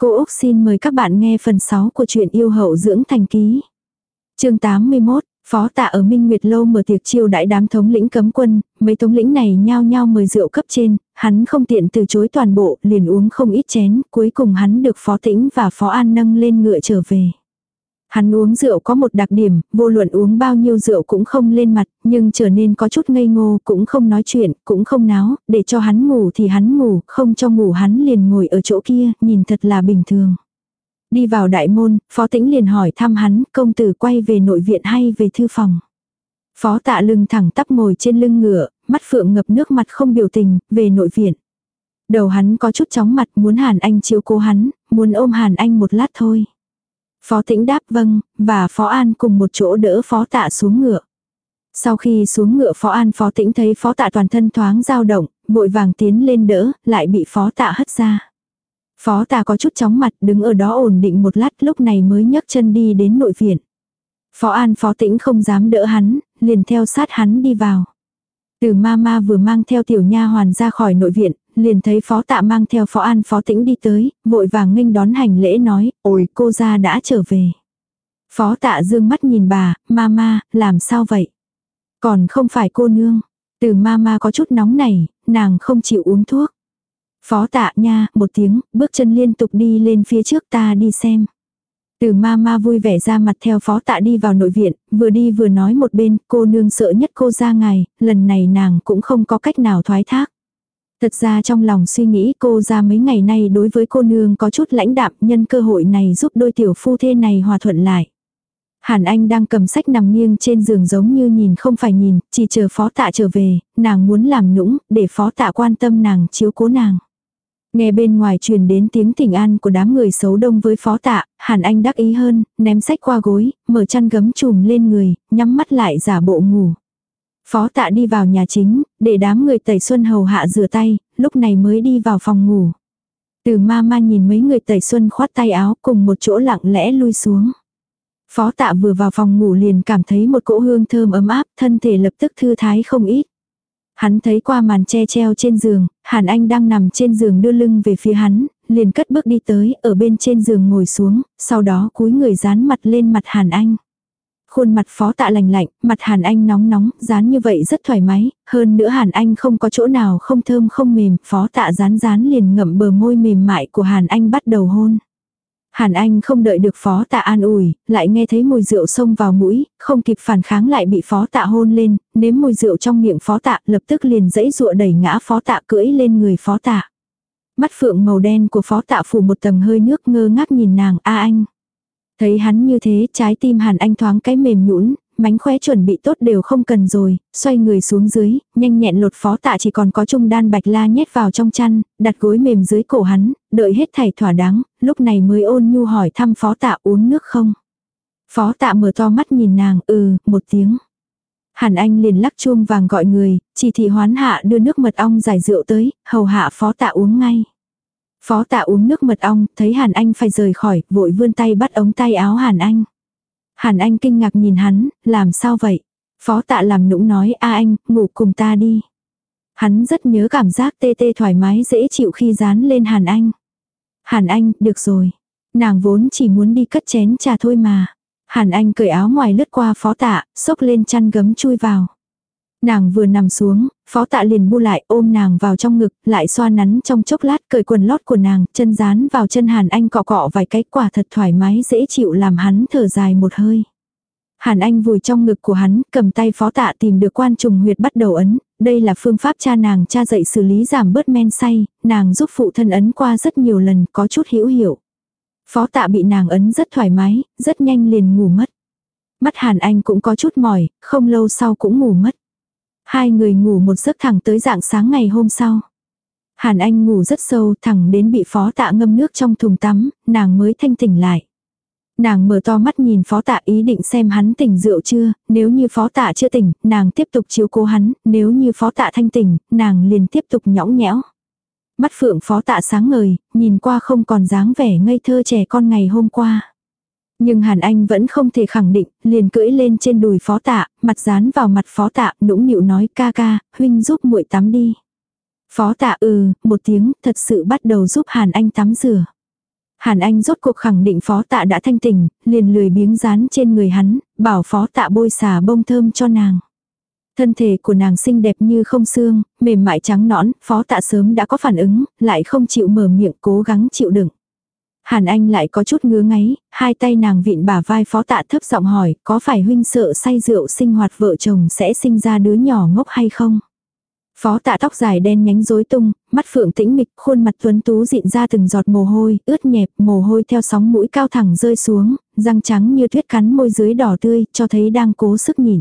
Cô Úc xin mời các bạn nghe phần 6 của truyện yêu hậu dưỡng thành ký. chương 81, Phó tạ ở Minh Nguyệt Lâu mở tiệc chiêu đãi đám thống lĩnh cấm quân, mấy thống lĩnh này nhao nhao mời rượu cấp trên, hắn không tiện từ chối toàn bộ, liền uống không ít chén, cuối cùng hắn được Phó Tĩnh và Phó An nâng lên ngựa trở về. Hắn uống rượu có một đặc điểm, vô luận uống bao nhiêu rượu cũng không lên mặt, nhưng trở nên có chút ngây ngô, cũng không nói chuyện, cũng không náo, để cho hắn ngủ thì hắn ngủ, không cho ngủ hắn liền ngồi ở chỗ kia, nhìn thật là bình thường. Đi vào đại môn, phó tĩnh liền hỏi thăm hắn, công tử quay về nội viện hay về thư phòng. Phó tạ lưng thẳng tắp ngồi trên lưng ngựa, mắt phượng ngập nước mặt không biểu tình, về nội viện. Đầu hắn có chút chóng mặt muốn Hàn Anh chiếu cố hắn, muốn ôm Hàn Anh một lát thôi. Phó tĩnh đáp vâng, và Phó An cùng một chỗ đỡ Phó tạ xuống ngựa. Sau khi xuống ngựa Phó An Phó tĩnh thấy Phó tạ toàn thân thoáng dao động, vội vàng tiến lên đỡ, lại bị Phó tạ hất ra. Phó tạ có chút chóng mặt đứng ở đó ổn định một lát lúc này mới nhấc chân đi đến nội viện. Phó An Phó tĩnh không dám đỡ hắn, liền theo sát hắn đi vào. Từ ma ma vừa mang theo tiểu nha hoàn ra khỏi nội viện, liền thấy phó tạ mang theo phó an phó tĩnh đi tới, vội vàng nghênh đón hành lễ nói, ôi cô ra đã trở về. Phó tạ dương mắt nhìn bà, ma ma, làm sao vậy? Còn không phải cô nương. Từ ma ma có chút nóng này, nàng không chịu uống thuốc. Phó tạ nha, một tiếng, bước chân liên tục đi lên phía trước ta đi xem. Từ ma ma vui vẻ ra mặt theo phó tạ đi vào nội viện, vừa đi vừa nói một bên, cô nương sợ nhất cô ra ngài, lần này nàng cũng không có cách nào thoái thác. Thật ra trong lòng suy nghĩ cô ra mấy ngày nay đối với cô nương có chút lãnh đạm nhân cơ hội này giúp đôi tiểu phu thê này hòa thuận lại. Hàn Anh đang cầm sách nằm nghiêng trên giường giống như nhìn không phải nhìn, chỉ chờ phó tạ trở về, nàng muốn làm nũng, để phó tạ quan tâm nàng chiếu cố nàng. Nghe bên ngoài truyền đến tiếng thỉnh an của đám người xấu đông với phó tạ, Hàn Anh đắc ý hơn, ném sách qua gối, mở chăn gấm chùm lên người, nhắm mắt lại giả bộ ngủ. Phó tạ đi vào nhà chính, để đám người tẩy xuân hầu hạ rửa tay, lúc này mới đi vào phòng ngủ. Từ ma ma nhìn mấy người tẩy xuân khoát tay áo cùng một chỗ lặng lẽ lui xuống. Phó tạ vừa vào phòng ngủ liền cảm thấy một cỗ hương thơm ấm áp, thân thể lập tức thư thái không ít. Hắn thấy qua màn che treo trên giường, Hàn Anh đang nằm trên giường đưa lưng về phía hắn, liền cất bước đi tới, ở bên trên giường ngồi xuống, sau đó cúi người dán mặt lên mặt Hàn Anh. Khuôn mặt phó tạ lành lạnh, mặt Hàn Anh nóng nóng, dán như vậy rất thoải mái, hơn nữa Hàn Anh không có chỗ nào không thơm không mềm, phó tạ dán dán liền ngậm bờ môi mềm mại của Hàn Anh bắt đầu hôn. Hàn Anh không đợi được phó tạ an ủi, lại nghe thấy mùi rượu xông vào mũi, không kịp phản kháng lại bị phó tạ hôn lên, nếm mùi rượu trong miệng phó tạ lập tức liền dẫy rụa đẩy ngã phó tạ cưỡi lên người phó tạ. Mắt phượng màu đen của phó tạ phủ một tầng hơi nước ngơ ngác nhìn nàng a anh. Thấy hắn như thế, trái tim Hàn Anh thoáng cái mềm nhũn, mánh khóe chuẩn bị tốt đều không cần rồi, xoay người xuống dưới, nhanh nhẹn lột phó tạ chỉ còn có trung đan bạch la nhét vào trong chăn, đặt gối mềm dưới cổ hắn, đợi hết thảy thỏa đáng, lúc này mới ôn nhu hỏi thăm phó tạ uống nước không. Phó tạ mở to mắt nhìn nàng, ừ, một tiếng. Hàn Anh liền lắc chuông vàng gọi người, chỉ thị hoán hạ đưa nước mật ong giải rượu tới, hầu hạ phó tạ uống ngay. Phó tạ uống nước mật ong, thấy Hàn Anh phải rời khỏi, vội vươn tay bắt ống tay áo Hàn Anh. Hàn Anh kinh ngạc nhìn hắn, làm sao vậy? Phó tạ làm nũng nói a anh, ngủ cùng ta đi. Hắn rất nhớ cảm giác tê tê thoải mái dễ chịu khi dán lên Hàn Anh. Hàn Anh, được rồi. Nàng vốn chỉ muốn đi cất chén trà thôi mà. Hàn Anh cởi áo ngoài lướt qua phó tạ, xốc lên chăn gấm chui vào. Nàng vừa nằm xuống, phó tạ liền bu lại ôm nàng vào trong ngực, lại xoa nắn trong chốc lát cởi quần lót của nàng, chân dán vào chân Hàn Anh cọ cọ vài cái quả thật thoải mái dễ chịu làm hắn thở dài một hơi. Hàn Anh vùi trong ngực của hắn, cầm tay phó tạ tìm được quan trùng huyệt bắt đầu ấn, đây là phương pháp cha nàng cha dạy xử lý giảm bớt men say, nàng giúp phụ thân ấn qua rất nhiều lần, có chút hữu hiểu. Phó tạ bị nàng ấn rất thoải mái, rất nhanh liền ngủ mất. Mắt Hàn Anh cũng có chút mỏi, không lâu sau cũng ngủ mất. Hai người ngủ một giấc thẳng tới dạng sáng ngày hôm sau. Hàn Anh ngủ rất sâu thẳng đến bị phó tạ ngâm nước trong thùng tắm, nàng mới thanh tỉnh lại. Nàng mở to mắt nhìn phó tạ ý định xem hắn tỉnh rượu chưa, nếu như phó tạ chưa tỉnh, nàng tiếp tục chiếu cố hắn, nếu như phó tạ thanh tỉnh, nàng liền tiếp tục nhõng nhẽo. Mắt phượng phó tạ sáng ngời, nhìn qua không còn dáng vẻ ngây thơ trẻ con ngày hôm qua. Nhưng Hàn Anh vẫn không thể khẳng định, liền cưỡi lên trên đùi phó tạ, mặt dán vào mặt phó tạ, nũng nịu nói ca ca, huynh giúp muội tắm đi. Phó tạ ừ, một tiếng, thật sự bắt đầu giúp Hàn Anh tắm rửa. Hàn Anh rốt cuộc khẳng định phó tạ đã thanh tỉnh, liền lười biếng dán trên người hắn, bảo phó tạ bôi xà bông thơm cho nàng. Thân thể của nàng xinh đẹp như không xương, mềm mại trắng nõn, phó tạ sớm đã có phản ứng, lại không chịu mở miệng cố gắng chịu đựng. Hàn Anh lại có chút ngứa ngáy, hai tay nàng vịn bả vai phó tạ thấp giọng hỏi, có phải huynh sợ say rượu sinh hoạt vợ chồng sẽ sinh ra đứa nhỏ ngốc hay không? Phó tạ tóc dài đen nhánh rối tung, mắt phượng tĩnh mịch, khuôn mặt tuấn tú dịn ra từng giọt mồ hôi, ướt nhẹp, mồ hôi theo sóng mũi cao thẳng rơi xuống, răng trắng như tuyết cắn môi dưới đỏ tươi, cho thấy đang cố sức nhìn.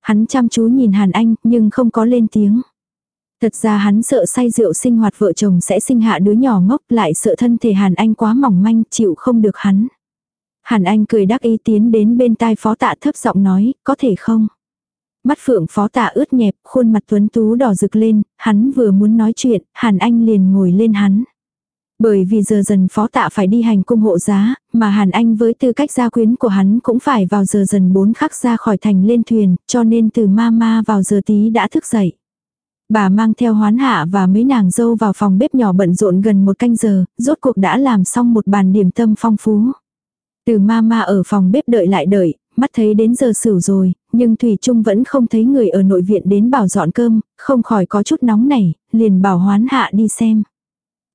Hắn chăm chú nhìn Hàn Anh, nhưng không có lên tiếng. Thật ra hắn sợ say rượu sinh hoạt vợ chồng sẽ sinh hạ đứa nhỏ ngốc lại sợ thân thể Hàn Anh quá mỏng manh chịu không được hắn. Hàn Anh cười đắc ý tiến đến bên tai phó tạ thấp giọng nói, có thể không? Mắt phượng phó tạ ướt nhẹp, khuôn mặt tuấn tú đỏ rực lên, hắn vừa muốn nói chuyện, Hàn Anh liền ngồi lên hắn. Bởi vì giờ dần phó tạ phải đi hành cung hộ giá, mà Hàn Anh với tư cách gia quyến của hắn cũng phải vào giờ dần bốn khắc ra khỏi thành lên thuyền, cho nên từ ma ma vào giờ tí đã thức dậy. Bà mang theo hoán hạ và mấy nàng dâu vào phòng bếp nhỏ bận rộn gần một canh giờ, rốt cuộc đã làm xong một bàn điểm tâm phong phú. Từ ma ma ở phòng bếp đợi lại đợi, mắt thấy đến giờ sửu rồi, nhưng Thủy Trung vẫn không thấy người ở nội viện đến bảo dọn cơm, không khỏi có chút nóng nảy, liền bảo hoán hạ đi xem.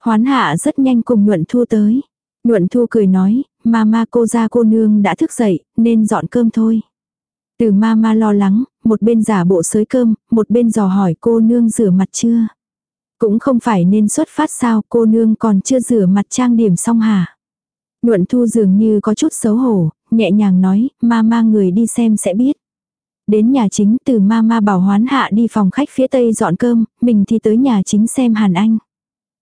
Hoán hạ rất nhanh cùng nhuận thu tới. Nhuận thu cười nói, mama cô ra cô nương đã thức dậy, nên dọn cơm thôi. Từ mama lo lắng, một bên giả bộ sới cơm, một bên dò hỏi cô nương rửa mặt chưa. Cũng không phải nên xuất phát sao cô nương còn chưa rửa mặt trang điểm xong hả. Nhuận thu dường như có chút xấu hổ, nhẹ nhàng nói, ma ma người đi xem sẽ biết. Đến nhà chính từ ma ma bảo hoán hạ đi phòng khách phía tây dọn cơm, mình thì tới nhà chính xem Hàn Anh.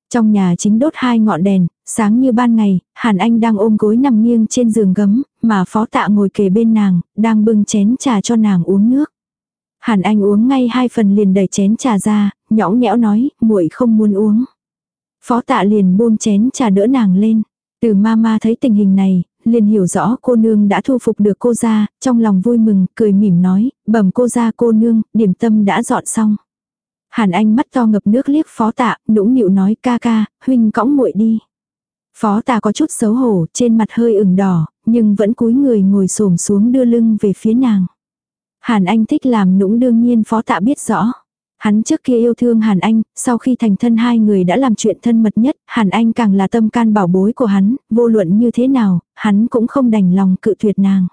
Trong nhà chính đốt hai ngọn đèn, sáng như ban ngày, Hàn Anh đang ôm gối nằm nghiêng trên giường gấm, mà phó tạ ngồi kề bên nàng, đang bưng chén trà cho nàng uống nước. Hàn Anh uống ngay hai phần liền đẩy chén trà ra, nhõng nhẽo nói, muội không muốn uống. Phó tạ liền buông chén trà đỡ nàng lên. Từ mama thấy tình hình này, liền hiểu rõ cô nương đã thu phục được cô ra, trong lòng vui mừng, cười mỉm nói, bẩm cô ra cô nương, điểm tâm đã dọn xong. Hàn Anh mắt to ngập nước liếc phó tạ, nũng nịu nói ca ca, huynh cõng muội đi. Phó tà có chút xấu hổ, trên mặt hơi ửng đỏ, nhưng vẫn cúi người ngồi xổm xuống đưa lưng về phía nàng. Hàn Anh thích làm nũng đương nhiên phó tạ biết rõ. Hắn trước kia yêu thương Hàn Anh, sau khi thành thân hai người đã làm chuyện thân mật nhất, Hàn Anh càng là tâm can bảo bối của hắn, vô luận như thế nào, hắn cũng không đành lòng cự tuyệt nàng.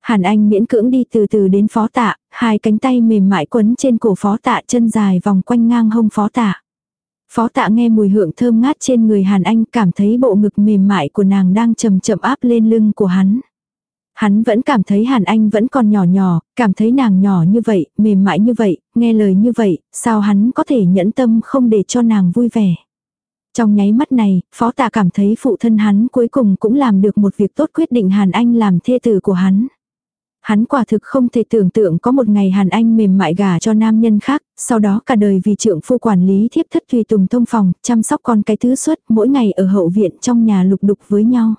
Hàn Anh miễn cưỡng đi từ từ đến phó tạ, hai cánh tay mềm mại quấn trên cổ phó tạ chân dài vòng quanh ngang hông phó tạ. Phó tạ nghe mùi hương thơm ngát trên người Hàn Anh cảm thấy bộ ngực mềm mại của nàng đang chậm chậm áp lên lưng của hắn. Hắn vẫn cảm thấy Hàn Anh vẫn còn nhỏ nhỏ, cảm thấy nàng nhỏ như vậy, mềm mại như vậy, nghe lời như vậy, sao hắn có thể nhẫn tâm không để cho nàng vui vẻ. Trong nháy mắt này, phó tạ cảm thấy phụ thân hắn cuối cùng cũng làm được một việc tốt quyết định Hàn Anh làm thê tử của hắn. Hắn quả thực không thể tưởng tượng có một ngày Hàn Anh mềm mại gả cho nam nhân khác, sau đó cả đời vì trượng phu quản lý thiếp thất tùy tùng thông phòng, chăm sóc con cái thứ suốt, mỗi ngày ở hậu viện trong nhà lục đục với nhau.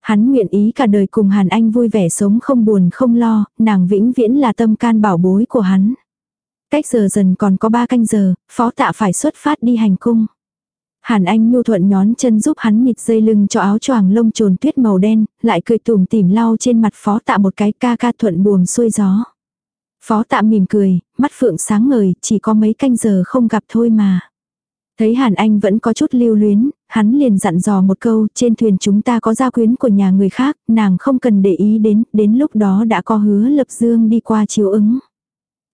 Hắn nguyện ý cả đời cùng Hàn Anh vui vẻ sống không buồn không lo, nàng vĩnh viễn là tâm can bảo bối của hắn. Cách giờ dần còn có ba canh giờ, phó tạ phải xuất phát đi hành cung. Hàn Anh nhu thuận nhón chân giúp hắn nịt dây lưng cho áo choàng lông trồn tuyết màu đen, lại cười tủm tỉm lau trên mặt phó tạ một cái ca ca thuận buồm xuôi gió. Phó tạ mỉm cười, mắt phượng sáng ngời, chỉ có mấy canh giờ không gặp thôi mà. Thấy Hàn Anh vẫn có chút lưu luyến, hắn liền dặn dò một câu, trên thuyền chúng ta có gia quyến của nhà người khác, nàng không cần để ý đến, đến lúc đó đã có hứa lập dương đi qua chiếu ứng.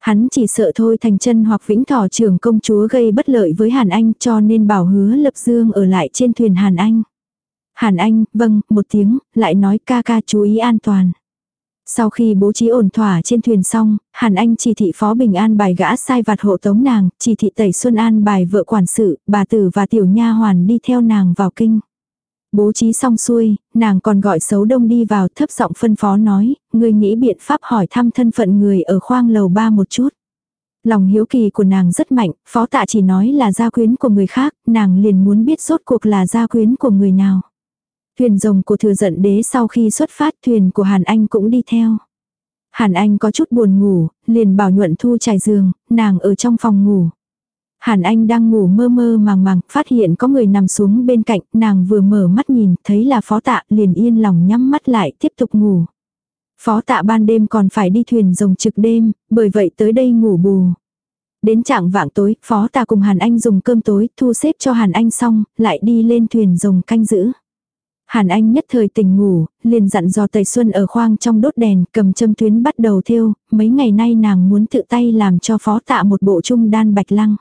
Hắn chỉ sợ thôi thành chân hoặc vĩnh thỏ trưởng công chúa gây bất lợi với Hàn Anh cho nên bảo hứa lập dương ở lại trên thuyền Hàn Anh. Hàn Anh, vâng, một tiếng, lại nói ca ca chú ý an toàn. Sau khi bố trí ổn thỏa trên thuyền xong, Hàn Anh chỉ thị Phó Bình An bài gã sai vặt hộ tống nàng, chỉ thị Tẩy Xuân An bài vợ quản sự, bà tử và tiểu nha hoàn đi theo nàng vào kinh. Bố trí xong xuôi, nàng còn gọi xấu đông đi vào thấp giọng phân phó nói, người nghĩ biện pháp hỏi thăm thân phận người ở khoang lầu ba một chút. Lòng hiếu kỳ của nàng rất mạnh, phó tạ chỉ nói là gia quyến của người khác, nàng liền muốn biết rốt cuộc là gia quyến của người nào. Thuyền rồng của thừa giận đế sau khi xuất phát thuyền của Hàn Anh cũng đi theo. Hàn Anh có chút buồn ngủ, liền bảo nhuận thu trải giường, nàng ở trong phòng ngủ. Hàn Anh đang ngủ mơ mơ màng màng, phát hiện có người nằm xuống bên cạnh, nàng vừa mở mắt nhìn, thấy là phó tạ, liền yên lòng nhắm mắt lại, tiếp tục ngủ. Phó tạ ban đêm còn phải đi thuyền rồng trực đêm, bởi vậy tới đây ngủ bù. Đến trạng vạng tối, phó tạ cùng Hàn Anh dùng cơm tối, thu xếp cho Hàn Anh xong, lại đi lên thuyền rồng canh giữ. Hàn Anh nhất thời tỉnh ngủ, liền dặn dò Tây Xuân ở khoang trong đốt đèn, cầm châm tuyến bắt đầu thêu, mấy ngày nay nàng muốn tự tay làm cho phó tạ một bộ trung đan bạch lăng.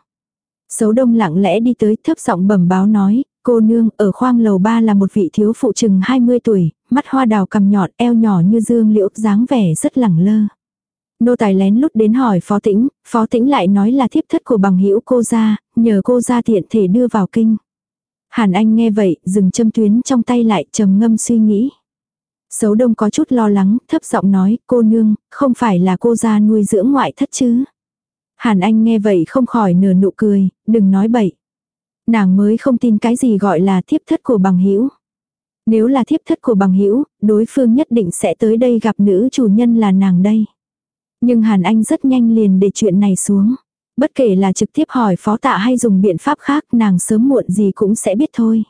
Sấu đông lặng lẽ đi tới thấp giọng bẩm báo nói, cô nương ở khoang lầu ba là một vị thiếu phụ chừng 20 tuổi, mắt hoa đào cầm nhọn eo nhỏ như dương liễu dáng vẻ rất lẳng lơ. Nô tài lén lút đến hỏi phó tĩnh, phó tĩnh lại nói là thiếp thất của bằng hữu cô ra, nhờ cô ra tiện thể đưa vào kinh. Hàn Anh nghe vậy, dừng châm tuyến trong tay lại trầm ngâm suy nghĩ. Sấu đông có chút lo lắng, thấp giọng nói, cô nương, không phải là cô ra nuôi dưỡng ngoại thất chứ. Hàn Anh nghe vậy không khỏi nửa nụ cười, đừng nói bậy. Nàng mới không tin cái gì gọi là thiếp thất của bằng hữu. Nếu là thiếp thất của bằng hữu, đối phương nhất định sẽ tới đây gặp nữ chủ nhân là nàng đây. Nhưng Hàn Anh rất nhanh liền để chuyện này xuống. Bất kể là trực tiếp hỏi phó tạ hay dùng biện pháp khác nàng sớm muộn gì cũng sẽ biết thôi.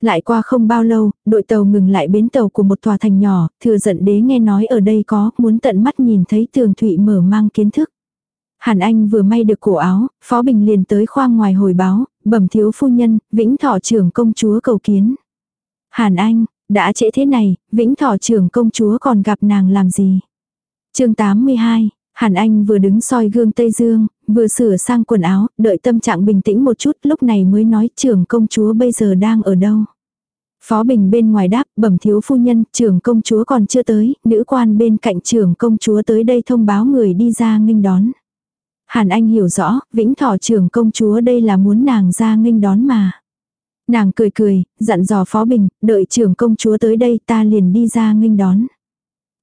Lại qua không bao lâu, đội tàu ngừng lại bến tàu của một tòa thành nhỏ, thừa giận đế nghe nói ở đây có, muốn tận mắt nhìn thấy tường thụy mở mang kiến thức. Hàn Anh vừa may được cổ áo, Phó Bình liền tới khoang ngoài hồi báo, bẩm thiếu phu nhân, vĩnh thọ trưởng công chúa cầu kiến. Hàn Anh, đã trễ thế này, vĩnh thọ trưởng công chúa còn gặp nàng làm gì? chương 82, Hàn Anh vừa đứng soi gương Tây Dương, vừa sửa sang quần áo, đợi tâm trạng bình tĩnh một chút, lúc này mới nói trưởng công chúa bây giờ đang ở đâu. Phó Bình bên ngoài đáp, bẩm thiếu phu nhân, trưởng công chúa còn chưa tới, nữ quan bên cạnh trưởng công chúa tới đây thông báo người đi ra nghênh đón. Hàn Anh hiểu rõ, vĩnh thọ trưởng công chúa đây là muốn nàng ra nghênh đón mà. Nàng cười cười, dặn dò Phó Bình, đợi trưởng công chúa tới đây ta liền đi ra nghênh đón.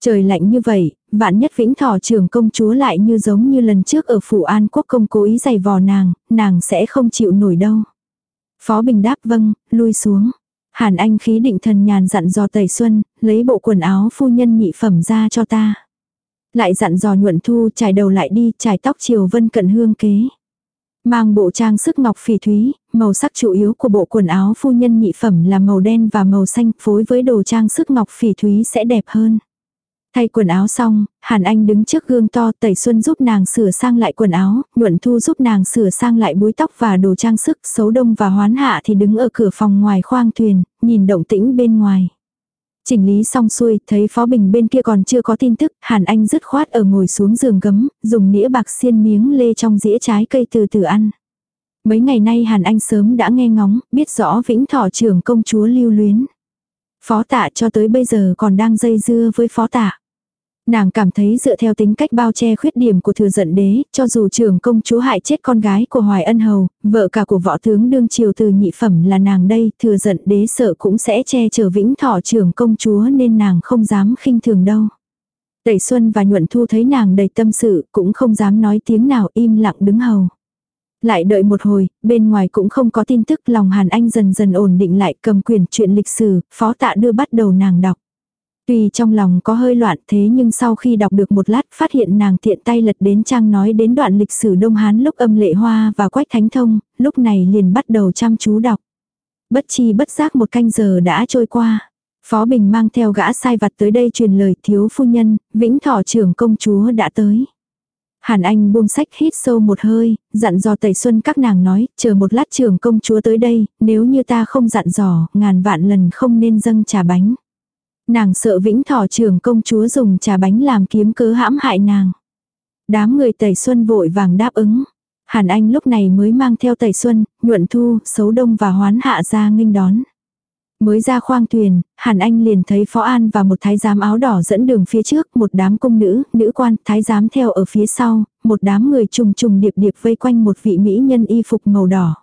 Trời lạnh như vậy, vạn nhất vĩnh thọ trưởng công chúa lại như giống như lần trước ở phủ an quốc công cố ý giày vò nàng, nàng sẽ không chịu nổi đâu. Phó Bình đáp vâng, lui xuống. Hàn Anh khí định thần nhàn dặn dò Tẩy Xuân, lấy bộ quần áo phu nhân nhị phẩm ra cho ta. Lại dặn dò nhuận thu trải đầu lại đi, trải tóc chiều vân cận hương kế. Mang bộ trang sức ngọc phỉ thúy, màu sắc chủ yếu của bộ quần áo phu nhân nhị phẩm là màu đen và màu xanh, phối với đồ trang sức ngọc phỉ thúy sẽ đẹp hơn. Thay quần áo xong, Hàn Anh đứng trước gương to tẩy xuân giúp nàng sửa sang lại quần áo, nhuận thu giúp nàng sửa sang lại búi tóc và đồ trang sức, xấu đông và hoán hạ thì đứng ở cửa phòng ngoài khoang thuyền, nhìn động tĩnh bên ngoài. Chỉnh lý xong xuôi, thấy Phó Bình bên kia còn chưa có tin tức, Hàn Anh dứt khoát ở ngồi xuống giường gấm, dùng nĩa bạc xiên miếng lê trong dĩa trái cây từ từ ăn. Mấy ngày nay Hàn Anh sớm đã nghe ngóng, biết rõ vĩnh thọ trưởng công chúa lưu luyến. Phó tạ cho tới bây giờ còn đang dây dưa với phó tạ. Nàng cảm thấy dựa theo tính cách bao che khuyết điểm của thừa giận đế, cho dù trưởng công chúa hại chết con gái của Hoài Ân Hầu, vợ cả của võ tướng đương triều từ nhị phẩm là nàng đây, thừa giận đế sợ cũng sẽ che chở vĩnh thọ trưởng công chúa nên nàng không dám khinh thường đâu. Tẩy Xuân và Nhuận Thu thấy nàng đầy tâm sự, cũng không dám nói tiếng nào im lặng đứng hầu. Lại đợi một hồi, bên ngoài cũng không có tin tức lòng Hàn Anh dần dần ổn định lại cầm quyền chuyện lịch sử, phó tạ đưa bắt đầu nàng đọc. Tuy trong lòng có hơi loạn thế nhưng sau khi đọc được một lát phát hiện nàng thiện tay lật đến trang nói đến đoạn lịch sử Đông Hán lúc âm lệ hoa và quách thánh thông, lúc này liền bắt đầu chăm chú đọc. Bất chi bất giác một canh giờ đã trôi qua. Phó Bình mang theo gã sai vặt tới đây truyền lời thiếu phu nhân, vĩnh thọ trưởng công chúa đã tới. Hàn Anh buông sách hít sâu một hơi, dặn dò Tẩy Xuân các nàng nói, chờ một lát trưởng công chúa tới đây, nếu như ta không dặn dò, ngàn vạn lần không nên dâng trà bánh. Nàng sợ vĩnh thỏ trưởng công chúa dùng trà bánh làm kiếm cớ hãm hại nàng. Đám người Tẩy Xuân vội vàng đáp ứng. Hàn Anh lúc này mới mang theo Tẩy Xuân, Nhuận Thu, xấu Đông và Hoán Hạ ra nghênh đón. Mới ra khoang thuyền, Hàn Anh liền thấy Phó An và một thái giám áo đỏ dẫn đường phía trước, một đám cung nữ, nữ quan, thái giám theo ở phía sau, một đám người trùng trùng điệp điệp vây quanh một vị mỹ nhân y phục màu đỏ.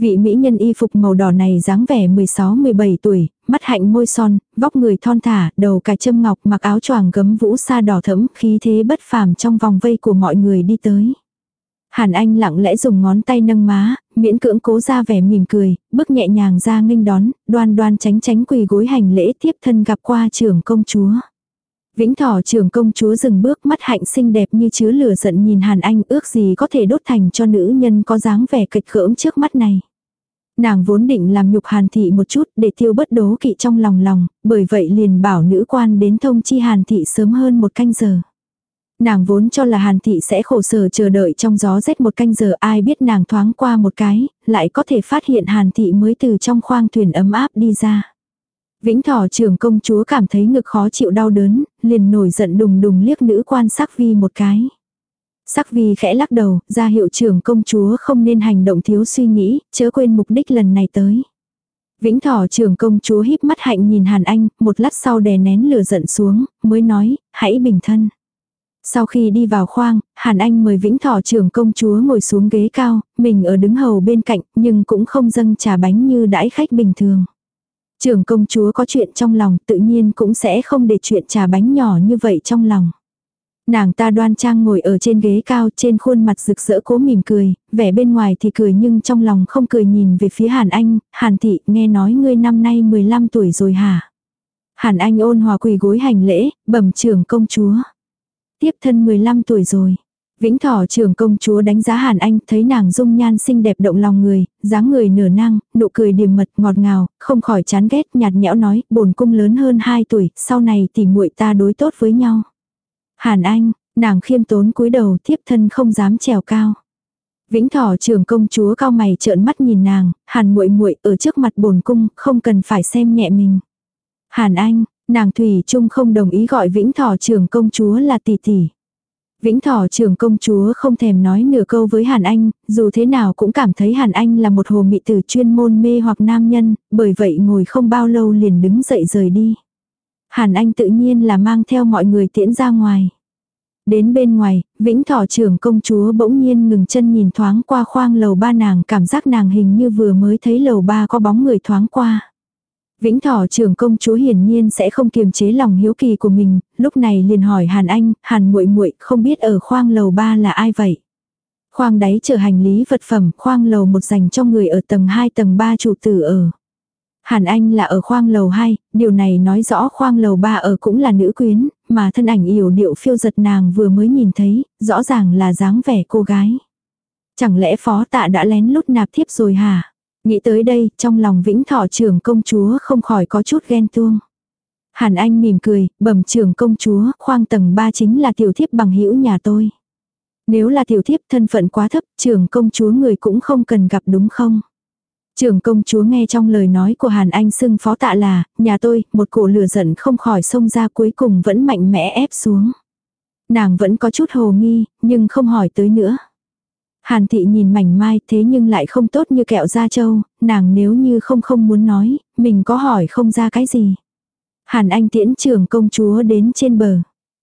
Vị mỹ nhân y phục màu đỏ này dáng vẻ 16-17 tuổi, mắt hạnh môi son, vóc người thon thả, đầu cài châm ngọc mặc áo choàng gấm vũ sa đỏ thẫm, khí thế bất phàm trong vòng vây của mọi người đi tới. Hàn Anh lặng lẽ dùng ngón tay nâng má, miễn cưỡng cố ra vẻ mỉm cười, bước nhẹ nhàng ra nghênh đón, đoan đoan tránh tránh quỳ gối hành lễ tiếp thân gặp qua trưởng công chúa. Vĩnh Thỏ trưởng công chúa dừng bước mắt hạnh xinh đẹp như chứa lửa giận nhìn Hàn Anh ước gì có thể đốt thành cho nữ nhân có dáng vẻ kịch khỡm trước mắt này. Nàng vốn định làm nhục Hàn Thị một chút để tiêu bất đố kỵ trong lòng lòng, bởi vậy liền bảo nữ quan đến thông chi Hàn Thị sớm hơn một canh giờ. Nàng vốn cho là Hàn Thị sẽ khổ sở chờ đợi trong gió rét một canh giờ ai biết nàng thoáng qua một cái, lại có thể phát hiện Hàn Thị mới từ trong khoang thuyền ấm áp đi ra. Vĩnh thỏ trưởng công chúa cảm thấy ngực khó chịu đau đớn, liền nổi giận đùng đùng liếc nữ quan sắc vi một cái. Sắc vi khẽ lắc đầu, ra hiệu trưởng công chúa không nên hành động thiếu suy nghĩ, chớ quên mục đích lần này tới. Vĩnh thỏ trưởng công chúa híp mắt hạnh nhìn Hàn Anh, một lát sau đè nén lửa giận xuống, mới nói, hãy bình thân. Sau khi đi vào khoang, Hàn Anh mời Vĩnh Thỏ trưởng công chúa ngồi xuống ghế cao, mình ở đứng hầu bên cạnh, nhưng cũng không dâng trà bánh như đãi khách bình thường. Trưởng công chúa có chuyện trong lòng, tự nhiên cũng sẽ không để chuyện trà bánh nhỏ như vậy trong lòng. Nàng ta đoan trang ngồi ở trên ghế cao trên khuôn mặt rực rỡ cố mỉm cười, vẻ bên ngoài thì cười nhưng trong lòng không cười nhìn về phía Hàn Anh, Hàn Thị nghe nói ngươi năm nay 15 tuổi rồi hả? Hàn Anh ôn hòa quỳ gối hành lễ, bẩm trưởng công chúa. Tiếp thân 15 tuổi rồi. Vĩnh Thỏ trưởng công chúa đánh giá Hàn Anh, thấy nàng dung nhan xinh đẹp động lòng người, dáng người nửa năng, nụ cười điềm mật ngọt ngào, không khỏi chán ghét, nhạt nhẽo nói, bổn cung lớn hơn 2 tuổi, sau này thì muội ta đối tốt với nhau. Hàn Anh, nàng khiêm tốn cúi đầu, thiếp thân không dám trèo cao. Vĩnh Thỏ trưởng công chúa cao mày trợn mắt nhìn nàng, Hàn muội muội ở trước mặt bổn cung, không cần phải xem nhẹ mình. Hàn Anh, Nàng Thủy Trung không đồng ý gọi Vĩnh Thỏ trưởng công chúa là tỷ tỷ. Vĩnh Thỏ trưởng công chúa không thèm nói nửa câu với Hàn Anh, dù thế nào cũng cảm thấy Hàn Anh là một hồ mị tử chuyên môn mê hoặc nam nhân, bởi vậy ngồi không bao lâu liền đứng dậy rời đi. Hàn Anh tự nhiên là mang theo mọi người tiễn ra ngoài. Đến bên ngoài, Vĩnh Thỏ trưởng công chúa bỗng nhiên ngừng chân nhìn thoáng qua khoang lầu ba nàng cảm giác nàng hình như vừa mới thấy lầu ba có bóng người thoáng qua. Vĩnh Thỏ trưởng công chúa hiển nhiên sẽ không kiềm chế lòng hiếu kỳ của mình, lúc này liền hỏi Hàn Anh, Hàn muội muội không biết ở khoang lầu ba là ai vậy? Khoang đáy chở hành lý vật phẩm, khoang lầu một dành cho người ở tầng 2 tầng 3 chủ tử ở. Hàn Anh là ở khoang lầu 2, điều này nói rõ khoang lầu 3 ở cũng là nữ quyến, mà thân ảnh yểu điệu phiêu giật nàng vừa mới nhìn thấy, rõ ràng là dáng vẻ cô gái. Chẳng lẽ phó tạ đã lén lút nạp thiếp rồi hả? Nghĩ tới đây, trong lòng vĩnh thọ trưởng công chúa không khỏi có chút ghen tuông. Hàn Anh mỉm cười, bẩm trưởng công chúa, khoang tầng 3 chính là tiểu thiếp bằng hữu nhà tôi. Nếu là tiểu thiếp thân phận quá thấp, trưởng công chúa người cũng không cần gặp đúng không? Trưởng công chúa nghe trong lời nói của Hàn Anh xưng phó tạ là, nhà tôi, một cổ lửa giận không khỏi xông ra cuối cùng vẫn mạnh mẽ ép xuống. Nàng vẫn có chút hồ nghi, nhưng không hỏi tới nữa. Hàn thị nhìn mảnh mai thế nhưng lại không tốt như kẹo da trâu, nàng nếu như không không muốn nói, mình có hỏi không ra cái gì. Hàn anh tiễn trưởng công chúa đến trên bờ.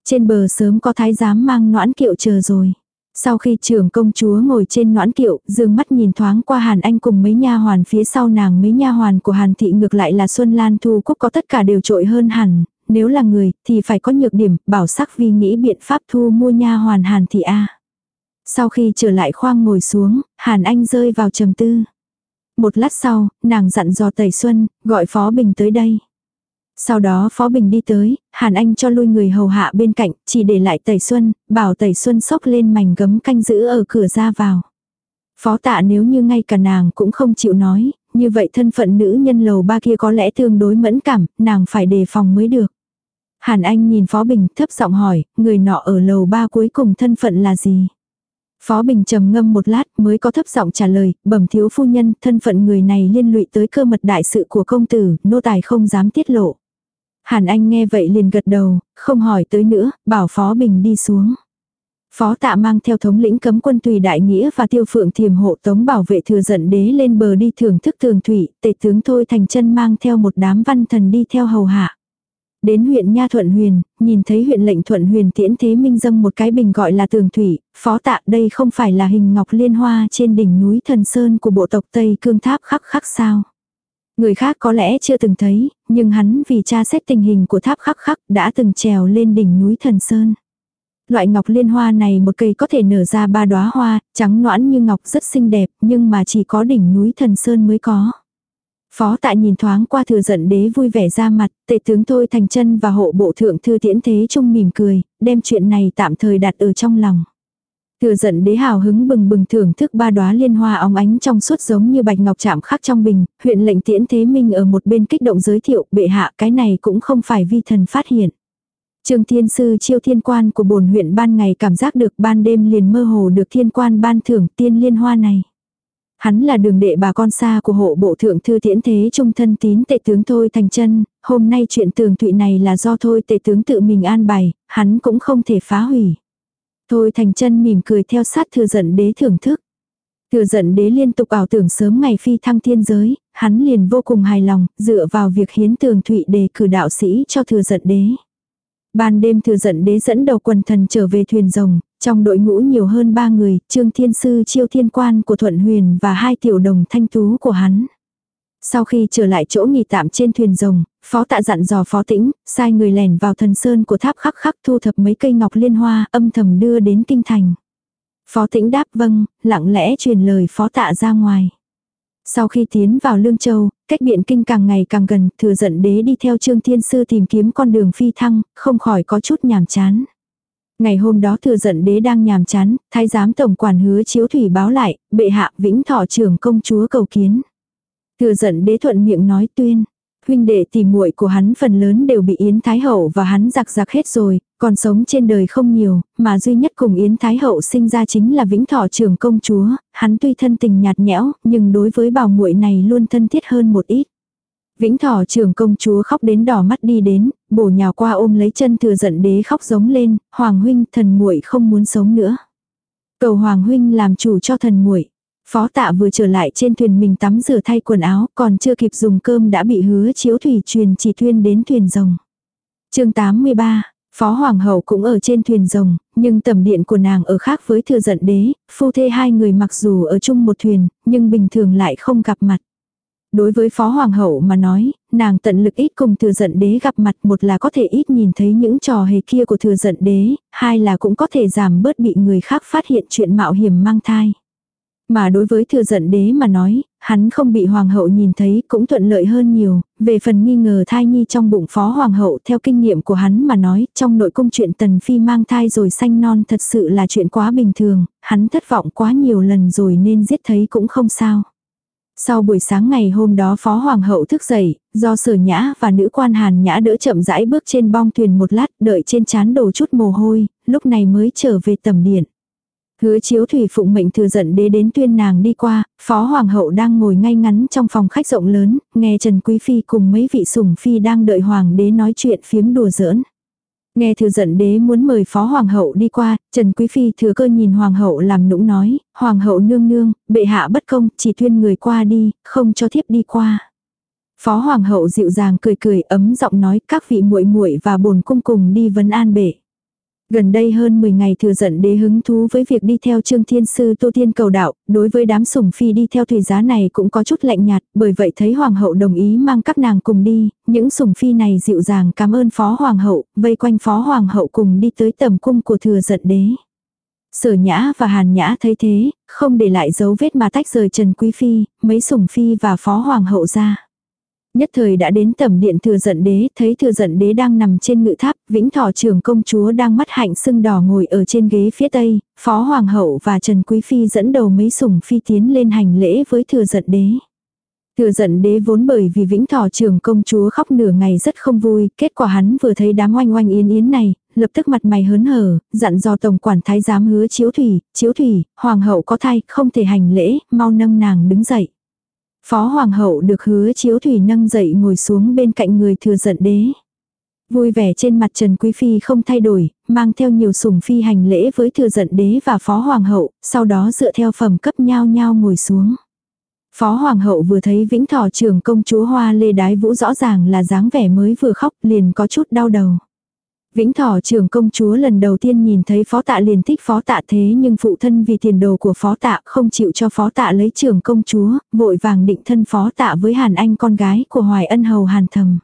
Trên bờ sớm có thái giám mang noãn kiệu chờ rồi. Sau khi trưởng công chúa ngồi trên noãn kiệu, dương mắt nhìn thoáng qua Hàn Anh cùng mấy nha hoàn phía sau nàng mấy nha hoàn của Hàn thị ngược lại là Xuân Lan Thu Cúc có tất cả đều trội hơn hẳn, nếu là người thì phải có nhược điểm, bảo sắc vi nghĩ biện pháp thu mua nha hoàn Hàn thị a. Sau khi trở lại khoang ngồi xuống, Hàn Anh rơi vào trầm tư. Một lát sau, nàng dặn dò Tẩy Xuân, gọi Phó Bình tới đây. Sau đó Phó Bình đi tới, Hàn Anh cho lui người hầu hạ bên cạnh, chỉ để lại Tẩy Xuân, bảo Tẩy Xuân sốc lên mảnh gấm canh giữ ở cửa ra vào. Phó tạ nếu như ngay cả nàng cũng không chịu nói, như vậy thân phận nữ nhân lầu ba kia có lẽ tương đối mẫn cảm, nàng phải đề phòng mới được. Hàn Anh nhìn Phó Bình thấp giọng hỏi, người nọ ở lầu ba cuối cùng thân phận là gì? Phó Bình trầm ngâm một lát mới có thấp giọng trả lời, bẩm thiếu phu nhân, thân phận người này liên lụy tới cơ mật đại sự của công tử, nô tài không dám tiết lộ. Hàn Anh nghe vậy liền gật đầu, không hỏi tới nữa, bảo Phó Bình đi xuống. Phó tạ mang theo thống lĩnh cấm quân tùy đại nghĩa và tiêu phượng thiềm hộ tống bảo vệ thừa dẫn đế lên bờ đi thưởng thức thường thủy, tệ tướng thôi thành chân mang theo một đám văn thần đi theo hầu hạ. Đến huyện Nha Thuận Huyền, nhìn thấy huyện lệnh Thuận Huyền tiễn thế minh dâng một cái bình gọi là tường thủy, phó tạ đây không phải là hình ngọc liên hoa trên đỉnh núi thần sơn của bộ tộc Tây Cương Tháp khắc khắc sao. Người khác có lẽ chưa từng thấy, nhưng hắn vì tra xét tình hình của tháp khắc khắc đã từng trèo lên đỉnh núi thần sơn. Loại ngọc liên hoa này một cây có thể nở ra ba đóa hoa, trắng noãn như ngọc rất xinh đẹp nhưng mà chỉ có đỉnh núi thần sơn mới có. Phó tạ nhìn thoáng qua thừa giận đế vui vẻ ra mặt, tệ tướng thôi thành chân và hộ bộ thượng thư tiễn thế trung mỉm cười, đem chuyện này tạm thời đặt ở trong lòng. Thừa giận đế hào hứng bừng bừng thưởng thức ba đóa liên hoa óng ánh trong suốt giống như bạch ngọc chạm khắc trong bình, huyện lệnh tiễn thế minh ở một bên kích động giới thiệu bệ hạ cái này cũng không phải vi thần phát hiện. Trương Thiên Sư chiêu thiên quan của bổn huyện ban ngày cảm giác được ban đêm liền mơ hồ được thiên quan ban thưởng tiên liên hoa này. Hắn là đường đệ bà con xa của hộ bộ thượng thư tiễn thế trung thân tín tệ tướng Thôi Thành chân hôm nay chuyện tường thụy này là do Thôi tệ tướng tự mình an bài, hắn cũng không thể phá hủy. Thôi Thành chân mỉm cười theo sát thừa giận đế thưởng thức. Thừa giận đế liên tục ảo tưởng sớm ngày phi thăng thiên giới, hắn liền vô cùng hài lòng, dựa vào việc hiến tường thụy đề cử đạo sĩ cho thừa giận đế. Ban đêm thừa giận đế dẫn đầu quần thần trở về thuyền rồng, trong đội ngũ nhiều hơn ba người, Trương Thiên Sư chiêu thiên quan của Thuận Huyền và hai tiểu đồng thanh tú của hắn. Sau khi trở lại chỗ nghỉ tạm trên thuyền rồng, phó tạ dặn dò phó tĩnh, sai người lẻn vào thần sơn của tháp khắc khắc thu thập mấy cây ngọc liên hoa âm thầm đưa đến kinh thành. Phó tĩnh đáp vâng, lặng lẽ truyền lời phó tạ ra ngoài. Sau khi tiến vào Lương Châu, cách biện kinh càng ngày càng gần, thừa giận đế đi theo Trương Thiên Sư tìm kiếm con đường phi thăng, không khỏi có chút nhàm chán. Ngày hôm đó thừa giận đế đang nhàm chán, thái giám tổng quản hứa chiếu thủy báo lại, bệ hạ vĩnh thọ trưởng công chúa cầu kiến. Thừa giận đế thuận miệng nói tuyên. Huynh đệ tìm muội của hắn phần lớn đều bị Yến Thái Hậu và hắn giặc giặc hết rồi, còn sống trên đời không nhiều, mà duy nhất cùng Yến Thái Hậu sinh ra chính là Vĩnh Thọ trưởng công chúa, hắn tuy thân tình nhạt nhẽo, nhưng đối với bảo muội này luôn thân thiết hơn một ít. Vĩnh Thọ trưởng công chúa khóc đến đỏ mắt đi đến, bổ nhào qua ôm lấy chân thừa giận đế khóc giống lên, "Hoàng huynh, thần muội không muốn sống nữa." Cầu Hoàng huynh làm chủ cho thần muội. Phó tạ vừa trở lại trên thuyền mình tắm rửa thay quần áo, còn chưa kịp dùng cơm đã bị hứa chiếu thủy truyền chỉ thuyên đến thuyền rồng. chương 83, Phó Hoàng hậu cũng ở trên thuyền rồng, nhưng tầm điện của nàng ở khác với thừa giận đế, phu thê hai người mặc dù ở chung một thuyền, nhưng bình thường lại không gặp mặt. Đối với Phó Hoàng hậu mà nói, nàng tận lực ít cùng thừa giận đế gặp mặt một là có thể ít nhìn thấy những trò hề kia của thừa giận đế, hai là cũng có thể giảm bớt bị người khác phát hiện chuyện mạo hiểm mang thai. Mà đối với thừa giận đế mà nói, hắn không bị hoàng hậu nhìn thấy cũng thuận lợi hơn nhiều, về phần nghi ngờ thai nhi trong bụng phó hoàng hậu theo kinh nghiệm của hắn mà nói, trong nội cung chuyện tần phi mang thai rồi sanh non thật sự là chuyện quá bình thường, hắn thất vọng quá nhiều lần rồi nên giết thấy cũng không sao. Sau buổi sáng ngày hôm đó phó hoàng hậu thức dậy, do sở nhã và nữ quan hàn nhã đỡ chậm rãi bước trên bong thuyền một lát đợi trên chán đổ chút mồ hôi, lúc này mới trở về tầm điện. Hứa chiếu thủy phụng mệnh thừa giận đế đến tuyên nàng đi qua, phó hoàng hậu đang ngồi ngay ngắn trong phòng khách rộng lớn, nghe Trần Quý Phi cùng mấy vị sủng phi đang đợi hoàng đế nói chuyện phiếm đùa giỡn. Nghe thừa giận đế muốn mời phó hoàng hậu đi qua, Trần Quý Phi thừa cơ nhìn hoàng hậu làm nũng nói, hoàng hậu nương nương, bệ hạ bất công, chỉ tuyên người qua đi, không cho thiếp đi qua. Phó hoàng hậu dịu dàng cười cười ấm giọng nói các vị muội muội và bồn cung cùng đi vấn an bệ. Gần đây hơn 10 ngày thừa giận đế hứng thú với việc đi theo Trương Thiên Sư Tô thiên cầu đạo, đối với đám sủng phi đi theo thủy giá này cũng có chút lạnh nhạt, bởi vậy thấy Hoàng hậu đồng ý mang các nàng cùng đi, những sủng phi này dịu dàng cảm ơn Phó Hoàng hậu, vây quanh Phó Hoàng hậu cùng đi tới tầm cung của thừa giận đế. Sở nhã và hàn nhã thấy thế, không để lại dấu vết mà tách rời Trần Quý Phi, mấy sủng phi và Phó Hoàng hậu ra. Nhất thời đã đến tầm điện thừa giận đế, thấy thừa giận đế đang nằm trên ngự tháp, vĩnh thọ trưởng công chúa đang mắt hạnh sưng đỏ ngồi ở trên ghế phía tây, phó hoàng hậu và Trần Quý Phi dẫn đầu mấy sủng phi tiến lên hành lễ với thừa giận đế. Thừa giận đế vốn bởi vì vĩnh thọ trưởng công chúa khóc nửa ngày rất không vui, kết quả hắn vừa thấy đám oanh oanh yến yến này, lập tức mặt mày hớn hở, dặn dò tổng quản thái giám hứa chiếu thủy, chiếu thủy, hoàng hậu có thai, không thể hành lễ, mau nâng nàng đứng dậy. Phó hoàng hậu được hứa chiếu thủy nâng dậy ngồi xuống bên cạnh người thừa giận đế. Vui vẻ trên mặt Trần Quý Phi không thay đổi, mang theo nhiều sủng phi hành lễ với thừa giận đế và phó hoàng hậu, sau đó dựa theo phẩm cấp nhau nhau ngồi xuống. Phó hoàng hậu vừa thấy vĩnh thọ trưởng công chúa hoa lê đái vũ rõ ràng là dáng vẻ mới vừa khóc liền có chút đau đầu. Vĩnh Thỏ trưởng công chúa lần đầu tiên nhìn thấy phó tạ liền thích phó tạ thế nhưng phụ thân vì tiền đồ của phó tạ không chịu cho phó tạ lấy trưởng công chúa, vội vàng định thân phó tạ với Hàn Anh con gái của Hoài Ân Hầu Hàn Thầm.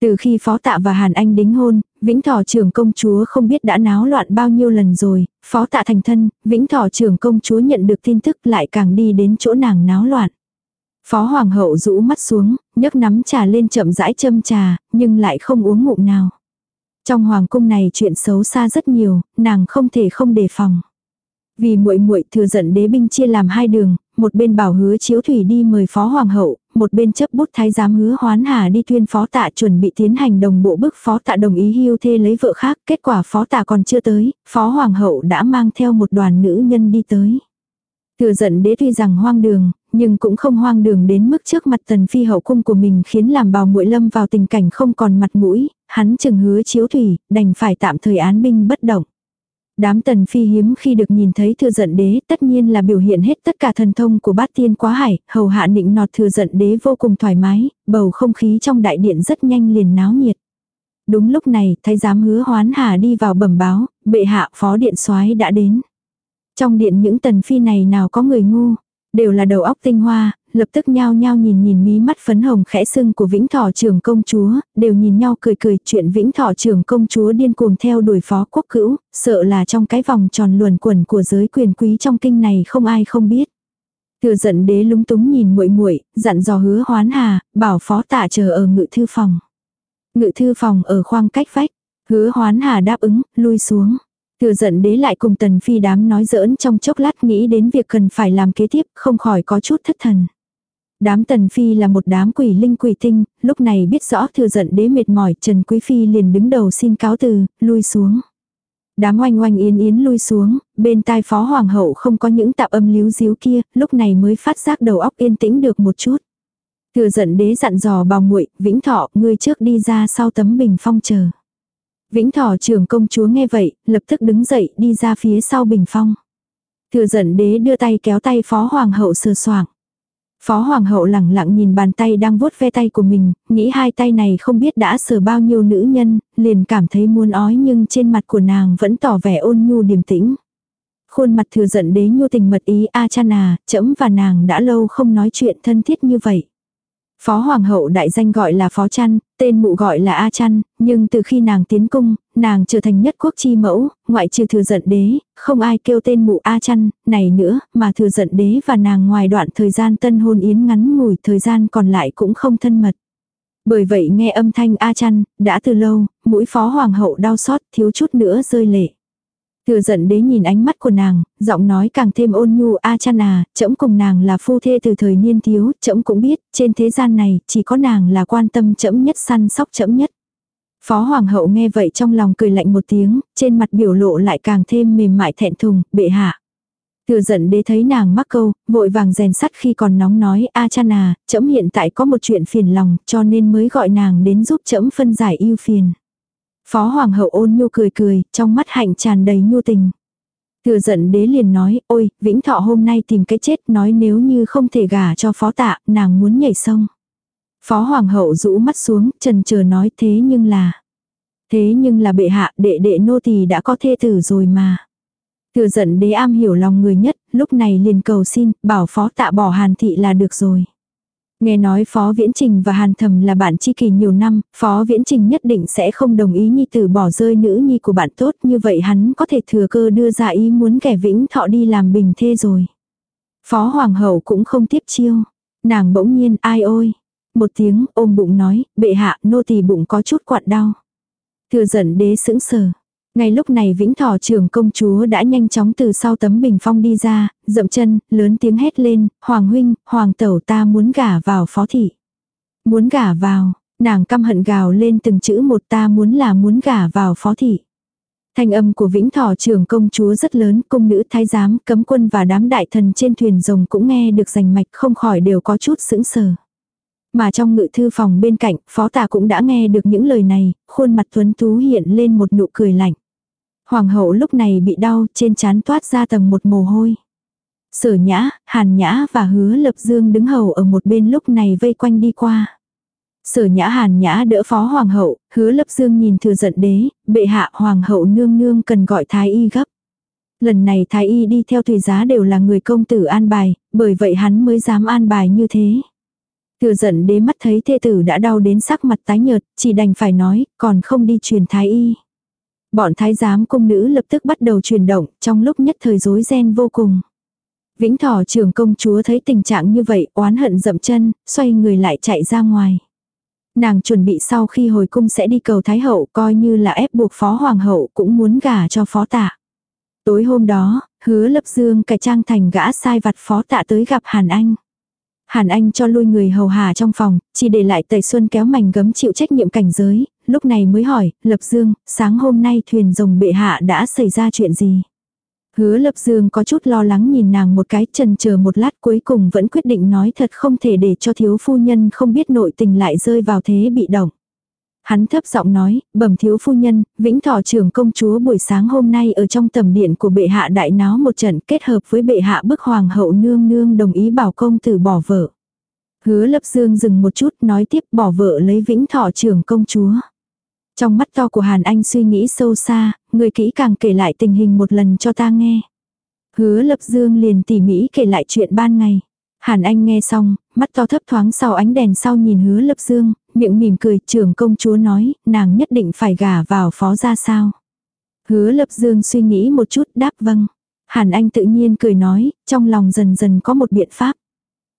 Từ khi phó tạ và Hàn Anh đính hôn, Vĩnh Thỏ trưởng công chúa không biết đã náo loạn bao nhiêu lần rồi, phó tạ thành thân, Vĩnh Thỏ trưởng công chúa nhận được tin tức lại càng đi đến chỗ nàng náo loạn. Phó hoàng hậu rũ mắt xuống, nhấc nắm trà lên chậm rãi châm trà, nhưng lại không uống ngụm nào. Trong hoàng cung này chuyện xấu xa rất nhiều, nàng không thể không đề phòng. Vì muội muội thừa giận đế binh chia làm hai đường, một bên bảo hứa chiếu thủy đi mời phó hoàng hậu, một bên chấp bút thái giám hứa hoán hà đi tuyên phó tạ chuẩn bị tiến hành đồng bộ bức phó tạ đồng ý hưu thê lấy vợ khác, kết quả phó tạ còn chưa tới, phó hoàng hậu đã mang theo một đoàn nữ nhân đi tới. Thừa giận đế tuy rằng hoang đường, nhưng cũng không hoang đường đến mức trước mặt tần phi hậu cung của mình khiến làm bào muội lâm vào tình cảnh không còn mặt mũi, hắn chừng hứa chiếu thủy, đành phải tạm thời án binh bất động. Đám tần phi hiếm khi được nhìn thấy thừa giận đế tất nhiên là biểu hiện hết tất cả thần thông của bát tiên quá hải, hầu hạ nịnh nọt thừa giận đế vô cùng thoải mái, bầu không khí trong đại điện rất nhanh liền náo nhiệt. Đúng lúc này, thái giám hứa hoán hà đi vào bẩm báo, bệ hạ phó điện soái đã đến. Trong điện những tần phi này nào có người ngu, đều là đầu óc tinh hoa, lập tức nhao nhao nhìn nhìn mí mắt phấn hồng khẽ sưng của Vĩnh Thọ trưởng công chúa, đều nhìn nhau cười cười chuyện Vĩnh Thọ trưởng công chúa điên cuồng theo đuổi phó quốc cữu, sợ là trong cái vòng tròn luồn quẩn của giới quyền quý trong kinh này không ai không biết. Thừa giận đế lúng túng nhìn muội muội, dặn dò hứa hoán hà, bảo phó tạ chờ ở ngự thư phòng. Ngự thư phòng ở khoang cách vách, hứa hoán hà đáp ứng, lui xuống. Thừa giận đế lại cùng tần phi đám nói giỡn trong chốc lát nghĩ đến việc cần phải làm kế tiếp, không khỏi có chút thất thần. Đám tần phi là một đám quỷ linh quỷ tinh, lúc này biết rõ thừa giận đế mệt mỏi, Trần Quý Phi liền đứng đầu xin cáo từ, lui xuống. Đám oanh oanh yến yến lui xuống, bên tai phó hoàng hậu không có những tạp âm líu díu kia, lúc này mới phát giác đầu óc yên tĩnh được một chút. Thừa giận đế dặn dò bào muội vĩnh thọ, ngươi trước đi ra sau tấm bình phong chờ. Vĩnh thỏ trưởng công chúa nghe vậy, lập tức đứng dậy đi ra phía sau bình phong. Thừa giận đế đưa tay kéo tay phó hoàng hậu sờ soạng. Phó Hoàng hậu lẳng lặng nhìn bàn tay đang vuốt ve tay của mình, nghĩ hai tay này không biết đã sờ bao nhiêu nữ nhân, liền cảm thấy muốn ói nhưng trên mặt của nàng vẫn tỏ vẻ ôn nhu điềm tĩnh. Khuôn mặt thừa giận đế nhu tình mật ý A chan à, trẫm và nàng đã lâu không nói chuyện thân thiết như vậy. Phó Hoàng hậu đại danh gọi là Phó Chăn, tên mụ gọi là A Chăn, nhưng từ khi nàng tiến cung, nàng trở thành nhất quốc chi mẫu, ngoại trừ thừa giận đế, không ai kêu tên mụ A Chăn, này nữa, mà thừa giận đế và nàng ngoài đoạn thời gian tân hôn yến ngắn ngủi thời gian còn lại cũng không thân mật. Bởi vậy nghe âm thanh A Chăn, đã từ lâu, mũi Phó Hoàng hậu đau xót thiếu chút nữa rơi lệ. Thừa giận đế nhìn ánh mắt của nàng, giọng nói càng thêm ôn nhu a chăn à, trẫm cùng nàng là phu thê từ thời niên thiếu, trẫm cũng biết, trên thế gian này, chỉ có nàng là quan tâm trẫm nhất săn sóc trẫm nhất. Phó hoàng hậu nghe vậy trong lòng cười lạnh một tiếng, trên mặt biểu lộ lại càng thêm mềm mại thẹn thùng, bệ hạ. Thừa giận đế thấy nàng mắc câu, vội vàng rèn sắt khi còn nóng nói, a chăn à, trẫm hiện tại có một chuyện phiền lòng, cho nên mới gọi nàng đến giúp trẫm phân giải yêu phiền. Phó hoàng hậu ôn nhu cười cười, trong mắt hạnh tràn đầy nhu tình. Thừa giận đế liền nói, ôi, vĩnh thọ hôm nay tìm cái chết, nói nếu như không thể gả cho phó tạ, nàng muốn nhảy sông. Phó hoàng hậu rũ mắt xuống, trần chờ nói thế nhưng là. Thế nhưng là bệ hạ, đệ đệ nô tỳ đã có thê tử rồi mà. Thừa giận đế am hiểu lòng người nhất, lúc này liền cầu xin, bảo phó tạ bỏ hàn thị là được rồi. Nghe nói Phó Viễn Trình và Hàn Thầm là bạn tri kỷ nhiều năm, Phó Viễn Trình nhất định sẽ không đồng ý nhi tử bỏ rơi nữ nhi của bạn tốt như vậy hắn có thể thừa cơ đưa ra ý muốn kẻ Vĩnh Thọ đi làm bình thê rồi. Phó Hoàng hậu cũng không tiếp chiêu. Nàng bỗng nhiên ai ôi. Một tiếng ôm bụng nói, bệ hạ nô tỳ bụng có chút quặn đau. Thừa giận đế sững sờ. Ngay lúc này Vĩnh thỏ trưởng công chúa đã nhanh chóng từ sau tấm bình phong đi ra, dậm chân, lớn tiếng hét lên, Hoàng huynh, Hoàng tẩu ta muốn gả vào phó thị. Muốn gả vào, nàng căm hận gào lên từng chữ một ta muốn là muốn gả vào phó thị. Thanh âm của Vĩnh thỏ trưởng công chúa rất lớn, cung nữ thái giám, cấm quân và đám đại thần trên thuyền rồng cũng nghe được rành mạch không khỏi đều có chút sững sờ. Mà trong ngự thư phòng bên cạnh, phó tà cũng đã nghe được những lời này, khuôn mặt tuấn tú hiện lên một nụ cười lạnh. Hoàng hậu lúc này bị đau, trên trán toát ra tầng một mồ hôi. Sở nhã, hàn nhã và hứa lập dương đứng hầu ở một bên lúc này vây quanh đi qua. Sở nhã hàn nhã đỡ phó hoàng hậu, hứa lập dương nhìn thừa giận đế, bệ hạ hoàng hậu nương nương cần gọi thái y gấp. Lần này thái y đi theo thủy giá đều là người công tử an bài, bởi vậy hắn mới dám an bài như thế. Thừa giận đế mắt thấy thê tử đã đau đến sắc mặt tái nhợt, chỉ đành phải nói, còn không đi truyền thái y. Bọn thái giám cung nữ lập tức bắt đầu chuyển động, trong lúc nhất thời rối ren vô cùng. Vĩnh thỏ trưởng công chúa thấy tình trạng như vậy, oán hận dậm chân, xoay người lại chạy ra ngoài. Nàng chuẩn bị sau khi hồi cung sẽ đi cầu Thái Hậu coi như là ép buộc Phó Hoàng Hậu cũng muốn gả cho Phó Tạ. Tối hôm đó, hứa lập dương cải trang thành gã sai vặt Phó Tạ tới gặp Hàn Anh. Hàn Anh cho lui người hầu hà trong phòng, chỉ để lại Tẩy Xuân kéo mảnh gấm chịu trách nhiệm cảnh giới, lúc này mới hỏi, Lập Dương, sáng hôm nay thuyền rồng bệ hạ đã xảy ra chuyện gì? Hứa Lập Dương có chút lo lắng nhìn nàng một cái trần chờ một lát cuối cùng vẫn quyết định nói thật không thể để cho thiếu phu nhân không biết nội tình lại rơi vào thế bị động. Hắn thấp giọng nói, bẩm thiếu phu nhân, vĩnh thọ trưởng công chúa buổi sáng hôm nay ở trong tầm điện của bệ hạ đại náo một trận kết hợp với bệ hạ bức hoàng hậu nương nương đồng ý bảo công tử bỏ vợ. Hứa lập dương dừng một chút nói tiếp bỏ vợ lấy vĩnh thọ trưởng công chúa. Trong mắt to của Hàn Anh suy nghĩ sâu xa, người kỹ càng kể lại tình hình một lần cho ta nghe. Hứa lập dương liền tỉ mỉ kể lại chuyện ban ngày. Hàn Anh nghe xong, mắt to thấp thoáng sau ánh đèn sau nhìn hứa lập dương, miệng mỉm cười, trưởng công chúa nói, nàng nhất định phải gả vào phó ra sao. Hứa lập dương suy nghĩ một chút đáp vâng. Hàn Anh tự nhiên cười nói, trong lòng dần dần có một biện pháp.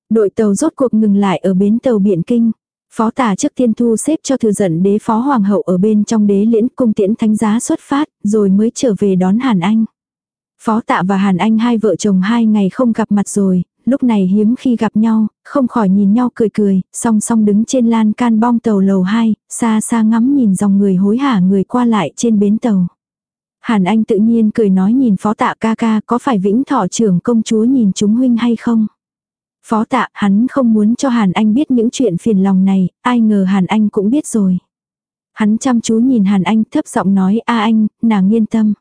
Đội tàu rốt cuộc ngừng lại ở bến tàu Biển Kinh. Phó tả trước tiên thu xếp cho thừa dẫn đế phó hoàng hậu ở bên trong đế liễn cung tiễn thánh giá xuất phát, rồi mới trở về đón Hàn Anh. Phó tạ và Hàn Anh hai vợ chồng hai ngày không gặp mặt rồi, lúc này hiếm khi gặp nhau, không khỏi nhìn nhau cười cười, song song đứng trên lan can bong tàu lầu 2, xa xa ngắm nhìn dòng người hối hả người qua lại trên bến tàu. Hàn Anh tự nhiên cười nói nhìn phó tạ ca ca có phải vĩnh thọ trưởng công chúa nhìn chúng huynh hay không? Phó tạ hắn không muốn cho Hàn Anh biết những chuyện phiền lòng này, ai ngờ Hàn Anh cũng biết rồi. Hắn chăm chú nhìn Hàn Anh thấp giọng nói a anh, nàng yên tâm.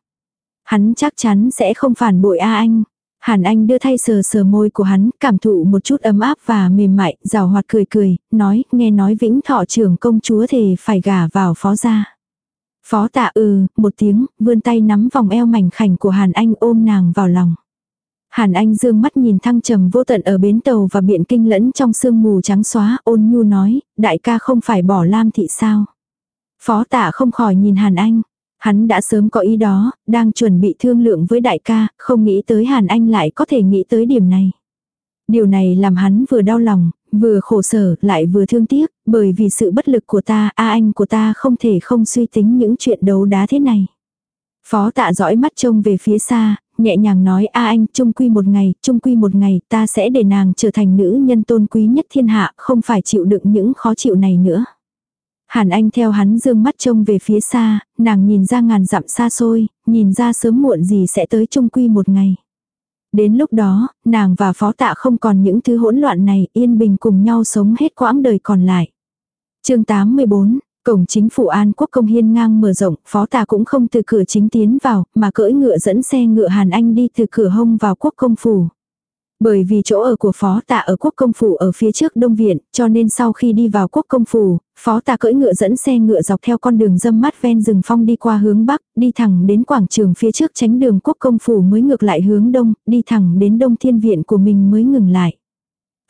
Hắn chắc chắn sẽ không phản bội a anh. Hàn Anh đưa thay sờ sờ môi của hắn, cảm thụ một chút ấm áp và mềm mại, rào hoạt cười cười, nói, nghe nói vĩnh thọ trưởng công chúa thề phải gả vào phó gia. Phó tạ ừ, một tiếng, vươn tay nắm vòng eo mảnh khảnh của Hàn Anh ôm nàng vào lòng. Hàn Anh dương mắt nhìn thăng trầm vô tận ở bến tàu và biển kinh lẫn trong sương mù trắng xóa ôn nhu nói, đại ca không phải bỏ lam thị sao. Phó tạ không khỏi nhìn Hàn Anh. Hắn đã sớm có ý đó, đang chuẩn bị thương lượng với đại ca, không nghĩ tới Hàn Anh lại có thể nghĩ tới điểm này. Điều này làm hắn vừa đau lòng, vừa khổ sở, lại vừa thương tiếc, bởi vì sự bất lực của ta, a anh của ta không thể không suy tính những chuyện đấu đá thế này. Phó tạ dõi mắt trông về phía xa, nhẹ nhàng nói a anh, trung quy một ngày, trung quy một ngày, ta sẽ để nàng trở thành nữ nhân tôn quý nhất thiên hạ, không phải chịu đựng những khó chịu này nữa. Hàn Anh theo hắn dương mắt trông về phía xa, nàng nhìn ra ngàn dặm xa xôi, nhìn ra sớm muộn gì sẽ tới trung quy một ngày. Đến lúc đó, nàng và phó tạ không còn những thứ hỗn loạn này, yên bình cùng nhau sống hết quãng đời còn lại. chương 84, Cổng chính phủ An Quốc công hiên ngang mở rộng, phó Tạ cũng không từ cửa chính tiến vào, mà cưỡi ngựa dẫn xe ngựa Hàn Anh đi từ cửa hông vào quốc công phủ. Bởi vì chỗ ở của phó tạ ở quốc công phủ ở phía trước đông viện, cho nên sau khi đi vào quốc công phủ, phó tạ cưỡi ngựa dẫn xe ngựa dọc theo con đường dâm mát ven rừng phong đi qua hướng bắc, đi thẳng đến quảng trường phía trước tránh đường quốc công phủ mới ngược lại hướng đông, đi thẳng đến đông thiên viện của mình mới ngừng lại.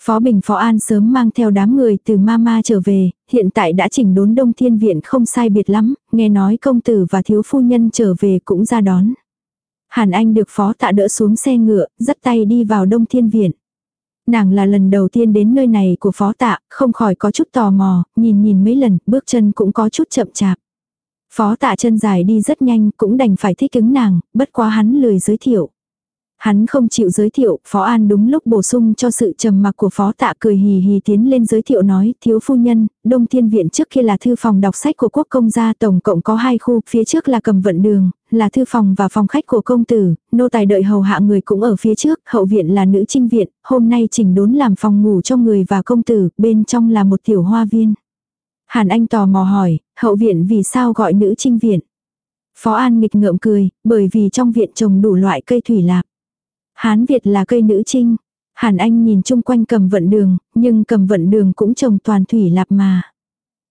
Phó Bình Phó An sớm mang theo đám người từ Mama trở về, hiện tại đã chỉnh đốn đông thiên viện không sai biệt lắm, nghe nói công tử và thiếu phu nhân trở về cũng ra đón. Hàn Anh được phó tạ đỡ xuống xe ngựa, dắt tay đi vào đông thiên viện. Nàng là lần đầu tiên đến nơi này của phó tạ, không khỏi có chút tò mò, nhìn nhìn mấy lần, bước chân cũng có chút chậm chạp. Phó tạ chân dài đi rất nhanh, cũng đành phải thích ứng nàng, bất quá hắn lười giới thiệu. Hắn không chịu giới thiệu, Phó An đúng lúc bổ sung cho sự trầm mặc của Phó Tạ cười hì hì tiến lên giới thiệu nói, thiếu phu nhân, Đông Thiên Viện trước kia là thư phòng đọc sách của quốc công gia tổng cộng có hai khu, phía trước là cầm vận đường, là thư phòng và phòng khách của công tử, nô tài đợi hầu hạ người cũng ở phía trước, hậu viện là nữ trinh viện, hôm nay chỉnh đốn làm phòng ngủ cho người và công tử, bên trong là một tiểu hoa viên. Hàn Anh tò mò hỏi, hậu viện vì sao gọi nữ trinh viện? Phó An nghịch ngợm cười, bởi vì trong viện trồng đủ loại cây thủy lạc Hán Việt là cây nữ trinh. Hàn Anh nhìn chung quanh cầm vận đường, nhưng cầm vận đường cũng trồng toàn thủy lạp mà.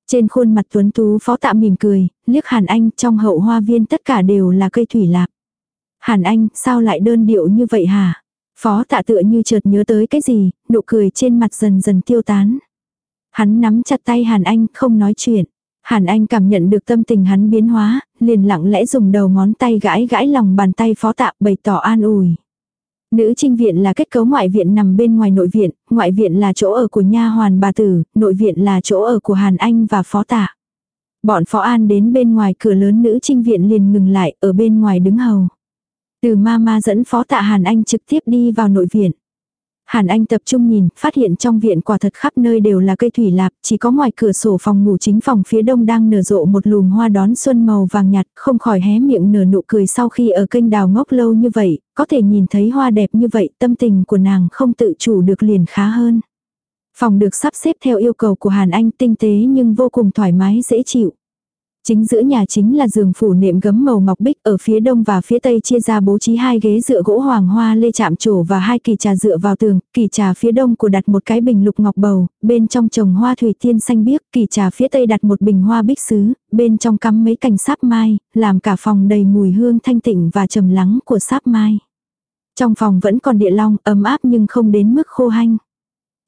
Trên khuôn mặt tuấn tú phó tạ mỉm cười, liếc Hàn Anh trong hậu hoa viên tất cả đều là cây thủy lạp. Hàn Anh, sao lại đơn điệu như vậy hả? Phó tạ tựa như chợt nhớ tới cái gì, nụ cười trên mặt dần dần tiêu tán. Hắn nắm chặt tay Hàn Anh, không nói chuyện. Hàn Anh cảm nhận được tâm tình hắn biến hóa, liền lặng lẽ dùng đầu ngón tay gãi gãi lòng bàn tay phó tạ bày tỏ an ủi. Nữ trinh viện là kết cấu ngoại viện nằm bên ngoài nội viện, ngoại viện là chỗ ở của nha hoàn bà tử, nội viện là chỗ ở của Hàn Anh và phó tạ. Bọn phó an đến bên ngoài cửa lớn nữ trinh viện liền ngừng lại ở bên ngoài đứng hầu. Từ ma ma dẫn phó tạ Hàn Anh trực tiếp đi vào nội viện. Hàn Anh tập trung nhìn, phát hiện trong viện quả thật khắp nơi đều là cây thủy lạp, chỉ có ngoài cửa sổ phòng ngủ chính phòng phía đông đang nở rộ một lùm hoa đón xuân màu vàng nhạt, không khỏi hé miệng nở nụ cười sau khi ở kênh đào ngốc lâu như vậy, có thể nhìn thấy hoa đẹp như vậy, tâm tình của nàng không tự chủ được liền khá hơn. Phòng được sắp xếp theo yêu cầu của Hàn Anh tinh tế nhưng vô cùng thoải mái dễ chịu. Chính giữa nhà chính là giường phủ nệm gấm màu ngọc bích ở phía đông và phía tây chia ra bố trí hai ghế dựa gỗ hoàng hoa lê chạm trổ và hai kỳ trà dựa vào tường, kỳ trà phía đông của đặt một cái bình lục ngọc bầu, bên trong trồng hoa thủy tiên xanh biếc, kỳ trà phía tây đặt một bình hoa bích sứ, bên trong cắm mấy cành sáp mai, làm cả phòng đầy mùi hương thanh tịnh và trầm lắng của sáp mai. Trong phòng vẫn còn địa long, ấm áp nhưng không đến mức khô hanh.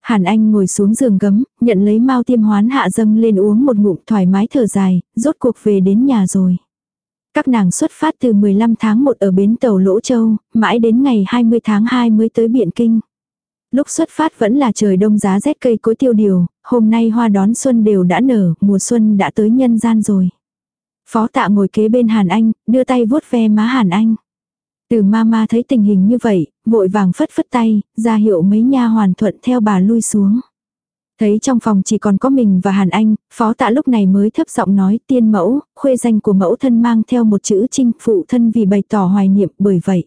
Hàn Anh ngồi xuống giường gấm, nhận lấy mau tiêm hoán hạ dâng lên uống một ngụm thoải mái thở dài, rốt cuộc về đến nhà rồi. Các nàng xuất phát từ 15 tháng 1 ở bến tàu Lỗ Châu, mãi đến ngày 20 tháng 2 mới tới Biện Kinh. Lúc xuất phát vẫn là trời đông giá rét cây cối tiêu điều, hôm nay hoa đón xuân đều đã nở, mùa xuân đã tới nhân gian rồi. Phó tạ ngồi kế bên Hàn Anh, đưa tay vuốt ve má Hàn Anh. Từ mama thấy tình hình như vậy, vội vàng phất phất tay, ra hiệu mấy nha hoàn thuận theo bà lui xuống. Thấy trong phòng chỉ còn có mình và Hàn Anh, phó tạ lúc này mới thấp giọng nói tiên mẫu, khuê danh của mẫu thân mang theo một chữ trinh phụ thân vì bày tỏ hoài niệm bởi vậy.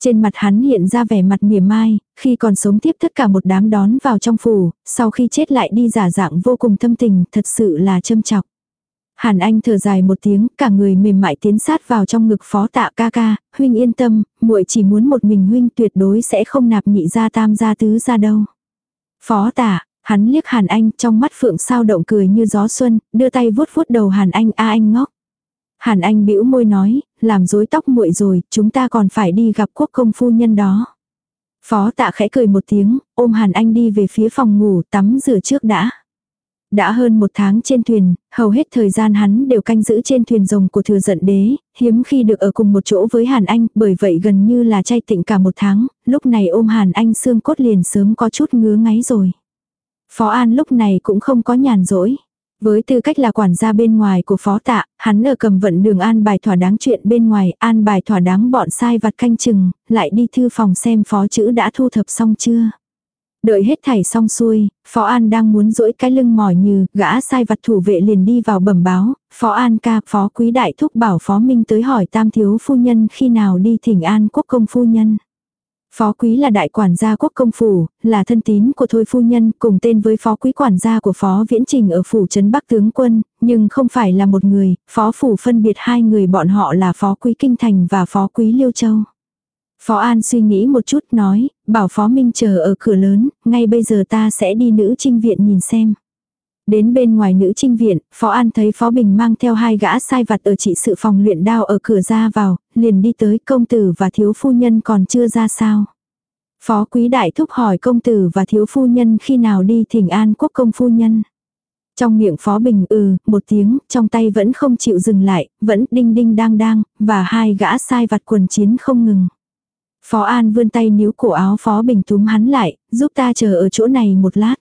Trên mặt hắn hiện ra vẻ mặt mỉa mai, khi còn sống tiếp tất cả một đám đón vào trong phủ, sau khi chết lại đi giả dạng vô cùng thâm tình, thật sự là châm chọc. Hàn Anh thở dài một tiếng, cả người mềm mại tiến sát vào trong ngực phó tạ ca ca, huynh yên tâm, muội chỉ muốn một mình huynh tuyệt đối sẽ không nạp nhị ra tam gia tứ ra đâu. Phó tạ, hắn liếc Hàn Anh trong mắt phượng sao động cười như gió xuân, đưa tay vuốt vuốt đầu Hàn Anh a anh ngốc. Hàn Anh bĩu môi nói, làm rối tóc muội rồi, chúng ta còn phải đi gặp quốc công phu nhân đó. Phó tạ khẽ cười một tiếng, ôm Hàn Anh đi về phía phòng ngủ tắm rửa trước đã. Đã hơn một tháng trên thuyền, hầu hết thời gian hắn đều canh giữ trên thuyền rồng của thừa giận đế, hiếm khi được ở cùng một chỗ với Hàn Anh, bởi vậy gần như là chay tịnh cả một tháng, lúc này ôm Hàn Anh xương cốt liền sớm có chút ngứa ngáy rồi. Phó An lúc này cũng không có nhàn rỗi. Với tư cách là quản gia bên ngoài của phó tạ, hắn ở cầm vận đường an bài thỏa đáng chuyện bên ngoài, an bài thỏa đáng bọn sai vặt canh chừng, lại đi thư phòng xem phó chữ đã thu thập xong chưa. Đợi hết thảy xong xuôi, Phó An đang muốn rỗi cái lưng mỏi như, gã sai vặt thủ vệ liền đi vào bẩm báo, Phó An ca, Phó Quý Đại Thúc bảo Phó Minh tới hỏi tam thiếu phu nhân khi nào đi thỉnh an quốc công phu nhân. Phó Quý là đại quản gia quốc công phủ, là thân tín của Thôi Phu Nhân, cùng tên với Phó Quý quản gia của Phó Viễn Trình ở phủ trấn Bắc Tướng Quân, nhưng không phải là một người, Phó Phủ phân biệt hai người bọn họ là Phó Quý Kinh Thành và Phó Quý Liêu Châu. Phó An suy nghĩ một chút nói, bảo Phó Minh chờ ở cửa lớn, ngay bây giờ ta sẽ đi nữ trinh viện nhìn xem. Đến bên ngoài nữ trinh viện, Phó An thấy Phó Bình mang theo hai gã sai vặt ở trị sự phòng luyện đao ở cửa ra vào, liền đi tới công tử và thiếu phu nhân còn chưa ra sao. Phó Quý Đại Thúc hỏi công tử và thiếu phu nhân khi nào đi thỉnh an quốc công phu nhân. Trong miệng Phó Bình ừ, một tiếng, trong tay vẫn không chịu dừng lại, vẫn đinh đinh đang đang, và hai gã sai vặt quần chiến không ngừng. Phó An vươn tay níu cổ áo Phó Bình túm hắn lại, giúp ta chờ ở chỗ này một lát.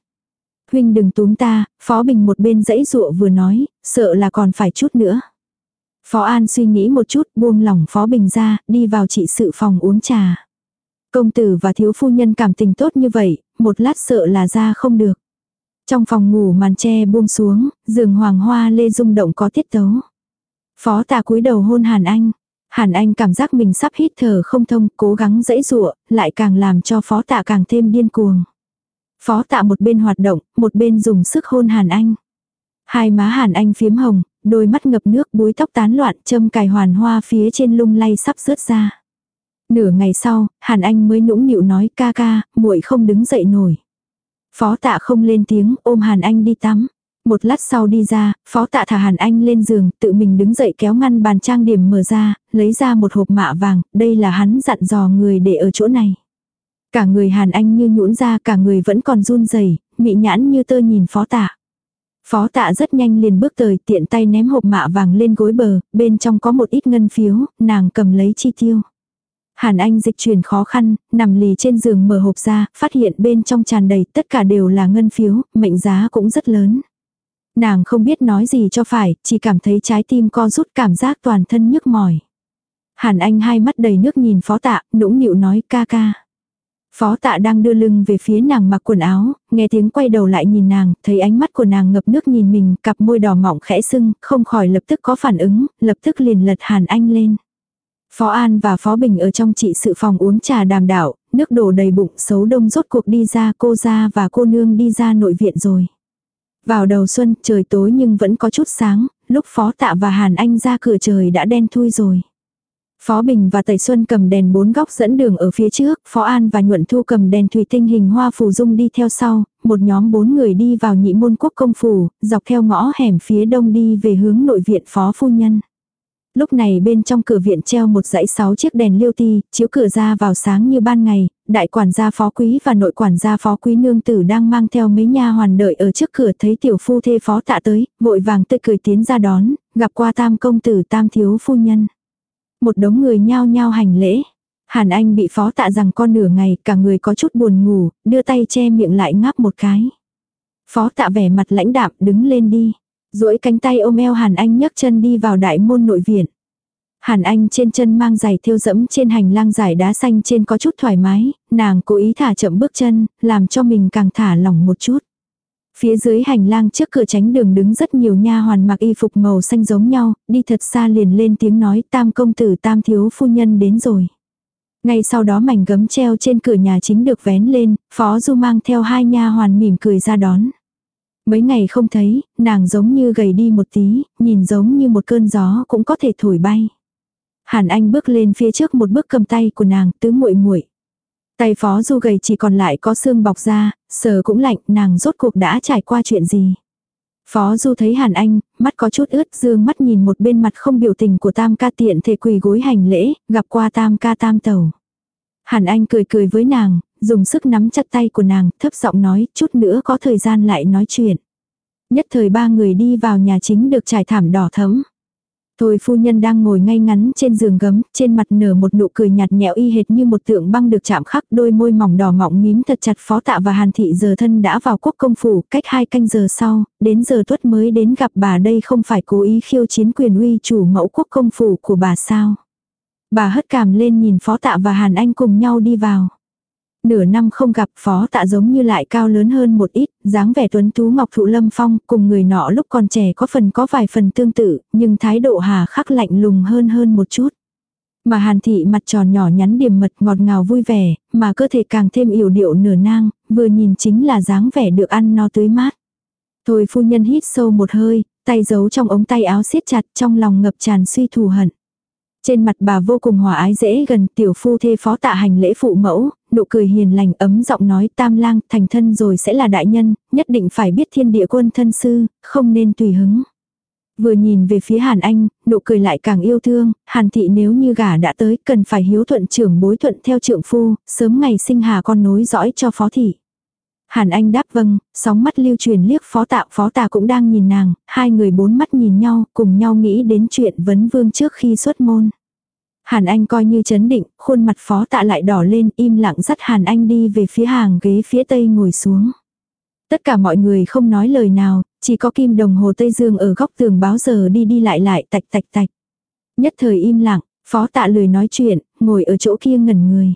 Huynh đừng túm ta, Phó Bình một bên dãy dụa vừa nói, sợ là còn phải chút nữa. Phó An suy nghĩ một chút, buông lỏng Phó Bình ra, đi vào trị sự phòng uống trà. Công tử và thiếu phu nhân cảm tình tốt như vậy, một lát sợ là ra không được. Trong phòng ngủ màn tre buông xuống, giường hoàng hoa lê rung động có tiết tấu. Phó tà cúi đầu hôn Hàn Anh. Hàn Anh cảm giác mình sắp hít thở không thông, cố gắng dãy dụa, lại càng làm cho phó tạ càng thêm điên cuồng. Phó tạ một bên hoạt động, một bên dùng sức hôn Hàn Anh. Hai má Hàn Anh phiếm hồng, đôi mắt ngập nước búi tóc tán loạn châm cài hoàn hoa phía trên lung lay sắp rớt ra. Nửa ngày sau, Hàn Anh mới nũng nịu nói ca ca, muội không đứng dậy nổi. Phó tạ không lên tiếng ôm Hàn Anh đi tắm. Một lát sau đi ra, phó tạ thả Hàn Anh lên giường, tự mình đứng dậy kéo ngăn bàn trang điểm mở ra, lấy ra một hộp mạ vàng, đây là hắn dặn dò người để ở chỗ này. Cả người Hàn Anh như nhũn ra, cả người vẫn còn run rẩy mị nhãn như tơ nhìn phó tạ. Phó tạ rất nhanh liền bước tới tiện tay ném hộp mạ vàng lên gối bờ, bên trong có một ít ngân phiếu, nàng cầm lấy chi tiêu. Hàn Anh dịch chuyển khó khăn, nằm lì trên giường mở hộp ra, phát hiện bên trong tràn đầy tất cả đều là ngân phiếu, mệnh giá cũng rất lớn. Nàng không biết nói gì cho phải, chỉ cảm thấy trái tim co rút cảm giác toàn thân nhức mỏi. Hàn Anh hai mắt đầy nước nhìn phó tạ, nũng nịu nói ca ca. Phó tạ đang đưa lưng về phía nàng mặc quần áo, nghe tiếng quay đầu lại nhìn nàng, thấy ánh mắt của nàng ngập nước nhìn mình, cặp môi đỏ mọng khẽ sưng, không khỏi lập tức có phản ứng, lập tức liền lật Hàn Anh lên. Phó An và Phó Bình ở trong trị sự phòng uống trà đàm đạo, nước đổ đầy bụng xấu đông rốt cuộc đi ra cô ra và cô nương đi ra nội viện rồi. Vào đầu xuân trời tối nhưng vẫn có chút sáng, lúc Phó Tạ và Hàn Anh ra cửa trời đã đen thui rồi. Phó Bình và Tẩy Xuân cầm đèn bốn góc dẫn đường ở phía trước, Phó An và Nhuận Thu cầm đèn thủy tinh hình hoa phù dung đi theo sau, một nhóm bốn người đi vào nhị môn quốc công phủ, dọc theo ngõ hẻm phía đông đi về hướng nội viện Phó Phu Nhân. Lúc này bên trong cửa viện treo một dãy sáu chiếc đèn liêu ti, chiếu cửa ra vào sáng như ban ngày, đại quản gia phó quý và nội quản gia phó quý nương tử đang mang theo mấy nha hoàn đợi ở trước cửa thấy tiểu phu thê phó tạ tới, vội vàng tươi cười tiến ra đón, gặp qua tam công tử tam thiếu phu nhân. Một đống người nhao nhao hành lễ. Hàn Anh bị phó tạ rằng con nửa ngày, cả người có chút buồn ngủ, đưa tay che miệng lại ngáp một cái. Phó tạ vẻ mặt lãnh đạm đứng lên đi duỗi cánh tay ôm eo Hàn Anh nhấc chân đi vào đại môn nội viện. Hàn Anh trên chân mang giày thêu dẫm trên hành lang dài đá xanh trên có chút thoải mái, nàng cố ý thả chậm bước chân, làm cho mình càng thả lỏng một chút. Phía dưới hành lang trước cửa tránh đường đứng rất nhiều nha hoàn mặc y phục màu xanh giống nhau, đi thật xa liền lên tiếng nói tam công tử tam thiếu phu nhân đến rồi. Ngay sau đó mảnh gấm treo trên cửa nhà chính được vén lên, phó du mang theo hai nha hoàn mỉm cười ra đón. Mấy ngày không thấy, nàng giống như gầy đi một tí, nhìn giống như một cơn gió cũng có thể thổi bay. Hàn Anh bước lên phía trước một bước cầm tay của nàng, tứ muội muội. Tay phó du gầy chỉ còn lại có xương bọc ra, sờ cũng lạnh, nàng rốt cuộc đã trải qua chuyện gì. Phó du thấy Hàn Anh, mắt có chút ướt dương mắt nhìn một bên mặt không biểu tình của tam ca tiện thể quỳ gối hành lễ, gặp qua tam ca tam Tẩu. Hàn Anh cười cười với nàng, dùng sức nắm chặt tay của nàng, thấp giọng nói, chút nữa có thời gian lại nói chuyện. Nhất thời ba người đi vào nhà chính được trải thảm đỏ thấm. Thôi phu nhân đang ngồi ngay ngắn trên giường gấm, trên mặt nở một nụ cười nhạt nhẽo y hệt như một tượng băng được chạm khắc đôi môi mỏng đỏ mọng mím thật chặt phó tạ và hàn thị giờ thân đã vào quốc công phủ cách hai canh giờ sau, đến giờ tuất mới đến gặp bà đây không phải cố ý khiêu chiến quyền uy chủ mẫu quốc công phủ của bà sao. Bà hất cảm lên nhìn phó tạ và hàn anh cùng nhau đi vào. Nửa năm không gặp phó tạ giống như lại cao lớn hơn một ít, dáng vẻ tuấn tú ngọc thụ lâm phong cùng người nọ lúc còn trẻ có phần có vài phần tương tự, nhưng thái độ hà khắc lạnh lùng hơn hơn một chút. Mà hàn thị mặt tròn nhỏ nhắn điềm mật ngọt ngào vui vẻ, mà cơ thể càng thêm yểu điệu nửa nang, vừa nhìn chính là dáng vẻ được ăn no tưới mát. Thôi phu nhân hít sâu một hơi, tay giấu trong ống tay áo siết chặt trong lòng ngập tràn suy thù hận. Trên mặt bà vô cùng hòa ái dễ gần tiểu phu thê phó tạ hành lễ phụ mẫu, nụ cười hiền lành ấm giọng nói tam lang thành thân rồi sẽ là đại nhân, nhất định phải biết thiên địa quân thân sư, không nên tùy hứng. Vừa nhìn về phía Hàn Anh, nụ cười lại càng yêu thương, Hàn thị nếu như gả đã tới cần phải hiếu thuận trưởng bối thuận theo trượng phu, sớm ngày sinh hà con nối dõi cho phó thị. Hàn Anh đáp vâng, sóng mắt lưu truyền liếc phó tạ, phó tạ cũng đang nhìn nàng, hai người bốn mắt nhìn nhau, cùng nhau nghĩ đến chuyện vấn vương trước khi xuất môn. Hàn Anh coi như chấn định, khuôn mặt phó tạ lại đỏ lên im lặng dắt Hàn Anh đi về phía hàng ghế phía tây ngồi xuống. Tất cả mọi người không nói lời nào, chỉ có kim đồng hồ Tây Dương ở góc tường báo giờ đi đi lại lại tạch tạch tạch. Nhất thời im lặng, phó tạ lười nói chuyện, ngồi ở chỗ kia ngẩn người.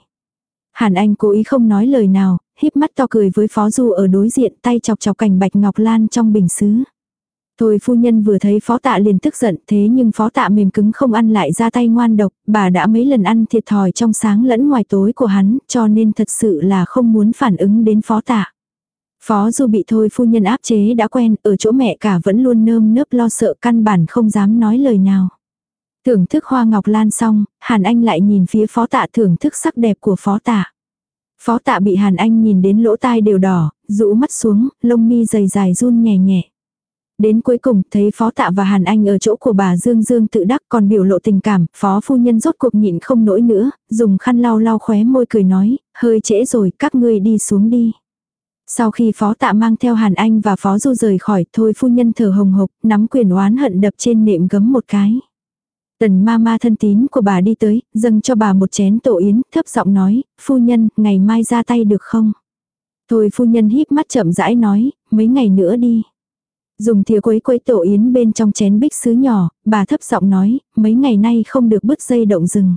Hàn Anh cố ý không nói lời nào, híp mắt to cười với phó du ở đối diện tay chọc chọc cành bạch ngọc lan trong bình xứ. Thôi phu nhân vừa thấy phó tạ liền tức giận thế nhưng phó tạ mềm cứng không ăn lại ra tay ngoan độc, bà đã mấy lần ăn thiệt thòi trong sáng lẫn ngoài tối của hắn cho nên thật sự là không muốn phản ứng đến phó tạ. Phó du bị thôi phu nhân áp chế đã quen, ở chỗ mẹ cả vẫn luôn nơm nớp lo sợ căn bản không dám nói lời nào. Thưởng thức hoa ngọc lan xong, Hàn Anh lại nhìn phía phó tạ thưởng thức sắc đẹp của phó tạ. Phó tạ bị Hàn Anh nhìn đến lỗ tai đều đỏ, rũ mắt xuống, lông mi dày dài run nhẹ nhẹ. Đến cuối cùng thấy phó tạ và Hàn Anh ở chỗ của bà Dương Dương tự đắc còn biểu lộ tình cảm, phó phu nhân rốt cuộc nhịn không nổi nữa, dùng khăn lau lau khóe môi cười nói, hơi trễ rồi, các ngươi đi xuống đi. Sau khi phó tạ mang theo Hàn Anh và phó du rời khỏi, thôi phu nhân thở hồng hộc, nắm quyền oán hận đập trên nệm gấm một cái. Tần ma ma thân tín của bà đi tới, dâng cho bà một chén tổ yến, thấp giọng nói, phu nhân, ngày mai ra tay được không? Thôi phu nhân híp mắt chậm rãi nói, mấy ngày nữa đi. Dùng thìa quấy quấy tổ yến bên trong chén bích sứ nhỏ, bà thấp giọng nói, mấy ngày nay không được bứt dây động rừng.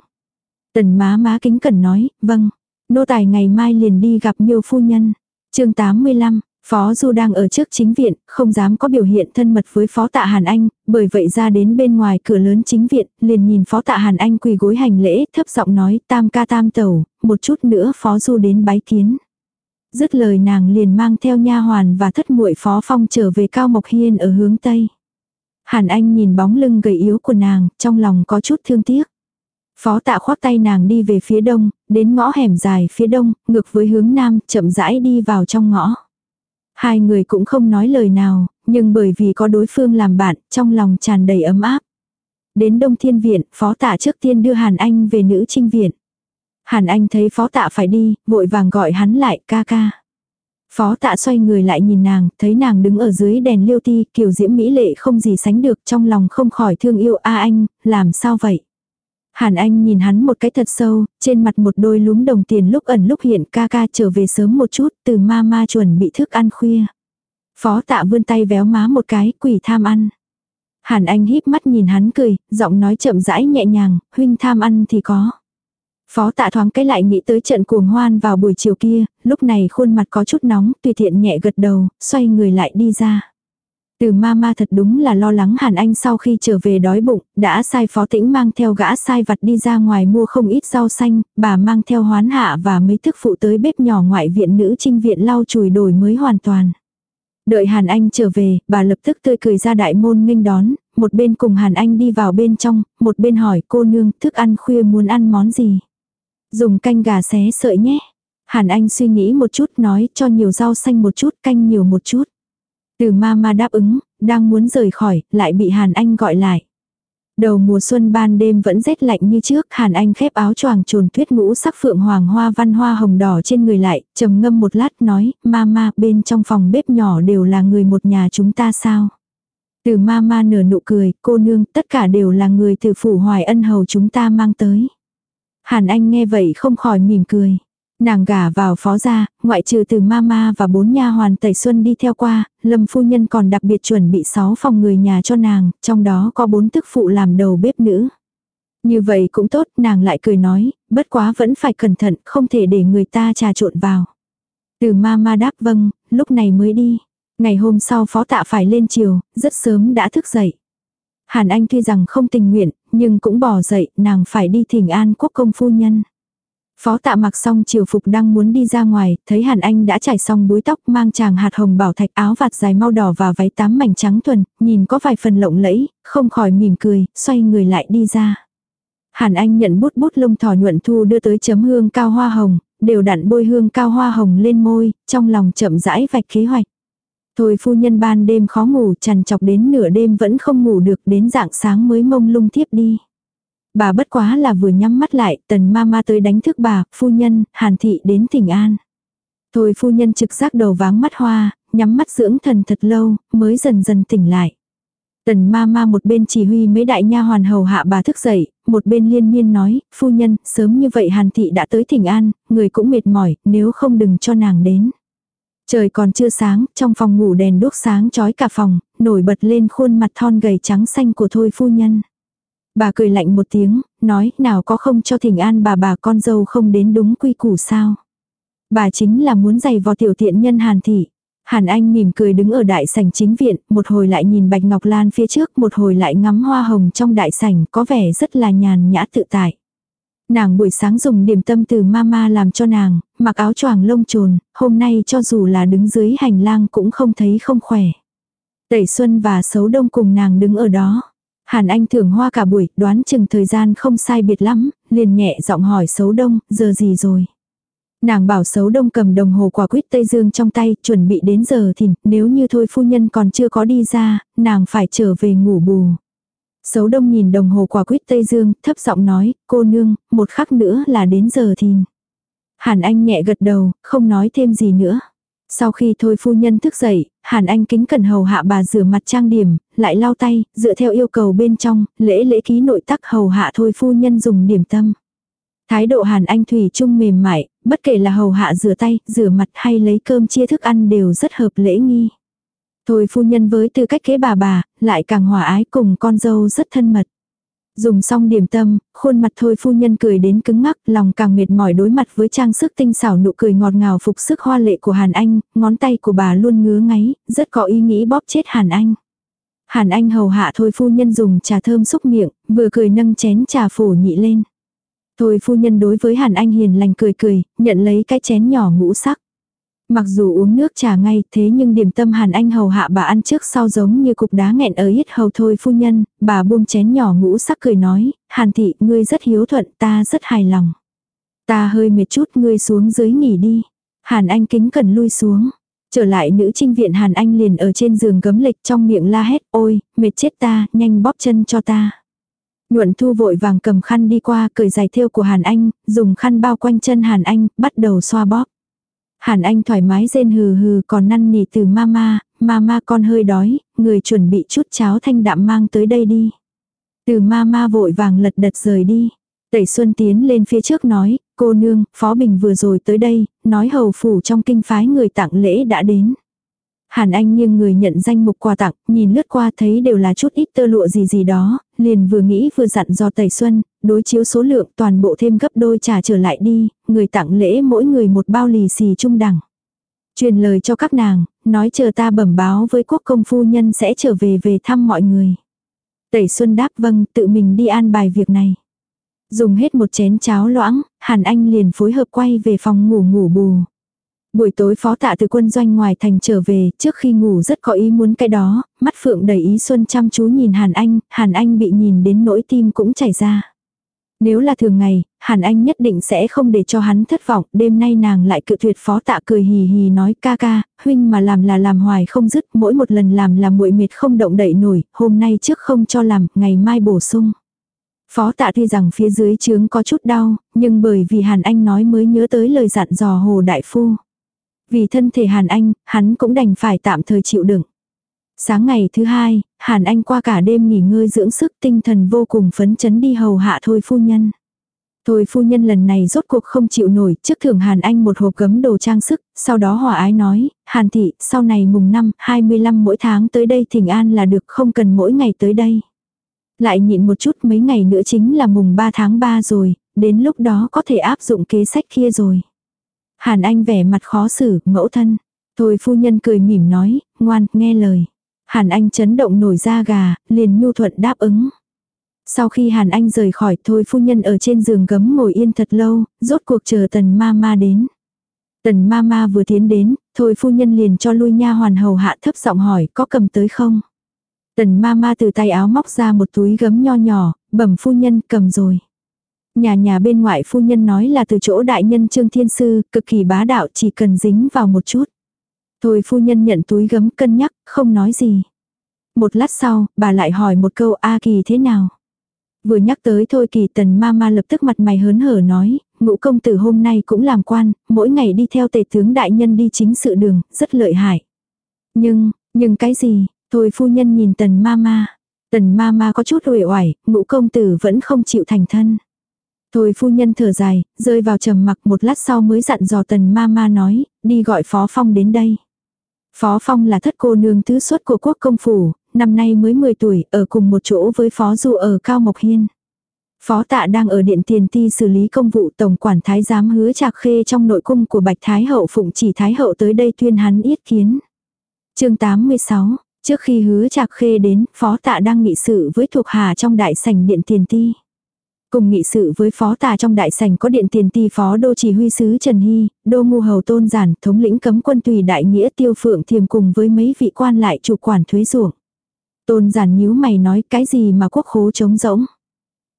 Tần má má kính cẩn nói, vâng, nô tài ngày mai liền đi gặp miêu phu nhân. chương 85, Phó Du đang ở trước chính viện, không dám có biểu hiện thân mật với Phó Tạ Hàn Anh, bởi vậy ra đến bên ngoài cửa lớn chính viện, liền nhìn Phó Tạ Hàn Anh quỳ gối hành lễ, thấp giọng nói tam ca tam tẩu, một chút nữa Phó Du đến bái kiến. Dứt lời nàng liền mang theo nha hoàn và thất muội Phó Phong trở về Cao Mộc Hiên ở hướng Tây. Hàn Anh nhìn bóng lưng gầy yếu của nàng, trong lòng có chút thương tiếc. Phó tạ khoác tay nàng đi về phía đông, đến ngõ hẻm dài phía đông, ngược với hướng nam, chậm rãi đi vào trong ngõ. Hai người cũng không nói lời nào, nhưng bởi vì có đối phương làm bạn, trong lòng tràn đầy ấm áp. Đến Đông Thiên Viện, Phó Tạ trước tiên đưa Hàn Anh về nữ trinh viện. Hàn Anh thấy Phó Tạ phải đi, vội vàng gọi hắn lại ca ca. Phó Tạ xoay người lại nhìn nàng, thấy nàng đứng ở dưới đèn liêu ti, kiều diễm mỹ lệ không gì sánh được, trong lòng không khỏi thương yêu a anh, làm sao vậy? Hàn Anh nhìn hắn một cái thật sâu, trên mặt một đôi lúm đồng tiền lúc ẩn lúc hiện ca ca trở về sớm một chút từ ma ma chuẩn bị thức ăn khuya. Phó tạ vươn tay véo má một cái quỷ tham ăn. Hàn Anh híp mắt nhìn hắn cười, giọng nói chậm rãi nhẹ nhàng, huynh tham ăn thì có. Phó tạ thoáng cái lại nghĩ tới trận cuồng hoan vào buổi chiều kia, lúc này khuôn mặt có chút nóng, tùy thiện nhẹ gật đầu, xoay người lại đi ra. Từ mama thật đúng là lo lắng Hàn Anh sau khi trở về đói bụng, đã sai phó tĩnh mang theo gã sai vặt đi ra ngoài mua không ít rau xanh, bà mang theo hoán hạ và mấy thức phụ tới bếp nhỏ ngoại viện nữ trinh viện lau chùi đổi mới hoàn toàn. Đợi Hàn Anh trở về, bà lập tức tươi cười ra đại môn nghênh đón, một bên cùng Hàn Anh đi vào bên trong, một bên hỏi cô nương thức ăn khuya muốn ăn món gì. Dùng canh gà xé sợi nhé. Hàn Anh suy nghĩ một chút nói cho nhiều rau xanh một chút canh nhiều một chút. Từ mama đáp ứng, đang muốn rời khỏi, lại bị Hàn Anh gọi lại. Đầu mùa xuân ban đêm vẫn rét lạnh như trước, Hàn Anh khép áo choàng trồn tuyết ngũ sắc phượng hoàng hoa văn hoa hồng đỏ trên người lại, trầm ngâm một lát nói, mama bên trong phòng bếp nhỏ đều là người một nhà chúng ta sao? Từ mama nở nụ cười, cô nương, tất cả đều là người từ phủ hoài ân hầu chúng ta mang tới. Hàn Anh nghe vậy không khỏi mỉm cười. Nàng gả vào phó gia, ngoại trừ từ mama và bốn nha hoàn tẩy xuân đi theo qua, lâm phu nhân còn đặc biệt chuẩn bị 6 phòng người nhà cho nàng, trong đó có bốn tức phụ làm đầu bếp nữ. Như vậy cũng tốt, nàng lại cười nói, bất quá vẫn phải cẩn thận, không thể để người ta trà trộn vào. Từ mama đáp vâng, lúc này mới đi. Ngày hôm sau phó tạ phải lên chiều, rất sớm đã thức dậy. Hàn Anh tuy rằng không tình nguyện, nhưng cũng bỏ dậy, nàng phải đi thỉnh an quốc công phu nhân. Phó tạ mặc xong chiều phục đang muốn đi ra ngoài, thấy Hàn Anh đã trải xong búi tóc mang chàng hạt hồng bảo thạch áo vạt dài mau đỏ và váy tám mảnh trắng thuần, nhìn có vài phần lộng lẫy, không khỏi mỉm cười, xoay người lại đi ra. Hàn Anh nhận bút bút lông thỏ nhuận thu đưa tới chấm hương cao hoa hồng, đều đặn bôi hương cao hoa hồng lên môi, trong lòng chậm rãi vạch kế hoạch. Thôi phu nhân ban đêm khó ngủ chằn chọc đến nửa đêm vẫn không ngủ được đến dạng sáng mới mông lung thiếp đi bà bất quá là vừa nhắm mắt lại, tần ma ma tới đánh thức bà, phu nhân, hàn thị đến tỉnh an. Thôi phu nhân trực giác đầu váng mắt hoa, nhắm mắt dưỡng thần thật lâu, mới dần dần tỉnh lại. Tần ma ma một bên chỉ huy mấy đại nha hoàn hầu hạ bà thức dậy, một bên liên miên nói, phu nhân, sớm như vậy hàn thị đã tới thỉnh an, người cũng mệt mỏi, nếu không đừng cho nàng đến. Trời còn chưa sáng, trong phòng ngủ đèn đốt sáng trói cả phòng, nổi bật lên khuôn mặt thon gầy trắng xanh của thôi phu nhân. Bà cười lạnh một tiếng, nói nào có không cho thỉnh an bà bà con dâu không đến đúng quy củ sao. Bà chính là muốn giày vò tiểu tiện nhân Hàn Thị. Hàn Anh mỉm cười đứng ở đại sảnh chính viện, một hồi lại nhìn Bạch Ngọc Lan phía trước, một hồi lại ngắm hoa hồng trong đại sảnh, có vẻ rất là nhàn nhã tự tại. Nàng buổi sáng dùng điểm tâm từ mama làm cho nàng, mặc áo choàng lông trồn, hôm nay cho dù là đứng dưới hành lang cũng không thấy không khỏe. Tẩy Xuân và Sấu Đông cùng nàng đứng ở đó. Hàn Anh thưởng hoa cả buổi, đoán chừng thời gian không sai biệt lắm, liền nhẹ giọng hỏi xấu đông, giờ gì rồi. Nàng bảo xấu đông cầm đồng hồ quả quýt Tây Dương trong tay, chuẩn bị đến giờ thì, nếu như thôi phu nhân còn chưa có đi ra, nàng phải trở về ngủ bù. Xấu đông nhìn đồng hồ quả quýt Tây Dương, thấp giọng nói, cô nương, một khắc nữa là đến giờ thì. Hàn Anh nhẹ gật đầu, không nói thêm gì nữa. Sau khi thôi phu nhân thức dậy, Hàn Anh kính cẩn hầu hạ bà rửa mặt trang điểm, lại lau tay, dựa theo yêu cầu bên trong, lễ lễ ký nội tắc hầu hạ thôi phu nhân dùng điểm tâm. Thái độ Hàn Anh Thủy chung mềm mại, bất kể là hầu hạ rửa tay, rửa mặt hay lấy cơm chia thức ăn đều rất hợp lễ nghi. Thôi phu nhân với tư cách kế bà bà, lại càng hòa ái cùng con dâu rất thân mật. Dùng xong điểm tâm, khuôn mặt thôi phu nhân cười đến cứng ngắc, lòng càng mệt mỏi đối mặt với trang sức tinh xảo nụ cười ngọt ngào phục sức hoa lệ của Hàn Anh, ngón tay của bà luôn ngứa ngáy, rất có ý nghĩ bóp chết Hàn Anh. Hàn Anh hầu hạ thôi phu nhân dùng trà thơm xúc miệng, vừa cười nâng chén trà phổ nhị lên. Thôi phu nhân đối với Hàn Anh hiền lành cười cười, nhận lấy cái chén nhỏ ngũ sắc. Mặc dù uống nước trà ngay thế nhưng điểm tâm Hàn Anh hầu hạ bà ăn trước sau giống như cục đá nghẹn ở ít hầu thôi phu nhân, bà buông chén nhỏ ngũ sắc cười nói, Hàn thị ngươi rất hiếu thuận ta rất hài lòng. Ta hơi mệt chút ngươi xuống dưới nghỉ đi. Hàn Anh kính cần lui xuống. Trở lại nữ trinh viện Hàn Anh liền ở trên giường gấm lịch trong miệng la hét ôi, mệt chết ta, nhanh bóp chân cho ta. Nhuận thu vội vàng cầm khăn đi qua cởi giày thêu của Hàn Anh, dùng khăn bao quanh chân Hàn Anh, bắt đầu xoa bóp. Hàn Anh thoải mái rên hừ hừ còn năn nỉ từ mama, mama con hơi đói, người chuẩn bị chút cháo thanh đạm mang tới đây đi. Từ mama vội vàng lật đật rời đi. Tẩy Xuân tiến lên phía trước nói, cô nương, Phó Bình vừa rồi tới đây, nói hầu phủ trong kinh phái người tặng lễ đã đến. Hàn Anh nghiêng người nhận danh mục quà tặng, nhìn lướt qua thấy đều là chút ít tơ lụa gì gì đó, liền vừa nghĩ vừa dặn do Tẩy Xuân, đối chiếu số lượng toàn bộ thêm gấp đôi trả trở lại đi, người tặng lễ mỗi người một bao lì xì trung đẳng. Truyền lời cho các nàng, nói chờ ta bẩm báo với quốc công phu nhân sẽ trở về về thăm mọi người. Tẩy Xuân đáp vâng, tự mình đi an bài việc này. Dùng hết một chén cháo loãng, Hàn Anh liền phối hợp quay về phòng ngủ ngủ bù. Buổi tối phó tạ từ quân doanh ngoài thành trở về, trước khi ngủ rất có ý muốn cái đó, mắt phượng đầy ý xuân chăm chú nhìn Hàn Anh, Hàn Anh bị nhìn đến nỗi tim cũng chảy ra. Nếu là thường ngày, Hàn Anh nhất định sẽ không để cho hắn thất vọng, đêm nay nàng lại cự tuyệt phó tạ cười hì hì nói ca ca, huynh mà làm là làm hoài không dứt, mỗi một lần làm là muội mệt không động đậy nổi, hôm nay trước không cho làm, ngày mai bổ sung. Phó tạ tuy rằng phía dưới trướng có chút đau, nhưng bởi vì Hàn Anh nói mới nhớ tới lời dặn dò Hồ Đại Phu. Vì thân thể Hàn Anh, hắn cũng đành phải tạm thời chịu đựng. Sáng ngày thứ hai, Hàn Anh qua cả đêm nghỉ ngơi dưỡng sức tinh thần vô cùng phấn chấn đi hầu hạ thôi phu nhân. Thôi phu nhân lần này rốt cuộc không chịu nổi, trước thưởng Hàn Anh một hộp gấm đồ trang sức, sau đó hòa ái nói, Hàn thị, sau này mùng 5, 25 mỗi tháng tới đây thỉnh an là được không cần mỗi ngày tới đây. Lại nhịn một chút mấy ngày nữa chính là mùng 3 tháng 3 rồi, đến lúc đó có thể áp dụng kế sách kia rồi. Hàn Anh vẻ mặt khó xử, mẫu thân. Thôi phu nhân cười mỉm nói, ngoan, nghe lời. Hàn Anh chấn động nổi da gà, liền nhu thuận đáp ứng. Sau khi Hàn Anh rời khỏi thôi phu nhân ở trên giường gấm ngồi yên thật lâu, rốt cuộc chờ tần ma ma đến. Tần ma ma vừa tiến đến, thôi phu nhân liền cho lui nha hoàn hầu hạ thấp giọng hỏi có cầm tới không. Tần ma ma từ tay áo móc ra một túi gấm nho nhỏ, bẩm phu nhân cầm rồi. Nhà nhà bên ngoại phu nhân nói là từ chỗ đại nhân Trương Thiên Sư, cực kỳ bá đạo chỉ cần dính vào một chút. Thôi phu nhân nhận túi gấm cân nhắc, không nói gì. Một lát sau, bà lại hỏi một câu A kỳ thế nào. Vừa nhắc tới thôi kỳ tần ma ma lập tức mặt mày hớn hở nói, ngũ công tử hôm nay cũng làm quan, mỗi ngày đi theo tề tướng đại nhân đi chính sự đường, rất lợi hại. Nhưng, nhưng cái gì, thôi phu nhân nhìn tần ma ma. Tần ma ma có chút uể oải, ngũ công tử vẫn không chịu thành thân. Thôi phu nhân thở dài, rơi vào trầm mặc một lát sau mới dặn dò tần ma ma nói, đi gọi Phó Phong đến đây. Phó Phong là thất cô nương thứ xuất của quốc công phủ, năm nay mới 10 tuổi, ở cùng một chỗ với Phó Du ở Cao Mộc Hiên. Phó tạ đang ở điện tiền ti xử lý công vụ tổng quản thái giám hứa trạc khê trong nội cung của Bạch Thái Hậu Phụng chỉ Thái Hậu tới đây tuyên hắn yết kiến. chương 86, trước khi hứa trạc khê đến, phó tạ đang nghị sự với thuộc hà trong đại sảnh điện tiền ti. Cùng nghị sự với phó tà trong đại sảnh có điện tiền ti phó đô chỉ huy sứ Trần Hy, đô ngu hầu tôn giản, thống lĩnh cấm quân tùy đại nghĩa tiêu phượng thiềm cùng với mấy vị quan lại chủ quản thuế ruộng. Tôn giản nhíu mày nói cái gì mà quốc khố trống rỗng.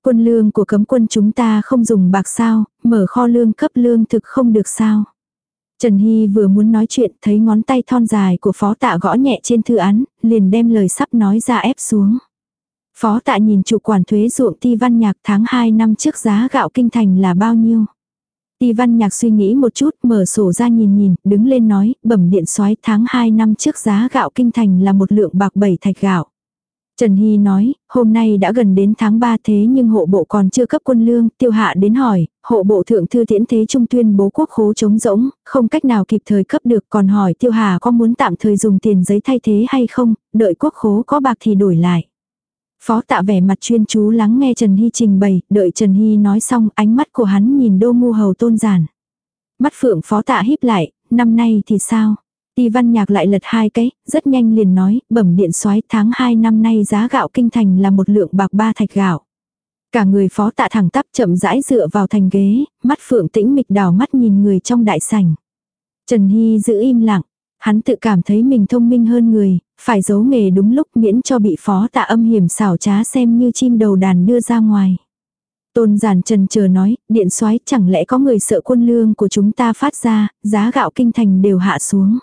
Quân lương của cấm quân chúng ta không dùng bạc sao, mở kho lương cấp lương thực không được sao. Trần Hy vừa muốn nói chuyện thấy ngón tay thon dài của phó tạ gõ nhẹ trên thư án, liền đem lời sắp nói ra ép xuống. Phó tạ nhìn chủ quản thuế ruộng ti văn nhạc tháng 2 năm trước giá gạo kinh thành là bao nhiêu. Ti văn nhạc suy nghĩ một chút, mở sổ ra nhìn nhìn, đứng lên nói, bẩm điện soái tháng 2 năm trước giá gạo kinh thành là một lượng bạc bảy thạch gạo. Trần Hy nói, hôm nay đã gần đến tháng 3 thế nhưng hộ bộ còn chưa cấp quân lương, tiêu hạ đến hỏi, hộ bộ thượng thư tiễn thế trung tuyên bố quốc khố trống rỗng, không cách nào kịp thời cấp được còn hỏi tiêu hà có muốn tạm thời dùng tiền giấy thay thế hay không, đợi quốc khố có bạc thì đổi lại. Phó tạ vẻ mặt chuyên chú lắng nghe Trần Hy trình bày, đợi Trần Hy nói xong ánh mắt của hắn nhìn đô ngu hầu tôn giản. Mắt phượng phó tạ híp lại, năm nay thì sao? Ti văn nhạc lại lật hai cái, rất nhanh liền nói, bẩm điện soái tháng 2 năm nay giá gạo kinh thành là một lượng bạc ba thạch gạo. Cả người phó tạ thẳng tắp chậm rãi dựa vào thành ghế, mắt phượng tĩnh mịch đào mắt nhìn người trong đại sảnh. Trần Hy giữ im lặng, hắn tự cảm thấy mình thông minh hơn người, phải giấu nghề đúng lúc miễn cho bị phó tạ âm hiểm xảo trá xem như chim đầu đàn đưa ra ngoài. Tôn giản trần chờ nói, điện soái chẳng lẽ có người sợ quân lương của chúng ta phát ra, giá gạo kinh thành đều hạ xuống.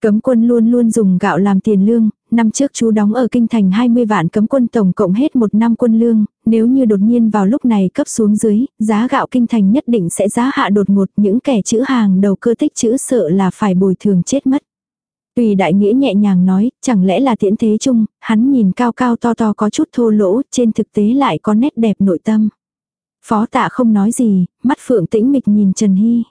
Cấm quân luôn luôn dùng gạo làm tiền lương, năm trước chú đóng ở kinh thành 20 vạn cấm quân tổng cộng hết một năm quân lương, nếu như đột nhiên vào lúc này cấp xuống dưới, giá gạo kinh thành nhất định sẽ giá hạ đột ngột những kẻ chữ hàng đầu cơ tích chữ sợ là phải bồi thường chết mất. Tùy đại nghĩa nhẹ nhàng nói, chẳng lẽ là tiễn thế chung, hắn nhìn cao cao to to có chút thô lỗ, trên thực tế lại có nét đẹp nội tâm. Phó tạ không nói gì, mắt phượng tĩnh mịch nhìn Trần Hy.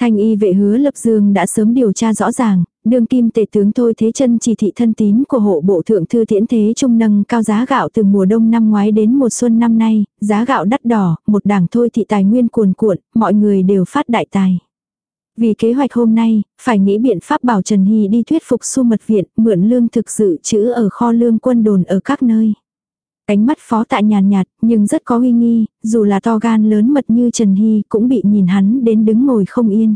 Thanh y vệ hứa lập dương đã sớm điều tra rõ ràng, đương kim tể tướng thôi thế chân chỉ thị thân tín của hộ bộ thượng thư tiễn thế trung nâng cao giá gạo từ mùa đông năm ngoái đến mùa xuân năm nay, giá gạo đắt đỏ, một đảng thôi thị tài nguyên cuồn cuộn, mọi người đều phát đại tài. Vì kế hoạch hôm nay, phải nghĩ biện pháp bảo Trần Hy đi thuyết phục su mật viện, mượn lương thực dự trữ ở kho lương quân đồn ở các nơi. Cánh mắt phó tạ nhàn nhạt, nhưng rất có uy nghi, dù là to gan lớn mật như Trần Hy cũng bị nhìn hắn đến đứng ngồi không yên.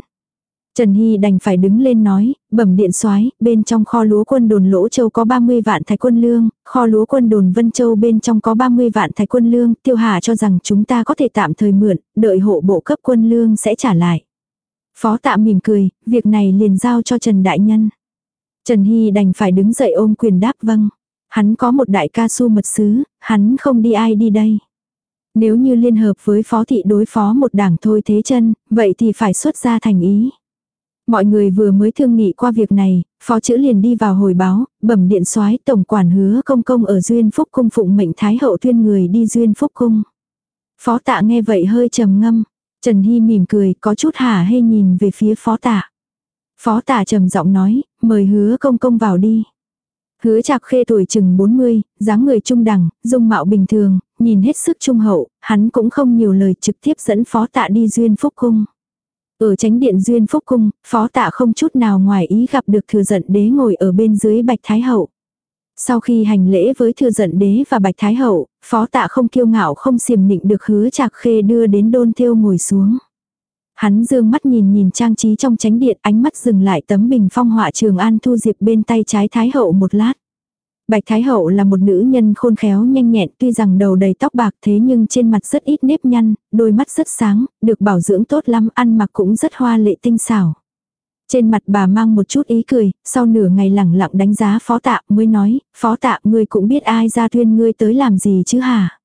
Trần Hy đành phải đứng lên nói, bẩm điện soái bên trong kho lúa quân đồn Lỗ Châu có 30 vạn thái quân lương, kho lúa quân đồn Vân Châu bên trong có 30 vạn thái quân lương, tiêu hà cho rằng chúng ta có thể tạm thời mượn, đợi hộ bộ cấp quân lương sẽ trả lại. Phó tạ mỉm cười, việc này liền giao cho Trần Đại Nhân. Trần Hy đành phải đứng dậy ôm quyền đáp vâng. Hắn có một đại ca su mật sứ, hắn không đi ai đi đây. Nếu như liên hợp với phó thị đối phó một đảng thôi thế chân, vậy thì phải xuất ra thành ý. Mọi người vừa mới thương nghị qua việc này, phó chữ liền đi vào hồi báo, bẩm điện soái tổng quản hứa công công ở Duyên Phúc Cung phụng mệnh Thái hậu tuyên người đi Duyên Phúc Cung. Phó tạ nghe vậy hơi trầm ngâm, Trần Hy mỉm cười có chút hả hê nhìn về phía phó tạ. Phó tạ trầm giọng nói, mời hứa công công vào đi. Hứa chạc khê tuổi chừng 40, dáng người trung đẳng, dung mạo bình thường, nhìn hết sức trung hậu, hắn cũng không nhiều lời trực tiếp dẫn phó tạ đi duyên phúc cung. Ở tránh điện duyên phúc cung, phó tạ không chút nào ngoài ý gặp được thừa giận đế ngồi ở bên dưới bạch thái hậu. Sau khi hành lễ với thừa giận đế và bạch thái hậu, phó tạ không kiêu ngạo không xiềm nịnh được hứa chạc khê đưa đến đôn thiêu ngồi xuống. Hắn dương mắt nhìn nhìn trang trí trong tránh điện ánh mắt dừng lại tấm bình phong họa trường an thu diệp bên tay trái thái hậu một lát. Bạch Thái Hậu là một nữ nhân khôn khéo nhanh nhẹn tuy rằng đầu đầy tóc bạc thế nhưng trên mặt rất ít nếp nhăn, đôi mắt rất sáng, được bảo dưỡng tốt lắm, ăn mặc cũng rất hoa lệ tinh xảo. Trên mặt bà mang một chút ý cười, sau nửa ngày lẳng lặng đánh giá phó tạ mới nói, phó tạ ngươi cũng biết ai ra tuyên ngươi tới làm gì chứ hả?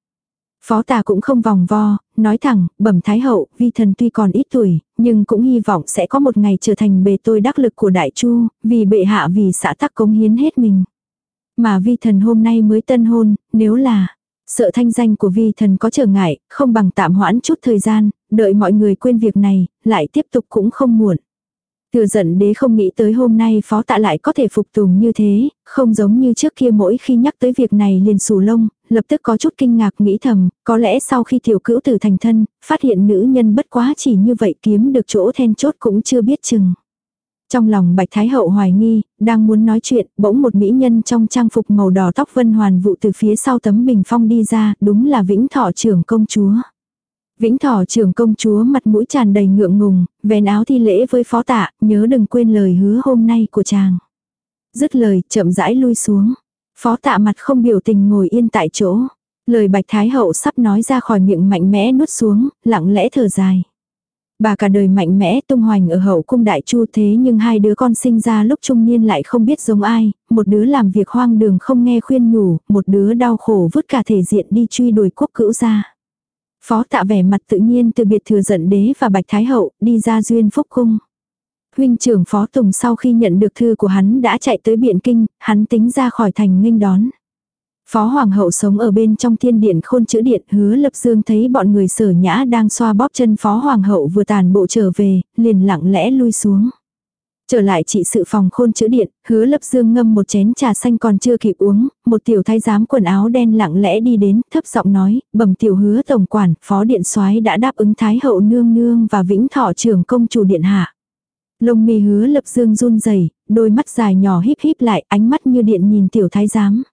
Phó tà cũng không vòng vo, nói thẳng, bẩm thái hậu, vi thần tuy còn ít tuổi, nhưng cũng hy vọng sẽ có một ngày trở thành bề tôi đắc lực của đại chu, vì bệ hạ vì xã tắc cống hiến hết mình. Mà vi thần hôm nay mới tân hôn, nếu là sợ thanh danh của vi thần có trở ngại, không bằng tạm hoãn chút thời gian, đợi mọi người quên việc này, lại tiếp tục cũng không muộn. Thừa giận đế không nghĩ tới hôm nay phó tạ lại có thể phục tùng như thế, không giống như trước kia mỗi khi nhắc tới việc này liền sù lông, lập tức có chút kinh ngạc nghĩ thầm, có lẽ sau khi tiểu cữu tử thành thân, phát hiện nữ nhân bất quá chỉ như vậy kiếm được chỗ then chốt cũng chưa biết chừng. Trong lòng Bạch Thái Hậu hoài nghi, đang muốn nói chuyện, bỗng một mỹ nhân trong trang phục màu đỏ tóc vân hoàn vụ từ phía sau tấm bình phong đi ra, đúng là Vĩnh Thọ trưởng công chúa. Vĩnh Thọ trưởng công chúa mặt mũi tràn đầy ngượng ngùng, vén áo thi lễ với phó tạ, nhớ đừng quên lời hứa hôm nay của chàng. Dứt lời, chậm rãi lui xuống. Phó tạ mặt không biểu tình ngồi yên tại chỗ. Lời Bạch Thái Hậu sắp nói ra khỏi miệng mạnh mẽ nuốt xuống, lặng lẽ thở dài. Bà cả đời mạnh mẽ tung hoành ở hậu cung đại chu thế nhưng hai đứa con sinh ra lúc trung niên lại không biết giống ai, một đứa làm việc hoang đường không nghe khuyên nhủ, một đứa đau khổ vứt cả thể diện đi truy đuổi quốc cữu ra. Phó tạ vẻ mặt tự nhiên từ biệt thừa giận đế và bạch thái hậu đi ra duyên phúc cung. Huynh trưởng phó tùng sau khi nhận được thư của hắn đã chạy tới biện kinh, hắn tính ra khỏi thành nghênh đón. Phó Hoàng hậu sống ở bên trong thiên điện khôn chữ điện hứa lập dương thấy bọn người sở nhã đang xoa bóp chân Phó Hoàng hậu vừa tàn bộ trở về, liền lặng lẽ lui xuống. Trở lại trị sự phòng khôn chữ điện, hứa lập dương ngâm một chén trà xanh còn chưa kịp uống, một tiểu thái giám quần áo đen lặng lẽ đi đến, thấp giọng nói, bẩm tiểu hứa tổng quản, phó điện soái đã đáp ứng thái hậu nương nương và vĩnh thọ trưởng công chủ điện hạ. Lông mi hứa lập dương run rẩy đôi mắt dài nhỏ híp híp lại, ánh mắt như điện nhìn tiểu thái giám.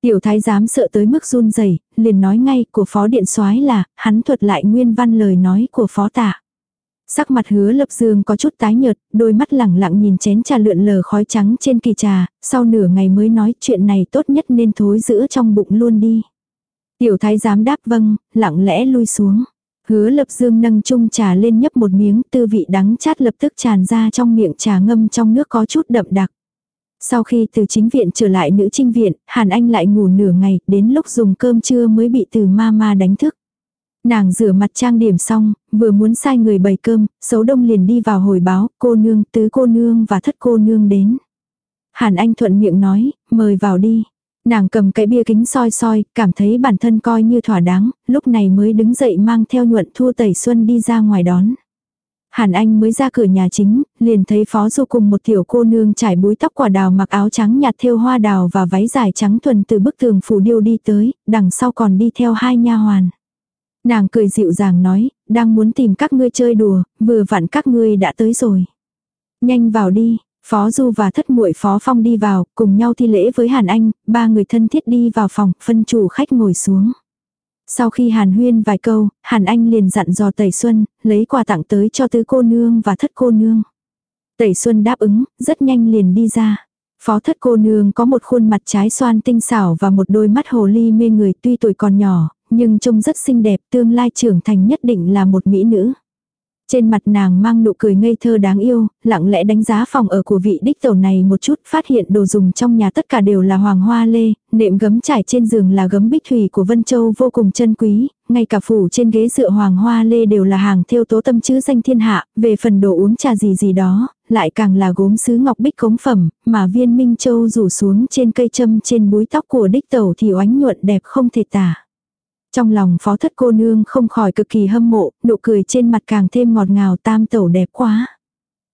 Tiểu thái giám sợ tới mức run rẩy liền nói ngay của phó điện soái là, hắn thuật lại nguyên văn lời nói của phó tạ. Sắc mặt hứa lập dương có chút tái nhợt, đôi mắt lẳng lặng nhìn chén trà lượn lờ khói trắng trên kỳ trà, sau nửa ngày mới nói chuyện này tốt nhất nên thối giữ trong bụng luôn đi. Tiểu thái giám đáp vâng, lặng lẽ lui xuống. Hứa lập dương nâng chung trà lên nhấp một miếng tư vị đắng chát lập tức tràn ra trong miệng trà ngâm trong nước có chút đậm đặc. Sau khi từ chính viện trở lại nữ trinh viện, Hàn Anh lại ngủ nửa ngày, đến lúc dùng cơm trưa mới bị từ ma ma đánh thức. Nàng rửa mặt trang điểm xong, vừa muốn sai người bày cơm, xấu đông liền đi vào hồi báo, cô nương, tứ cô nương và thất cô nương đến. Hàn Anh thuận miệng nói, mời vào đi. Nàng cầm cái bia kính soi soi, cảm thấy bản thân coi như thỏa đáng, lúc này mới đứng dậy mang theo nhuận thu tẩy xuân đi ra ngoài đón. Hàn Anh mới ra cửa nhà chính, liền thấy Phó Du cùng một tiểu cô nương trải búi tóc quả đào mặc áo trắng nhạt thêu hoa đào và váy dài trắng thuần từ bức tường phủ điêu đi tới, đằng sau còn đi theo hai nha hoàn. Nàng cười dịu dàng nói, đang muốn tìm các ngươi chơi đùa, vừa vặn các ngươi đã tới rồi. Nhanh vào đi, Phó Du và thất muội Phó Phong đi vào, cùng nhau thi lễ với Hàn Anh, ba người thân thiết đi vào phòng, phân chủ khách ngồi xuống. Sau khi Hàn Huyên vài câu, Hàn Anh liền dặn dò Tẩy Xuân, lấy quà tặng tới cho tứ cô nương và thất cô nương. Tẩy Xuân đáp ứng, rất nhanh liền đi ra. Phó thất cô nương có một khuôn mặt trái xoan tinh xảo và một đôi mắt hồ ly mê người tuy tuổi còn nhỏ, nhưng trông rất xinh đẹp, tương lai trưởng thành nhất định là một mỹ nữ. Trên mặt nàng mang nụ cười ngây thơ đáng yêu, lặng lẽ đánh giá phòng ở của vị đích tẩu này một chút, phát hiện đồ dùng trong nhà tất cả đều là hoàng hoa lê, nệm gấm trải trên giường là gấm bích thủy của Vân Châu vô cùng chân quý, ngay cả phủ trên ghế dựa hoàng hoa lê đều là hàng theo tố tâm chữ danh thiên hạ, về phần đồ uống trà gì gì đó, lại càng là gốm sứ ngọc bích cống phẩm, mà viên minh châu rủ xuống trên cây châm trên búi tóc của đích tẩu thì oánh nhuận đẹp không thể tả. Trong lòng phó thất cô nương không khỏi cực kỳ hâm mộ, nụ cười trên mặt càng thêm ngọt ngào tam tẩu đẹp quá.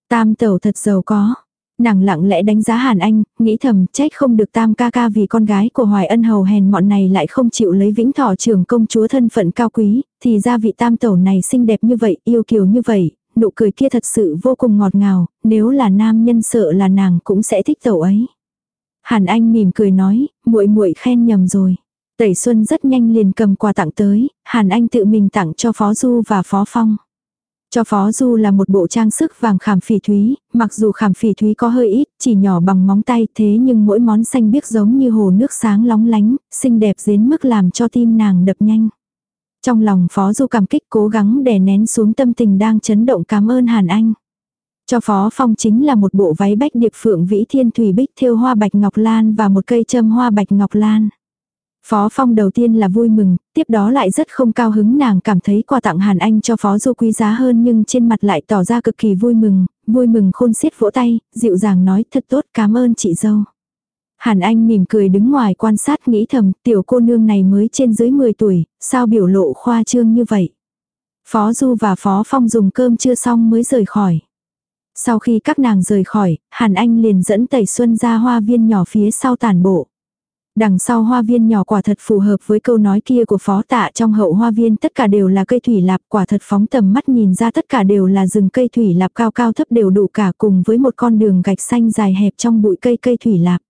Tam tẩu thật giàu có. Nàng lặng lẽ đánh giá Hàn Anh, nghĩ thầm trách không được tam ca ca vì con gái của Hoài Ân hầu hèn mọn này lại không chịu lấy vĩnh thọ trưởng công chúa thân phận cao quý, thì ra vị tam tẩu này xinh đẹp như vậy, yêu kiều như vậy, nụ cười kia thật sự vô cùng ngọt ngào, nếu là nam nhân sợ là nàng cũng sẽ thích tẩu ấy. Hàn Anh mỉm cười nói, muội muội khen nhầm rồi. Tẩy Xuân rất nhanh liền cầm quà tặng tới, Hàn Anh tự mình tặng cho Phó Du và Phó Phong. Cho Phó Du là một bộ trang sức vàng khảm phỉ thúy, mặc dù khảm phỉ thúy có hơi ít, chỉ nhỏ bằng móng tay thế nhưng mỗi món xanh biếc giống như hồ nước sáng lóng lánh, xinh đẹp đến mức làm cho tim nàng đập nhanh. Trong lòng Phó Du cảm kích cố gắng đè nén xuống tâm tình đang chấn động cảm ơn Hàn Anh. Cho Phó Phong chính là một bộ váy bách điệp phượng vĩ thiên thủy bích thêu hoa bạch ngọc lan và một cây châm hoa bạch ngọc lan. Phó Phong đầu tiên là vui mừng, tiếp đó lại rất không cao hứng nàng cảm thấy quà tặng Hàn Anh cho Phó Du quý giá hơn nhưng trên mặt lại tỏ ra cực kỳ vui mừng, vui mừng khôn xiết vỗ tay, dịu dàng nói thật tốt cảm ơn chị dâu. Hàn Anh mỉm cười đứng ngoài quan sát nghĩ thầm tiểu cô nương này mới trên dưới 10 tuổi, sao biểu lộ khoa trương như vậy. Phó Du và Phó Phong dùng cơm chưa xong mới rời khỏi. Sau khi các nàng rời khỏi, Hàn Anh liền dẫn Tẩy Xuân ra hoa viên nhỏ phía sau tàn bộ. Đằng sau hoa viên nhỏ quả thật phù hợp với câu nói kia của phó tạ trong hậu hoa viên tất cả đều là cây thủy lạp quả thật phóng tầm mắt nhìn ra tất cả đều là rừng cây thủy lạp cao cao thấp đều đủ cả cùng với một con đường gạch xanh dài hẹp trong bụi cây cây thủy lạp.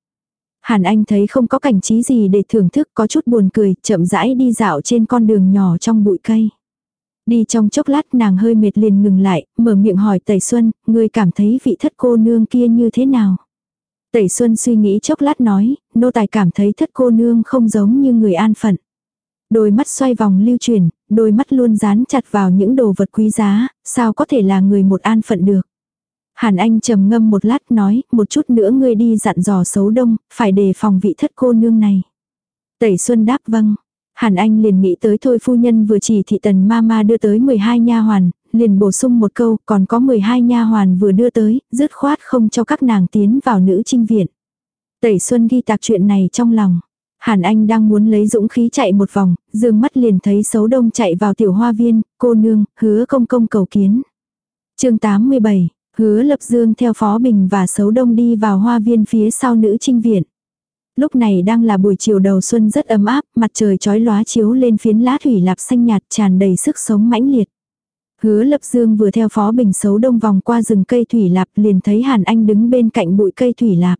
Hàn Anh thấy không có cảnh trí gì để thưởng thức có chút buồn cười, chậm rãi đi dạo trên con đường nhỏ trong bụi cây. Đi trong chốc lát nàng hơi mệt liền ngừng lại, mở miệng hỏi Tẩy Xuân, ngươi cảm thấy vị thất cô nương kia như thế nào? Tẩy Xuân suy nghĩ chốc lát nói, nô tài cảm thấy thất cô nương không giống như người an phận. Đôi mắt xoay vòng lưu truyền, đôi mắt luôn dán chặt vào những đồ vật quý giá, sao có thể là người một an phận được. Hàn Anh trầm ngâm một lát nói, một chút nữa ngươi đi dặn dò xấu đông, phải đề phòng vị thất cô nương này. Tẩy Xuân đáp vâng. Hàn Anh liền nghĩ tới thôi phu nhân vừa chỉ thị tần ma ma đưa tới 12 nha hoàn, liền bổ sung một câu, còn có 12 nha hoàn vừa đưa tới, dứt khoát không cho các nàng tiến vào nữ trinh viện. Tẩy Xuân ghi tạc chuyện này trong lòng. Hàn Anh đang muốn lấy dũng khí chạy một vòng, dương mắt liền thấy xấu đông chạy vào tiểu hoa viên, cô nương, hứa công công cầu kiến. chương 87, hứa lập dương theo Phó Bình và xấu đông đi vào hoa viên phía sau nữ trinh viện. Lúc này đang là buổi chiều đầu xuân rất ấm áp, mặt trời chói lóa chiếu lên phiến lá thủy lạp xanh nhạt tràn đầy sức sống mãnh liệt. Hứa lập dương vừa theo Phó Bình xấu đông vòng qua rừng cây thủy lạp liền thấy Hàn Anh đứng bên cạnh bụi cây thủy lạp.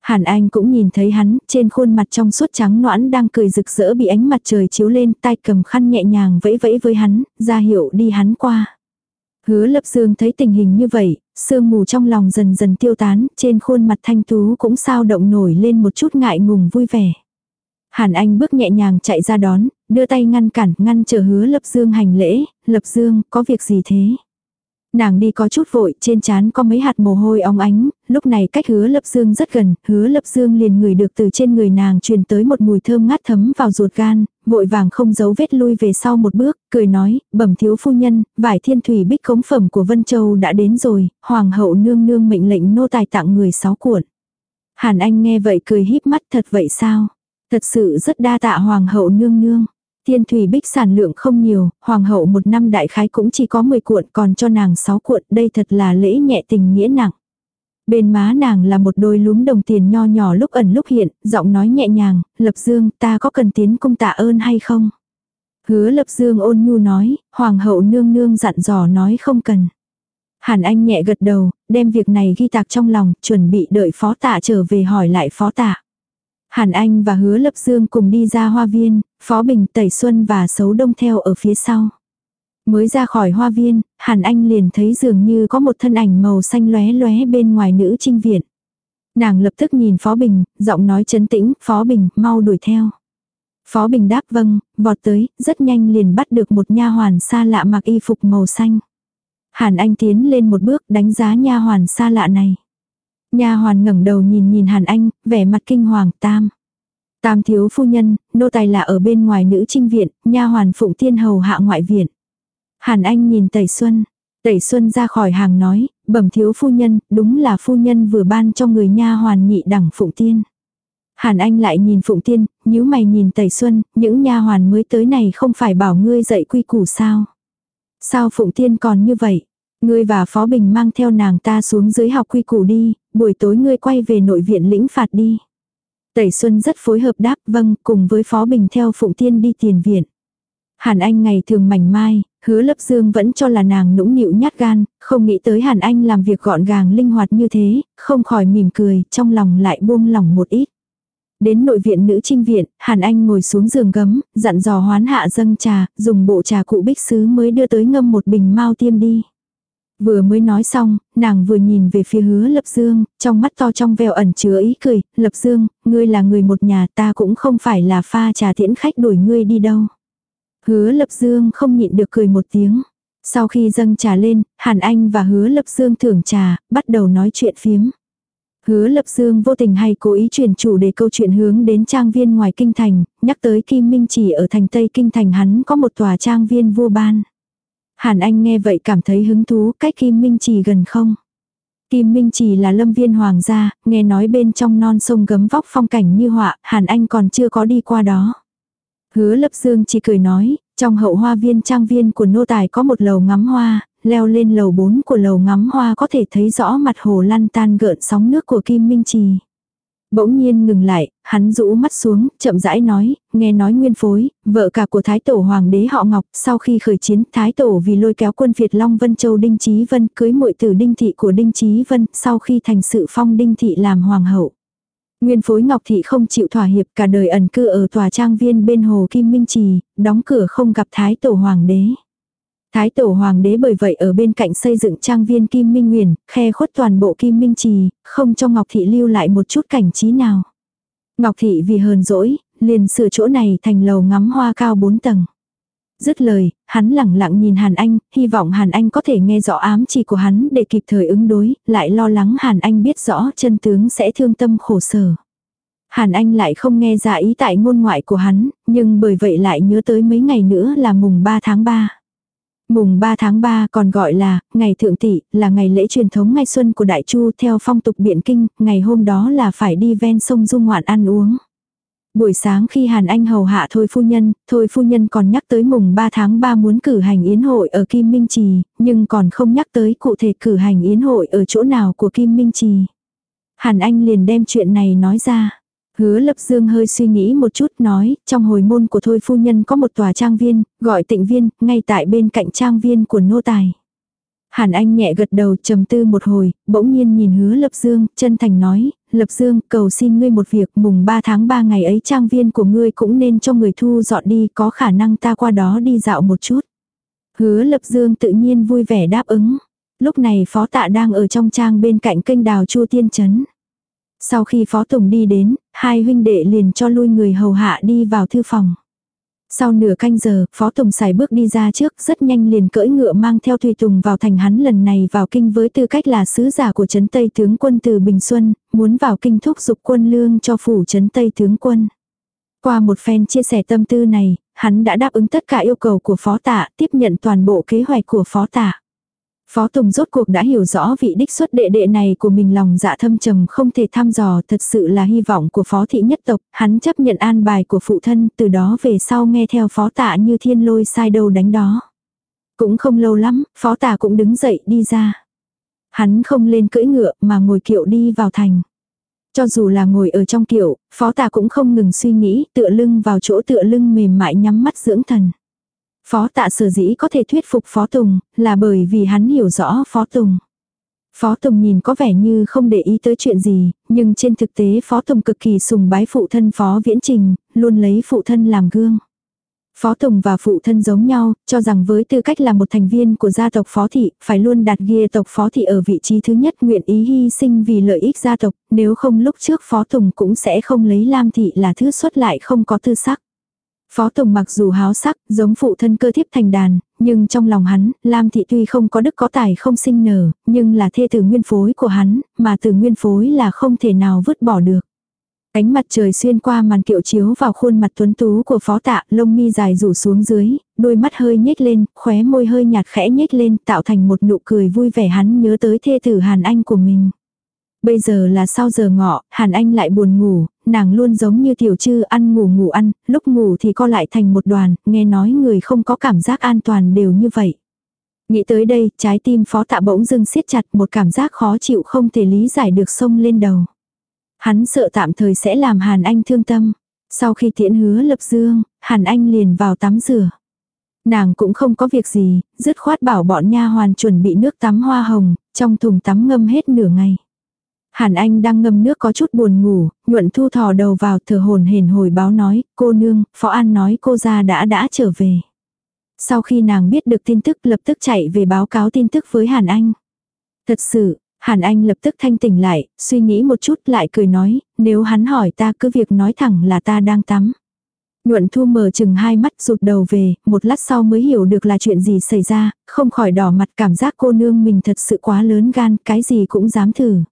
Hàn Anh cũng nhìn thấy hắn, trên khuôn mặt trong suốt trắng noãn đang cười rực rỡ bị ánh mặt trời chiếu lên, tay cầm khăn nhẹ nhàng vẫy vẫy với hắn, ra hiệu đi hắn qua. Hứa lập dương thấy tình hình như vậy, sương mù trong lòng dần dần tiêu tán, trên khuôn mặt thanh tú cũng sao động nổi lên một chút ngại ngùng vui vẻ. Hàn Anh bước nhẹ nhàng chạy ra đón, đưa tay ngăn cản, ngăn chờ hứa lập dương hành lễ, lập dương, có việc gì thế? Nàng đi có chút vội, trên trán có mấy hạt mồ hôi óng ánh, lúc này cách hứa lập dương rất gần, hứa lập dương liền ngửi được từ trên người nàng truyền tới một mùi thơm ngát thấm vào ruột gan, vội vàng không giấu vết lui về sau một bước, cười nói, bẩm thiếu phu nhân, vải thiên thủy bích cống phẩm của Vân Châu đã đến rồi, hoàng hậu nương nương mệnh lệnh nô tài tặng người sáu cuộn. Hàn Anh nghe vậy cười híp mắt thật vậy sao? Thật sự rất đa tạ hoàng hậu nương nương. Thiên thủy bích sản lượng không nhiều, hoàng hậu một năm đại khái cũng chỉ có 10 cuộn còn cho nàng 6 cuộn, đây thật là lễ nhẹ tình nghĩa nặng. Bên má nàng là một đôi lúm đồng tiền nho nhỏ lúc ẩn lúc hiện, giọng nói nhẹ nhàng, Lập Dương, ta có cần tiến cung tạ ơn hay không? Hứa Lập Dương ôn nhu nói, hoàng hậu nương nương dặn dò nói không cần. Hàn Anh nhẹ gật đầu, đem việc này ghi tạc trong lòng, chuẩn bị đợi phó tạ trở về hỏi lại phó tạ. Hàn Anh và Hứa Lập Dương cùng đi ra hoa viên, Phó Bình, Tẩy Xuân và Sấu Đông theo ở phía sau. Mới ra khỏi hoa viên, Hàn Anh liền thấy dường như có một thân ảnh màu xanh lóe lóe bên ngoài nữ trinh viện. Nàng lập tức nhìn Phó Bình, giọng nói chấn tĩnh, Phó Bình, mau đuổi theo. Phó Bình đáp vâng, vọt tới, rất nhanh liền bắt được một nha hoàn xa lạ mặc y phục màu xanh. Hàn Anh tiến lên một bước đánh giá nha hoàn xa lạ này. Nha hoàn ngẩng đầu nhìn nhìn Hàn Anh, vẻ mặt kinh hoàng, tam. Tam thiếu phu nhân, nô tài là ở bên ngoài nữ trinh viện, nha hoàn phụng tiên hầu hạ ngoại viện. Hàn Anh nhìn Tẩy Xuân. Tẩy Xuân ra khỏi hàng nói, bẩm thiếu phu nhân, đúng là phu nhân vừa ban cho người nha hoàn nhị đẳng phụng tiên. Hàn Anh lại nhìn Phụng Tiên, nhíu mày nhìn Tẩy Xuân, những nha hoàn mới tới này không phải bảo ngươi dạy quy củ sao? Sao Phụng Tiên còn như vậy? Ngươi và Phó Bình mang theo nàng ta xuống dưới học quy củ đi, buổi tối ngươi quay về nội viện lĩnh phạt đi. Tẩy Xuân rất phối hợp đáp vâng cùng với Phó Bình theo Phụng Tiên đi tiền viện. Hàn Anh ngày thường mảnh mai, hứa lập dương vẫn cho là nàng nũng nịu nhát gan, không nghĩ tới Hàn Anh làm việc gọn gàng linh hoạt như thế, không khỏi mỉm cười, trong lòng lại buông lỏng một ít. Đến nội viện nữ trinh viện, Hàn Anh ngồi xuống giường gấm, dặn dò hoán hạ dâng trà, dùng bộ trà cụ bích sứ mới đưa tới ngâm một bình mau tiêm đi. Vừa mới nói xong, nàng vừa nhìn về phía hứa Lập Dương, trong mắt to trong veo ẩn chứa ý cười, Lập Dương, ngươi là người một nhà ta cũng không phải là pha trà tiễn khách đuổi ngươi đi đâu. Hứa Lập Dương không nhịn được cười một tiếng. Sau khi dâng trà lên, Hàn Anh và Hứa Lập Dương thưởng trà, bắt đầu nói chuyện phiếm. Hứa Lập Dương vô tình hay cố ý chuyển chủ đề câu chuyện hướng đến trang viên ngoài kinh thành, nhắc tới Kim Minh chỉ ở thành Tây Kinh thành hắn có một tòa trang viên vua ban. Hàn Anh nghe vậy cảm thấy hứng thú cách Kim Minh Trì gần không. Kim Minh Trì là lâm viên hoàng gia, nghe nói bên trong non sông gấm vóc phong cảnh như họa, Hàn Anh còn chưa có đi qua đó. Hứa lập dương chỉ cười nói, trong hậu hoa viên trang viên của nô tài có một lầu ngắm hoa, leo lên lầu 4 của lầu ngắm hoa có thể thấy rõ mặt hồ lăn tan gợn sóng nước của Kim Minh Trì. Bỗng nhiên ngừng lại, hắn rũ mắt xuống, chậm rãi nói, nghe nói nguyên phối, vợ cả của Thái Tổ Hoàng đế họ Ngọc, sau khi khởi chiến, Thái Tổ vì lôi kéo quân Việt Long Vân Châu Đinh Chí Vân cưới muội tử Đinh Thị của Đinh Chí Vân, sau khi thành sự phong Đinh Thị làm Hoàng hậu. Nguyên phối Ngọc Thị không chịu thỏa hiệp cả đời ẩn cư ở tòa trang viên bên hồ Kim Minh Trì, đóng cửa không gặp Thái Tổ Hoàng đế. Thái tổ hoàng đế bởi vậy ở bên cạnh xây dựng trang viên Kim Minh Nguyền, khe khuất toàn bộ Kim Minh Trì, không cho Ngọc Thị lưu lại một chút cảnh trí nào. Ngọc Thị vì hờn dỗi, liền sửa chỗ này thành lầu ngắm hoa cao bốn tầng. Dứt lời, hắn lẳng lặng nhìn Hàn Anh, hy vọng Hàn Anh có thể nghe rõ ám chỉ của hắn để kịp thời ứng đối, lại lo lắng Hàn Anh biết rõ chân tướng sẽ thương tâm khổ sở. Hàn Anh lại không nghe ra ý tại ngôn ngoại của hắn, nhưng bởi vậy lại nhớ tới mấy ngày nữa là mùng 3 tháng 3. Mùng 3 tháng 3 còn gọi là ngày thượng tỷ, là ngày lễ truyền thống ngày xuân của Đại Chu theo phong tục biện kinh, ngày hôm đó là phải đi ven sông dung ngoạn ăn uống. Buổi sáng khi Hàn Anh hầu hạ Thôi Phu Nhân, Thôi Phu Nhân còn nhắc tới mùng 3 tháng 3 muốn cử hành yến hội ở Kim Minh Trì, nhưng còn không nhắc tới cụ thể cử hành yến hội ở chỗ nào của Kim Minh Trì. Hàn Anh liền đem chuyện này nói ra. Hứa lập dương hơi suy nghĩ một chút nói, trong hồi môn của Thôi Phu Nhân có một tòa trang viên, gọi tịnh viên, ngay tại bên cạnh trang viên của nô tài. Hàn Anh nhẹ gật đầu trầm tư một hồi, bỗng nhiên nhìn hứa Lập Dương, chân thành nói, Lập Dương, cầu xin ngươi một việc, mùng 3 tháng 3 ngày ấy trang viên của ngươi cũng nên cho người thu dọn đi, có khả năng ta qua đó đi dạo một chút. Hứa Lập Dương tự nhiên vui vẻ đáp ứng. Lúc này phó tạ đang ở trong trang bên cạnh kênh đào chua tiên chấn. Sau khi phó tùng đi đến, hai huynh đệ liền cho lui người hầu hạ đi vào thư phòng. Sau nửa canh giờ, Phó Tùng xài bước đi ra trước, rất nhanh liền cưỡi ngựa mang theo Tùy Tùng vào thành hắn lần này vào kinh với tư cách là sứ giả của Trấn Tây tướng quân từ Bình Xuân, muốn vào kinh thúc dục quân lương cho phủ Trấn Tây tướng quân. Qua một phen chia sẻ tâm tư này, hắn đã đáp ứng tất cả yêu cầu của Phó Tạ, tiếp nhận toàn bộ kế hoạch của Phó Tạ. Phó Tùng rốt cuộc đã hiểu rõ vị đích xuất đệ đệ này của mình lòng dạ thâm trầm không thể thăm dò thật sự là hy vọng của Phó Thị nhất tộc, hắn chấp nhận an bài của phụ thân từ đó về sau nghe theo Phó Tạ như thiên lôi sai đâu đánh đó. Cũng không lâu lắm, Phó Tạ cũng đứng dậy đi ra. Hắn không lên cưỡi ngựa mà ngồi kiệu đi vào thành. Cho dù là ngồi ở trong kiệu, Phó Tạ cũng không ngừng suy nghĩ, tựa lưng vào chỗ tựa lưng mềm mại nhắm mắt dưỡng thần. Phó tạ sở dĩ có thể thuyết phục Phó Tùng, là bởi vì hắn hiểu rõ Phó Tùng. Phó Tùng nhìn có vẻ như không để ý tới chuyện gì, nhưng trên thực tế Phó Tùng cực kỳ sùng bái phụ thân Phó Viễn Trình, luôn lấy phụ thân làm gương. Phó Tùng và phụ thân giống nhau, cho rằng với tư cách là một thành viên của gia tộc Phó Thị, phải luôn đặt ghia tộc Phó Thị ở vị trí thứ nhất nguyện ý hy sinh vì lợi ích gia tộc, nếu không lúc trước Phó Tùng cũng sẽ không lấy Lam Thị là thứ xuất lại không có tư sắc. Phó Tùng mặc dù háo sắc, giống phụ thân cơ thiếp thành đàn, nhưng trong lòng hắn, Lam Thị tuy không có đức có tài không sinh nở, nhưng là thê tử nguyên phối của hắn, mà từ nguyên phối là không thể nào vứt bỏ được. Ánh mặt trời xuyên qua màn kiệu chiếu vào khuôn mặt tuấn tú của phó tạ, lông mi dài rủ xuống dưới, đôi mắt hơi nhếch lên, khóe môi hơi nhạt khẽ nhếch lên, tạo thành một nụ cười vui vẻ hắn nhớ tới thê tử Hàn Anh của mình. Bây giờ là sau giờ ngọ, Hàn Anh lại buồn ngủ, nàng luôn giống như tiểu trư ăn ngủ ngủ ăn, lúc ngủ thì co lại thành một đoàn, nghe nói người không có cảm giác an toàn đều như vậy. Nghĩ tới đây, trái tim phó tạ bỗng dưng siết chặt một cảm giác khó chịu không thể lý giải được sông lên đầu. Hắn sợ tạm thời sẽ làm Hàn Anh thương tâm. Sau khi tiễn hứa lập dương, Hàn Anh liền vào tắm rửa. Nàng cũng không có việc gì, dứt khoát bảo bọn nha hoàn chuẩn bị nước tắm hoa hồng, trong thùng tắm ngâm hết nửa ngày. Hàn Anh đang ngâm nước có chút buồn ngủ, nhuận thu thò đầu vào thở hồn hển hồi báo nói, cô nương, Phó An nói cô ra đã đã trở về. Sau khi nàng biết được tin tức lập tức chạy về báo cáo tin tức với Hàn Anh. Thật sự, Hàn Anh lập tức thanh tỉnh lại, suy nghĩ một chút lại cười nói, nếu hắn hỏi ta cứ việc nói thẳng là ta đang tắm. Nhuận thu mở chừng hai mắt rụt đầu về, một lát sau mới hiểu được là chuyện gì xảy ra, không khỏi đỏ mặt cảm giác cô nương mình thật sự quá lớn gan, cái gì cũng dám thử.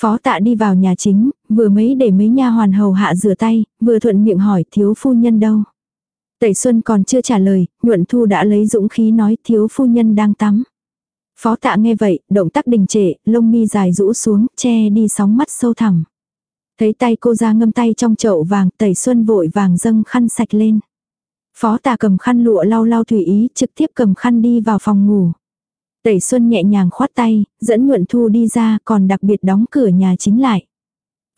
Phó tạ đi vào nhà chính, vừa mấy để mấy nha hoàn hầu hạ rửa tay, vừa thuận miệng hỏi thiếu phu nhân đâu. Tẩy Xuân còn chưa trả lời, nhuận thu đã lấy dũng khí nói thiếu phu nhân đang tắm. Phó tạ nghe vậy, động tác đình trệ, lông mi dài rũ xuống, che đi sóng mắt sâu thẳm. Thấy tay cô ra ngâm tay trong chậu vàng, tẩy xuân vội vàng dâng khăn sạch lên. Phó tạ cầm khăn lụa lau lau thủy ý, trực tiếp cầm khăn đi vào phòng ngủ. Tẩy Xuân nhẹ nhàng khoát tay, dẫn Nhuận Thu đi ra còn đặc biệt đóng cửa nhà chính lại.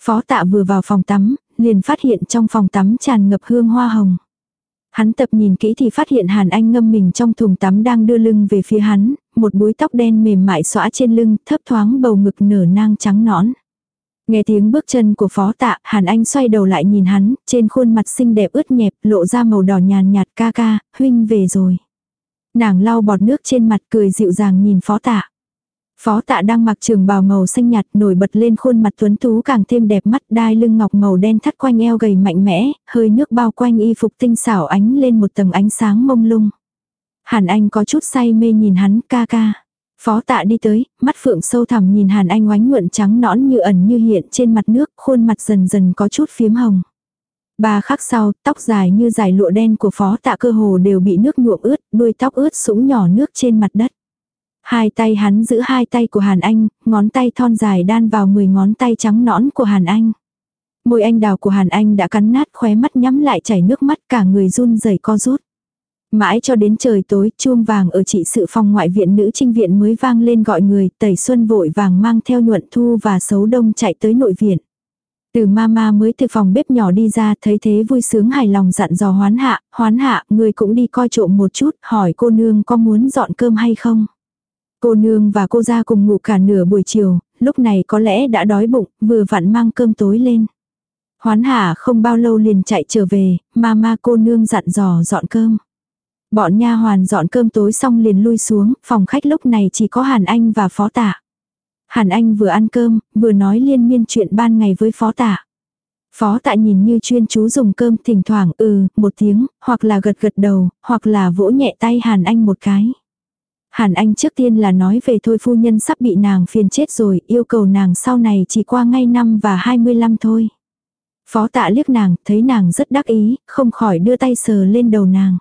Phó tạ vừa vào phòng tắm, liền phát hiện trong phòng tắm tràn ngập hương hoa hồng. Hắn tập nhìn kỹ thì phát hiện Hàn Anh ngâm mình trong thùng tắm đang đưa lưng về phía hắn, một búi tóc đen mềm mại xõa trên lưng, thấp thoáng bầu ngực nở nang trắng nõn. Nghe tiếng bước chân của phó tạ, Hàn Anh xoay đầu lại nhìn hắn, trên khuôn mặt xinh đẹp ướt nhẹp, lộ ra màu đỏ nhàn nhạt ca ca, huynh về rồi. Nàng lau bọt nước trên mặt cười dịu dàng nhìn phó tạ. Phó tạ đang mặc trường bào màu xanh nhạt nổi bật lên khuôn mặt tuấn tú càng thêm đẹp mắt đai lưng ngọc màu đen thắt quanh eo gầy mạnh mẽ, hơi nước bao quanh y phục tinh xảo ánh lên một tầng ánh sáng mông lung. Hàn Anh có chút say mê nhìn hắn ca ca. Phó tạ đi tới, mắt phượng sâu thẳm nhìn Hàn Anh oánh nhuận trắng nõn như ẩn như hiện trên mặt nước, khuôn mặt dần dần có chút phiếm hồng. Ba khắc sau, tóc dài như dài lụa đen của phó tạ cơ hồ đều bị nước nhuộm ướt, đuôi tóc ướt sũng nhỏ nước trên mặt đất. Hai tay hắn giữ hai tay của Hàn Anh, ngón tay thon dài đan vào 10 ngón tay trắng nõn của Hàn Anh. Môi anh đào của Hàn Anh đã cắn nát khóe mắt nhắm lại chảy nước mắt cả người run rẩy co rút. Mãi cho đến trời tối, chuông vàng ở trị sự phòng ngoại viện nữ trinh viện mới vang lên gọi người, tẩy xuân vội vàng mang theo nhuận thu và xấu đông chạy tới nội viện. Từ mama mới từ phòng bếp nhỏ đi ra thấy thế vui sướng hài lòng dặn dò hoán hạ, hoán hạ, người cũng đi coi trộm một chút, hỏi cô nương có muốn dọn cơm hay không. Cô nương và cô ra cùng ngủ cả nửa buổi chiều, lúc này có lẽ đã đói bụng, vừa vặn mang cơm tối lên. Hoán hạ không bao lâu liền chạy trở về, mama cô nương dặn dò dọn cơm. Bọn nha hoàn dọn cơm tối xong liền lui xuống, phòng khách lúc này chỉ có Hàn Anh và Phó Tạ. Hàn Anh vừa ăn cơm, vừa nói liên miên chuyện ban ngày với Phó Tạ. Phó Tạ nhìn như chuyên chú dùng cơm thỉnh thoảng ừ, một tiếng, hoặc là gật gật đầu, hoặc là vỗ nhẹ tay Hàn Anh một cái. Hàn Anh trước tiên là nói về thôi phu nhân sắp bị nàng phiền chết rồi, yêu cầu nàng sau này chỉ qua ngay năm và 25 thôi. Phó tạ liếc nàng, thấy nàng rất đắc ý, không khỏi đưa tay sờ lên đầu nàng.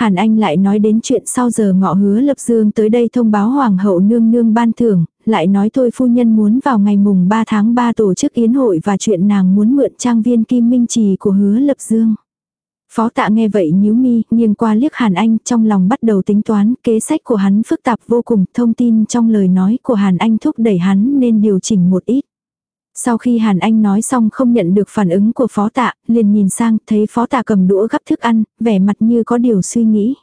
Hàn Anh lại nói đến chuyện sau giờ ngọ hứa lập dương tới đây thông báo hoàng hậu nương nương ban thưởng, lại nói thôi phu nhân muốn vào ngày mùng 3 tháng 3 tổ chức yến hội và chuyện nàng muốn mượn trang viên kim minh trì của hứa lập dương. Phó tạ nghe vậy nhíu mi, nghiêng qua liếc Hàn Anh trong lòng bắt đầu tính toán, kế sách của hắn phức tạp vô cùng, thông tin trong lời nói của Hàn Anh thúc đẩy hắn nên điều chỉnh một ít. Sau khi Hàn Anh nói xong không nhận được phản ứng của phó tạ, liền nhìn sang thấy phó tạ cầm đũa gắp thức ăn, vẻ mặt như có điều suy nghĩ.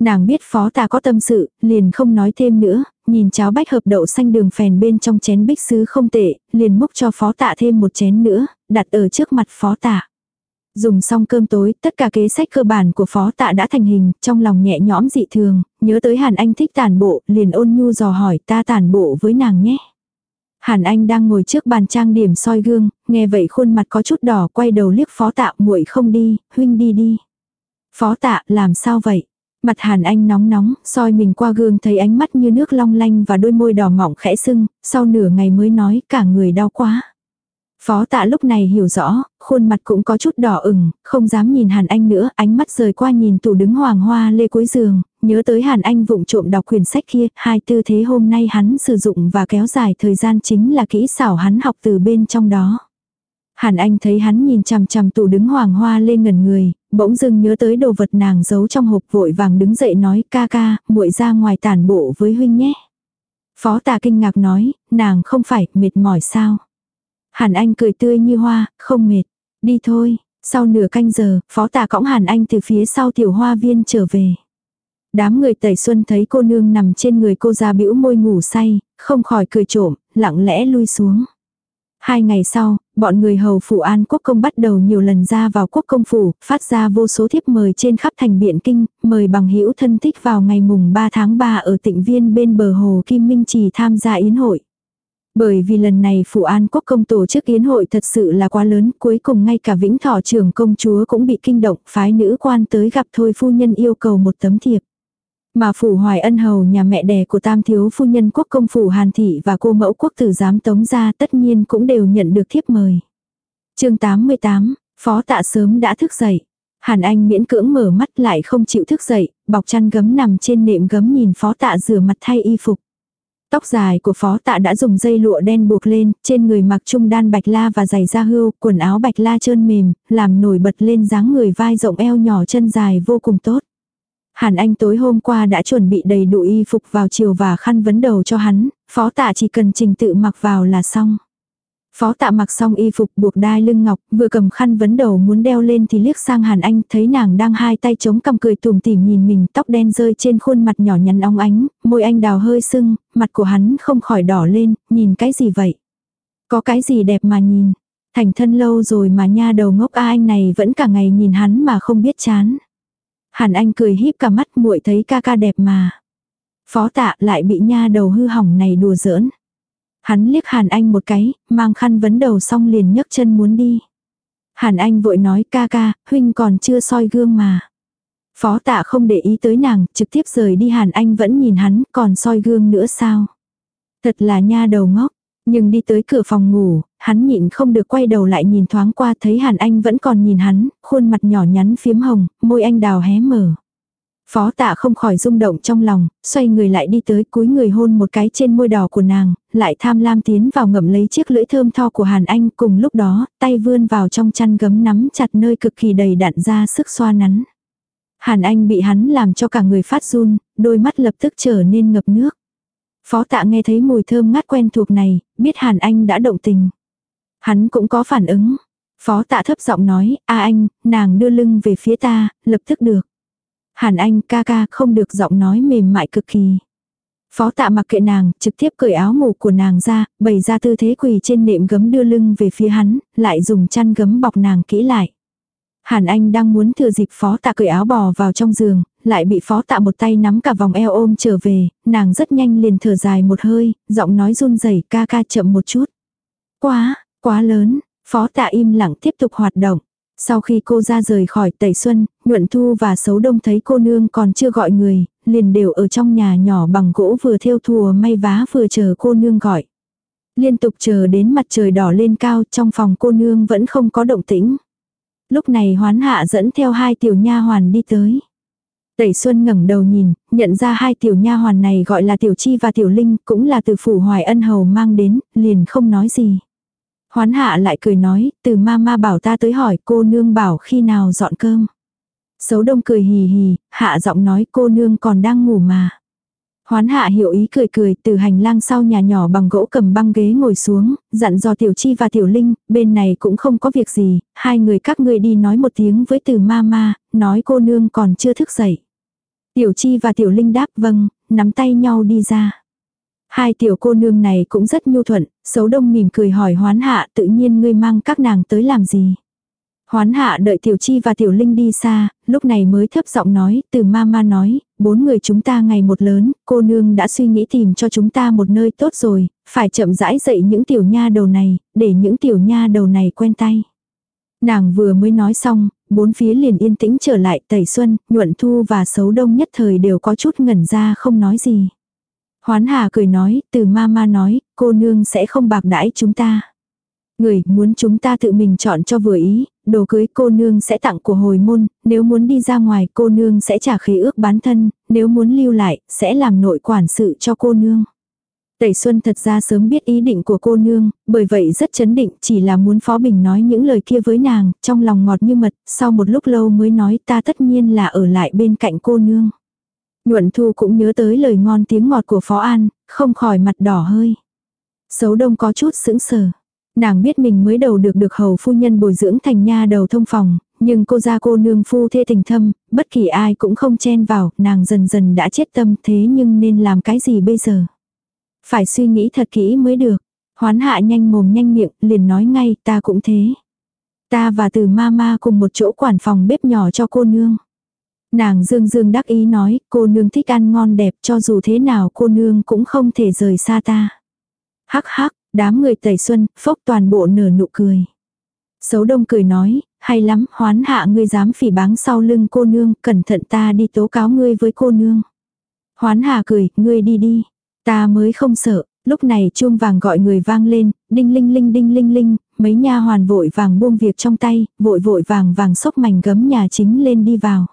Nàng biết phó tạ có tâm sự, liền không nói thêm nữa, nhìn cháo bách hợp đậu xanh đường phèn bên trong chén bích sứ không tệ, liền múc cho phó tạ thêm một chén nữa, đặt ở trước mặt phó tạ. Dùng xong cơm tối, tất cả kế sách cơ bản của phó tạ đã thành hình, trong lòng nhẹ nhõm dị thường, nhớ tới Hàn Anh thích tàn bộ, liền ôn nhu dò hỏi ta tàn bộ với nàng nhé. Hàn Anh đang ngồi trước bàn trang điểm soi gương, nghe vậy khuôn mặt có chút đỏ quay đầu liếc phó tạ muội không đi, huynh đi đi. Phó tạ làm sao vậy? Mặt Hàn Anh nóng nóng, soi mình qua gương thấy ánh mắt như nước long lanh và đôi môi đỏ mọng khẽ sưng, sau nửa ngày mới nói cả người đau quá. Phó tạ lúc này hiểu rõ, khuôn mặt cũng có chút đỏ ửng, không dám nhìn Hàn Anh nữa, ánh mắt rời qua nhìn tủ đứng hoàng hoa lê cuối giường, nhớ tới Hàn Anh vụng trộm đọc quyển sách kia, hai tư thế hôm nay hắn sử dụng và kéo dài thời gian chính là kỹ xảo hắn học từ bên trong đó. Hàn Anh thấy hắn nhìn chằm chằm tủ đứng hoàng hoa lên ngần người, bỗng dưng nhớ tới đồ vật nàng giấu trong hộp vội vàng đứng dậy nói ca ca, muội ra ngoài tản bộ với huynh nhé. Phó tà kinh ngạc nói, nàng không phải mệt mỏi sao. Hàn Anh cười tươi như hoa, không mệt. Đi thôi, sau nửa canh giờ, phó tà cõng Hàn Anh từ phía sau tiểu hoa viên trở về. Đám người tẩy xuân thấy cô nương nằm trên người cô ra bĩu môi ngủ say, không khỏi cười trộm, lặng lẽ lui xuống. Hai ngày sau, bọn người hầu phủ an quốc công bắt đầu nhiều lần ra vào quốc công phủ, phát ra vô số thiếp mời trên khắp thành biện kinh, mời bằng hữu thân thích vào ngày mùng 3 tháng 3 ở tịnh viên bên bờ hồ Kim Minh Trì tham gia yến hội. Bởi vì lần này Phủ An Quốc công tổ chức yến hội thật sự là quá lớn, cuối cùng ngay cả Vĩnh Thọ trưởng công chúa cũng bị kinh động, phái nữ quan tới gặp thôi phu nhân yêu cầu một tấm thiệp. Mà Phủ Hoài Ân Hầu nhà mẹ đẻ của tam thiếu phu nhân quốc công Phủ Hàn Thị và cô mẫu quốc tử giám tống gia tất nhiên cũng đều nhận được thiếp mời. chương 88, Phó Tạ sớm đã thức dậy. Hàn Anh miễn cưỡng mở mắt lại không chịu thức dậy, bọc chăn gấm nằm trên nệm gấm nhìn Phó Tạ rửa mặt thay y phục. Tóc dài của phó tạ đã dùng dây lụa đen buộc lên, trên người mặc trung đan bạch la và giày da hưu, quần áo bạch la trơn mềm, làm nổi bật lên dáng người vai rộng eo nhỏ chân dài vô cùng tốt. Hàn Anh tối hôm qua đã chuẩn bị đầy đủ y phục vào chiều và khăn vấn đầu cho hắn, phó tạ chỉ cần trình tự mặc vào là xong. Phó tạ mặc xong y phục buộc đai lưng ngọc, vừa cầm khăn vấn đầu muốn đeo lên thì liếc sang Hàn Anh, thấy nàng đang hai tay chống cầm cười tùm tỉm nhìn mình, tóc đen rơi trên khuôn mặt nhỏ nhắn óng ánh, môi anh đào hơi sưng, mặt của hắn không khỏi đỏ lên, nhìn cái gì vậy? Có cái gì đẹp mà nhìn? Thành thân lâu rồi mà nha đầu ngốc a anh này vẫn cả ngày nhìn hắn mà không biết chán. Hàn Anh cười híp cả mắt muội thấy ca ca đẹp mà. Phó tạ lại bị nha đầu hư hỏng này đùa giỡn. Hắn liếc Hàn Anh một cái, mang khăn vấn đầu xong liền nhấc chân muốn đi. Hàn Anh vội nói ca ca, huynh còn chưa soi gương mà. Phó tạ không để ý tới nàng, trực tiếp rời đi Hàn Anh vẫn nhìn hắn, còn soi gương nữa sao. Thật là nha đầu ngốc, nhưng đi tới cửa phòng ngủ, hắn nhịn không được quay đầu lại nhìn thoáng qua thấy Hàn Anh vẫn còn nhìn hắn, khuôn mặt nhỏ nhắn phiếm hồng, môi anh đào hé mở. Phó tạ không khỏi rung động trong lòng, xoay người lại đi tới cúi người hôn một cái trên môi đỏ của nàng, lại tham lam tiến vào ngậm lấy chiếc lưỡi thơm tho của Hàn Anh cùng lúc đó, tay vươn vào trong chăn gấm nắm chặt nơi cực kỳ đầy đặn ra sức xoa nắn. Hàn Anh bị hắn làm cho cả người phát run, đôi mắt lập tức trở nên ngập nước. Phó tạ nghe thấy mùi thơm ngát quen thuộc này, biết Hàn Anh đã động tình. Hắn cũng có phản ứng. Phó tạ thấp giọng nói, a anh, nàng đưa lưng về phía ta, lập tức được. Hàn Anh ca ca không được giọng nói mềm mại cực kỳ. Phó tạ mặc kệ nàng, trực tiếp cởi áo ngủ của nàng ra, bày ra tư thế quỳ trên nệm gấm đưa lưng về phía hắn, lại dùng chăn gấm bọc nàng kỹ lại. Hàn Anh đang muốn thừa dịp phó tạ cởi áo bò vào trong giường, lại bị phó tạ một tay nắm cả vòng eo ôm trở về, nàng rất nhanh liền thở dài một hơi, giọng nói run rẩy ca ca chậm một chút. Quá, quá lớn, phó tạ im lặng tiếp tục hoạt động. Sau khi cô ra rời khỏi tẩy xuân, nhuận thu và xấu đông thấy cô nương còn chưa gọi người, liền đều ở trong nhà nhỏ bằng gỗ vừa theo thùa may vá vừa chờ cô nương gọi. Liên tục chờ đến mặt trời đỏ lên cao trong phòng cô nương vẫn không có động tĩnh. Lúc này hoán hạ dẫn theo hai tiểu nha hoàn đi tới. Tẩy Xuân ngẩng đầu nhìn, nhận ra hai tiểu nha hoàn này gọi là Tiểu Chi và Tiểu Linh, cũng là từ phủ Hoài Ân Hầu mang đến, liền không nói gì. Hoán hạ lại cười nói, từ ma ma bảo ta tới hỏi cô nương bảo khi nào dọn cơm. Sấu đông cười hì hì, hạ giọng nói cô nương còn đang ngủ mà. Hoán hạ hiểu ý cười cười từ hành lang sau nhà nhỏ bằng gỗ cầm băng ghế ngồi xuống, dặn dò tiểu chi và tiểu linh, bên này cũng không có việc gì, hai người các ngươi đi nói một tiếng với từ ma ma, nói cô nương còn chưa thức dậy. Tiểu chi và tiểu linh đáp vâng, nắm tay nhau đi ra. Hai tiểu cô nương này cũng rất nhu thuận, xấu đông mỉm cười hỏi hoán hạ tự nhiên ngươi mang các nàng tới làm gì. Hoán hạ đợi Tiểu Chi và Tiểu Linh đi xa, lúc này mới thấp giọng nói, từ mama nói, bốn người chúng ta ngày một lớn, cô nương đã suy nghĩ tìm cho chúng ta một nơi tốt rồi, phải chậm rãi dạy những tiểu nha đầu này, để những tiểu nha đầu này quen tay. Nàng vừa mới nói xong, bốn phía liền yên tĩnh trở lại tẩy xuân, nhuận thu và xấu đông nhất thời đều có chút ngẩn ra không nói gì. Hoán hà cười nói, từ mama nói, cô nương sẽ không bạc đãi chúng ta. Người muốn chúng ta tự mình chọn cho vừa ý, đồ cưới cô nương sẽ tặng của hồi môn, nếu muốn đi ra ngoài cô nương sẽ trả khế ước bán thân, nếu muốn lưu lại, sẽ làm nội quản sự cho cô nương. Tẩy Xuân thật ra sớm biết ý định của cô nương, bởi vậy rất chấn định chỉ là muốn Phó Bình nói những lời kia với nàng, trong lòng ngọt như mật, sau một lúc lâu mới nói ta tất nhiên là ở lại bên cạnh cô nương. Nhuận Thu cũng nhớ tới lời ngon tiếng ngọt của Phó An, không khỏi mặt đỏ hơi. Sấu đông có chút sững sờ. Nàng biết mình mới đầu được được hầu phu nhân bồi dưỡng thành nha đầu thông phòng, nhưng cô gia cô nương phu thê tình thâm, bất kỳ ai cũng không chen vào, nàng dần dần đã chết tâm thế nhưng nên làm cái gì bây giờ. Phải suy nghĩ thật kỹ mới được. Hoán hạ nhanh mồm nhanh miệng, liền nói ngay ta cũng thế. Ta và từ ma ma cùng một chỗ quản phòng bếp nhỏ cho cô nương. Nàng dương dương đắc ý nói, cô nương thích ăn ngon đẹp cho dù thế nào cô nương cũng không thể rời xa ta. Hắc hắc, Đám người tẩy xuân, phốc toàn bộ nở nụ cười. Sấu đông cười nói, hay lắm, hoán hạ ngươi dám phỉ báng sau lưng cô nương, cẩn thận ta đi tố cáo ngươi với cô nương. Hoán hạ cười, ngươi đi đi. Ta mới không sợ, lúc này chuông vàng gọi người vang lên, đinh linh linh đinh linh linh, mấy nha hoàn vội vàng buông việc trong tay, vội vội vàng vàng xốc mảnh gấm nhà chính lên đi vào.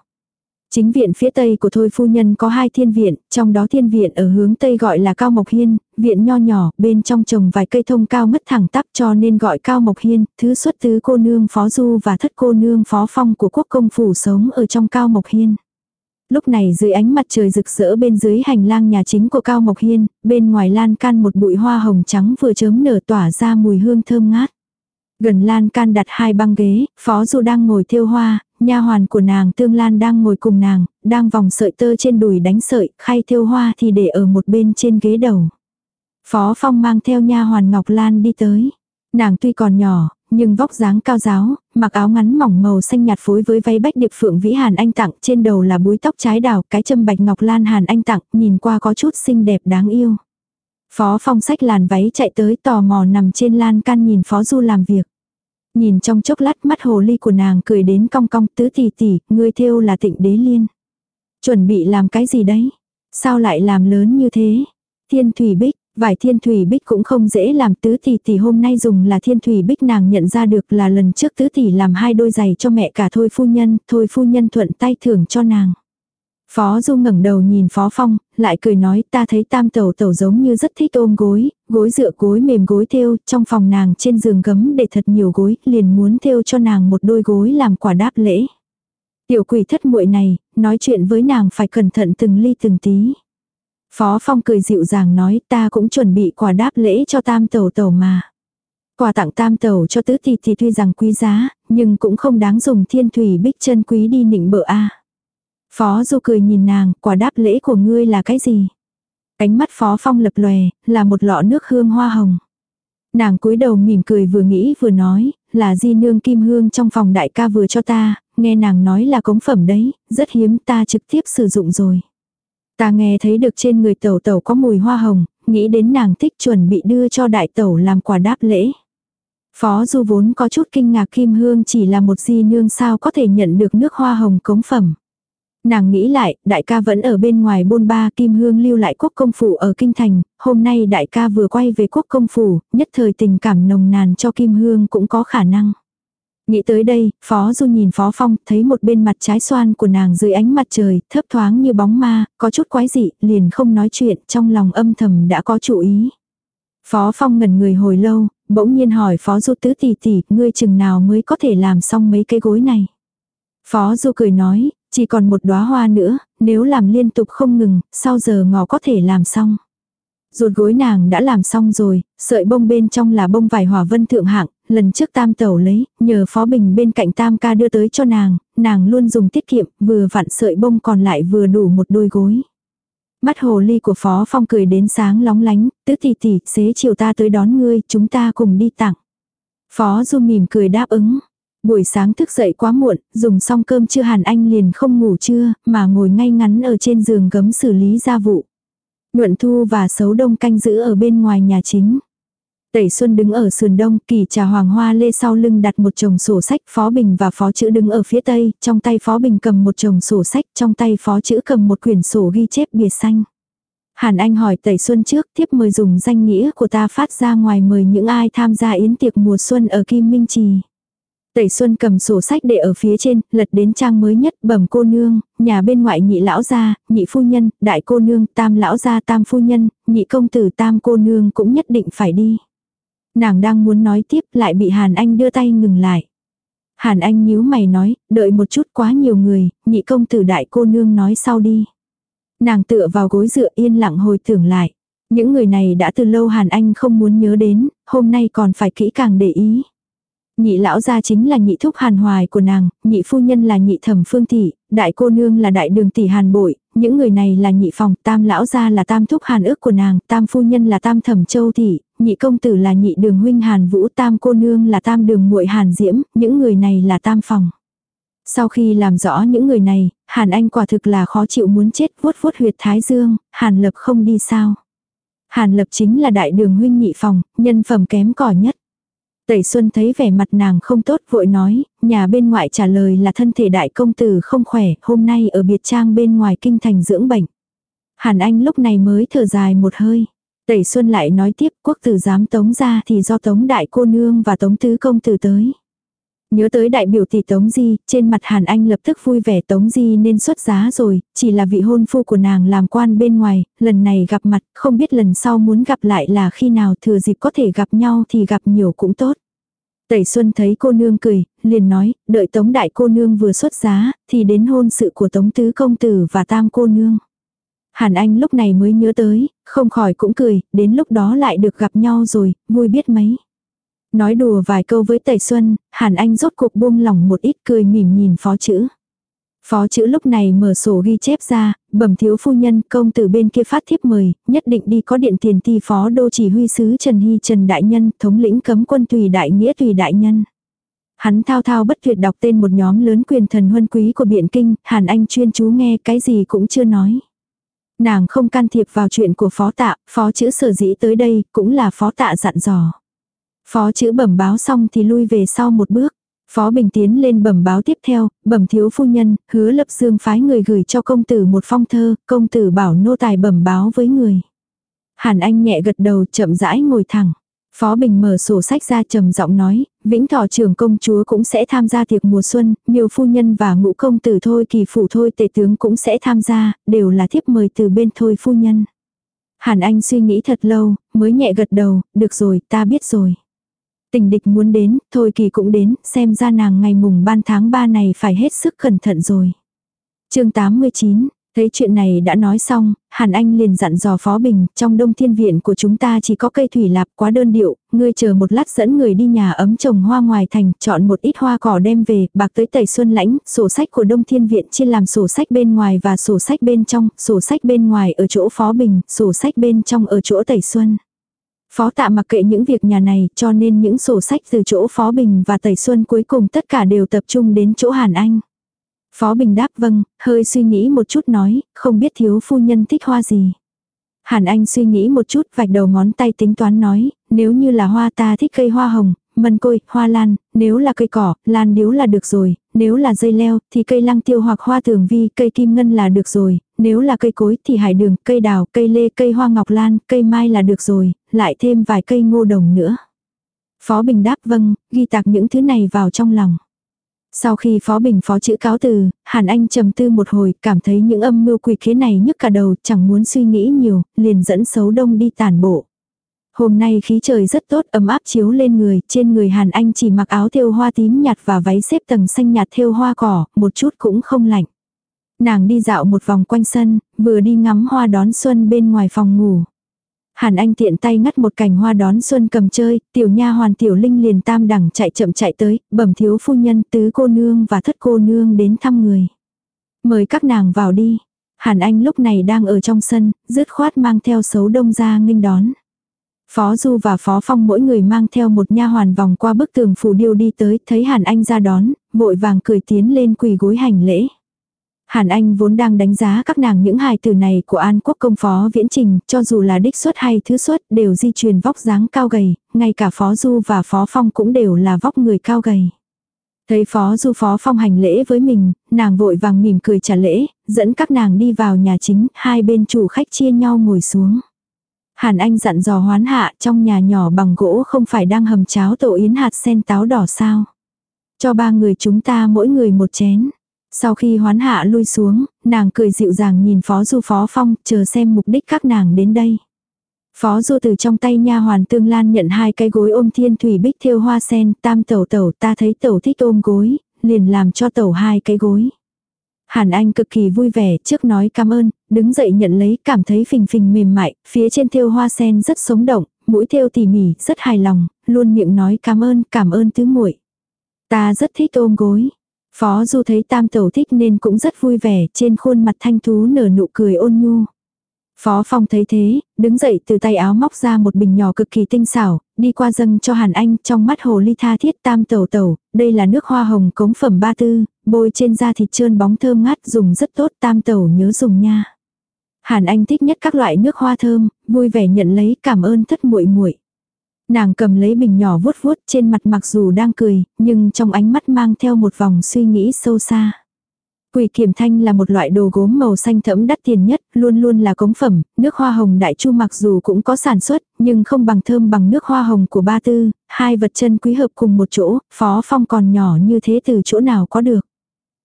Chính viện phía tây của Thôi Phu Nhân có hai thiên viện, trong đó thiên viện ở hướng tây gọi là Cao Mộc Hiên, viện nho nhỏ, bên trong trồng vài cây thông cao mất thẳng tắp cho nên gọi Cao Mộc Hiên, thứ xuất tứ cô nương Phó Du và thất cô nương Phó Phong của quốc công phủ sống ở trong Cao Mộc Hiên. Lúc này dưới ánh mặt trời rực rỡ bên dưới hành lang nhà chính của Cao Mộc Hiên, bên ngoài lan can một bụi hoa hồng trắng vừa chớm nở tỏa ra mùi hương thơm ngát. Gần lan can đặt hai băng ghế, Phó Du đang ngồi thiêu hoa, nha hoàn của nàng Tương Lan đang ngồi cùng nàng, đang vòng sợi tơ trên đùi đánh sợi, khay thiêu hoa thì để ở một bên trên ghế đầu. Phó Phong mang theo nha hoàn Ngọc Lan đi tới. Nàng tuy còn nhỏ, nhưng vóc dáng cao giáo, mặc áo ngắn mỏng màu xanh nhạt phối với váy bách điệp phượng vĩ Hàn Anh tặng, trên đầu là búi tóc trái đào, cái châm bạch ngọc lan Hàn Anh tặng, nhìn qua có chút xinh đẹp đáng yêu. Phó Phong sách làn váy chạy tới tò mò nằm trên lan can nhìn Phó Du làm việc. Nhìn trong chốc lát mắt hồ ly của nàng cười đến cong cong tứ tỷ tỷ, ngươi thêu là tịnh đế liên. Chuẩn bị làm cái gì đấy? Sao lại làm lớn như thế? Thiên thủy bích, vải thiên thủy bích cũng không dễ làm tứ tỷ tỷ hôm nay dùng là thiên thủy bích nàng nhận ra được là lần trước tứ tỷ làm hai đôi giày cho mẹ cả thôi phu nhân, thôi phu nhân thuận tay thưởng cho nàng. Phó Du ngẩng đầu nhìn Phó Phong, lại cười nói ta thấy tam tẩu tẩu giống như rất thích ôm gối, gối dựa gối mềm gối thêu, trong phòng nàng trên giường gấm để thật nhiều gối, liền muốn thêu cho nàng một đôi gối làm quả đáp lễ. Tiểu quỷ thất muội này, nói chuyện với nàng phải cẩn thận từng ly từng tí. Phó Phong cười dịu dàng nói ta cũng chuẩn bị quả đáp lễ cho tam tẩu tẩu mà. Quà tặng tam tẩu cho tứ tỷ thì tuy rằng quý giá, nhưng cũng không đáng dùng thiên thủy bích chân quý đi nịnh bợ a. Phó Du cười nhìn nàng, quả đáp lễ của ngươi là cái gì? Cánh mắt Phó Phong lập lòe, là một lọ nước hương hoa hồng. Nàng cúi đầu mỉm cười vừa nghĩ vừa nói, là di nương kim hương trong phòng đại ca vừa cho ta, nghe nàng nói là cống phẩm đấy, rất hiếm ta trực tiếp sử dụng rồi. Ta nghe thấy được trên người tẩu tẩu có mùi hoa hồng, nghĩ đến nàng thích chuẩn bị đưa cho đại tẩu làm quà đáp lễ. Phó Du vốn có chút kinh ngạc Kim Hương chỉ là một di nương sao có thể nhận được nước hoa hồng cống phẩm. Nàng nghĩ lại, đại ca vẫn ở bên ngoài bôn ba Kim Hương lưu lại quốc công phủ ở Kinh Thành, hôm nay đại ca vừa quay về quốc công phủ, nhất thời tình cảm nồng nàn cho Kim Hương cũng có khả năng. Nghĩ tới đây, Phó Du nhìn Phó Phong, thấy một bên mặt trái xoan của nàng dưới ánh mặt trời, thấp thoáng như bóng ma, có chút quái dị, liền không nói chuyện, trong lòng âm thầm đã có chủ ý. Phó Phong ngẩn người hồi lâu, bỗng nhiên hỏi Phó Du tứ tỷ tỷ, ngươi chừng nào mới có thể làm xong mấy cái gối này. Phó Du cười nói, chỉ còn một đóa hoa nữa, nếu làm liên tục không ngừng, sau giờ ngọ có thể làm xong. Ruột gối nàng đã làm xong rồi, sợi bông bên trong là bông vải hỏa vân thượng hạng, lần trước tam tẩu lấy, nhờ phó bình bên cạnh tam ca đưa tới cho nàng, nàng luôn dùng tiết kiệm, vừa vặn sợi bông còn lại vừa đủ một đôi gối. Mắt hồ ly của phó phong cười đến sáng lóng lánh, tứ tỷ tỷ, xế chiều ta tới đón ngươi, chúng ta cùng đi tặng. Phó du mỉm cười đáp ứng. Buổi sáng thức dậy quá muộn, dùng xong cơm chưa Hàn Anh liền không ngủ trưa, mà ngồi ngay ngắn ở trên giường gấm xử lý gia vụ. Nhuận Thu và Sấu Đông canh giữ ở bên ngoài nhà chính. Tẩy Xuân đứng ở sườn đông, kỳ trà hoàng hoa lê sau lưng đặt một chồng sổ sách, Phó Bình và Phó Chữ đứng ở phía tây, trong tay Phó Bình cầm một chồng sổ sách, trong tay Phó Chữ cầm một quyển sổ ghi chép bìa xanh. Hàn Anh hỏi Tẩy Xuân trước, tiếp mời dùng danh nghĩa của ta phát ra ngoài mời những ai tham gia yến tiệc mùa xuân ở Kim Minh Trì. Tẩy Xuân cầm sổ sách để ở phía trên, lật đến trang mới nhất, bẩm cô nương, nhà bên ngoại nhị lão gia, nhị phu nhân, đại cô nương, tam lão gia, tam phu nhân, nhị công tử, tam cô nương cũng nhất định phải đi. Nàng đang muốn nói tiếp lại bị Hàn Anh đưa tay ngừng lại. Hàn Anh nhíu mày nói, đợi một chút quá nhiều người, nhị công tử đại cô nương nói sau đi. Nàng tựa vào gối dựa yên lặng hồi tưởng lại. Những người này đã từ lâu Hàn Anh không muốn nhớ đến, hôm nay còn phải kỹ càng để ý. Nhị lão gia chính là nhị thúc hàn hoài của nàng, nhị phu nhân là nhị thẩm phương thị, đại cô nương là đại đường tỷ hàn bội, những người này là nhị phòng, tam lão gia là tam thúc hàn ước của nàng, tam phu nhân là tam thẩm châu thị, nhị công tử là nhị đường huynh hàn vũ, tam cô nương là tam đường muội hàn diễm, những người này là tam phòng. Sau khi làm rõ những người này, Hàn Anh quả thực là khó chịu muốn chết vuốt vuốt huyệt thái dương, Hàn Lập không đi sao. Hàn Lập chính là đại đường huynh nhị phòng, nhân phẩm kém cỏi nhất. Tẩy Xuân thấy vẻ mặt nàng không tốt vội nói, nhà bên ngoại trả lời là thân thể đại công tử không khỏe, hôm nay ở biệt trang bên ngoài kinh thành dưỡng bệnh. Hàn Anh lúc này mới thở dài một hơi. Tẩy Xuân lại nói tiếp quốc tử dám tống ra thì do tống đại cô nương và tống tứ công tử tới. Nhớ tới đại biểu tỷ Tống Di, trên mặt Hàn Anh lập tức vui vẻ Tống Di nên xuất giá rồi, chỉ là vị hôn phu của nàng làm quan bên ngoài, lần này gặp mặt, không biết lần sau muốn gặp lại là khi nào thừa dịp có thể gặp nhau thì gặp nhiều cũng tốt. Tẩy Xuân thấy cô nương cười, liền nói, đợi Tống đại cô nương vừa xuất giá, thì đến hôn sự của Tống tứ công tử và tam cô nương. Hàn Anh lúc này mới nhớ tới, không khỏi cũng cười, đến lúc đó lại được gặp nhau rồi, vui biết mấy. Nói đùa vài câu với Tẩy Xuân, Hàn Anh rốt cuộc buông lỏng một ít cười mỉm nhìn phó chữ. Phó chữ lúc này mở sổ ghi chép ra, bẩm thiếu phu nhân công tử bên kia phát thiếp mời, nhất định đi có điện tiền ti phó đô chỉ huy sứ Trần Hy Trần Đại Nhân, thống lĩnh cấm quân tùy đại nghĩa tùy đại nhân. Hắn thao thao bất tuyệt đọc tên một nhóm lớn quyền thần huân quý của Biện Kinh, Hàn Anh chuyên chú nghe cái gì cũng chưa nói. Nàng không can thiệp vào chuyện của phó tạ, phó chữ sở dĩ tới đây cũng là phó tạ dặn dò. Phó chữ bẩm báo xong thì lui về sau một bước. Phó Bình tiến lên bẩm báo tiếp theo, bẩm thiếu phu nhân, hứa lập dương phái người gửi cho công tử một phong thơ, công tử bảo nô tài bẩm báo với người. Hàn Anh nhẹ gật đầu chậm rãi ngồi thẳng. Phó Bình mở sổ sách ra trầm giọng nói, Vĩnh Thọ trưởng công chúa cũng sẽ tham gia tiệc mùa xuân, nhiều phu nhân và ngũ công tử thôi kỳ phủ thôi tể tướng cũng sẽ tham gia, đều là thiếp mời từ bên thôi phu nhân. Hàn Anh suy nghĩ thật lâu, mới nhẹ gật đầu, được rồi, ta biết rồi. Tình địch muốn đến, thôi kỳ cũng đến, xem ra nàng ngày mùng ban tháng 3 này phải hết sức cẩn thận rồi. chương 89, Thấy chuyện này đã nói xong, Hàn Anh liền dặn dò Phó Bình, trong đông thiên viện của chúng ta chỉ có cây thủy lạp quá đơn điệu, ngươi chờ một lát dẫn người đi nhà ấm trồng hoa ngoài thành, chọn một ít hoa cỏ đem về, bạc tới tẩy xuân lãnh, sổ sách của đông thiên viện chia làm sổ sách bên ngoài và sổ sách bên trong, sổ sách bên ngoài ở chỗ Phó Bình, sổ sách bên trong ở chỗ tẩy xuân. Phó tạ mặc kệ những việc nhà này cho nên những sổ sách từ chỗ Phó Bình và Tẩy Xuân cuối cùng tất cả đều tập trung đến chỗ Hàn Anh. Phó Bình đáp vâng, hơi suy nghĩ một chút nói, không biết thiếu phu nhân thích hoa gì. Hàn Anh suy nghĩ một chút vạch đầu ngón tay tính toán nói, nếu như là hoa ta thích cây hoa hồng, mân côi, hoa lan, nếu là cây cỏ, lan điếu là được rồi, nếu là dây leo thì cây lăng tiêu hoặc hoa tường vi, cây kim ngân là được rồi, nếu là cây cối thì hải đường, cây đào, cây lê, cây hoa ngọc lan, cây mai là được rồi, lại thêm vài cây ngô đồng nữa. Phó Bình đáp vâng, ghi tạc những thứ này vào trong lòng. Sau khi Phó Bình phó chữ cáo từ, Hàn Anh trầm tư một hồi, cảm thấy những âm mưu quỷ kế này nhức cả đầu, chẳng muốn suy nghĩ nhiều, liền dẫn xấu đông đi tàn bộ. Hôm nay khí trời rất tốt, ấm áp chiếu lên người, trên người Hàn Anh chỉ mặc áo thêu hoa tím nhạt và váy xếp tầng xanh nhạt thêu hoa cỏ, một chút cũng không lạnh. Nàng đi dạo một vòng quanh sân, vừa đi ngắm hoa đón xuân bên ngoài phòng ngủ. Hàn Anh tiện tay ngắt một cành hoa đón xuân cầm chơi, tiểu nha hoàn tiểu linh liền tam đẳng chạy chậm chạy tới, bẩm thiếu phu nhân tứ cô nương và thất cô nương đến thăm người. Mời các nàng vào đi. Hàn Anh lúc này đang ở trong sân, dứt khoát mang theo xấu đông ra nghênh đón. Phó Du và Phó Phong mỗi người mang theo một nha hoàn vòng qua bức tường phủ điêu đi tới, thấy Hàn Anh ra đón, vội vàng cười tiến lên quỳ gối hành lễ. Hàn Anh vốn đang đánh giá các nàng những hài tử này của An Quốc công phó viễn trình, cho dù là đích xuất hay thứ xuất đều di truyền vóc dáng cao gầy, ngay cả phó Du và phó Phong cũng đều là vóc người cao gầy. Thấy phó Du phó Phong hành lễ với mình, nàng vội vàng mỉm cười trả lễ, dẫn các nàng đi vào nhà chính, hai bên chủ khách chia nhau ngồi xuống. Hàn Anh dặn dò hoán hạ trong nhà nhỏ bằng gỗ không phải đang hầm cháo tổ yến hạt sen táo đỏ sao. Cho ba người chúng ta mỗi người một chén. Sau khi hoán hạ lui xuống, nàng cười dịu dàng nhìn phó du phó phong, chờ xem mục đích các nàng đến đây. Phó du từ trong tay nha hoàn tương lan nhận hai cái gối ôm thiên thủy bích thêu hoa sen, tam tẩu tẩu ta thấy tẩu thích ôm gối, liền làm cho tẩu hai cái gối. Hàn Anh cực kỳ vui vẻ, trước nói cảm ơn, đứng dậy nhận lấy, cảm thấy phình phình mềm mại, phía trên thêu hoa sen rất sống động, mũi thêu tỉ mỉ, rất hài lòng, luôn miệng nói cảm ơn, cảm ơn tứ muội. Ta rất thích ôm gối. Phó Du thấy tam tẩu thích nên cũng rất vui vẻ, trên khuôn mặt thanh thú nở nụ cười ôn nhu. Phó Phong thấy thế, đứng dậy từ tay áo móc ra một bình nhỏ cực kỳ tinh xảo, đi qua dâng cho Hàn Anh trong mắt hồ ly tha thiết tam tẩu tẩu, đây là nước hoa hồng cống phẩm ba tư, bôi trên da thịt trơn bóng thơm ngát dùng rất tốt tam tẩu nhớ dùng nha. Hàn Anh thích nhất các loại nước hoa thơm, vui vẻ nhận lấy cảm ơn thất muội muội. Nàng cầm lấy bình nhỏ vuốt vuốt trên mặt mặc dù đang cười, nhưng trong ánh mắt mang theo một vòng suy nghĩ sâu xa. Quỷ kiểm thanh là một loại đồ gốm màu xanh thẫm đắt tiền nhất, luôn luôn là cống phẩm, nước hoa hồng đại chu mặc dù cũng có sản xuất, nhưng không bằng thơm bằng nước hoa hồng của ba tư, hai vật chân quý hợp cùng một chỗ, phó phong còn nhỏ như thế từ chỗ nào có được.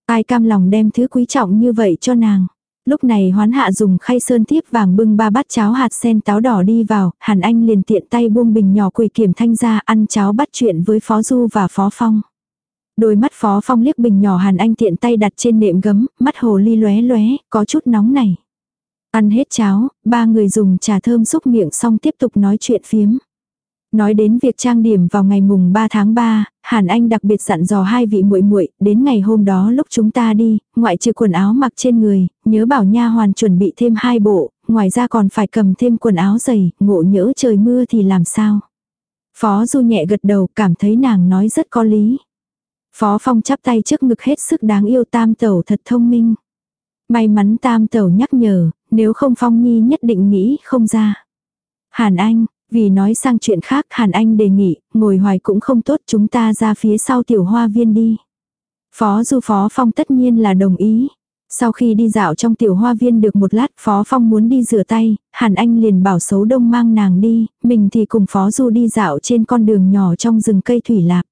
Ai cam lòng đem thứ quý trọng như vậy cho nàng. Lúc này hoán hạ dùng khay sơn thiếp vàng bưng ba bát cháo hạt sen táo đỏ đi vào, Hàn Anh liền tiện tay buông bình nhỏ quỳ kiểm thanh ra ăn cháo bắt chuyện với Phó Du và Phó Phong. Đôi mắt Phó Phong liếc bình nhỏ Hàn Anh tiện tay đặt trên nệm gấm, mắt hồ ly lóe lóe, có chút nóng này. Ăn hết cháo, ba người dùng trà thơm xúc miệng xong tiếp tục nói chuyện phiếm. Nói đến việc trang điểm vào ngày mùng 3 tháng 3, Hàn Anh đặc biệt dặn dò hai vị muội muội, đến ngày hôm đó lúc chúng ta đi, ngoại trừ quần áo mặc trên người, nhớ bảo nha hoàn chuẩn bị thêm hai bộ, ngoài ra còn phải cầm thêm quần áo dày, ngộ nhỡ trời mưa thì làm sao. Phó Du nhẹ gật đầu, cảm thấy nàng nói rất có lý. Phó Phong chắp tay trước ngực hết sức đáng yêu tam tẩu thật thông minh. May mắn tam tẩu nhắc nhở, nếu không Phong Nhi nhất định nghĩ không ra. Hàn Anh, vì nói sang chuyện khác Hàn Anh đề nghị, ngồi hoài cũng không tốt chúng ta ra phía sau tiểu hoa viên đi. Phó Du Phó Phong tất nhiên là đồng ý. Sau khi đi dạo trong tiểu hoa viên được một lát Phó Phong muốn đi rửa tay, Hàn Anh liền bảo xấu đông mang nàng đi, mình thì cùng Phó Du đi dạo trên con đường nhỏ trong rừng cây thủy lạc.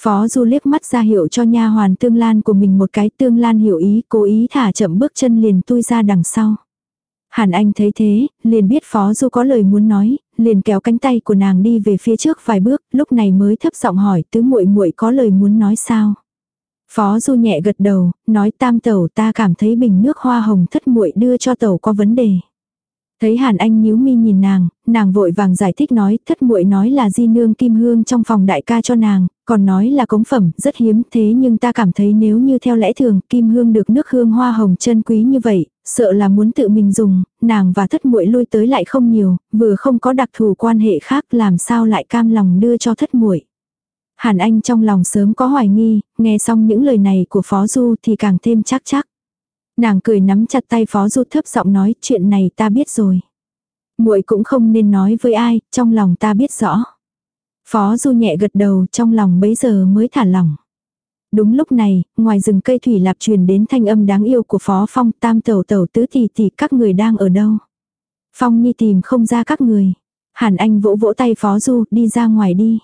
Phó Du liếc mắt ra hiệu cho nha hoàn tương lan của mình một cái tương lan hiểu ý cố ý thả chậm bước chân liền tui ra đằng sau. Hàn Anh thấy thế, liền biết Phó Du có lời muốn nói, liền kéo cánh tay của nàng đi về phía trước vài bước, lúc này mới thấp giọng hỏi tứ muội muội có lời muốn nói sao. Phó Du nhẹ gật đầu, nói tam tẩu ta cảm thấy bình nước hoa hồng thất muội đưa cho tẩu có vấn đề. Thấy Hàn Anh nhíu mi nhìn nàng, nàng vội vàng giải thích nói, thất muội nói là di nương kim hương trong phòng đại ca cho nàng, còn nói là cống phẩm, rất hiếm thế nhưng ta cảm thấy nếu như theo lẽ thường, kim hương được nước hương hoa hồng chân quý như vậy, sợ là muốn tự mình dùng, nàng và thất muội lui tới lại không nhiều, vừa không có đặc thù quan hệ khác làm sao lại cam lòng đưa cho thất muội. Hàn Anh trong lòng sớm có hoài nghi, nghe xong những lời này của Phó Du thì càng thêm chắc chắc. Nàng cười nắm chặt tay Phó Du thấp giọng nói chuyện này ta biết rồi. muội cũng không nên nói với ai, trong lòng ta biết rõ. Phó Du nhẹ gật đầu trong lòng bấy giờ mới thả lòng. Đúng lúc này, ngoài rừng cây thủy lạp truyền đến thanh âm đáng yêu của Phó Phong tam tẩu tẩu tứ tỷ tỷ các người đang ở đâu. Phong Nhi tìm không ra các người. Hàn Anh vỗ vỗ tay Phó Du đi ra ngoài đi.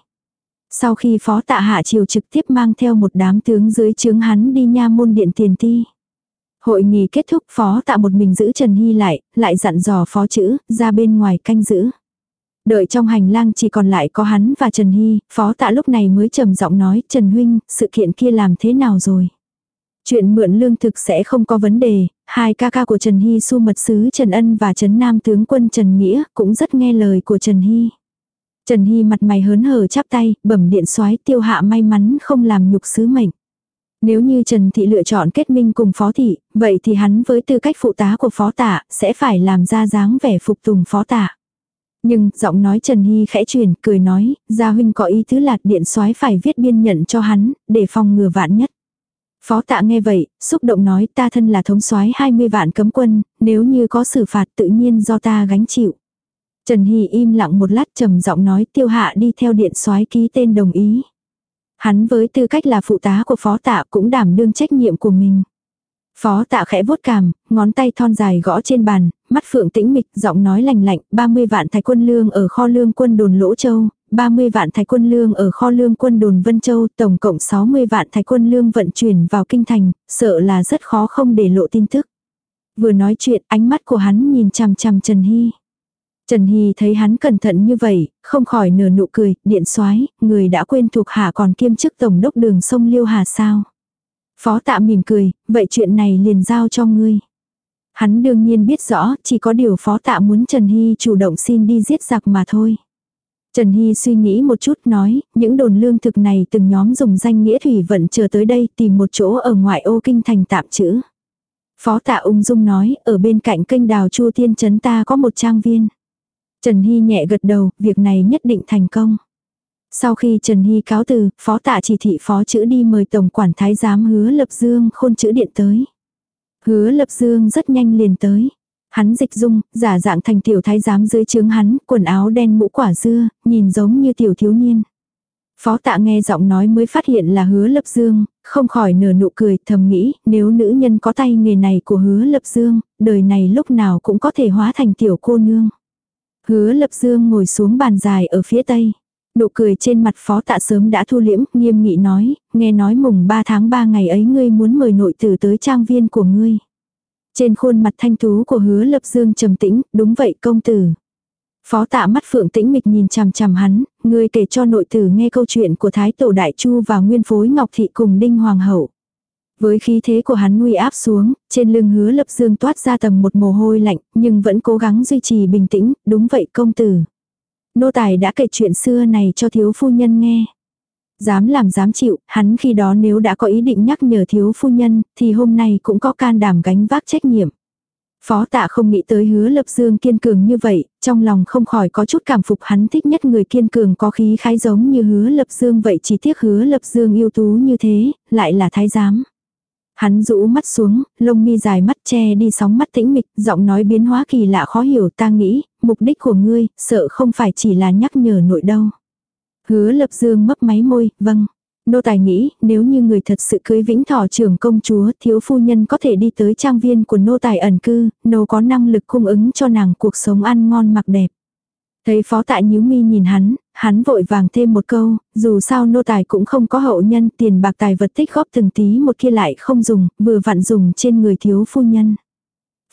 Sau khi Phó Tạ Hạ Triều trực tiếp mang theo một đám tướng dưới trướng hắn đi nha môn điện tiền ti. Hội nghị kết thúc Phó Tạ một mình giữ Trần Hy lại, lại dặn dò Phó chữ, ra bên ngoài canh giữ. Đợi trong hành lang chỉ còn lại có hắn và Trần Hy, phó tạ lúc này mới trầm giọng nói, Trần Huynh, sự kiện kia làm thế nào rồi? Chuyện mượn lương thực sẽ không có vấn đề, hai ca ca của Trần Hy su mật sứ Trần Ân và Trấn Nam tướng quân Trần Nghĩa cũng rất nghe lời của Trần Hy. Trần Hy mặt mày hớn hở chắp tay, bẩm điện soái tiêu hạ may mắn không làm nhục sứ mệnh. Nếu như Trần Thị lựa chọn kết minh cùng Phó Thị, vậy thì hắn với tư cách phụ tá của Phó Tạ, sẽ phải làm ra dáng vẻ phục tùng Phó Tạ. Nhưng, giọng nói Trần Hy khẽ chuyển, cười nói, gia huynh có ý tứ lạc điện soái phải viết biên nhận cho hắn, để phòng ngừa vạn nhất. Phó tạ nghe vậy, xúc động nói ta thân là thống soái 20 vạn cấm quân, nếu như có xử phạt tự nhiên do ta gánh chịu. Trần Hy im lặng một lát trầm giọng nói tiêu hạ đi theo điện soái ký tên đồng ý. Hắn với tư cách là phụ tá của phó tạ cũng đảm đương trách nhiệm của mình. Phó tạ khẽ vuốt cằm, ngón tay thon dài gõ trên bàn, mắt phượng tĩnh mịch, giọng nói lành lạnh, 30 vạn thái quân lương ở kho lương quân đồn Lỗ Châu, 30 vạn thái quân lương ở kho lương quân đồn Vân Châu, tổng cộng 60 vạn thái quân lương vận chuyển vào kinh thành, sợ là rất khó không để lộ tin tức. Vừa nói chuyện, ánh mắt của hắn nhìn chằm chằm Trần Hy. Trần Hy thấy hắn cẩn thận như vậy, không khỏi nửa nụ cười, điện soái người đã quên thuộc hạ còn kiêm chức tổng đốc đường sông Liêu Hà sao. Phó tạ mỉm cười, vậy chuyện này liền giao cho ngươi. Hắn đương nhiên biết rõ, chỉ có điều phó tạ muốn Trần Hy chủ động xin đi giết giặc mà thôi. Trần Hy suy nghĩ một chút nói, những đồn lương thực này từng nhóm dùng danh nghĩa thủy vận chờ tới đây tìm một chỗ ở ngoại ô kinh thành tạm trữ. Phó tạ ung dung nói, ở bên cạnh kênh đào Chu Tiên Trấn ta có một trang viên. Trần Hy nhẹ gật đầu, việc này nhất định thành công. Sau khi Trần Hy cáo từ, phó tạ chỉ thị phó chữ đi mời tổng quản thái giám hứa lập dương khôn chữ điện tới. Hứa lập dương rất nhanh liền tới. Hắn dịch dung, giả dạng thành tiểu thái giám dưới trướng hắn, quần áo đen mũ quả dưa, nhìn giống như tiểu thiếu niên. Phó tạ nghe giọng nói mới phát hiện là hứa lập dương, không khỏi nở nụ cười thầm nghĩ nếu nữ nhân có tay nghề này của hứa lập dương, đời này lúc nào cũng có thể hóa thành tiểu cô nương. Hứa lập dương ngồi xuống bàn dài ở phía tây. Nụ cười trên mặt phó tạ sớm đã thu liễm, nghiêm nghị nói, nghe nói mùng 3 tháng 3 ngày ấy ngươi muốn mời nội tử tới trang viên của ngươi. Trên khuôn mặt thanh tú của hứa lập dương trầm tĩnh, đúng vậy công tử. Phó tạ mắt phượng tĩnh mịch nhìn chằm chằm hắn, ngươi kể cho nội tử nghe câu chuyện của Thái Tổ Đại Chu và Nguyên Phối Ngọc Thị cùng Đinh Hoàng Hậu. Với khí thế của hắn nguy áp xuống, trên lưng hứa lập dương toát ra tầng một mồ hôi lạnh, nhưng vẫn cố gắng duy trì bình tĩnh, đúng vậy công tử. Nô tài đã kể chuyện xưa này cho thiếu phu nhân nghe. Dám làm dám chịu, hắn khi đó nếu đã có ý định nhắc nhở thiếu phu nhân, thì hôm nay cũng có can đảm gánh vác trách nhiệm. Phó tạ không nghĩ tới hứa lập dương kiên cường như vậy, trong lòng không khỏi có chút cảm phục hắn thích nhất người kiên cường có khí khái giống như hứa lập dương vậy chỉ tiếc hứa lập dương yêu tú như thế, lại là thái giám. Hắn rũ mắt xuống, lông mi dài mắt che đi sóng mắt tĩnh mịch, giọng nói biến hóa kỳ lạ khó hiểu ta nghĩ, mục đích của ngươi, sợ không phải chỉ là nhắc nhở nội đâu. Hứa lập dương mấp máy môi, vâng. Nô tài nghĩ, nếu như người thật sự cưới vĩnh thọ trưởng công chúa, thiếu phu nhân có thể đi tới trang viên của nô tài ẩn cư, nô có năng lực cung ứng cho nàng cuộc sống ăn ngon mặc đẹp. Thấy phó tạ nhíu mi nhìn hắn, hắn vội vàng thêm một câu, dù sao nô tài cũng không có hậu nhân, tiền bạc tài vật tích góp từng tí một kia lại không dùng, vừa vặn dùng trên người thiếu phu nhân.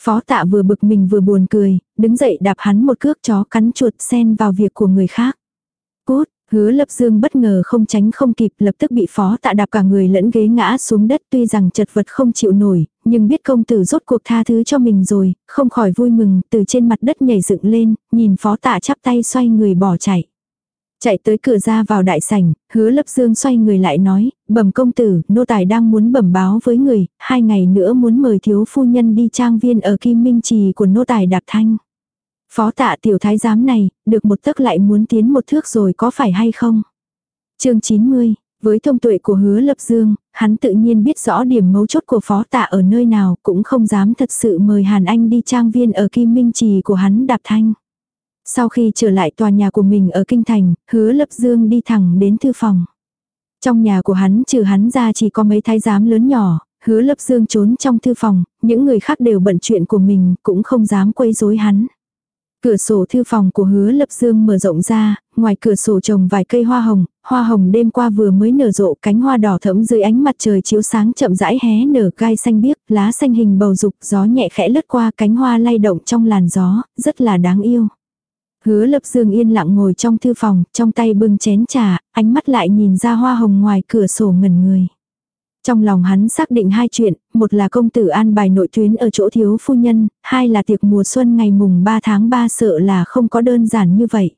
Phó tạ vừa bực mình vừa buồn cười, đứng dậy đạp hắn một cước chó cắn chuột xen vào việc của người khác. Cút, Hứa lập dương bất ngờ không tránh không kịp lập tức bị phó tạ đạp cả người lẫn ghế ngã xuống đất tuy rằng chật vật không chịu nổi, nhưng biết công tử rốt cuộc tha thứ cho mình rồi, không khỏi vui mừng, từ trên mặt đất nhảy dựng lên, nhìn phó tạ chắp tay xoay người bỏ chạy. Chạy tới cửa ra vào đại sảnh, hứa lập dương xoay người lại nói, bẩm công tử, nô tài đang muốn bẩm báo với người, hai ngày nữa muốn mời thiếu phu nhân đi trang viên ở Kim Minh Trì của nô tài đạp thanh. Phó tạ tiểu thái giám này, được một tấc lại muốn tiến một thước rồi có phải hay không? chương 90, với thông tuệ của hứa lập dương, hắn tự nhiên biết rõ điểm mấu chốt của phó tạ ở nơi nào, cũng không dám thật sự mời Hàn Anh đi trang viên ở Kim Minh Trì của hắn đạp thanh. Sau khi trở lại tòa nhà của mình ở Kinh Thành, hứa lập dương đi thẳng đến thư phòng. Trong nhà của hắn trừ hắn ra chỉ có mấy thái giám lớn nhỏ, hứa lập dương trốn trong thư phòng, những người khác đều bận chuyện của mình, cũng không dám quấy rối hắn. Cửa sổ thư phòng của hứa lập dương mở rộng ra, ngoài cửa sổ trồng vài cây hoa hồng, hoa hồng đêm qua vừa mới nở rộ cánh hoa đỏ thẫm dưới ánh mặt trời chiếu sáng chậm rãi hé nở gai xanh biếc, lá xanh hình bầu dục, gió nhẹ khẽ lướt qua cánh hoa lay động trong làn gió, rất là đáng yêu. Hứa lập dương yên lặng ngồi trong thư phòng, trong tay bưng chén trà, ánh mắt lại nhìn ra hoa hồng ngoài cửa sổ ngẩn người. Trong lòng hắn xác định hai chuyện, một là công tử an bài nội tuyến ở chỗ thiếu phu nhân, hai là tiệc mùa xuân ngày mùng 3 tháng 3 sợ là không có đơn giản như vậy.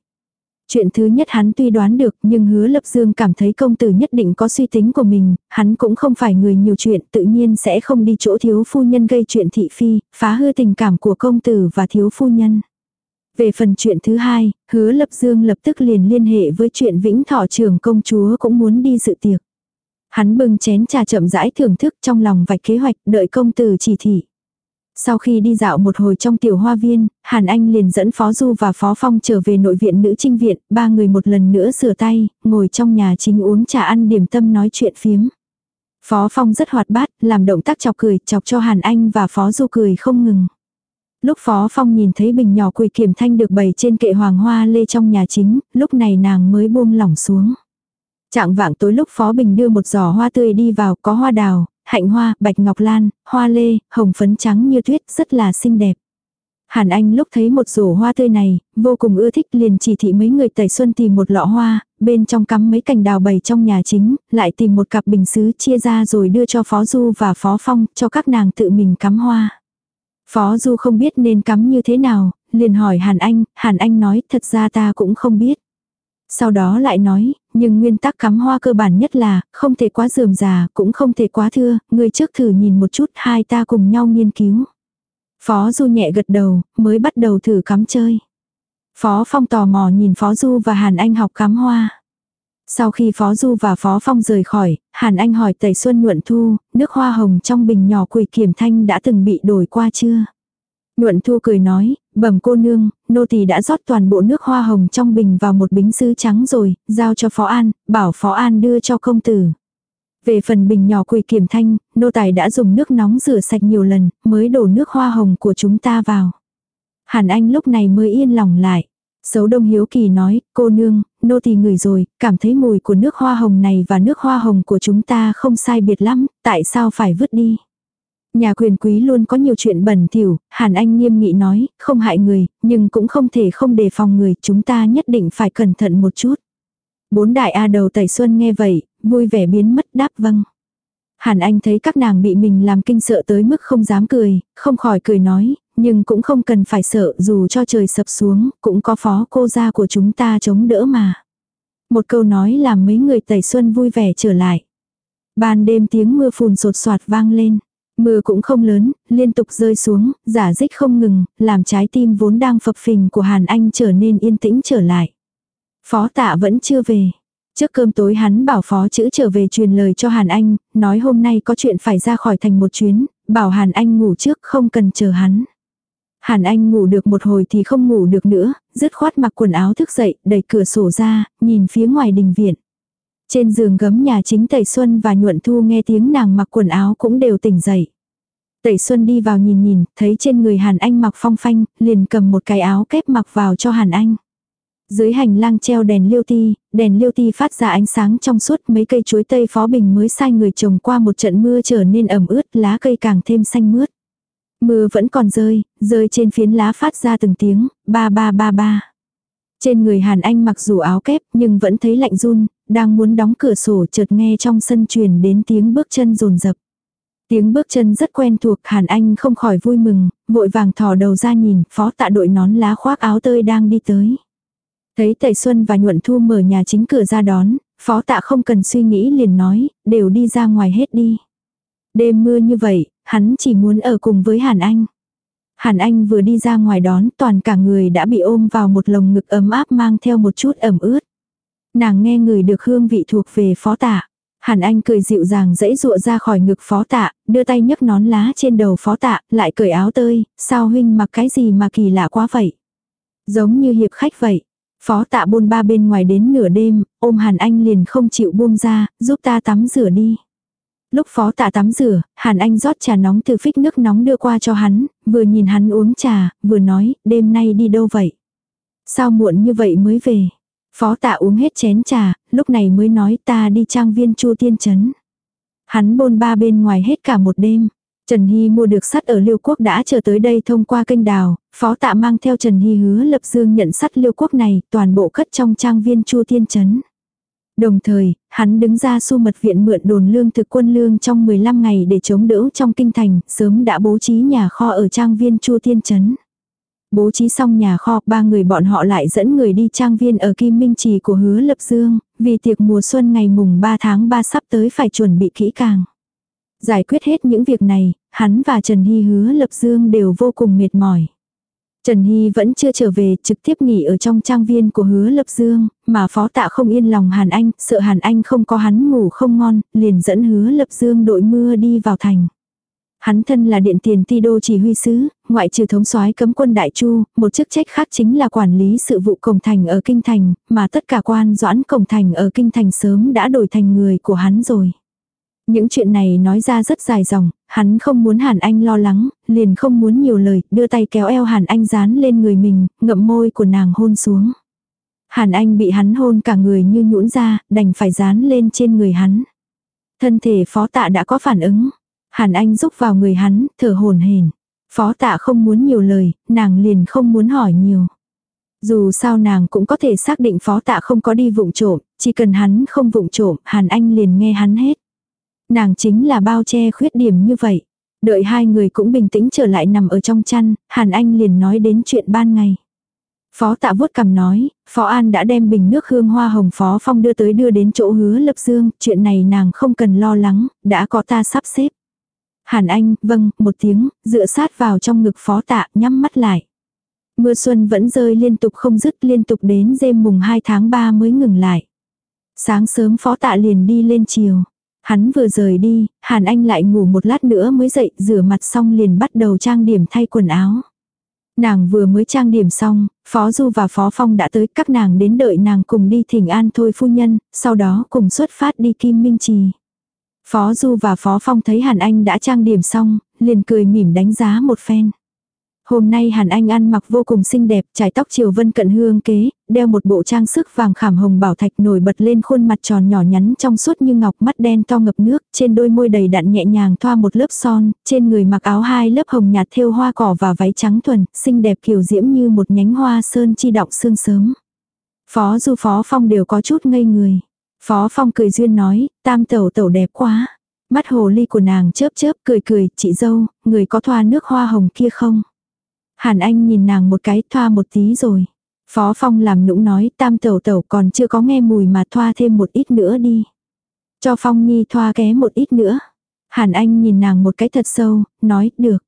Chuyện thứ nhất hắn tuy đoán được nhưng hứa lập dương cảm thấy công tử nhất định có suy tính của mình, hắn cũng không phải người nhiều chuyện tự nhiên sẽ không đi chỗ thiếu phu nhân gây chuyện thị phi, phá hư tình cảm của công tử và thiếu phu nhân. Về phần chuyện thứ hai, hứa lập dương lập tức liền liên hệ với chuyện vĩnh thọ trưởng công chúa cũng muốn đi dự tiệc. Hắn bưng chén trà chậm rãi thưởng thức trong lòng vạch kế hoạch đợi công tử chỉ thị. Sau khi đi dạo một hồi trong tiểu hoa viên, Hàn Anh liền dẫn Phó Du và Phó Phong trở về nội viện nữ trinh viện, ba người một lần nữa rửa tay, ngồi trong nhà chính uống trà ăn điểm tâm nói chuyện phiếm. Phó Phong rất hoạt bát, làm động tác chọc cười, chọc cho Hàn Anh và Phó Du cười không ngừng. Lúc Phó Phong nhìn thấy bình nhỏ quỳ kiểm thanh được bày trên kệ hoàng hoa lê trong nhà chính, lúc này nàng mới buông lỏng xuống. Trạng vạng tối lúc Phó Bình đưa một giỏ hoa tươi đi vào có hoa đào, hạnh hoa, bạch ngọc lan, hoa lê, hồng phấn trắng như tuyết rất là xinh đẹp. Hàn Anh lúc thấy một rổ hoa tươi này, vô cùng ưa thích liền chỉ thị mấy người tẩy xuân tìm một lọ hoa, bên trong cắm mấy cành đào bầy trong nhà chính, lại tìm một cặp bình sứ chia ra rồi đưa cho Phó Du và Phó Phong, cho các nàng tự mình cắm hoa. Phó Du không biết nên cắm như thế nào, liền hỏi Hàn Anh, Hàn Anh nói thật ra ta cũng không biết. Sau đó lại nói, nhưng nguyên tắc cắm hoa cơ bản nhất là, không thể quá dườm già, cũng không thể quá thưa, người trước thử nhìn một chút hai ta cùng nhau nghiên cứu. Phó Du nhẹ gật đầu, mới bắt đầu thử cắm chơi. Phó Phong tò mò nhìn Phó Du và Hàn Anh học cắm hoa. Sau khi Phó Du và Phó Phong rời khỏi, Hàn Anh hỏi Tẩy Xuân Nhuận Thu, nước hoa hồng trong bình nhỏ quỳ kiểm thanh đã từng bị đổi qua chưa? Nhuận Thu cười nói, bẩm cô nương, nô tỳ đã rót toàn bộ nước hoa hồng trong bình vào một bính sứ trắng rồi, giao cho Phó An, bảo Phó An đưa cho công tử. Về phần bình nhỏ quỳ kiểm thanh, nô tài đã dùng nước nóng rửa sạch nhiều lần, mới đổ nước hoa hồng của chúng ta vào. Hàn Anh lúc này mới yên lòng lại. Sấu đông hiếu kỳ nói, cô nương, nô tỳ ngửi rồi, cảm thấy mùi của nước hoa hồng này và nước hoa hồng của chúng ta không sai biệt lắm, tại sao phải vứt đi. Nhà quyền quý luôn có nhiều chuyện bẩn thỉu, Hàn Anh nghiêm nghị nói, không hại người, nhưng cũng không thể không đề phòng người, chúng ta nhất định phải cẩn thận một chút. Bốn đại A đầu tẩy xuân nghe vậy, vui vẻ biến mất đáp vâng. Hàn Anh thấy các nàng bị mình làm kinh sợ tới mức không dám cười, không khỏi cười nói, nhưng cũng không cần phải sợ dù cho trời sập xuống, cũng có phó cô gia của chúng ta chống đỡ mà. Một câu nói làm mấy người tẩy xuân vui vẻ trở lại. Ban đêm tiếng mưa phùn sột soạt vang lên. Mưa cũng không lớn, liên tục rơi xuống, giả dích không ngừng, làm trái tim vốn đang phập phình của Hàn Anh trở nên yên tĩnh trở lại. Phó tạ vẫn chưa về. Trước cơm tối hắn bảo phó chữ trở về truyền lời cho Hàn Anh, nói hôm nay có chuyện phải ra khỏi thành một chuyến, bảo Hàn Anh ngủ trước không cần chờ hắn. Hàn Anh ngủ được một hồi thì không ngủ được nữa, dứt khoát mặc quần áo thức dậy, đẩy cửa sổ ra, nhìn phía ngoài đình viện. Trên giường gấm nhà chính Tẩy Xuân và Nhuận Thu nghe tiếng nàng mặc quần áo cũng đều tỉnh dậy. Tẩy Xuân đi vào nhìn nhìn, thấy trên người Hàn Anh mặc phong phanh, liền cầm một cái áo kép mặc vào cho Hàn Anh. Dưới hành lang treo đèn liêu ti, đèn liêu ti phát ra ánh sáng trong suốt mấy cây chuối tây phó bình mới sai người trồng qua một trận mưa trở nên ẩm ướt lá cây càng thêm xanh mướt. Mưa vẫn còn rơi, rơi trên phiến lá phát ra từng tiếng, ba ba ba ba. Trên người Hàn Anh mặc dù áo kép nhưng vẫn thấy lạnh run, đang muốn đóng cửa sổ chợt nghe trong sân truyền đến tiếng bước chân rồn rập. Tiếng bước chân rất quen thuộc Hàn Anh không khỏi vui mừng, vội vàng thò đầu ra nhìn, phó tạ đội nón lá khoác áo tơi đang đi tới. Thấy Tẩy Xuân và Nhuận Thu mở nhà chính cửa ra đón, phó tạ không cần suy nghĩ liền nói, đều đi ra ngoài hết đi. Đêm mưa như vậy, hắn chỉ muốn ở cùng với Hàn Anh. Hàn Anh vừa đi ra ngoài đón toàn cả người đã bị ôm vào một lồng ngực ấm áp mang theo một chút ẩm ướt. Nàng nghe người được hương vị thuộc về phó tạ. Hàn Anh cười dịu dàng dãy dụa ra khỏi ngực phó tạ, đưa tay nhấc nón lá trên đầu phó tạ, lại cởi áo tơi, sao huynh mặc cái gì mà kỳ lạ quá vậy. Giống như hiệp khách vậy. Phó tạ buôn ba bên ngoài đến nửa đêm, ôm Hàn Anh liền không chịu buông ra, giúp ta tắm rửa đi. Lúc phó tạ tắm rửa, Hàn Anh rót trà nóng từ phích nước nóng đưa qua cho hắn, vừa nhìn hắn uống trà, vừa nói, đêm nay đi đâu vậy? Sao muộn như vậy mới về? Phó tạ uống hết chén trà, lúc này mới nói ta đi trang viên chu tiên chấn. Hắn bôn ba bên ngoài hết cả một đêm. Trần Hy mua được sắt ở Liêu Quốc đã chờ tới đây thông qua kênh đào, phó tạ mang theo Trần Hy hứa lập dương nhận sắt Liêu Quốc này toàn bộ cất trong trang viên chu tiên chấn. Đồng thời, hắn đứng ra su mật viện mượn đồn lương thực quân lương trong 15 ngày để chống đỡ trong kinh thành, sớm đã bố trí nhà kho ở trang viên Chu Tiên Trấn. Bố trí xong nhà kho, ba người bọn họ lại dẫn người đi trang viên ở Kim Minh Trì của hứa Lập Dương, vì tiệc mùa xuân ngày mùng 3 tháng 3 sắp tới phải chuẩn bị kỹ càng. Giải quyết hết những việc này, hắn và Trần Hy hứa Lập Dương đều vô cùng mệt mỏi. Trần Hy vẫn chưa trở về, trực tiếp nghỉ ở trong trang viên của hứa lập dương, mà phó tạ không yên lòng Hàn Anh, sợ Hàn Anh không có hắn ngủ không ngon, liền dẫn hứa lập dương đội mưa đi vào thành. Hắn thân là điện tiền ti đô chỉ huy sứ, ngoại trừ thống soái cấm quân đại chu, một chức trách khác chính là quản lý sự vụ cổng thành ở kinh thành, mà tất cả quan doãn cổng thành ở kinh thành sớm đã đổi thành người của hắn rồi. Những chuyện này nói ra rất dài dòng, hắn không muốn Hàn Anh lo lắng, liền không muốn nhiều lời, đưa tay kéo eo Hàn Anh dán lên người mình, ngậm môi của nàng hôn xuống. Hàn Anh bị hắn hôn cả người như nhũn ra, đành phải dán lên trên người hắn. Thân thể phó tạ đã có phản ứng. Hàn Anh rúc vào người hắn, thở hồn hển. Phó tạ không muốn nhiều lời, nàng liền không muốn hỏi nhiều. Dù sao nàng cũng có thể xác định phó tạ không có đi vụng trộm, chỉ cần hắn không vụng trộm, Hàn Anh liền nghe hắn hết. Nàng chính là bao che khuyết điểm như vậy. Đợi hai người cũng bình tĩnh trở lại nằm ở trong chăn, Hàn Anh liền nói đến chuyện ban ngày. Phó tạ vuốt cầm nói, Phó An đã đem bình nước hương hoa hồng Phó Phong đưa tới đưa đến chỗ hứa lập dương, chuyện này nàng không cần lo lắng, đã có ta sắp xếp. Hàn Anh, vâng, một tiếng, dựa sát vào trong ngực Phó tạ, nhắm mắt lại. Mưa xuân vẫn rơi liên tục không dứt liên tục đến đêm mùng 2 tháng 3 mới ngừng lại. Sáng sớm Phó tạ liền đi lên chiều. Hắn vừa rời đi, Hàn Anh lại ngủ một lát nữa mới dậy, rửa mặt xong liền bắt đầu trang điểm thay quần áo. Nàng vừa mới trang điểm xong, Phó Du và Phó Phong đã tới, các nàng đến đợi nàng cùng đi thỉnh an thôi phu nhân, sau đó cùng xuất phát đi Kim Minh Trì. Phó Du và Phó Phong thấy Hàn Anh đã trang điểm xong, liền cười mỉm đánh giá một phen. Hôm nay Hàn Anh ăn mặc vô cùng xinh đẹp, trải tóc chiều vân cận hương kế, đeo một bộ trang sức vàng khảm hồng bảo thạch nổi bật lên khuôn mặt tròn nhỏ nhắn trong suốt như ngọc mắt đen to ngập nước, trên đôi môi đầy đặn nhẹ nhàng thoa một lớp son, trên người mặc áo hai lớp hồng nhạt thêu hoa cỏ và váy trắng thuần, xinh đẹp kiều diễm như một nhánh hoa sơn chi động sương sớm. Phó Du Phó Phong đều có chút ngây người. Phó Phong cười duyên nói, tam tẩu tẩu đẹp quá. Mắt hồ ly của nàng chớp chớp cười cười, chị dâu, người có thoa nước hoa hồng kia không? Hàn Anh nhìn nàng một cái thoa một tí rồi. Phó Phong làm nũng nói tam tẩu tẩu còn chưa có nghe mùi mà thoa thêm một ít nữa đi. Cho Phong Nhi thoa ké một ít nữa. Hàn Anh nhìn nàng một cái thật sâu, nói được.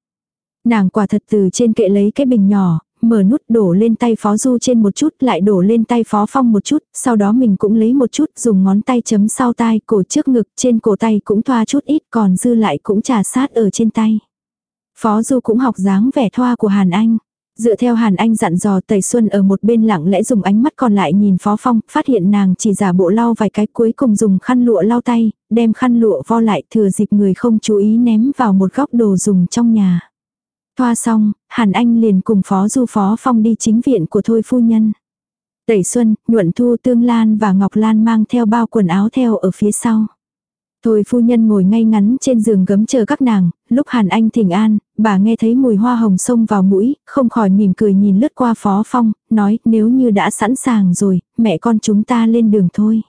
Nàng quả thật từ trên kệ lấy cái bình nhỏ, mở nút đổ lên tay Phó Du trên một chút, lại đổ lên tay Phó Phong một chút, sau đó mình cũng lấy một chút, dùng ngón tay chấm sau tai, cổ trước ngực, trên cổ tay cũng thoa chút ít, còn dư lại cũng trà sát ở trên tay. Phó Du cũng học dáng vẻ thoa của Hàn Anh. Dựa theo Hàn Anh dặn dò Tẩy Xuân ở một bên lặng lẽ dùng ánh mắt còn lại nhìn Phó Phong, phát hiện nàng chỉ giả bộ lau vài cái cuối cùng dùng khăn lụa lau tay, đem khăn lụa vo lại thừa dịp người không chú ý ném vào một góc đồ dùng trong nhà. Thoa xong, Hàn Anh liền cùng Phó Du Phó Phong đi chính viện của Thôi Phu Nhân. Tẩy Xuân, Nhuận Thu Tương Lan và Ngọc Lan mang theo bao quần áo theo ở phía sau. Thôi phu nhân ngồi ngay ngắn trên giường gấm chờ các nàng, lúc Hàn Anh thỉnh an, bà nghe thấy mùi hoa hồng sông vào mũi, không khỏi mỉm cười nhìn lướt qua phó phong, nói nếu như đã sẵn sàng rồi, mẹ con chúng ta lên đường thôi.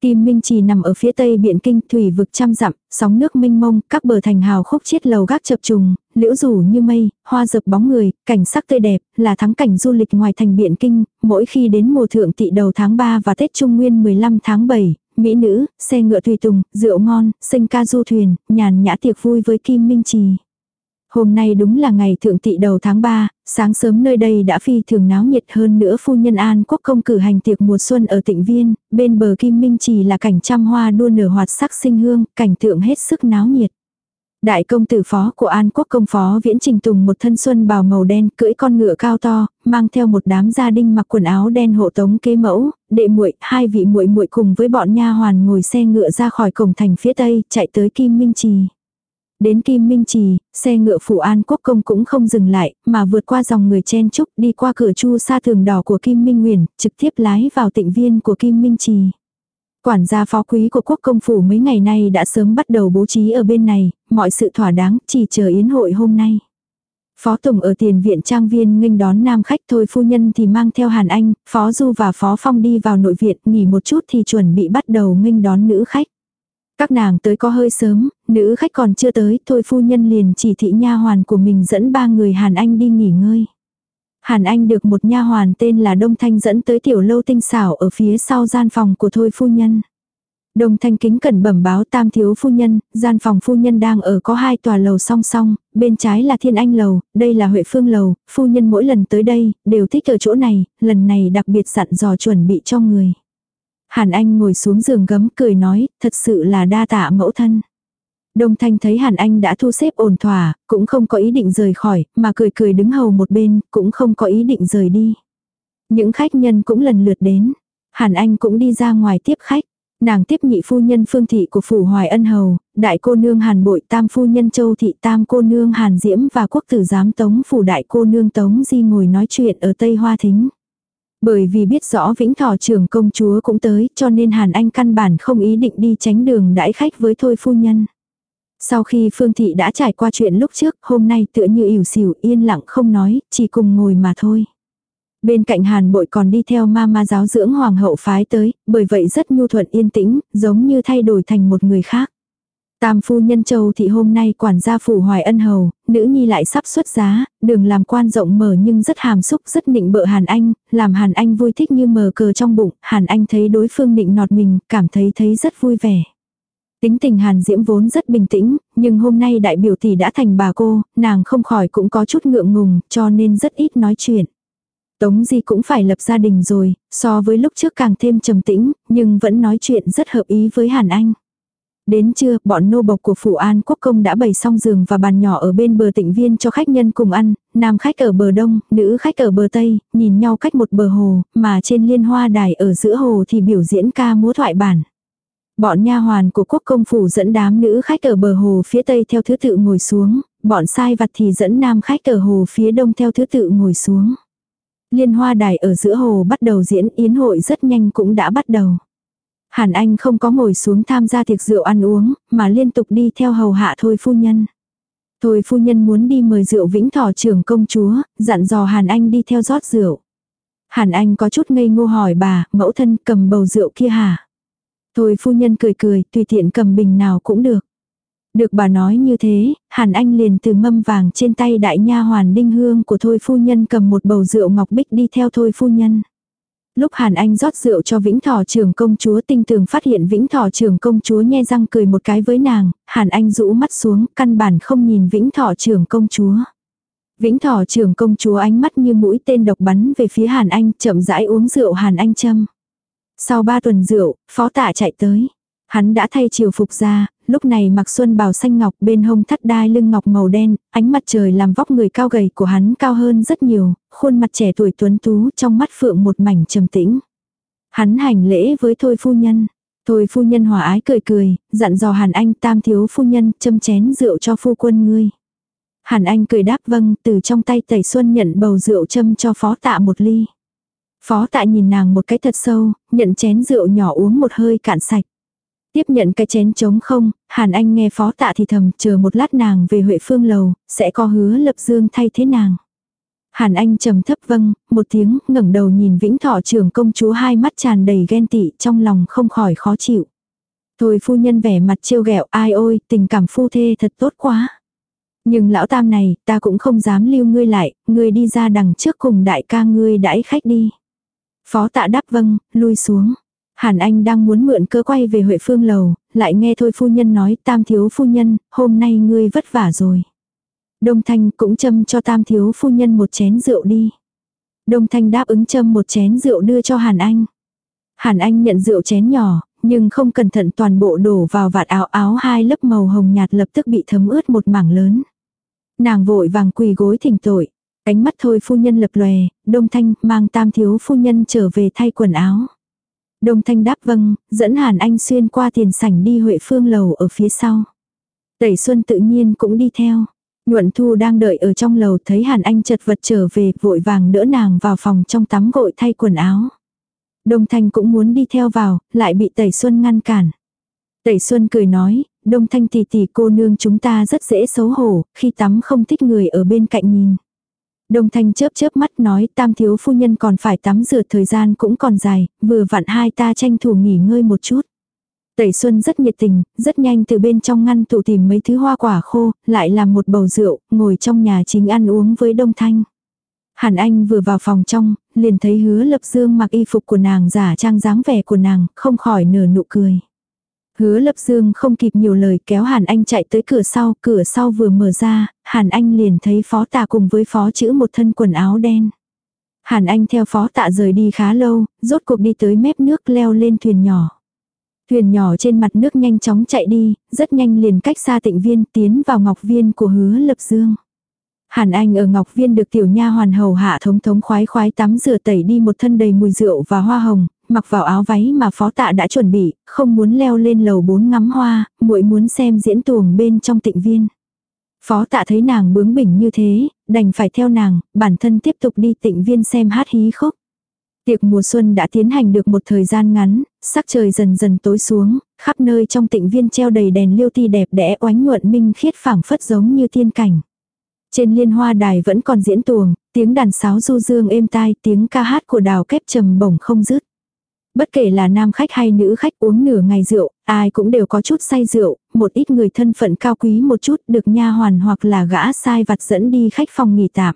Kim Minh Trì nằm ở phía tây biển kinh thủy vực trăm dặm, sóng nước mênh mông, các bờ thành hào khúc chiết lầu gác chập trùng, liễu rủ như mây, hoa dập bóng người, cảnh sắc tươi đẹp, là thắng cảnh du lịch ngoài thành biển kinh, mỗi khi đến mùa thượng tị đầu tháng 3 và Tết Trung Nguyên 15 tháng 7, mỹ nữ, xe ngựa tùy tùng, rượu ngon, sinh ca du thuyền, nhàn nhã tiệc vui với Kim Minh Trì. Hôm nay đúng là ngày thượng tị đầu tháng 3, sáng sớm nơi đây đã phi thường náo nhiệt hơn nữa phu nhân An Quốc công cử hành tiệc mùa xuân ở tịnh viên, bên bờ Kim Minh Trì là cảnh trăm hoa đua nở hoạt sắc sinh hương, cảnh tượng hết sức náo nhiệt. Đại công tử phó của An Quốc công phó Viễn Trình Tùng một thân xuân bào màu đen cưỡi con ngựa cao to, mang theo một đám gia đình mặc quần áo đen hộ tống kế mẫu, đệ muội, hai vị muội muội cùng với bọn nha hoàn ngồi xe ngựa ra khỏi cổng thành phía tây, chạy tới Kim Minh Trì. Đến Kim Minh Trì, xe ngựa phủ An Quốc công cũng không dừng lại, mà vượt qua dòng người chen trúc đi qua cửa chu sa thường đỏ của Kim Minh Nguyền, trực tiếp lái vào tịnh viên của Kim Minh Trì. Quản gia phó quý của quốc công phủ mấy ngày nay đã sớm bắt đầu bố trí ở bên này, mọi sự thỏa đáng, chỉ chờ yến hội hôm nay. Phó Tùng ở tiền viện trang viên nghênh đón nam khách thôi phu nhân thì mang theo Hàn Anh, Phó Du và Phó Phong đi vào nội viện nghỉ một chút thì chuẩn bị bắt đầu nghênh đón nữ khách. Các nàng tới có hơi sớm, nữ khách còn chưa tới, thôi phu nhân liền chỉ thị nha hoàn của mình dẫn ba người Hàn Anh đi nghỉ ngơi. Hàn Anh được một nha hoàn tên là Đông Thanh dẫn tới tiểu lâu tinh xảo ở phía sau gian phòng của Thôi phu nhân. Đông Thanh kính cẩn bẩm báo tam thiếu phu nhân, gian phòng phu nhân đang ở có hai tòa lầu song song, bên trái là Thiên Anh lầu, đây là Huệ Phương lầu, phu nhân mỗi lần tới đây, đều thích ở chỗ này, lần này đặc biệt dặn dò chuẩn bị cho người. Hàn Anh ngồi xuống giường gấm cười nói, thật sự là đa tạ mẫu thân. Đông Thanh thấy Hàn Anh đã thu xếp ổn thỏa, cũng không có ý định rời khỏi, mà cười cười đứng hầu một bên, cũng không có ý định rời đi. Những khách nhân cũng lần lượt đến. Hàn Anh cũng đi ra ngoài tiếp khách. Nàng tiếp nhị phu nhân phương thị của phủ Hoài Ân Hầu, đại cô nương Hàn Bội tam phu nhân Châu Thị tam cô nương Hàn Diễm và quốc tử giám tống phủ đại cô nương tống di ngồi nói chuyện ở Tây Hoa Thính. Bởi vì biết rõ Vĩnh Thọ trưởng công chúa cũng tới cho nên Hàn Anh căn bản không ý định đi tránh đường đãi khách với thôi phu nhân. Sau khi Phương Thị đã trải qua chuyện lúc trước, hôm nay tựa như ỉu xỉu yên lặng không nói, chỉ cùng ngồi mà thôi. Bên cạnh Hàn Bội còn đi theo ma ma giáo dưỡng hoàng hậu phái tới, bởi vậy rất nhu thuận yên tĩnh, giống như thay đổi thành một người khác. Tam phu nhân châu thị hôm nay quản gia phủ hoài ân hầu, nữ nhi lại sắp xuất giá, đường làm quan rộng mở nhưng rất hàm xúc rất nịnh bợ Hàn Anh, làm Hàn Anh vui thích như mờ cờ trong bụng, Hàn Anh thấy đối phương nịnh nọt mình, cảm thấy thấy rất vui vẻ. Tính tình Hàn Diễm vốn rất bình tĩnh, nhưng hôm nay đại biểu tỷ đã thành bà cô, nàng không khỏi cũng có chút ngượng ngùng, cho nên rất ít nói chuyện. Tống Di cũng phải lập gia đình rồi, so với lúc trước càng thêm trầm tĩnh, nhưng vẫn nói chuyện rất hợp ý với Hàn Anh. Đến trưa, bọn nô bộc của Phủ An Quốc Công đã bày xong giường và bàn nhỏ ở bên bờ tịnh viên cho khách nhân cùng ăn, nam khách ở bờ đông, nữ khách ở bờ tây, nhìn nhau cách một bờ hồ, mà trên liên hoa đài ở giữa hồ thì biểu diễn ca múa thoại bản. Bọn nha hoàn của quốc công phủ dẫn đám nữ khách ở bờ hồ phía tây theo thứ tự ngồi xuống, bọn sai vặt thì dẫn nam khách ở hồ phía đông theo thứ tự ngồi xuống. Liên hoa đài ở giữa hồ bắt đầu diễn yến hội rất nhanh cũng đã bắt đầu. Hàn Anh không có ngồi xuống tham gia tiệc rượu ăn uống, mà liên tục đi theo hầu hạ thôi phu nhân. Thôi phu nhân muốn đi mời rượu vĩnh Thỏ trưởng công chúa, dặn dò Hàn Anh đi theo rót rượu. Hàn Anh có chút ngây ngô hỏi bà, mẫu thân cầm bầu rượu kia hả? Thôi phu nhân cười cười, tùy tiện cầm bình nào cũng được. Được bà nói như thế, Hàn Anh liền từ mâm vàng trên tay đại nha hoàn đinh hương của Thôi phu nhân cầm một bầu rượu ngọc bích đi theo Thôi phu nhân. Lúc Hàn Anh rót rượu cho Vĩnh Thỏ trưởng công chúa tinh tường phát hiện Vĩnh Thỏ trưởng công chúa nhe răng cười một cái với nàng, Hàn Anh rũ mắt xuống, căn bản không nhìn Vĩnh Thỏ trưởng công chúa. Vĩnh thỏ trưởng công chúa ánh mắt như mũi tên độc bắn về phía Hàn Anh chậm rãi uống rượu Hàn Anh châm. Sau ba tuần rượu, phó tạ chạy tới. Hắn đã thay chiều phục ra, lúc này mặc xuân bào xanh ngọc bên hông thắt đai lưng ngọc màu đen, ánh mặt trời làm vóc người cao gầy của hắn cao hơn rất nhiều, khuôn mặt trẻ tuổi tuấn tú trong mắt phượng một mảnh trầm tĩnh. Hắn hành lễ với thôi phu nhân. Thôi phu nhân hòa ái cười cười, dặn dò Hàn Anh tam thiếu phu nhân châm chén rượu cho phu quân ngươi. Hàn Anh cười đáp vâng, từ trong tay Tẩy Xuân nhận bầu rượu châm cho phó tạ một ly. Phó tạ nhìn nàng một cái thật sâu, nhận chén rượu nhỏ uống một hơi cạn sạch. Tiếp nhận cái chén trống không, Hàn Anh nghe phó tạ thì thầm chờ một lát nàng về Huệ Phương Lầu, sẽ có hứa lập dương thay thế nàng. Hàn Anh trầm thấp vâng, một tiếng, ngẩng đầu nhìn Vĩnh Thọ trưởng công chúa hai mắt tràn đầy ghen tị trong lòng không khỏi khó chịu. Thôi phu nhân vẻ mặt trêu ghẹo ai ôi, tình cảm phu thê thật tốt quá. Nhưng lão tam này, ta cũng không dám lưu ngươi lại, ngươi đi ra đằng trước cùng đại ca ngươi đãi khách đi. Phó tạ đáp vâng, lui xuống. Hàn Anh đang muốn mượn cơ quay về Huệ Phương Lầu, lại nghe thôi phu nhân nói tam thiếu phu nhân, hôm nay ngươi vất vả rồi. Đông Thanh cũng châm cho tam thiếu phu nhân một chén rượu đi. Đông Thanh đáp ứng châm một chén rượu đưa cho Hàn Anh. Hàn Anh nhận rượu chén nhỏ, nhưng không cẩn thận toàn bộ đổ vào vạt áo áo hai lớp màu hồng nhạt lập tức bị thấm ướt một mảng lớn. Nàng vội vàng quỳ gối thỉnh tội. Ánh mắt thôi phu nhân lập lòe, đông thanh mang tam thiếu phu nhân trở về thay quần áo. Đông thanh đáp vâng, dẫn Hàn Anh xuyên qua tiền sảnh đi Huệ Phương lầu ở phía sau. Tẩy Xuân tự nhiên cũng đi theo. Nhuận Thu đang đợi ở trong lầu thấy Hàn Anh chật vật trở về vội vàng đỡ nàng vào phòng trong tắm gội thay quần áo. Đông Thanh cũng muốn đi theo vào, lại bị Tẩy Xuân ngăn cản. Tẩy Xuân cười nói, Đông Thanh tỷ tỷ cô nương chúng ta rất dễ xấu hổ, khi tắm không thích người ở bên cạnh nhìn. Đông Thanh chớp chớp mắt nói tam thiếu phu nhân còn phải tắm rửa thời gian cũng còn dài, vừa vặn hai ta tranh thủ nghỉ ngơi một chút. Tẩy Xuân rất nhiệt tình, rất nhanh từ bên trong ngăn tủ tìm mấy thứ hoa quả khô, lại làm một bầu rượu, ngồi trong nhà chính ăn uống với Đông Thanh. Hàn Anh vừa vào phòng trong, liền thấy hứa lập dương mặc y phục của nàng giả trang dáng vẻ của nàng, không khỏi nở nụ cười. Hứa lập dương không kịp nhiều lời kéo Hàn Anh chạy tới cửa sau, cửa sau vừa mở ra, Hàn Anh liền thấy phó tạ cùng với phó chữ một thân quần áo đen. Hàn Anh theo phó tạ rời đi khá lâu, rốt cuộc đi tới mép nước leo lên thuyền nhỏ. Thuyền nhỏ trên mặt nước nhanh chóng chạy đi, rất nhanh liền cách xa tịnh viên tiến vào ngọc viên của hứa lập dương. Hàn Anh ở Ngọc Viên được tiểu nha hoàn hầu hạ thống thống khoái khoái tắm rửa tẩy đi một thân đầy mùi rượu và hoa hồng, mặc vào áo váy mà phó tạ đã chuẩn bị, không muốn leo lên lầu bốn ngắm hoa, muội muốn xem diễn tuồng bên trong tịnh viên. Phó tạ thấy nàng bướng bỉnh như thế, đành phải theo nàng, bản thân tiếp tục đi tịnh viên xem hát hí khúc. Tiệc mùa xuân đã tiến hành được một thời gian ngắn, sắc trời dần dần tối xuống, khắp nơi trong tịnh viên treo đầy đèn liêu ti đẹp đẽ oánh nhuận minh khiết phảng phất giống như thiên cảnh. Trên liên hoa đài vẫn còn diễn tuồng, tiếng đàn sáo du dương êm tai, tiếng ca hát của đào kép trầm bổng không dứt. Bất kể là nam khách hay nữ khách uống nửa ngày rượu, ai cũng đều có chút say rượu, một ít người thân phận cao quý một chút được nha hoàn hoặc là gã sai vặt dẫn đi khách phòng nghỉ tạm.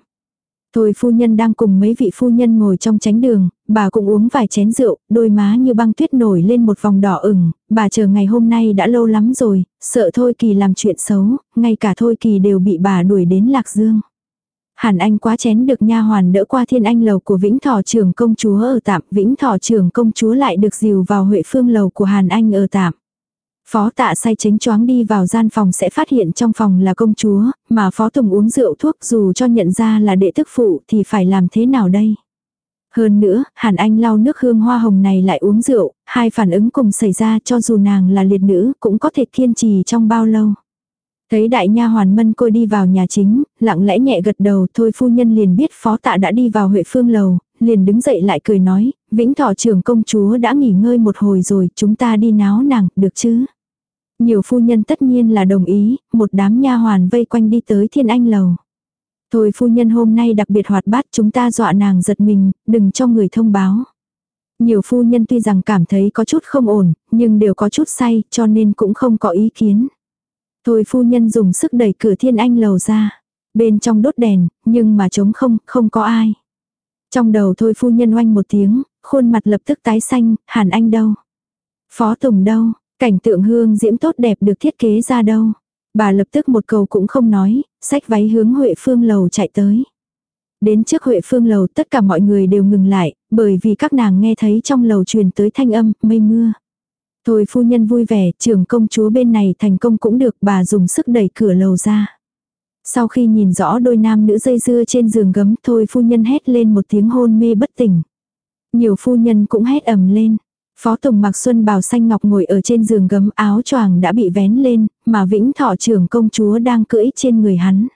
Thôi phu nhân đang cùng mấy vị phu nhân ngồi trong tránh đường, bà cũng uống vài chén rượu, đôi má như băng tuyết nổi lên một vòng đỏ ửng, bà chờ ngày hôm nay đã lâu lắm rồi, sợ Thôi Kỳ làm chuyện xấu, ngay cả Thôi Kỳ đều bị bà đuổi đến Lạc Dương. Hàn Anh quá chén được nha hoàn đỡ qua thiên anh lầu của Vĩnh Thọ trưởng công chúa ở tạm, Vĩnh Thọ trưởng công chúa lại được dìu vào Huệ Phương lầu của Hàn Anh ở tạm. Phó tạ say chánh choáng đi vào gian phòng sẽ phát hiện trong phòng là công chúa, mà phó tùng uống rượu thuốc dù cho nhận ra là đệ thức phụ thì phải làm thế nào đây? Hơn nữa, Hàn Anh lau nước hương hoa hồng này lại uống rượu, hai phản ứng cùng xảy ra cho dù nàng là liệt nữ cũng có thể kiên trì trong bao lâu. Thấy đại nha hoàn mân cô đi vào nhà chính, lặng lẽ nhẹ gật đầu thôi phu nhân liền biết phó tạ đã đi vào Huệ Phương lầu, liền đứng dậy lại cười nói, vĩnh thọ trưởng công chúa đã nghỉ ngơi một hồi rồi, chúng ta đi náo nàng, được chứ? Nhiều phu nhân tất nhiên là đồng ý, một đám nha hoàn vây quanh đi tới thiên anh lầu. Thôi phu nhân hôm nay đặc biệt hoạt bát chúng ta dọa nàng giật mình, đừng cho người thông báo. Nhiều phu nhân tuy rằng cảm thấy có chút không ổn, nhưng đều có chút say cho nên cũng không có ý kiến. Thôi phu nhân dùng sức đẩy cửa thiên anh lầu ra. Bên trong đốt đèn, nhưng mà trống không, không có ai. Trong đầu thôi phu nhân oanh một tiếng, khuôn mặt lập tức tái xanh, hàn anh đâu? Phó Tùng đâu? Cảnh tượng hương diễm tốt đẹp được thiết kế ra đâu. Bà lập tức một câu cũng không nói, xách váy hướng Huệ Phương lầu chạy tới. Đến trước Huệ Phương lầu tất cả mọi người đều ngừng lại, bởi vì các nàng nghe thấy trong lầu truyền tới thanh âm, mây mưa. Thôi phu nhân vui vẻ, trưởng công chúa bên này thành công cũng được bà dùng sức đẩy cửa lầu ra. Sau khi nhìn rõ đôi nam nữ dây dưa trên giường gấm thôi phu nhân hét lên một tiếng hôn mê bất tỉnh. Nhiều phu nhân cũng hét ầm lên. Phó Tùng mặc xuân bào xanh ngọc ngồi ở trên giường gấm áo choàng đã bị vén lên, mà vĩnh thọ trưởng công chúa đang cưỡi trên người hắn.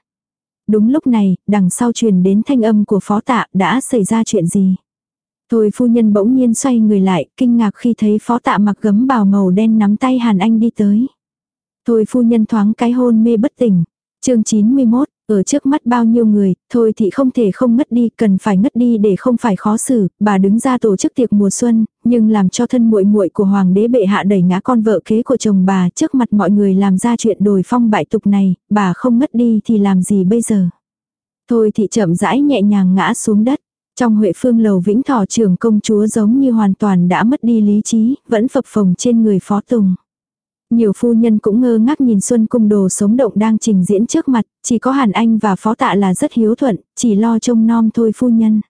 Đúng lúc này, đằng sau truyền đến thanh âm của phó tạ đã xảy ra chuyện gì. Thôi phu nhân bỗng nhiên xoay người lại, kinh ngạc khi thấy phó tạ mặc gấm bào màu đen nắm tay Hàn Anh đi tới. Thôi phu nhân thoáng cái hôn mê bất tỉnh. chương 91, ở trước mắt bao nhiêu người, thôi thì không thể không ngất đi, cần phải ngất đi để không phải khó xử, bà đứng ra tổ chức tiệc mùa xuân, nhưng làm cho thân muội muội của hoàng đế bệ hạ đẩy ngã con vợ kế của chồng bà trước mặt mọi người làm ra chuyện đồi phong bại tục này, bà không ngất đi thì làm gì bây giờ. Thôi thì chậm rãi nhẹ nhàng ngã xuống đất. Trong Huệ Phương lầu Vĩnh Thọ trưởng công chúa giống như hoàn toàn đã mất đi lý trí, vẫn phập phồng trên người Phó Tùng. Nhiều phu nhân cũng ngơ ngác nhìn Xuân Cung đồ sống động đang trình diễn trước mặt, chỉ có Hàn Anh và Phó Tạ là rất hiếu thuận, chỉ lo trông nom thôi phu nhân.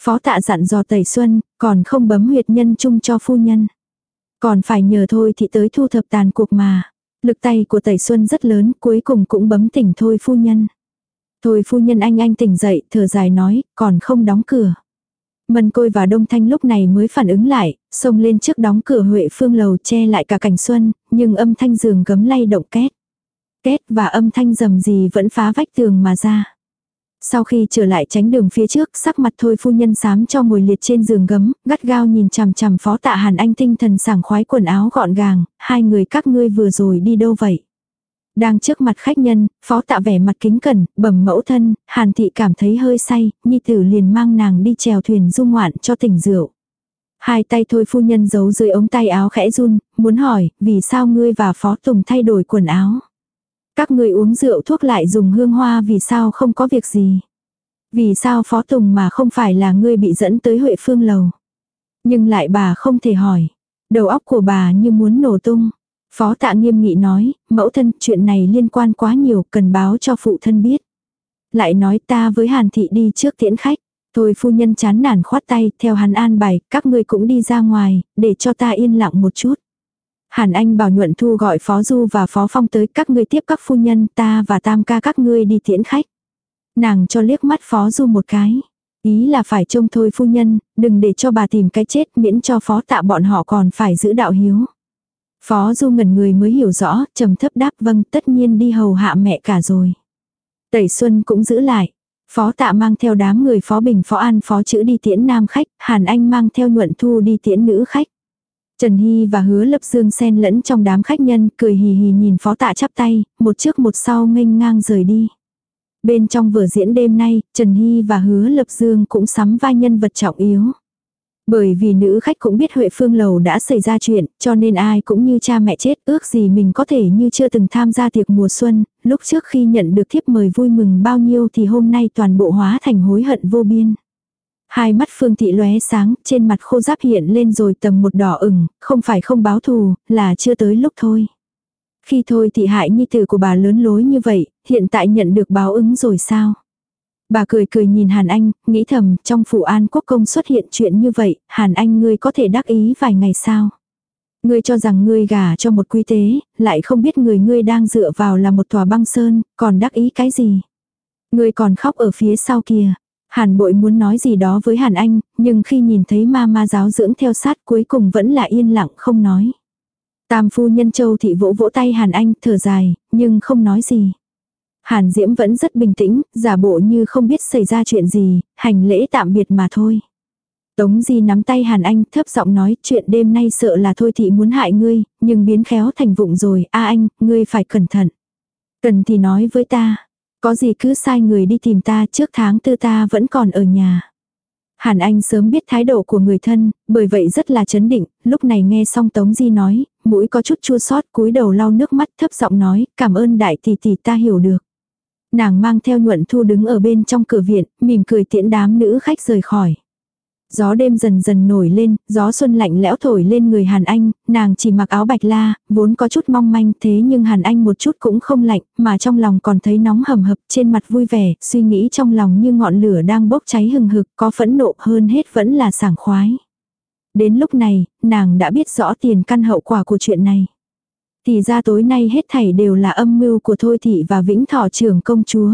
Phó Tạ dặn dò Tẩy Xuân, còn không bấm huyệt nhân chung cho phu nhân. Còn phải nhờ thôi thì tới thu thập tàn cuộc mà. Lực tay của Tẩy Xuân rất lớn, cuối cùng cũng bấm tỉnh thôi phu nhân. Thôi phu nhân anh anh tỉnh dậy, thở dài nói, còn không đóng cửa. Mân Côi và Đông Thanh lúc này mới phản ứng lại, xông lên trước đóng cửa Huệ Phương lầu che lại cả cảnh xuân, nhưng âm thanh giường gấm lay động két. Két và âm thanh rầm gì vẫn phá vách tường mà ra. Sau khi trở lại tránh đường phía trước, sắc mặt thôi phu nhân sám cho ngồi liệt trên giường gấm, gắt gao nhìn chằm chằm phó tạ hàn anh tinh thần sảng khoái quần áo gọn gàng, hai người các ngươi vừa rồi đi đâu vậy? Đang trước mặt khách nhân, phó tạ vẻ mặt kính cẩn, bẩm mẫu thân, hàn thị cảm thấy hơi say, nhi tử liền mang nàng đi chèo thuyền du ngoạn cho tỉnh rượu. Hai tay thôi phu nhân giấu dưới ống tay áo khẽ run, muốn hỏi, vì sao ngươi và phó tùng thay đổi quần áo. Các ngươi uống rượu thuốc lại dùng hương hoa vì sao không có việc gì. Vì sao phó tùng mà không phải là ngươi bị dẫn tới Huệ Phương Lầu. Nhưng lại bà không thể hỏi. Đầu óc của bà như muốn nổ tung. Phó tạ nghiêm nghị nói, mẫu thân chuyện này liên quan quá nhiều cần báo cho phụ thân biết. Lại nói ta với Hàn Thị đi trước tiễn khách. Thôi phu nhân chán nản khoát tay, theo hắn an bài, các ngươi cũng đi ra ngoài, để cho ta yên lặng một chút. Hàn Anh bảo nhuận thu gọi Phó Du và Phó Phong tới các ngươi tiếp các phu nhân, ta và tam ca các ngươi đi tiễn khách. Nàng cho liếc mắt Phó Du một cái. Ý là phải trông thôi phu nhân, đừng để cho bà tìm cái chết miễn cho Phó tạ bọn họ còn phải giữ đạo hiếu. Phó Du ngẩn người mới hiểu rõ, trầm thấp đáp vâng tất nhiên đi hầu hạ mẹ cả rồi. Tẩy Xuân cũng giữ lại. Phó tạ mang theo đám người phó bình phó an phó chữ đi tiễn nam khách, Hàn Anh mang theo nhuận thu đi tiễn nữ khách. Trần Hy và hứa lập dương xen lẫn trong đám khách nhân, cười hì hì nhìn phó tạ chắp tay, một trước một sau nghênh ngang rời đi. Bên trong vở diễn đêm nay, Trần Hy và hứa lập dương cũng sắm vai nhân vật trọng yếu. Bởi vì nữ khách cũng biết Huệ Phương Lầu đã xảy ra chuyện, cho nên ai cũng như cha mẹ chết, ước gì mình có thể như chưa từng tham gia tiệc mùa xuân, lúc trước khi nhận được thiếp mời vui mừng bao nhiêu thì hôm nay toàn bộ hóa thành hối hận vô biên. Hai mắt Phương Thị lóe sáng, trên mặt khô giáp hiện lên rồi tầm một đỏ ửng, không phải không báo thù, là chưa tới lúc thôi. Khi thôi thì hại nhi tử của bà lớn lối như vậy, hiện tại nhận được báo ứng rồi sao? Bà cười cười nhìn Hàn Anh, nghĩ thầm, trong phủ an quốc công xuất hiện chuyện như vậy, Hàn Anh ngươi có thể đắc ý vài ngày sao? Ngươi cho rằng ngươi gả cho một quý tế, lại không biết người ngươi đang dựa vào là một tòa băng sơn, còn đắc ý cái gì? Ngươi còn khóc ở phía sau kia. Hàn bội muốn nói gì đó với Hàn Anh, nhưng khi nhìn thấy ma ma giáo dưỡng theo sát cuối cùng vẫn là yên lặng không nói. Tam phu nhân châu thị vỗ vỗ tay Hàn Anh thở dài, nhưng không nói gì. Hàn Diễm vẫn rất bình tĩnh, giả bộ như không biết xảy ra chuyện gì, hành lễ tạm biệt mà thôi. Tống Di nắm tay Hàn Anh thấp giọng nói chuyện đêm nay sợ là thôi thị muốn hại ngươi, nhưng biến khéo thành vụng rồi, a anh, ngươi phải cẩn thận. Cần thì nói với ta, có gì cứ sai người đi tìm ta trước tháng tư ta vẫn còn ở nhà. Hàn Anh sớm biết thái độ của người thân, bởi vậy rất là chấn định, lúc này nghe xong Tống Di nói, mũi có chút chua xót cúi đầu lau nước mắt thấp giọng nói, cảm ơn đại tỷ tỷ ta hiểu được. Nàng mang theo nhuận thu đứng ở bên trong cửa viện, mỉm cười tiễn đám nữ khách rời khỏi. Gió đêm dần dần nổi lên, gió xuân lạnh lẽo thổi lên người Hàn Anh, nàng chỉ mặc áo bạch la, vốn có chút mong manh thế nhưng Hàn Anh một chút cũng không lạnh, mà trong lòng còn thấy nóng hầm hập, trên mặt vui vẻ, suy nghĩ trong lòng như ngọn lửa đang bốc cháy hừng hực, có phẫn nộ hơn hết vẫn là sảng khoái. Đến lúc này, nàng đã biết rõ tiền căn hậu quả của chuyện này. Thì ra tối nay hết thảy đều là âm mưu của Thôi Thị và Vĩnh Thọ trưởng công chúa.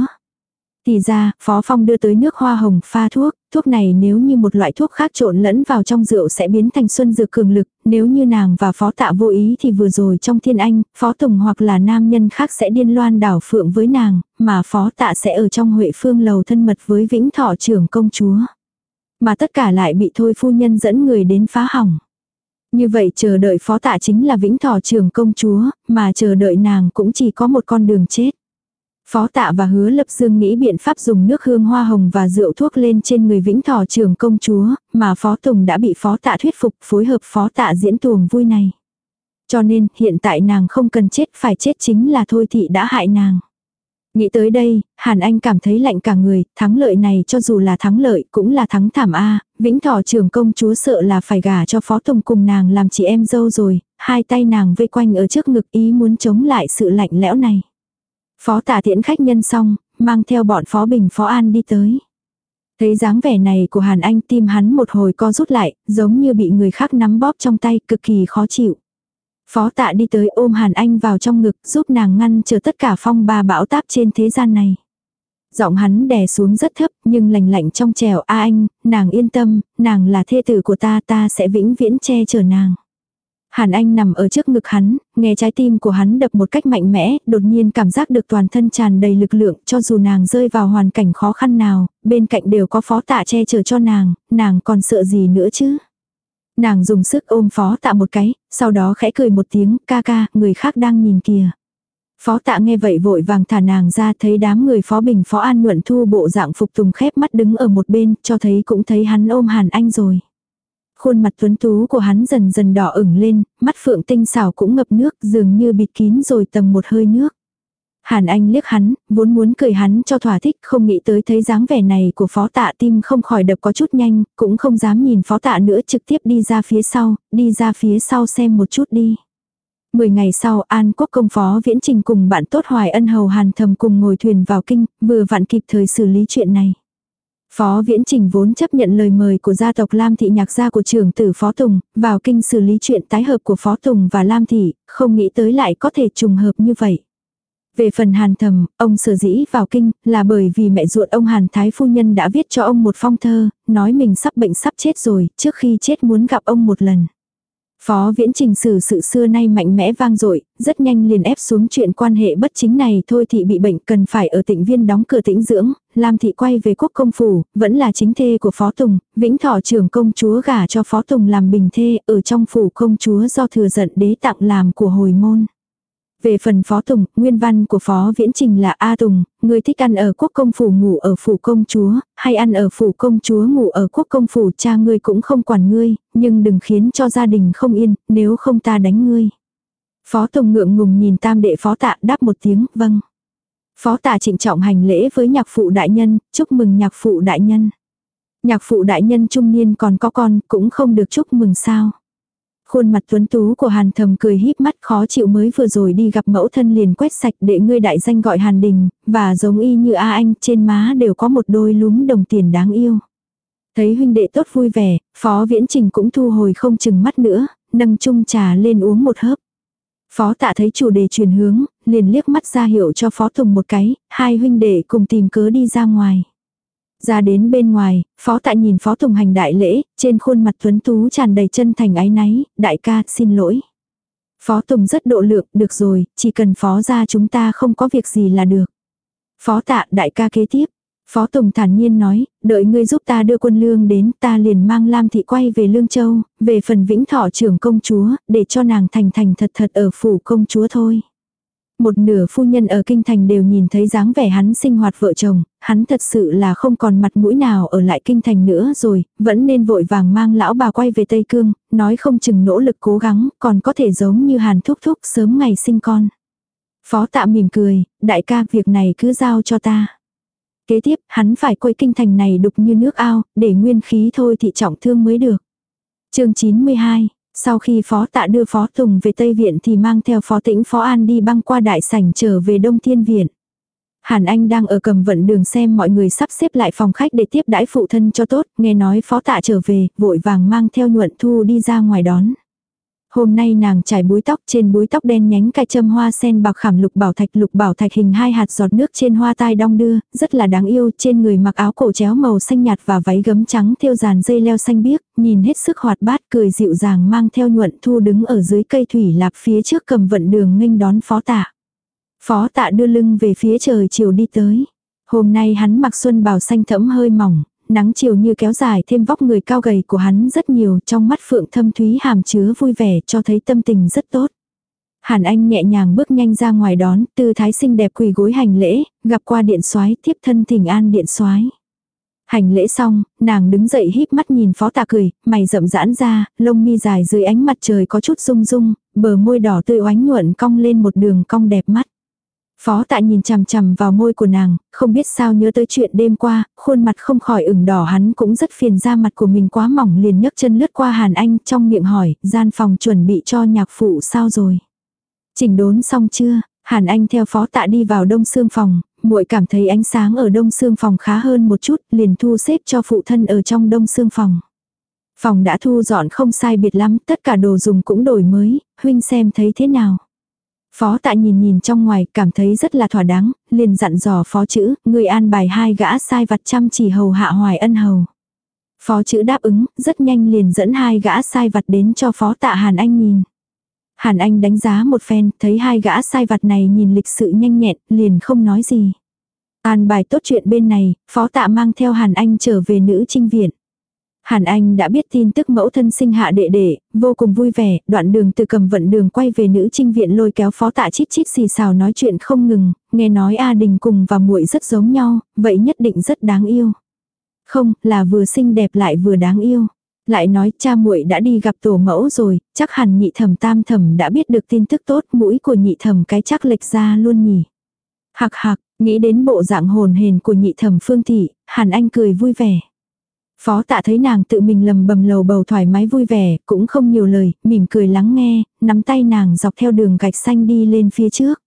Thì ra, Phó Phong đưa tới nước hoa hồng pha thuốc, thuốc này nếu như một loại thuốc khác trộn lẫn vào trong rượu sẽ biến thành xuân dược cường lực, nếu như nàng và Phó Tạ vô ý thì vừa rồi trong thiên anh, Phó Tùng hoặc là nam nhân khác sẽ điên loan đảo phượng với nàng, mà Phó Tạ sẽ ở trong Huệ Phương lầu thân mật với Vĩnh Thọ trưởng công chúa. Mà tất cả lại bị thôi phu nhân dẫn người đến phá hỏng. Như vậy chờ đợi phó tạ chính là vĩnh thọ trường công chúa, mà chờ đợi nàng cũng chỉ có một con đường chết. Phó tạ và hứa lập dương nghĩ biện pháp dùng nước hương hoa hồng và rượu thuốc lên trên người vĩnh thọ trường công chúa, mà phó tùng đã bị phó tạ thuyết phục phối hợp phó tạ diễn tuồng vui này. Cho nên hiện tại nàng không cần chết phải chết chính là thôi thị đã hại nàng. Nghĩ tới đây, Hàn Anh cảm thấy lạnh cả người, thắng lợi này cho dù là thắng lợi cũng là thắng thảm A, vĩnh thọ Trường công chúa sợ là phải gả cho phó tổng cùng nàng làm chị em dâu rồi, hai tay nàng vây quanh ở trước ngực ý muốn chống lại sự lạnh lẽo này. Phó tả tiễn khách nhân xong, mang theo bọn phó bình phó an đi tới. Thấy dáng vẻ này của Hàn Anh tim hắn một hồi co rút lại, giống như bị người khác nắm bóp trong tay cực kỳ khó chịu. Phó tạ đi tới ôm Hàn Anh vào trong ngực giúp nàng ngăn chờ tất cả phong ba bão táp trên thế gian này. Giọng hắn đè xuống rất thấp nhưng lành lạnh trong trèo a anh, nàng yên tâm, nàng là thê tử của ta ta sẽ vĩnh viễn che chở nàng. Hàn Anh nằm ở trước ngực hắn, nghe trái tim của hắn đập một cách mạnh mẽ, đột nhiên cảm giác được toàn thân tràn đầy lực lượng, cho dù nàng rơi vào hoàn cảnh khó khăn nào, bên cạnh đều có phó tạ che chở cho nàng, nàng còn sợ gì nữa chứ. Nàng dùng sức ôm phó tạ một cái, sau đó khẽ cười một tiếng, ca ca, người khác đang nhìn kìa. Phó tạ nghe vậy vội vàng thả nàng ra thấy đám người phó bình phó an nhuận thu bộ dạng phục tùng khép mắt đứng ở một bên, cho thấy cũng thấy hắn ôm hàn anh rồi. Khuôn mặt tuấn tú của hắn dần dần đỏ ửng lên, mắt phượng tinh xảo cũng ngập nước dường như bịt kín rồi tầng một hơi nước. Hàn Anh liếc hắn, vốn muốn cười hắn cho thỏa thích, không nghĩ tới thấy dáng vẻ này của phó tạ tim không khỏi đập có chút nhanh, cũng không dám nhìn phó tạ nữa trực tiếp đi ra phía sau, đi ra phía sau xem một chút đi. Mười ngày sau, An Quốc công phó viễn trình cùng bạn tốt Hoài Ân Hầu Hàn Thầm cùng ngồi thuyền vào kinh, vừa vặn kịp thời xử lý chuyện này. Phó Viễn Trình vốn chấp nhận lời mời của gia tộc Lam Thị nhạc gia của trưởng tử Phó Tùng, vào kinh xử lý chuyện tái hợp của Phó Tùng và Lam Thị, không nghĩ tới lại có thể trùng hợp như vậy. Về phần hàn thầm, ông sở dĩ vào kinh là bởi vì mẹ ruột ông hàn thái phu nhân đã viết cho ông một phong thơ, nói mình sắp bệnh sắp chết rồi, trước khi chết muốn gặp ông một lần. Phó viễn trình sử sự xưa nay mạnh mẽ vang dội, rất nhanh liền ép xuống chuyện quan hệ bất chính này thôi thị bị bệnh cần phải ở tịnh viên đóng cửa tĩnh dưỡng, Lam thị quay về quốc công phủ, vẫn là chính thê của Phó Tùng, vĩnh thọ trưởng công chúa gả cho Phó Tùng làm bình thê ở trong phủ công chúa do thừa giận đế tặng làm của hồi môn. Về phần Phó Tùng, nguyên văn của Phó Viễn Trình là A Tùng, người thích ăn ở quốc công phủ ngủ ở phủ công chúa, hay ăn ở phủ công chúa ngủ ở quốc công phủ cha ngươi cũng không quản ngươi, nhưng đừng khiến cho gia đình không yên, nếu không ta đánh ngươi. Phó Tùng ngượng ngùng nhìn tam đệ phó tạ đáp một tiếng, vâng. Phó tạ trịnh trọng hành lễ với nhạc phụ đại nhân, chúc mừng nhạc phụ đại nhân. Nhạc phụ đại nhân trung niên còn có con, cũng không được chúc mừng sao. Khuôn mặt tuấn tú của Hàn Thầm cười híp mắt khó chịu mới vừa rồi đi gặp mẫu thân liền quét sạch để ngươi đại danh gọi Hàn Đình, và giống y như A Anh trên má đều có một đôi lúm đồng tiền đáng yêu. Thấy huynh đệ tốt vui vẻ, Phó Viễn Trình cũng thu hồi không chừng mắt nữa, nâng chung trà lên uống một hớp. Phó tạ thấy chủ đề chuyển hướng, liền liếc mắt ra hiệu cho Phó Tùng một cái, hai huynh đệ cùng tìm cớ đi ra ngoài. Ra đến bên ngoài, phó tạ nhìn phó tùng hành đại lễ, trên khuôn mặt tuấn tú tràn đầy chân thành ái náy, đại ca, xin lỗi. Phó tùng rất độ lượng, được rồi, chỉ cần phó ra chúng ta không có việc gì là được. Phó tạ, đại ca kế tiếp. Phó Tùng thản nhiên nói, đợi ngươi giúp ta đưa quân lương đến, ta liền mang Lam Thị quay về Lương Châu, về phần vĩnh thọ trưởng công chúa, để cho nàng thành thành thật thật ở phủ công chúa thôi. Một nửa phu nhân ở kinh thành đều nhìn thấy dáng vẻ hắn sinh hoạt vợ chồng, hắn thật sự là không còn mặt mũi nào ở lại kinh thành nữa rồi, vẫn nên vội vàng mang lão bà quay về Tây Cương, nói không chừng nỗ lực cố gắng, còn có thể giống như hàn thúc thúc sớm ngày sinh con. Phó tạ mỉm cười, đại ca việc này cứ giao cho ta. Kế tiếp, hắn phải quay kinh thành này đục như nước ao, để nguyên khí thôi thì trọng thương mới được. chương 92, sau khi phó tạ đưa phó Tùng về Tây Viện thì mang theo phó tĩnh phó An đi băng qua đại sảnh trở về Đông Thiên Viện. Hàn Anh đang ở cầm vận đường xem mọi người sắp xếp lại phòng khách để tiếp đãi phụ thân cho tốt, nghe nói phó tạ trở về, vội vàng mang theo nhuận thu đi ra ngoài đón. Hôm nay nàng trải búi tóc trên búi tóc đen nhánh cài châm hoa sen bạc khảm lục bảo thạch lục bảo thạch hình hai hạt giọt nước trên hoa tai đong đưa, rất là đáng yêu, trên người mặc áo cổ chéo màu xanh nhạt và váy gấm trắng thêu dàn dây leo xanh biếc, nhìn hết sức hoạt bát cười dịu dàng mang theo nhuận thu đứng ở dưới cây thủy lạp phía trước cầm vận đường nghênh đón phó tạ. Phó tạ đưa lưng về phía trời chiều đi tới. Hôm nay hắn mặc xuân bào xanh thẫm hơi mỏng, nắng chiều như kéo dài thêm vóc người cao gầy của hắn rất nhiều trong mắt phượng thâm thúy hàm chứa vui vẻ cho thấy tâm tình rất tốt. Hàn Anh nhẹ nhàng bước nhanh ra ngoài đón, tư thái xinh đẹp quỳ gối hành lễ, gặp qua điện soái tiếp thân thỉnh an điện soái Hành lễ xong, nàng đứng dậy híp mắt nhìn phó tạ cười, mày rậm giãn ra, lông mi dài dưới ánh mặt trời có chút rung rung, bờ môi đỏ tươi oánh nhuận cong lên một đường cong đẹp mắt. Phó tạ nhìn chằm chằm vào môi của nàng, không biết sao nhớ tới chuyện đêm qua, khuôn mặt không khỏi ửng đỏ hắn cũng rất phiền ra mặt của mình quá mỏng liền nhấc chân lướt qua Hàn Anh trong miệng hỏi, gian phòng chuẩn bị cho nhạc phụ sao rồi. Chỉnh đốn xong chưa, Hàn Anh theo phó tạ đi vào đông xương phòng, muội cảm thấy ánh sáng ở đông xương phòng khá hơn một chút, liền thu xếp cho phụ thân ở trong đông xương phòng. Phòng đã thu dọn không sai biệt lắm, tất cả đồ dùng cũng đổi mới, huynh xem thấy thế nào. Phó tạ nhìn nhìn trong ngoài, cảm thấy rất là thỏa đáng, liền dặn dò phó chữ, người an bài hai gã sai vặt chăm chỉ hầu hạ hoài ân hầu. Phó chữ đáp ứng, rất nhanh liền dẫn hai gã sai vặt đến cho phó tạ Hàn Anh nhìn. Hàn Anh đánh giá một phen, thấy hai gã sai vặt này nhìn lịch sự nhanh nhẹn, liền không nói gì. An bài tốt chuyện bên này, phó tạ mang theo Hàn Anh trở về nữ trinh viện. Hàn Anh đã biết tin tức mẫu thân sinh hạ đệ đệ, vô cùng vui vẻ, đoạn đường từ cầm vận đường quay về nữ trinh viện lôi kéo phó tạ chít chít xì xào nói chuyện không ngừng, nghe nói A Đình cùng và muội rất giống nhau, vậy nhất định rất đáng yêu. Không, là vừa xinh đẹp lại vừa đáng yêu. Lại nói cha muội đã đi gặp tổ mẫu rồi, chắc hẳn nhị thẩm tam thẩm đã biết được tin tức tốt mũi của nhị thẩm cái chắc lệch ra luôn nhỉ. Hạc hạc, nghĩ đến bộ dạng hồn hền của nhị thẩm phương thị, Hàn Anh cười vui vẻ. Phó tạ thấy nàng tự mình lầm bầm lầu bầu thoải mái vui vẻ, cũng không nhiều lời, mỉm cười lắng nghe, nắm tay nàng dọc theo đường gạch xanh đi lên phía trước.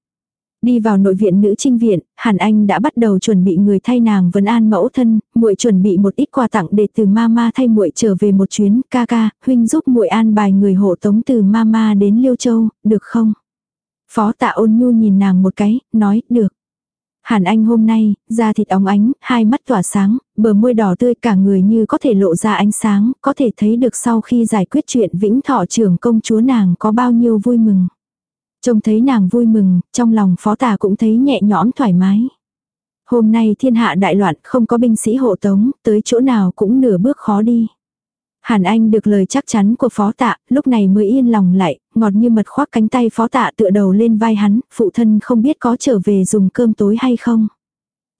Đi vào nội viện nữ trinh viện, Hàn Anh đã bắt đầu chuẩn bị người thay nàng vấn an mẫu thân, muội chuẩn bị một ít quà tặng để từ mama thay muội trở về một chuyến, ca ca, huynh giúp muội an bài người hộ tống từ mama đến Liêu Châu, được không? Phó tạ ôn nhu nhìn nàng một cái, nói, được. Hàn Anh hôm nay, da thịt óng ánh, hai mắt tỏa sáng, bờ môi đỏ tươi cả người như có thể lộ ra ánh sáng, có thể thấy được sau khi giải quyết chuyện vĩnh thọ trưởng công chúa nàng có bao nhiêu vui mừng. Trông thấy nàng vui mừng, trong lòng phó tà cũng thấy nhẹ nhõm thoải mái. Hôm nay thiên hạ đại loạn không có binh sĩ hộ tống, tới chỗ nào cũng nửa bước khó đi. Hàn Anh được lời chắc chắn của phó tạ, lúc này mới yên lòng lại, ngọt như mật khoác cánh tay phó tạ tựa đầu lên vai hắn, phụ thân không biết có trở về dùng cơm tối hay không.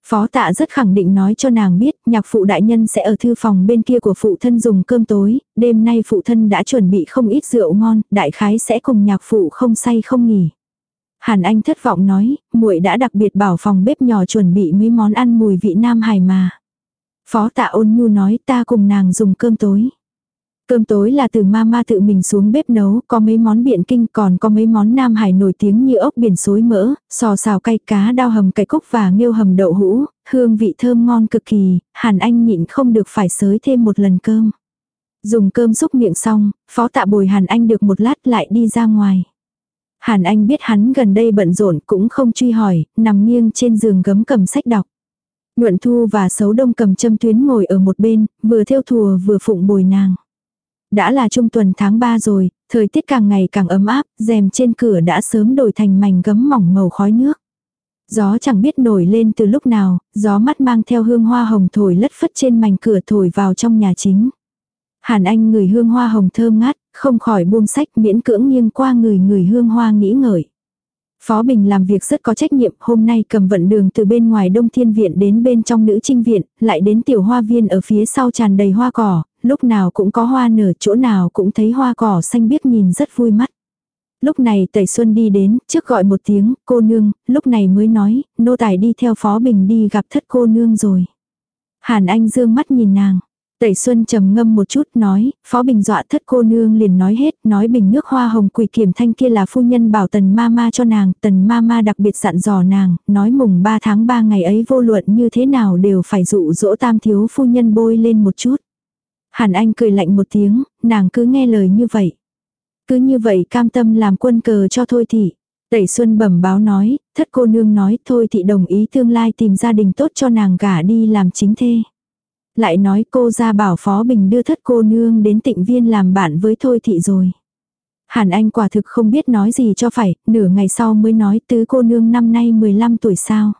Phó tạ rất khẳng định nói cho nàng biết, nhạc phụ đại nhân sẽ ở thư phòng bên kia của phụ thân dùng cơm tối, đêm nay phụ thân đã chuẩn bị không ít rượu ngon, đại khái sẽ cùng nhạc phụ không say không nghỉ. Hàn Anh thất vọng nói, muội đã đặc biệt bảo phòng bếp nhỏ chuẩn bị mấy món ăn mùi vị nam hài mà. Phó tạ ôn nhu nói ta cùng nàng dùng cơm tối. Cơm tối là từ mama tự mình xuống bếp nấu, có mấy món biển kinh còn có mấy món nam hải nổi tiếng như ốc biển suối mỡ, sò xào cay cá đao hầm cải cúc và nghêu hầm đậu hũ, hương vị thơm ngon cực kỳ, Hàn Anh nhịn không được phải sới thêm một lần cơm. Dùng cơm xúc miệng xong, phó tạ bồi Hàn Anh được một lát lại đi ra ngoài. Hàn Anh biết hắn gần đây bận rộn cũng không truy hỏi, nằm nghiêng trên giường gấm cầm sách đọc. Nhuận Thu và Sấu Đông cầm châm tuyến ngồi ở một bên, vừa theo thùa vừa phụng bồi nàng. Đã là trung tuần tháng 3 rồi, thời tiết càng ngày càng ấm áp, rèm trên cửa đã sớm đổi thành mảnh gấm mỏng màu khói nước. Gió chẳng biết nổi lên từ lúc nào, gió mắt mang theo hương hoa hồng thổi lất phất trên mảnh cửa thổi vào trong nhà chính. Hàn Anh người hương hoa hồng thơm ngát, không khỏi buông sách miễn cưỡng nghiêng qua người người hương hoa nghĩ ngợi. Phó Bình làm việc rất có trách nhiệm, hôm nay cầm vận đường từ bên ngoài Đông Thiên Viện đến bên trong nữ trinh viện, lại đến tiểu hoa viên ở phía sau tràn đầy hoa cỏ, lúc nào cũng có hoa nở, chỗ nào cũng thấy hoa cỏ xanh biếc nhìn rất vui mắt. Lúc này Tẩy Xuân đi đến, trước gọi một tiếng, cô nương, lúc này mới nói, nô tài đi theo Phó Bình đi gặp thất cô nương rồi. Hàn Anh dương mắt nhìn nàng. Tẩy Xuân trầm ngâm một chút nói, Phó Bình dọa thất cô nương liền nói hết, nói bình nước hoa hồng quỳ kiểm thanh kia là phu nhân bảo tần ma ma cho nàng, tần ma ma đặc biệt dặn dò nàng, nói mùng 3 tháng 3 ngày ấy vô luận như thế nào đều phải dụ dỗ tam thiếu phu nhân bôi lên một chút. Hàn Anh cười lạnh một tiếng, nàng cứ nghe lời như vậy. Cứ như vậy cam tâm làm quân cờ cho thôi thị. Tẩy Xuân bẩm báo nói, thất cô nương nói thôi thị đồng ý tương lai tìm gia đình tốt cho nàng gả đi làm chính thê. Lại nói cô ra bảo Phó Bình đưa thất cô nương đến tịnh viên làm bạn với thôi thị rồi. Hàn Anh quả thực không biết nói gì cho phải, nửa ngày sau mới nói tứ cô nương năm nay 15 tuổi sao.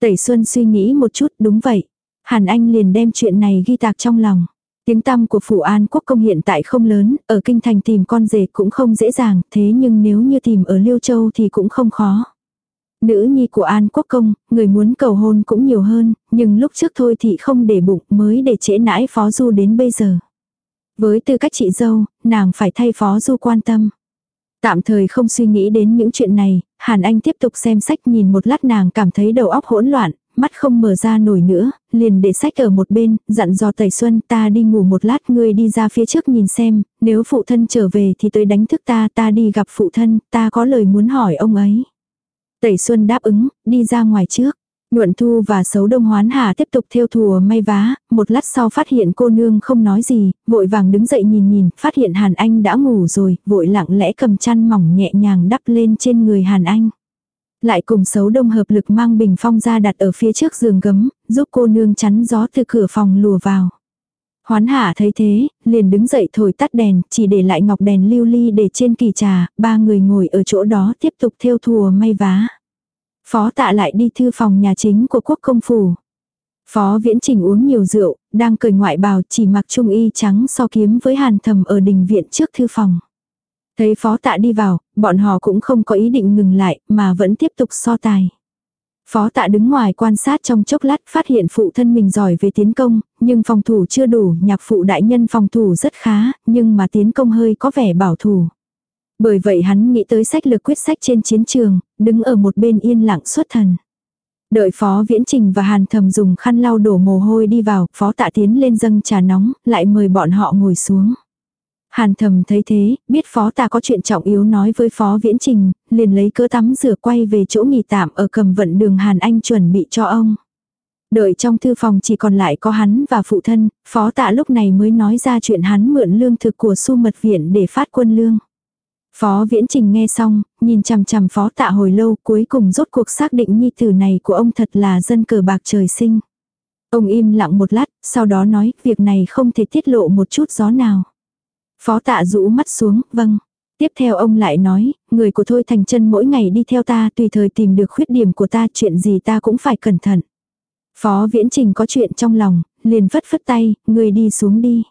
Tẩy Xuân suy nghĩ một chút đúng vậy. Hàn Anh liền đem chuyện này ghi tạc trong lòng. Tiếng tăm của Phủ An Quốc công hiện tại không lớn, ở Kinh Thành tìm con rể cũng không dễ dàng, thế nhưng nếu như tìm ở Liêu Châu thì cũng không khó. Nữ nhi của An Quốc công, người muốn cầu hôn cũng nhiều hơn, nhưng lúc trước thôi thì không để bụng mới để trễ nãi Phó Du đến bây giờ. Với tư cách chị dâu, nàng phải thay Phó Du quan tâm. Tạm thời không suy nghĩ đến những chuyện này, Hàn Anh tiếp tục xem sách nhìn một lát nàng cảm thấy đầu óc hỗn loạn, mắt không mở ra nổi nữa, liền để sách ở một bên, dặn dò Tẩy Xuân ta đi ngủ một lát ngươi đi ra phía trước nhìn xem, nếu phụ thân trở về thì tới đánh thức ta ta đi gặp phụ thân, ta có lời muốn hỏi ông ấy. Tẩy Xuân đáp ứng, đi ra ngoài trước. Nhuận Thu và Sấu Đông Hoán Hà tiếp tục theo thùa may vá, một lát sau phát hiện cô nương không nói gì, vội vàng đứng dậy nhìn nhìn, phát hiện Hàn Anh đã ngủ rồi, vội lặng lẽ cầm chăn mỏng nhẹ nhàng đắp lên trên người Hàn Anh. Lại cùng xấu Đông hợp lực mang bình phong ra đặt ở phía trước giường gấm, giúp cô nương chắn gió từ cửa phòng lùa vào. Hoán hả thấy thế, liền đứng dậy thổi tắt đèn, chỉ để lại ngọc đèn lưu ly để trên kỳ trà, ba người ngồi ở chỗ đó tiếp tục theo thùa may vá. Phó tạ lại đi thư phòng nhà chính của quốc công phủ. Phó viễn trình uống nhiều rượu, đang cười ngoại bào chỉ mặc trung y trắng so kiếm với hàn thầm ở đình viện trước thư phòng. Thấy phó tạ đi vào, bọn họ cũng không có ý định ngừng lại, mà vẫn tiếp tục so tài. Phó tạ đứng ngoài quan sát trong chốc lát phát hiện phụ thân mình giỏi về tiến công, nhưng phòng thủ chưa đủ, nhạc phụ đại nhân phòng thủ rất khá, nhưng mà tiến công hơi có vẻ bảo thủ. Bởi vậy hắn nghĩ tới sách lược quyết sách trên chiến trường, đứng ở một bên yên lặng xuất thần. Đợi phó viễn trình và hàn thầm dùng khăn lau đổ mồ hôi đi vào, phó tạ tiến lên dâng trà nóng, lại mời bọn họ ngồi xuống. Hàn thầm thấy thế, biết phó ta có chuyện trọng yếu nói với phó viễn trình, liền lấy cỡ tắm rửa quay về chỗ nghỉ tạm ở cầm vận đường Hàn Anh chuẩn bị cho ông. Đợi trong thư phòng chỉ còn lại có hắn và phụ thân, phó tạ lúc này mới nói ra chuyện hắn mượn lương thực của su mật viện để phát quân lương. Phó Viễn Trình nghe xong, nhìn chằm chằm phó tạ hồi lâu cuối cùng rốt cuộc xác định nhi tử này của ông thật là dân cờ bạc trời sinh. Ông im lặng một lát, sau đó nói việc này không thể tiết lộ một chút gió nào. Phó tạ rũ mắt xuống, vâng. Tiếp theo ông lại nói, người của Thôi Thành chân mỗi ngày đi theo ta tùy thời tìm được khuyết điểm của ta chuyện gì ta cũng phải cẩn thận. Phó Viễn Trình có chuyện trong lòng, liền phất phất tay, người đi xuống đi.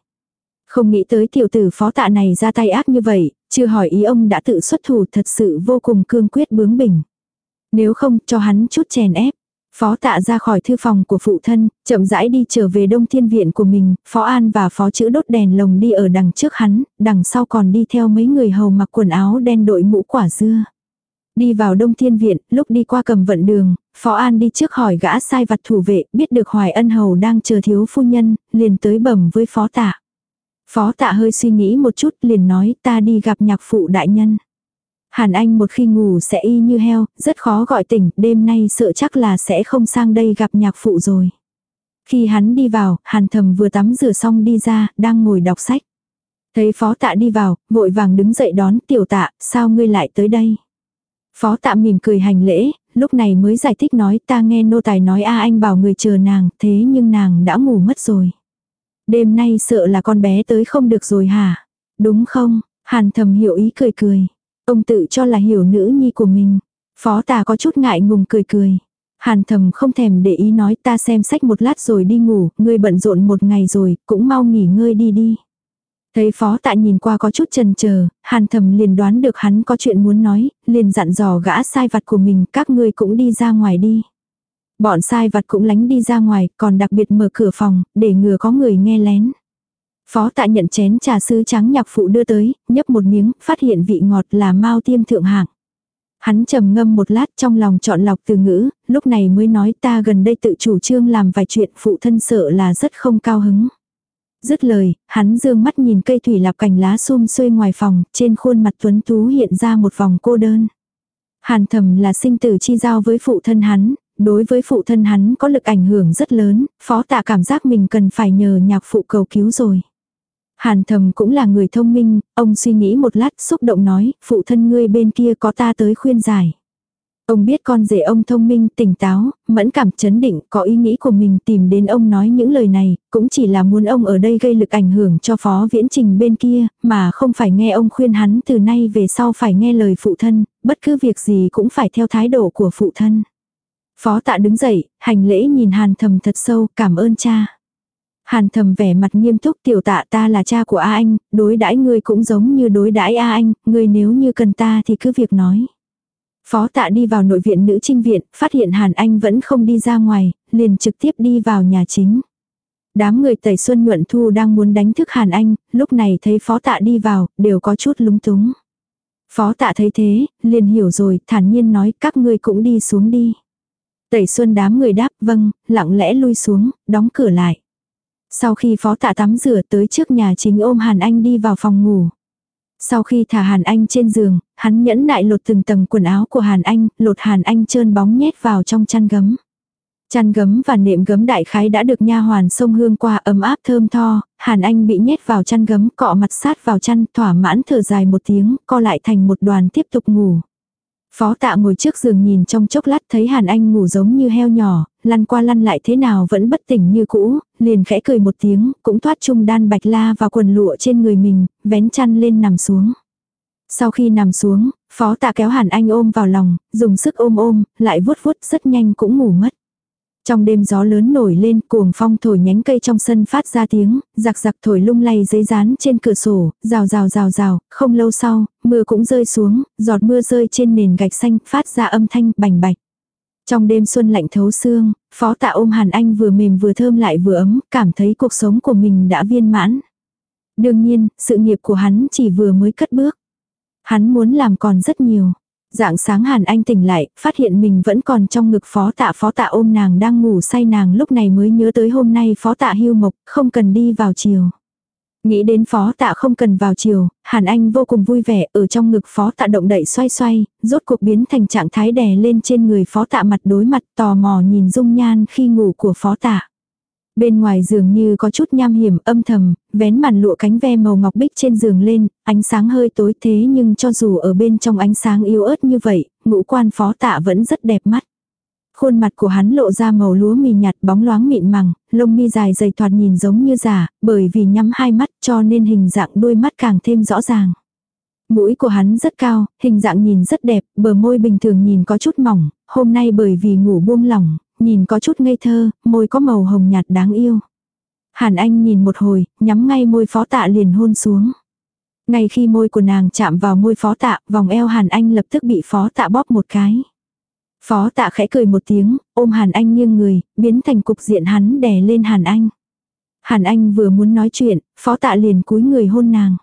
Không nghĩ tới tiểu tử phó tạ này ra tay ác như vậy, chưa hỏi ý ông đã tự xuất thủ thật sự vô cùng cương quyết bướng bỉnh. Nếu không cho hắn chút chèn ép. Phó tạ ra khỏi thư phòng của phụ thân, chậm rãi đi trở về đông thiên viện của mình, phó an và phó chữ đốt đèn lồng đi ở đằng trước hắn, đằng sau còn đi theo mấy người hầu mặc quần áo đen đội mũ quả dưa. Đi vào đông thiên viện, lúc đi qua cầm vận đường, phó an đi trước hỏi gã sai vặt thủ vệ, biết được hoài ân hầu đang chờ thiếu phu nhân, liền tới bẩm với phó tạ. Phó tạ hơi suy nghĩ một chút liền nói ta đi gặp nhạc phụ đại nhân. Hàn Anh một khi ngủ sẽ y như heo, rất khó gọi tỉnh, đêm nay sợ chắc là sẽ không sang đây gặp nhạc phụ rồi. Khi hắn đi vào, Hàn Thầm vừa tắm rửa xong đi ra, đang ngồi đọc sách. Thấy phó tạ đi vào, vội vàng đứng dậy đón tiểu tạ, sao ngươi lại tới đây? Phó tạ mỉm cười hành lễ, lúc này mới giải thích nói ta nghe nô tài nói a anh bảo người chờ nàng, thế nhưng nàng đã ngủ mất rồi. Đêm nay sợ là con bé tới không được rồi hả? Đúng không? Hàn thầm hiểu ý cười cười. Ông tự cho là hiểu nữ nhi của mình. Phó tà có chút ngại ngùng cười cười. Hàn thầm không thèm để ý nói ta xem sách một lát rồi đi ngủ, ngươi bận rộn một ngày rồi, cũng mau nghỉ ngơi đi đi. Thấy phó tạ nhìn qua có chút chần chờ, hàn thầm liền đoán được hắn có chuyện muốn nói, liền dặn dò gã sai vặt của mình các ngươi cũng đi ra ngoài đi. Bọn sai vặt cũng lánh đi ra ngoài, còn đặc biệt mở cửa phòng, để ngừa có người nghe lén. Phó tạ nhận chén trà sứ trắng nhạc phụ đưa tới, nhấp một miếng, phát hiện vị ngọt là mau tiêm thượng hạng. Hắn trầm ngâm một lát trong lòng chọn lọc từ ngữ, lúc này mới nói ta gần đây tự chủ trương làm vài chuyện phụ thân sợ là rất không cao hứng. Dứt lời, hắn dương mắt nhìn cây thủy lạp cành lá xum xuê ngoài phòng, trên khuôn mặt tuấn tú hiện ra một vòng cô đơn. Hàn thầm là sinh tử chi giao với phụ thân hắn, đối với phụ thân hắn có lực ảnh hưởng rất lớn, phó tạ cảm giác mình cần phải nhờ nhạc phụ cầu cứu rồi. Hàn thầm cũng là người thông minh, ông suy nghĩ một lát xúc động nói, phụ thân ngươi bên kia có ta tới khuyên giải. Ông biết con rể ông thông minh, tỉnh táo, mẫn cảm chấn định, có ý nghĩ của mình tìm đến ông nói những lời này, cũng chỉ là muốn ông ở đây gây lực ảnh hưởng cho phó viễn trình bên kia, mà không phải nghe ông khuyên hắn từ nay về sau phải nghe lời phụ thân, bất cứ việc gì cũng phải theo thái độ của phụ thân. Phó tạ đứng dậy, hành lễ nhìn hàn thầm thật sâu, cảm ơn cha. Hàn thầm vẻ mặt nghiêm túc tiểu tạ ta là cha của A Anh, đối đãi ngươi cũng giống như đối đãi A Anh, ngươi nếu như cần ta thì cứ việc nói. Phó tạ đi vào nội viện nữ trinh viện, phát hiện Hàn Anh vẫn không đi ra ngoài, liền trực tiếp đi vào nhà chính. Đám người tẩy xuân nhuận thu đang muốn đánh thức Hàn Anh, lúc này thấy phó tạ đi vào, đều có chút lúng túng. Phó tạ thấy thế, liền hiểu rồi, thản nhiên nói các ngươi cũng đi xuống đi. Tẩy xuân đám người đáp vâng, lặng lẽ lui xuống, đóng cửa lại. Sau khi phó tạ tắm rửa tới trước nhà chính ôm Hàn Anh đi vào phòng ngủ. Sau khi thả Hàn Anh trên giường, hắn nhẫn nại lột từng tầng quần áo của Hàn Anh, lột Hàn Anh trơn bóng nhét vào trong chăn gấm. Chăn gấm và nệm gấm đại khái đã được nha hoàn sông hương qua ấm áp thơm tho, Hàn Anh bị nhét vào chăn gấm cọ mặt sát vào chăn thỏa mãn thở dài một tiếng, co lại thành một đoàn tiếp tục ngủ. Phó tạ ngồi trước giường nhìn trong chốc lát thấy Hàn Anh ngủ giống như heo nhỏ, lăn qua lăn lại thế nào vẫn bất tỉnh như cũ, liền khẽ cười một tiếng, cũng thoát chung đan bạch la và quần lụa trên người mình, vén chăn lên nằm xuống. Sau khi nằm xuống, phó tạ kéo Hàn Anh ôm vào lòng, dùng sức ôm ôm, lại vuốt vuốt rất nhanh cũng ngủ mất. Trong đêm gió lớn nổi lên, cuồng phong thổi nhánh cây trong sân phát ra tiếng, giặc giặc thổi lung lay giấy dán trên cửa sổ, rào rào rào rào, không lâu sau, mưa cũng rơi xuống, giọt mưa rơi trên nền gạch xanh, phát ra âm thanh bành bạch. Trong đêm xuân lạnh thấu xương, phó tạ ôm Hàn Anh vừa mềm vừa thơm lại vừa ấm, cảm thấy cuộc sống của mình đã viên mãn. Đương nhiên, sự nghiệp của hắn chỉ vừa mới cất bước. Hắn muốn làm còn rất nhiều. Dạng sáng Hàn Anh tỉnh lại, phát hiện mình vẫn còn trong ngực phó tạ phó tạ ôm nàng đang ngủ say nàng lúc này mới nhớ tới hôm nay phó tạ hưu mộc, không cần đi vào chiều. Nghĩ đến phó tạ không cần vào chiều, Hàn Anh vô cùng vui vẻ ở trong ngực phó tạ động đậy xoay xoay, rốt cuộc biến thành trạng thái đè lên trên người phó tạ mặt đối mặt tò mò nhìn dung nhan khi ngủ của phó tạ. Bên ngoài giường như có chút nham hiểm âm thầm, vén màn lụa cánh ve màu ngọc bích trên giường lên, ánh sáng hơi tối thế nhưng cho dù ở bên trong ánh sáng yếu ớt như vậy, ngũ quan phó tạ vẫn rất đẹp mắt. Khuôn mặt của hắn lộ ra màu lúa mì nhạt bóng loáng mịn màng, lông mi dài dày thoạt nhìn giống như giả, bởi vì nhắm hai mắt cho nên hình dạng đôi mắt càng thêm rõ ràng. Mũi của hắn rất cao, hình dạng nhìn rất đẹp, bờ môi bình thường nhìn có chút mỏng, hôm nay bởi vì ngủ buông lỏng, nhìn có chút ngây thơ, môi có màu hồng nhạt đáng yêu. Hàn Anh nhìn một hồi, nhắm ngay môi phó tạ liền hôn xuống. Ngay khi môi của nàng chạm vào môi phó tạ, vòng eo Hàn Anh lập tức bị phó tạ bóp một cái. Phó tạ khẽ cười một tiếng, ôm Hàn Anh nghiêng người, biến thành cục diện hắn đè lên Hàn Anh. Hàn Anh vừa muốn nói chuyện, phó tạ liền cúi người hôn nàng.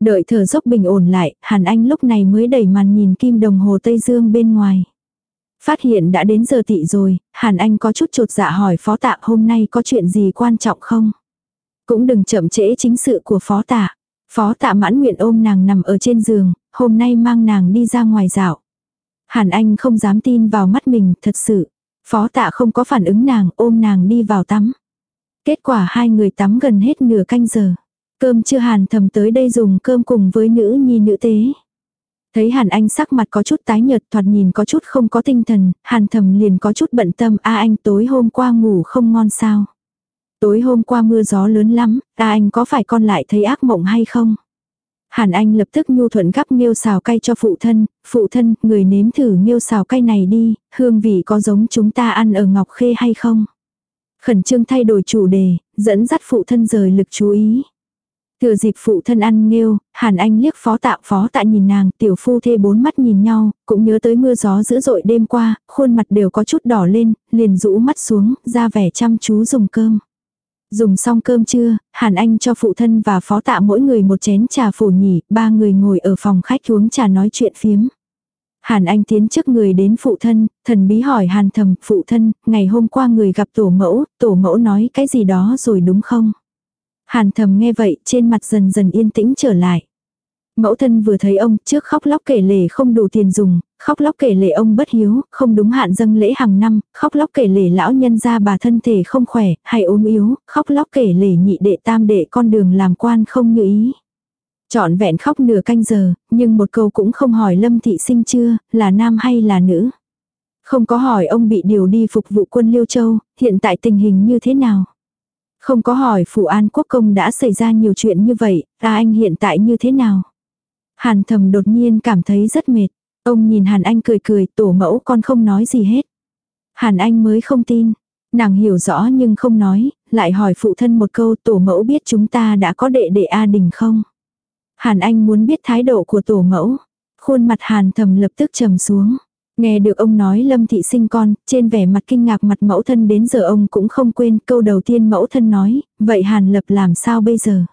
Đợi thở dốc bình ổn lại, Hàn Anh lúc này mới đẩy màn nhìn kim đồng hồ Tây Dương bên ngoài. Phát hiện đã đến giờ tị rồi, Hàn Anh có chút trột dạ hỏi phó tạ hôm nay có chuyện gì quan trọng không? Cũng đừng chậm trễ chính sự của phó tạ. Phó tạ mãn nguyện ôm nàng nằm ở trên giường, hôm nay mang nàng đi ra ngoài dạo. Hàn Anh không dám tin vào mắt mình, thật sự. Phó tạ không có phản ứng nàng, ôm nàng đi vào tắm. Kết quả hai người tắm gần hết nửa canh giờ. Cơm chưa Hàn thầm tới đây dùng cơm cùng với nữ nhi nữ tế. Thấy Hàn Anh sắc mặt có chút tái nhợt thoạt nhìn có chút không có tinh thần, Hàn thầm liền có chút bận tâm a anh tối hôm qua ngủ không ngon sao. Tối hôm qua mưa gió lớn lắm, a anh có phải con lại thấy ác mộng hay không? Hàn Anh lập tức nhu thuận gắp nghêu xào cay cho phụ thân, phụ thân, người nếm thử nghêu xào cay này đi, hương vị có giống chúng ta ăn ở Ngọc Khê hay không? Khẩn trương thay đổi chủ đề, dẫn dắt phụ thân rời lực chú ý. Thừa dịp phụ thân ăn nghêu, Hàn Anh liếc phó tạ phó tạ nhìn nàng, tiểu phu thê bốn mắt nhìn nhau, cũng nhớ tới mưa gió dữ dội đêm qua, khuôn mặt đều có chút đỏ lên, liền rũ mắt xuống, ra vẻ chăm chú dùng cơm. Dùng xong cơm trưa, Hàn Anh cho phụ thân và phó tạ mỗi người một chén trà phủ nhỉ, ba người ngồi ở phòng khách uống trà nói chuyện phiếm. Hàn Anh tiến trước người đến phụ thân, thần bí hỏi Hàn thầm, phụ thân, ngày hôm qua người gặp tổ mẫu, tổ mẫu nói cái gì đó rồi đúng không? Hàn thầm nghe vậy, trên mặt dần dần yên tĩnh trở lại. Mẫu thân vừa thấy ông trước khóc lóc kể lể không đủ tiền dùng, khóc lóc kể lể ông bất hiếu, không đúng hạn dâng lễ hàng năm, khóc lóc kể lể lão nhân gia bà thân thể không khỏe, hay ốm yếu, khóc lóc kể lể nhị đệ tam đệ con đường làm quan không như ý. Chọn vẹn khóc nửa canh giờ, nhưng một câu cũng không hỏi Lâm Thị Sinh chưa, là nam hay là nữ. Không có hỏi ông bị điều đi phục vụ quân Liêu Châu, hiện tại tình hình như thế nào. Không có hỏi Phủ An Quốc Công đã xảy ra nhiều chuyện như vậy, ta anh hiện tại như thế nào. Hàn thầm đột nhiên cảm thấy rất mệt. Ông nhìn Hàn Anh cười cười, tổ mẫu con không nói gì hết. Hàn Anh mới không tin. Nàng hiểu rõ nhưng không nói, lại hỏi phụ thân một câu tổ mẫu biết chúng ta đã có đệ đệ A Đình không? Hàn Anh muốn biết thái độ của tổ mẫu. Khuôn mặt Hàn thầm lập tức trầm xuống. Nghe được ông nói Lâm Thị sinh con, trên vẻ mặt kinh ngạc mặt mẫu thân đến giờ ông cũng không quên câu đầu tiên mẫu thân nói, vậy Hàn Lập làm sao bây giờ?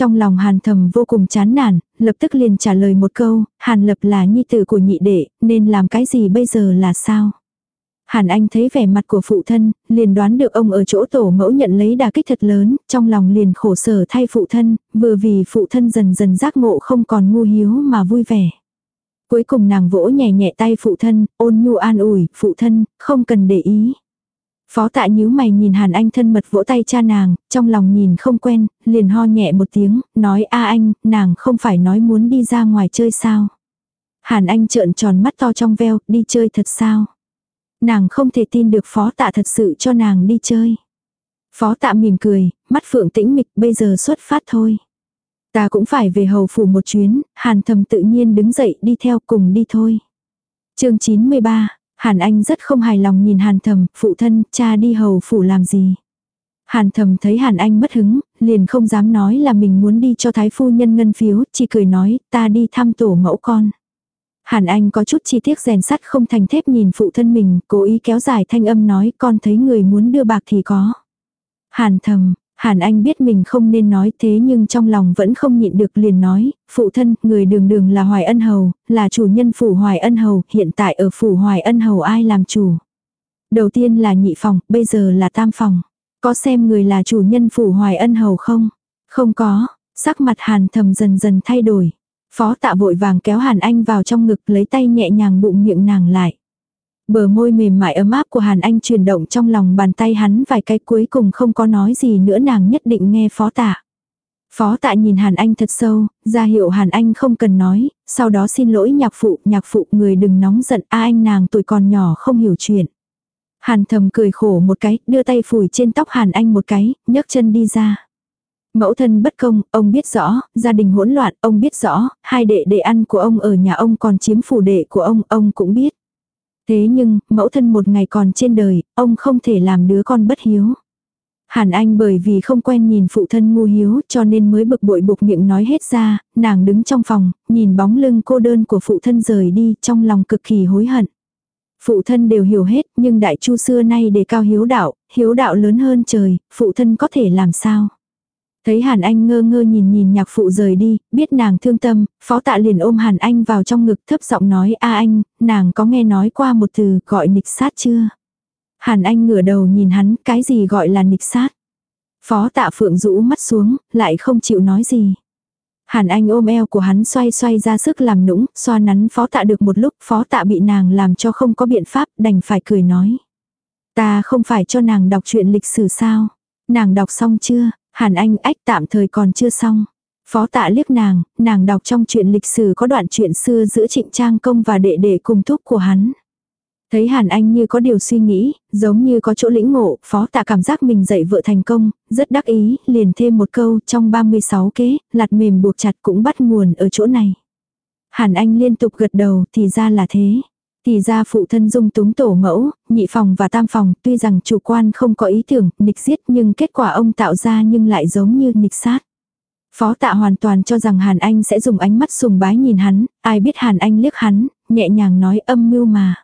Trong lòng Hàn thầm vô cùng chán nản, lập tức liền trả lời một câu, Hàn Lập là nhi tử của nhị đệ, nên làm cái gì bây giờ là sao? Hàn Anh thấy vẻ mặt của phụ thân, liền đoán được ông ở chỗ tổ mẫu nhận lấy đà kích thật lớn, trong lòng liền khổ sở thay phụ thân, vừa vì phụ thân dần dần giác ngộ không còn ngu hiếu mà vui vẻ. Cuối cùng nàng vỗ nhẹ nhẹ tay phụ thân, ôn nhu an ủi, phụ thân, không cần để ý. Phó tạ nhíu mày nhìn Hàn Anh thân mật vỗ tay cha nàng, trong lòng nhìn không quen, liền ho nhẹ một tiếng, nói a anh, nàng không phải nói muốn đi ra ngoài chơi sao. Hàn Anh trợn tròn mắt to trong veo, đi chơi thật sao. Nàng không thể tin được phó tạ thật sự cho nàng đi chơi. Phó tạ mỉm cười, mắt phượng tĩnh mịch bây giờ xuất phát thôi. Ta cũng phải về hầu phủ một chuyến, hàn thầm tự nhiên đứng dậy đi theo cùng đi thôi. chương 93, Hàn Anh rất không hài lòng nhìn Hàn Thầm, phụ thân, cha đi hầu phủ làm gì. Hàn Thầm thấy Hàn Anh mất hứng, liền không dám nói là mình muốn đi cho thái phu nhân ngân phiếu, chỉ cười nói, ta đi thăm tổ mẫu con. Hàn Anh có chút chi tiết rèn sắt không thành thép nhìn phụ thân mình, cố ý kéo dài thanh âm nói con thấy người muốn đưa bạc thì có. Hàn Thầm, Hàn Anh biết mình không nên nói thế nhưng trong lòng vẫn không nhịn được liền nói, phụ thân, người đường đường là Hoài Ân Hầu, là chủ nhân phủ Hoài Ân Hầu, hiện tại ở phủ Hoài Ân Hầu ai làm chủ. Đầu tiên là nhị phòng, bây giờ là tam phòng. Có xem người là chủ nhân phủ Hoài Ân Hầu không? Không có, sắc mặt Hàn thầm dần dần thay đổi. Phó tạ vội vàng kéo Hàn Anh vào trong ngực lấy tay nhẹ nhàng bụng miệng nàng lại. Bờ môi mềm mại ấm áp của Hàn Anh chuyển động trong lòng bàn tay hắn vài cái cuối cùng không có nói gì nữa nàng nhất định nghe phó tạ. Phó tạ nhìn Hàn Anh thật sâu, ra hiệu Hàn Anh không cần nói, sau đó xin lỗi nhạc phụ, nhạc phụ người đừng nóng giận, a anh nàng tuổi còn nhỏ không hiểu chuyện. Hàn thầm cười khổ một cái, đưa tay phủi trên tóc Hàn Anh một cái, nhấc chân đi ra. Mẫu thân bất công, ông biết rõ, gia đình hỗn loạn, ông biết rõ, hai đệ đệ ăn của ông ở nhà ông còn chiếm phủ đệ của ông, ông cũng biết. Thế nhưng, mẫu thân một ngày còn trên đời, ông không thể làm đứa con bất hiếu. Hàn Anh bởi vì không quen nhìn phụ thân ngu hiếu cho nên mới bực bội buộc miệng nói hết ra, nàng đứng trong phòng, nhìn bóng lưng cô đơn của phụ thân rời đi trong lòng cực kỳ hối hận. Phụ thân đều hiểu hết nhưng đại chu xưa nay đề cao hiếu đạo, hiếu đạo lớn hơn trời, phụ thân có thể làm sao. Thấy Hàn Anh ngơ ngơ nhìn nhìn nhạc phụ rời đi, biết nàng thương tâm, phó tạ liền ôm Hàn Anh vào trong ngực thấp giọng nói a anh, nàng có nghe nói qua một từ gọi nịch sát chưa? Hàn Anh ngửa đầu nhìn hắn, cái gì gọi là nịch sát? Phó tạ phượng rũ mắt xuống, lại không chịu nói gì. Hàn Anh ôm eo của hắn xoay xoay ra sức làm nũng, xoa nắn phó tạ được một lúc, phó tạ bị nàng làm cho không có biện pháp, đành phải cười nói. Ta không phải cho nàng đọc truyện lịch sử sao? Nàng đọc xong chưa? Hàn Anh ách tạm thời còn chưa xong. Phó tạ liếc nàng, nàng đọc trong chuyện lịch sử có đoạn chuyện xưa giữa trịnh trang công và đệ đệ cùng thúc của hắn. Thấy Hàn Anh như có điều suy nghĩ, giống như có chỗ lĩnh ngộ, phó tạ cảm giác mình dạy vợ thành công, rất đắc ý, liền thêm một câu trong 36 kế, lạt mềm buộc chặt cũng bắt nguồn ở chỗ này. Hàn Anh liên tục gật đầu, thì ra là thế. Thì ra phụ thân dung túng tổ mẫu, nhị phòng và tam phòng, tuy rằng chủ quan không có ý tưởng, nịch giết nhưng kết quả ông tạo ra nhưng lại giống như nịch sát. Phó tạ hoàn toàn cho rằng Hàn Anh sẽ dùng ánh mắt sùng bái nhìn hắn, ai biết Hàn Anh liếc hắn, nhẹ nhàng nói âm mưu mà.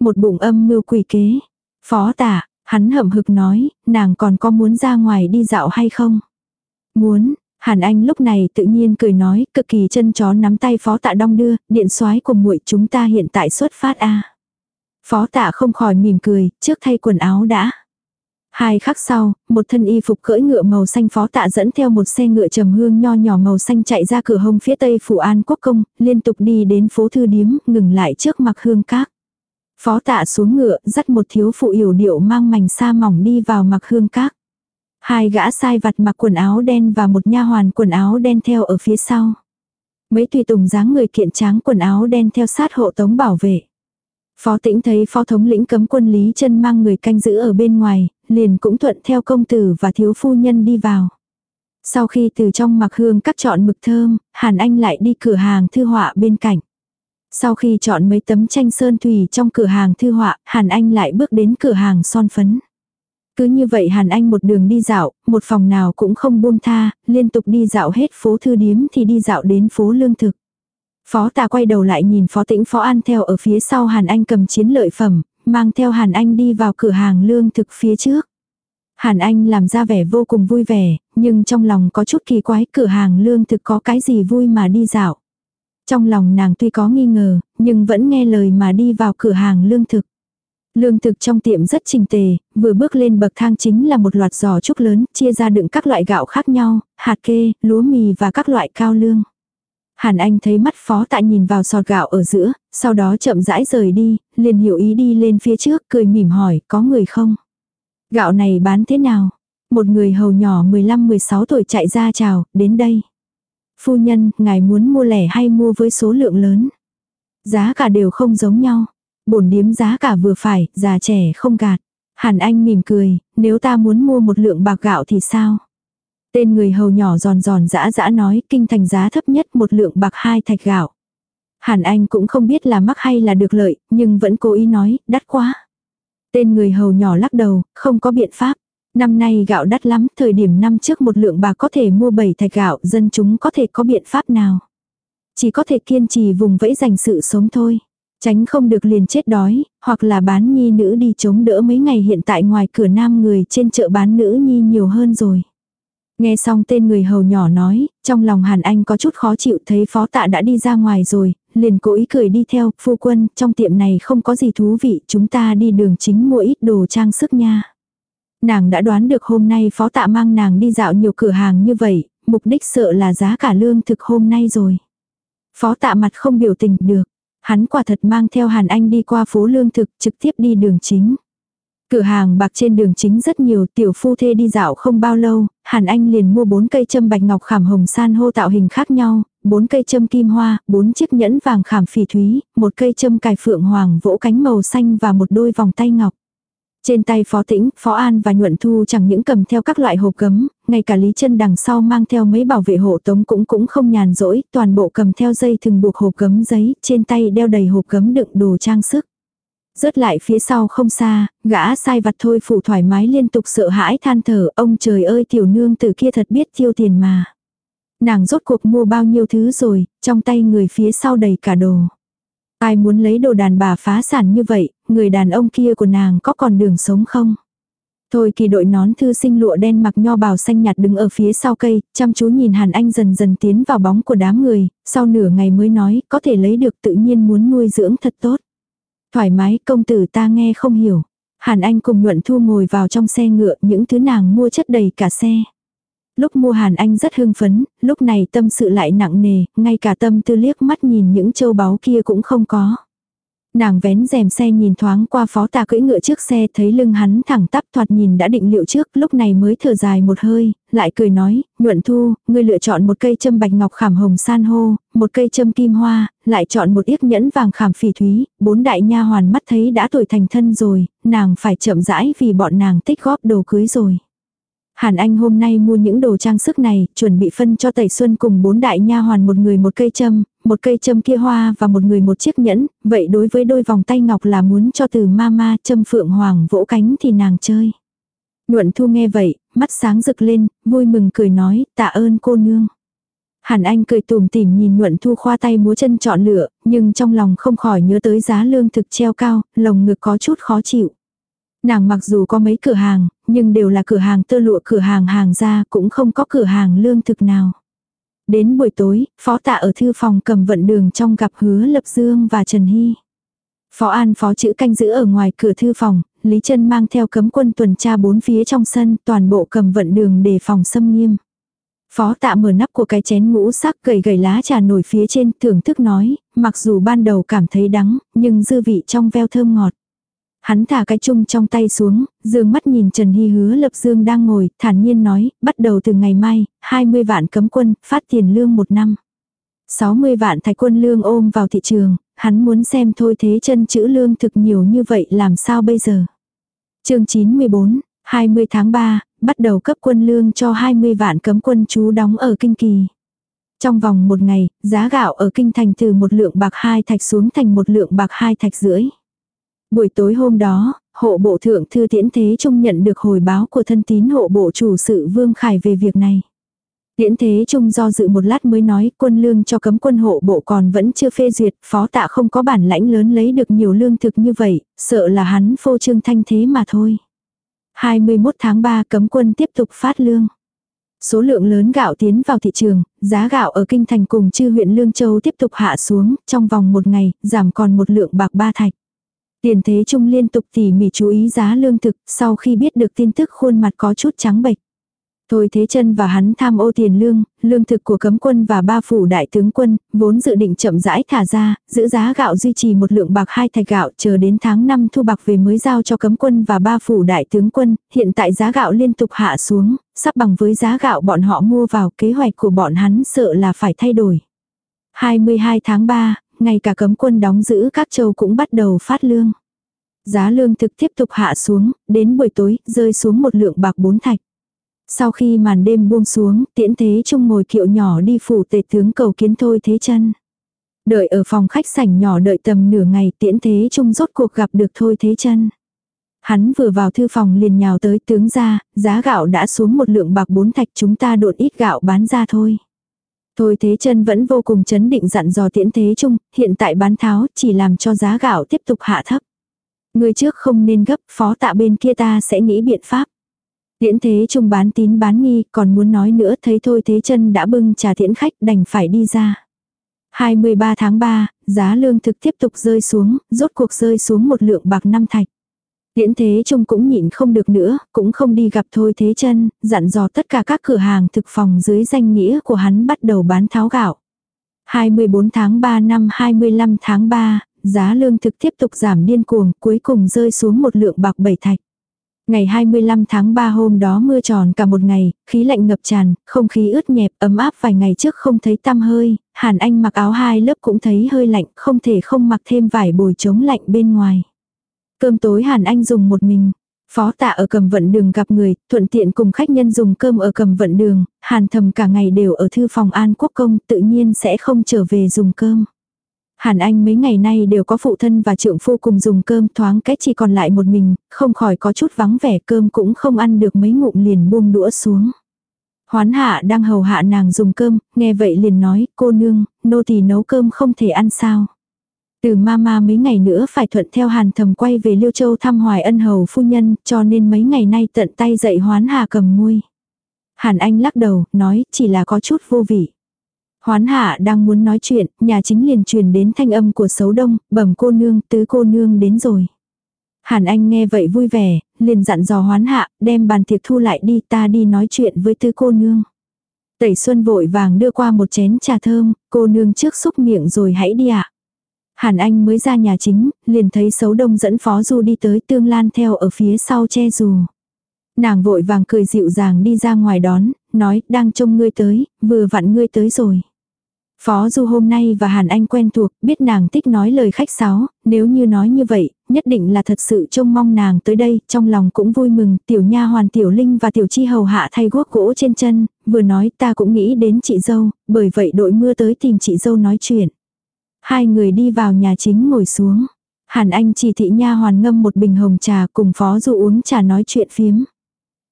Một bụng âm mưu quỷ kế. Phó tạ, Hắn hậm hực nói, nàng còn có muốn ra ngoài đi dạo hay không? Muốn, Hàn Anh lúc này tự nhiên cười nói, cực kỳ chân chó nắm tay phó tạ đong đưa, điện soái của muội chúng ta hiện tại xuất phát a. Phó tạ không khỏi mỉm cười, trước thay quần áo đã. Hai khắc sau, một thân y phục cưỡi ngựa màu xanh phó tạ dẫn theo một xe ngựa trầm hương nho nhỏ màu xanh chạy ra cửa hông phía tây phủ an quốc công, liên tục đi đến phố thư điếm, ngừng lại trước mặt hương các. Phó tạ xuống ngựa, dắt một thiếu phụ yểu điệu mang mảnh sa mỏng đi vào mặc hương các. Hai gã sai vặt mặc quần áo đen và một nha hoàn quần áo đen theo ở phía sau. Mấy tùy tùng dáng người kiện tráng quần áo đen theo sát hộ tống bảo vệ. Phó tĩnh thấy phó thống lĩnh cấm quân Lý chân mang người canh giữ ở bên ngoài, liền cũng thuận theo công tử và thiếu phu nhân đi vào. Sau khi từ trong mặc hương cắt chọn mực thơm, Hàn Anh lại đi cửa hàng thư họa bên cạnh. Sau khi chọn mấy tấm tranh sơn thủy trong cửa hàng thư họa, Hàn Anh lại bước đến cửa hàng son phấn. Cứ như vậy Hàn Anh một đường đi dạo, một phòng nào cũng không buông tha, liên tục đi dạo hết phố thư điếm thì đi dạo đến phố lương thực. Phó tà quay đầu lại nhìn phó tĩnh phó an theo ở phía sau Hàn Anh cầm chiến lợi phẩm, mang theo Hàn Anh đi vào cửa hàng lương thực phía trước. Hàn Anh làm ra vẻ vô cùng vui vẻ, nhưng trong lòng có chút kỳ quái cửa hàng lương thực có cái gì vui mà đi dạo. Trong lòng nàng tuy có nghi ngờ, nhưng vẫn nghe lời mà đi vào cửa hàng lương thực. Lương thực trong tiệm rất trình tề, vừa bước lên bậc thang chính là một loạt giò trúc lớn, chia ra đựng các loại gạo khác nhau, hạt kê, lúa mì và các loại cao lương. Hàn Anh thấy mắt phó tạ nhìn vào sọt gạo ở giữa, sau đó chậm rãi rời đi, liền hiểu ý đi lên phía trước, cười mỉm hỏi, có người không? Gạo này bán thế nào? Một người hầu nhỏ 15-16 tuổi chạy ra chào, đến đây. Phu nhân, ngài muốn mua lẻ hay mua với số lượng lớn? Giá cả đều không giống nhau. Bổn điếm giá cả vừa phải, già trẻ không gạt. Hàn Anh mỉm cười, nếu ta muốn mua một lượng bạc gạo thì sao? Tên người hầu nhỏ giòn giòn dã dã nói kinh thành giá thấp nhất một lượng bạc hai thạch gạo. Hàn Anh cũng không biết là mắc hay là được lợi, nhưng vẫn cố ý nói, đắt quá. Tên người hầu nhỏ lắc đầu, không có biện pháp. Năm nay gạo đắt lắm, thời điểm năm trước một lượng bạc có thể mua 7 thạch gạo, dân chúng có thể có biện pháp nào. Chỉ có thể kiên trì vùng vẫy dành sự sống thôi. Tránh không được liền chết đói, hoặc là bán nhi nữ đi chống đỡ mấy ngày hiện tại ngoài cửa nam người trên chợ bán nữ nhi nhiều hơn rồi. Nghe xong tên người hầu nhỏ nói, trong lòng Hàn Anh có chút khó chịu thấy phó tạ đã đi ra ngoài rồi, liền cố ý cười đi theo, phu quân, trong tiệm này không có gì thú vị, chúng ta đi đường chính mua ít đồ trang sức nha. Nàng đã đoán được hôm nay phó tạ mang nàng đi dạo nhiều cửa hàng như vậy, mục đích sợ là giá cả lương thực hôm nay rồi. Phó tạ mặt không biểu tình được, hắn quả thật mang theo Hàn Anh đi qua phố lương thực trực tiếp đi đường chính. Cửa hàng bạc trên đường chính rất nhiều tiểu phu thê đi dạo không bao lâu, Hàn Anh liền mua bốn cây châm bạch ngọc khảm hồng san hô tạo hình khác nhau, bốn cây châm kim hoa, bốn chiếc nhẫn vàng khảm phỉ thúy, một cây châm cài phượng hoàng vỗ cánh màu xanh và một đôi vòng tay ngọc. Trên tay Phó Tĩnh, Phó An và Nhuận Thu chẳng những cầm theo các loại hộp cấm ngay cả Lý chân đằng sau mang theo mấy bảo vệ hộ tống cũng cũng không nhàn rỗi, toàn bộ cầm theo dây thừng buộc hộp cấm giấy, trên tay đeo đầy hộp cấm đựng đồ trang sức. Rớt lại phía sau không xa, gã sai vặt thôi phủ thoải mái liên tục sợ hãi than thở, ông trời ơi tiểu nương từ kia thật biết tiêu tiền mà. Nàng rốt cuộc mua bao nhiêu thứ rồi, trong tay người phía sau đầy cả đồ. Ai muốn lấy đồ đàn bà phá sản như vậy, người đàn ông kia của nàng có còn đường sống không? Thôi kỳ đội nón thư sinh lụa đen mặc nho bào xanh nhạt đứng ở phía sau cây, chăm chú nhìn Hàn Anh dần dần tiến vào bóng của đám người, sau nửa ngày mới nói có thể lấy được tự nhiên muốn nuôi dưỡng thật tốt. Thoải mái công tử ta nghe không hiểu. Hàn Anh cùng Nhuận Thu ngồi vào trong xe ngựa những thứ nàng mua chất đầy cả xe. Lúc mua Hàn Anh rất hưng phấn, lúc này tâm sự lại nặng nề, ngay cả tâm tư liếc mắt nhìn những châu báu kia cũng không có. Nàng vén rèm xe nhìn thoáng qua phó tà cưỡi ngựa trước xe thấy lưng hắn thẳng tắp thoạt nhìn đã định liệu trước lúc này mới thở dài một hơi, lại cười nói, nhuận thu, ngươi lựa chọn một cây châm bạch ngọc khảm hồng san hô, một cây châm kim hoa, lại chọn một yết nhẫn vàng khảm phỉ thúy, bốn đại nha hoàn mắt thấy đã tuổi thành thân rồi, nàng phải chậm rãi vì bọn nàng tích góp đồ cưới rồi. Hàn Anh hôm nay mua những đồ trang sức này, chuẩn bị phân cho Tẩy Xuân cùng bốn đại nha hoàn một người một cây châm, một cây châm kia hoa và một người một chiếc nhẫn, vậy đối với đôi vòng tay ngọc là muốn cho từ mama châm phượng hoàng vỗ cánh thì nàng chơi. Nhuận Thu nghe vậy, mắt sáng rực lên, vui mừng cười nói, tạ ơn cô nương. Hàn Anh cười tùm tỉm nhìn Nhuận Thu khoa tay múa chân chọn lựa, nhưng trong lòng không khỏi nhớ tới giá lương thực treo cao, lồng ngực có chút khó chịu. Nàng mặc dù có mấy cửa hàng, nhưng đều là cửa hàng tơ lụa cửa hàng hàng ra cũng không có cửa hàng lương thực nào. Đến buổi tối, phó tạ ở thư phòng cầm vận đường trong gặp hứa Lập Dương và Trần Hy. Phó An phó chữ canh giữ ở ngoài cửa thư phòng, Lý Trân mang theo cấm quân tuần tra bốn phía trong sân, toàn bộ cầm vận đường để phòng xâm nghiêm. Phó tạ mở nắp của cái chén ngũ sắc gầy gầy lá trà nổi phía trên thưởng thức nói, mặc dù ban đầu cảm thấy đắng, nhưng dư vị trong veo thơm ngọt. Hắn thả cái chung trong tay xuống, dương mắt nhìn Trần Hy hứa lập dương đang ngồi, thản nhiên nói, bắt đầu từ ngày mai, 20 vạn cấm quân, phát tiền lương một năm. 60 vạn thạch quân lương ôm vào thị trường, hắn muốn xem thôi thế chân chữ lương thực nhiều như vậy làm sao bây giờ. chương 94, 20 tháng 3, bắt đầu cấp quân lương cho 20 vạn cấm quân chú đóng ở Kinh Kỳ. Trong vòng một ngày, giá gạo ở Kinh Thành từ một lượng bạc hai thạch xuống thành một lượng bạc hai thạch rưỡi. Buổi tối hôm đó, hộ bộ thượng thư tiễn thế trung nhận được hồi báo của thân tín hộ bộ chủ sự Vương Khải về việc này. Tiễn thế trung do dự một lát mới nói quân lương cho cấm quân hộ bộ còn vẫn chưa phê duyệt, phó tạ không có bản lãnh lớn lấy được nhiều lương thực như vậy, sợ là hắn phô trương thanh thế mà thôi. 21 tháng 3 cấm quân tiếp tục phát lương. Số lượng lớn gạo tiến vào thị trường, giá gạo ở Kinh Thành cùng chư huyện Lương Châu tiếp tục hạ xuống, trong vòng một ngày, giảm còn một lượng bạc ba thạch. Tiền thế trung liên tục tỉ mỉ chú ý giá lương thực, sau khi biết được tin tức khuôn mặt có chút trắng bệch. Thôi Thế chân và hắn tham ô tiền lương, lương thực của cấm quân và ba phủ đại tướng quân, vốn dự định chậm rãi thả ra, giữ giá gạo duy trì một lượng bạc hai thạch gạo chờ đến tháng 5 thu bạc về mới giao cho cấm quân và ba phủ đại tướng quân, hiện tại giá gạo liên tục hạ xuống, sắp bằng với giá gạo bọn họ mua vào kế hoạch của bọn hắn sợ là phải thay đổi. 22 tháng 3, ngay cả cấm quân đóng giữ các châu cũng bắt đầu phát lương. Giá lương thực tiếp tục hạ xuống, đến buổi tối, rơi xuống một lượng bạc bốn thạch. Sau khi màn đêm buông xuống, tiễn thế trung ngồi kiệu nhỏ đi phủ tề tướng cầu kiến thôi thế chân. Đợi ở phòng khách sảnh nhỏ đợi tầm nửa ngày tiễn thế trung rốt cuộc gặp được thôi thế chân. Hắn vừa vào thư phòng liền nhào tới tướng ra, giá gạo đã xuống một lượng bạc bốn thạch chúng ta đột ít gạo bán ra thôi. Thôi thế chân vẫn vô cùng chấn định dặn dò tiễn thế trung, hiện tại bán tháo chỉ làm cho giá gạo tiếp tục hạ thấp. Người trước không nên gấp, phó tạ bên kia ta sẽ nghĩ biện pháp. Tiễn thế trung bán tín bán nghi, còn muốn nói nữa thấy thôi thế chân đã bưng trà tiễn khách đành phải đi ra. 23 tháng 3, giá lương thực tiếp tục rơi xuống, rốt cuộc rơi xuống một lượng bạc năm thạch. Tiễn thế trung cũng nhịn không được nữa, cũng không đi gặp thôi thế chân, dặn dò tất cả các cửa hàng thực phòng dưới danh nghĩa của hắn bắt đầu bán tháo gạo. 24 tháng 3 năm 25 tháng 3, giá lương thực tiếp tục giảm điên cuồng, cuối cùng rơi xuống một lượng bạc bảy thạch. Ngày 25 tháng 3 hôm đó mưa tròn cả một ngày, khí lạnh ngập tràn, không khí ướt nhẹp, ấm áp vài ngày trước không thấy tăm hơi, Hàn Anh mặc áo hai lớp cũng thấy hơi lạnh, không thể không mặc thêm vải bồi chống lạnh bên ngoài. Cơm tối Hàn Anh dùng một mình. Phó tạ ở cầm vận đường gặp người, thuận tiện cùng khách nhân dùng cơm ở cầm vận đường, hàn thầm cả ngày đều ở thư phòng an quốc công tự nhiên sẽ không trở về dùng cơm. Hàn Anh mấy ngày nay đều có phụ thân và trượng phu cùng dùng cơm thoáng cái chỉ còn lại một mình, không khỏi có chút vắng vẻ cơm cũng không ăn được mấy ngụm liền buông đũa xuống. Hoán hạ đang hầu hạ nàng dùng cơm, nghe vậy liền nói, cô nương, nô tỳ nấu cơm không thể ăn sao. Từ mama mấy ngày nữa phải thuận theo hàn thầm quay về Liêu Châu thăm hoài ân hầu phu nhân, cho nên mấy ngày nay tận tay dạy hoán hà cầm nguôi Hàn Anh lắc đầu, nói, chỉ là có chút vô vị. Hoán hạ đang muốn nói chuyện, nhà chính liền truyền đến thanh âm của xấu đông, bẩm cô nương, tứ cô nương đến rồi. Hàn Anh nghe vậy vui vẻ, liền dặn dò hoán hạ, đem bàn tiệc thu lại đi ta đi nói chuyện với tứ cô nương. Tẩy Xuân vội vàng đưa qua một chén trà thơm, cô nương trước xúc miệng rồi hãy đi ạ. Hàn Anh mới ra nhà chính, liền thấy xấu đông dẫn phó du đi tới tương lan theo ở phía sau che dù. Nàng vội vàng cười dịu dàng đi ra ngoài đón, nói đang trông ngươi tới, vừa vặn ngươi tới rồi. Phó Du hôm nay và Hàn Anh quen thuộc, biết nàng thích nói lời khách sáo, nếu như nói như vậy, nhất định là thật sự trông mong nàng tới đây, trong lòng cũng vui mừng, tiểu nha hoàn tiểu linh và tiểu chi hầu hạ thay guốc gỗ trên chân, vừa nói ta cũng nghĩ đến chị dâu, bởi vậy đội mưa tới tìm chị dâu nói chuyện. Hai người đi vào nhà chính ngồi xuống. Hàn Anh chỉ thị nha hoàn ngâm một bình hồng trà cùng Phó Du uống trà nói chuyện phiếm.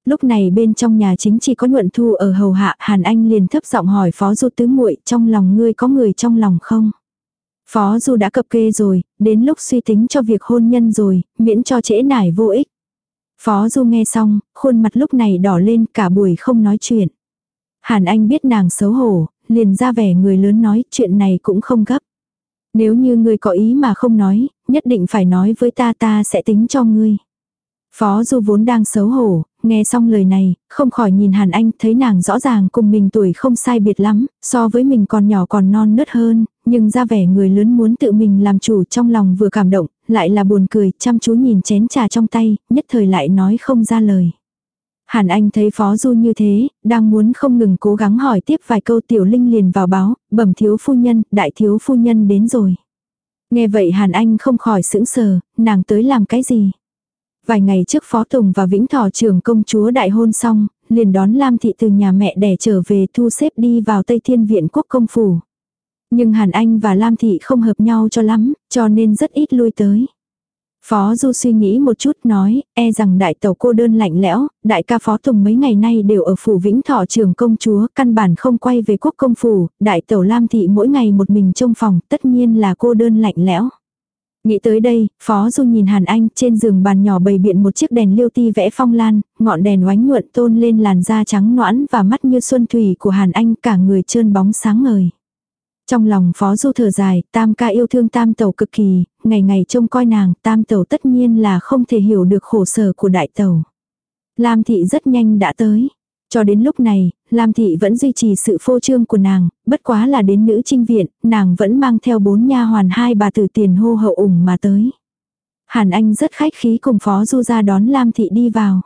Lúc này bên trong nhà chính chỉ có nhuận thu ở hầu hạ, Hàn Anh liền thấp giọng hỏi Phó Du tứ muội trong lòng ngươi có người trong lòng không? Phó Du đã cập kê rồi, đến lúc suy tính cho việc hôn nhân rồi, miễn cho trễ nải vô ích. Phó Du nghe xong, khuôn mặt lúc này đỏ lên cả buổi không nói chuyện. Hàn Anh biết nàng xấu hổ, liền ra vẻ người lớn nói chuyện này cũng không gấp. Nếu như ngươi có ý mà không nói, nhất định phải nói với ta ta sẽ tính cho ngươi. Phó Du vốn đang xấu hổ, nghe xong lời này, không khỏi nhìn Hàn Anh thấy nàng rõ ràng cùng mình tuổi không sai biệt lắm, so với mình còn nhỏ còn non nớt hơn, nhưng ra vẻ người lớn muốn tự mình làm chủ trong lòng vừa cảm động, lại là buồn cười, chăm chú nhìn chén trà trong tay, nhất thời lại nói không ra lời. Hàn Anh thấy Phó Du như thế, đang muốn không ngừng cố gắng hỏi tiếp vài câu tiểu linh liền vào báo, bẩm thiếu phu nhân, đại thiếu phu nhân đến rồi. Nghe vậy Hàn Anh không khỏi sững sờ, nàng tới làm cái gì? Vài ngày trước Phó Tùng và Vĩnh Thỏ trưởng công chúa đại hôn xong, liền đón Lam Thị từ nhà mẹ đẻ trở về thu xếp đi vào Tây Thiên Viện Quốc công phủ. Nhưng Hàn Anh và Lam Thị không hợp nhau cho lắm, cho nên rất ít lui tới. Phó Du suy nghĩ một chút nói, e rằng đại tàu cô đơn lạnh lẽo, đại ca Phó Tùng mấy ngày nay đều ở phủ Vĩnh Thọ trường công chúa, căn bản không quay về quốc công phủ, đại tàu Lam Thị mỗi ngày một mình trong phòng, tất nhiên là cô đơn lạnh lẽo. Nghĩ tới đây, Phó Du nhìn Hàn Anh trên giường bàn nhỏ bày biện một chiếc đèn liêu ti vẽ phong lan, ngọn đèn oánh nhuận tôn lên làn da trắng noãn và mắt như xuân thủy của Hàn Anh cả người trơn bóng sáng ngời. Trong lòng Phó Du thở dài, tam ca yêu thương tam tẩu cực kỳ, ngày ngày trông coi nàng, tam tẩu tất nhiên là không thể hiểu được khổ sở của đại tẩu. Lam thị rất nhanh đã tới. Cho đến lúc này, Lam Thị vẫn duy trì sự phô trương của nàng, bất quá là đến nữ trinh viện, nàng vẫn mang theo bốn nha hoàn hai bà tử tiền hô hậu ủng mà tới. Hàn Anh rất khách khí cùng Phó Du ra đón Lam Thị đi vào.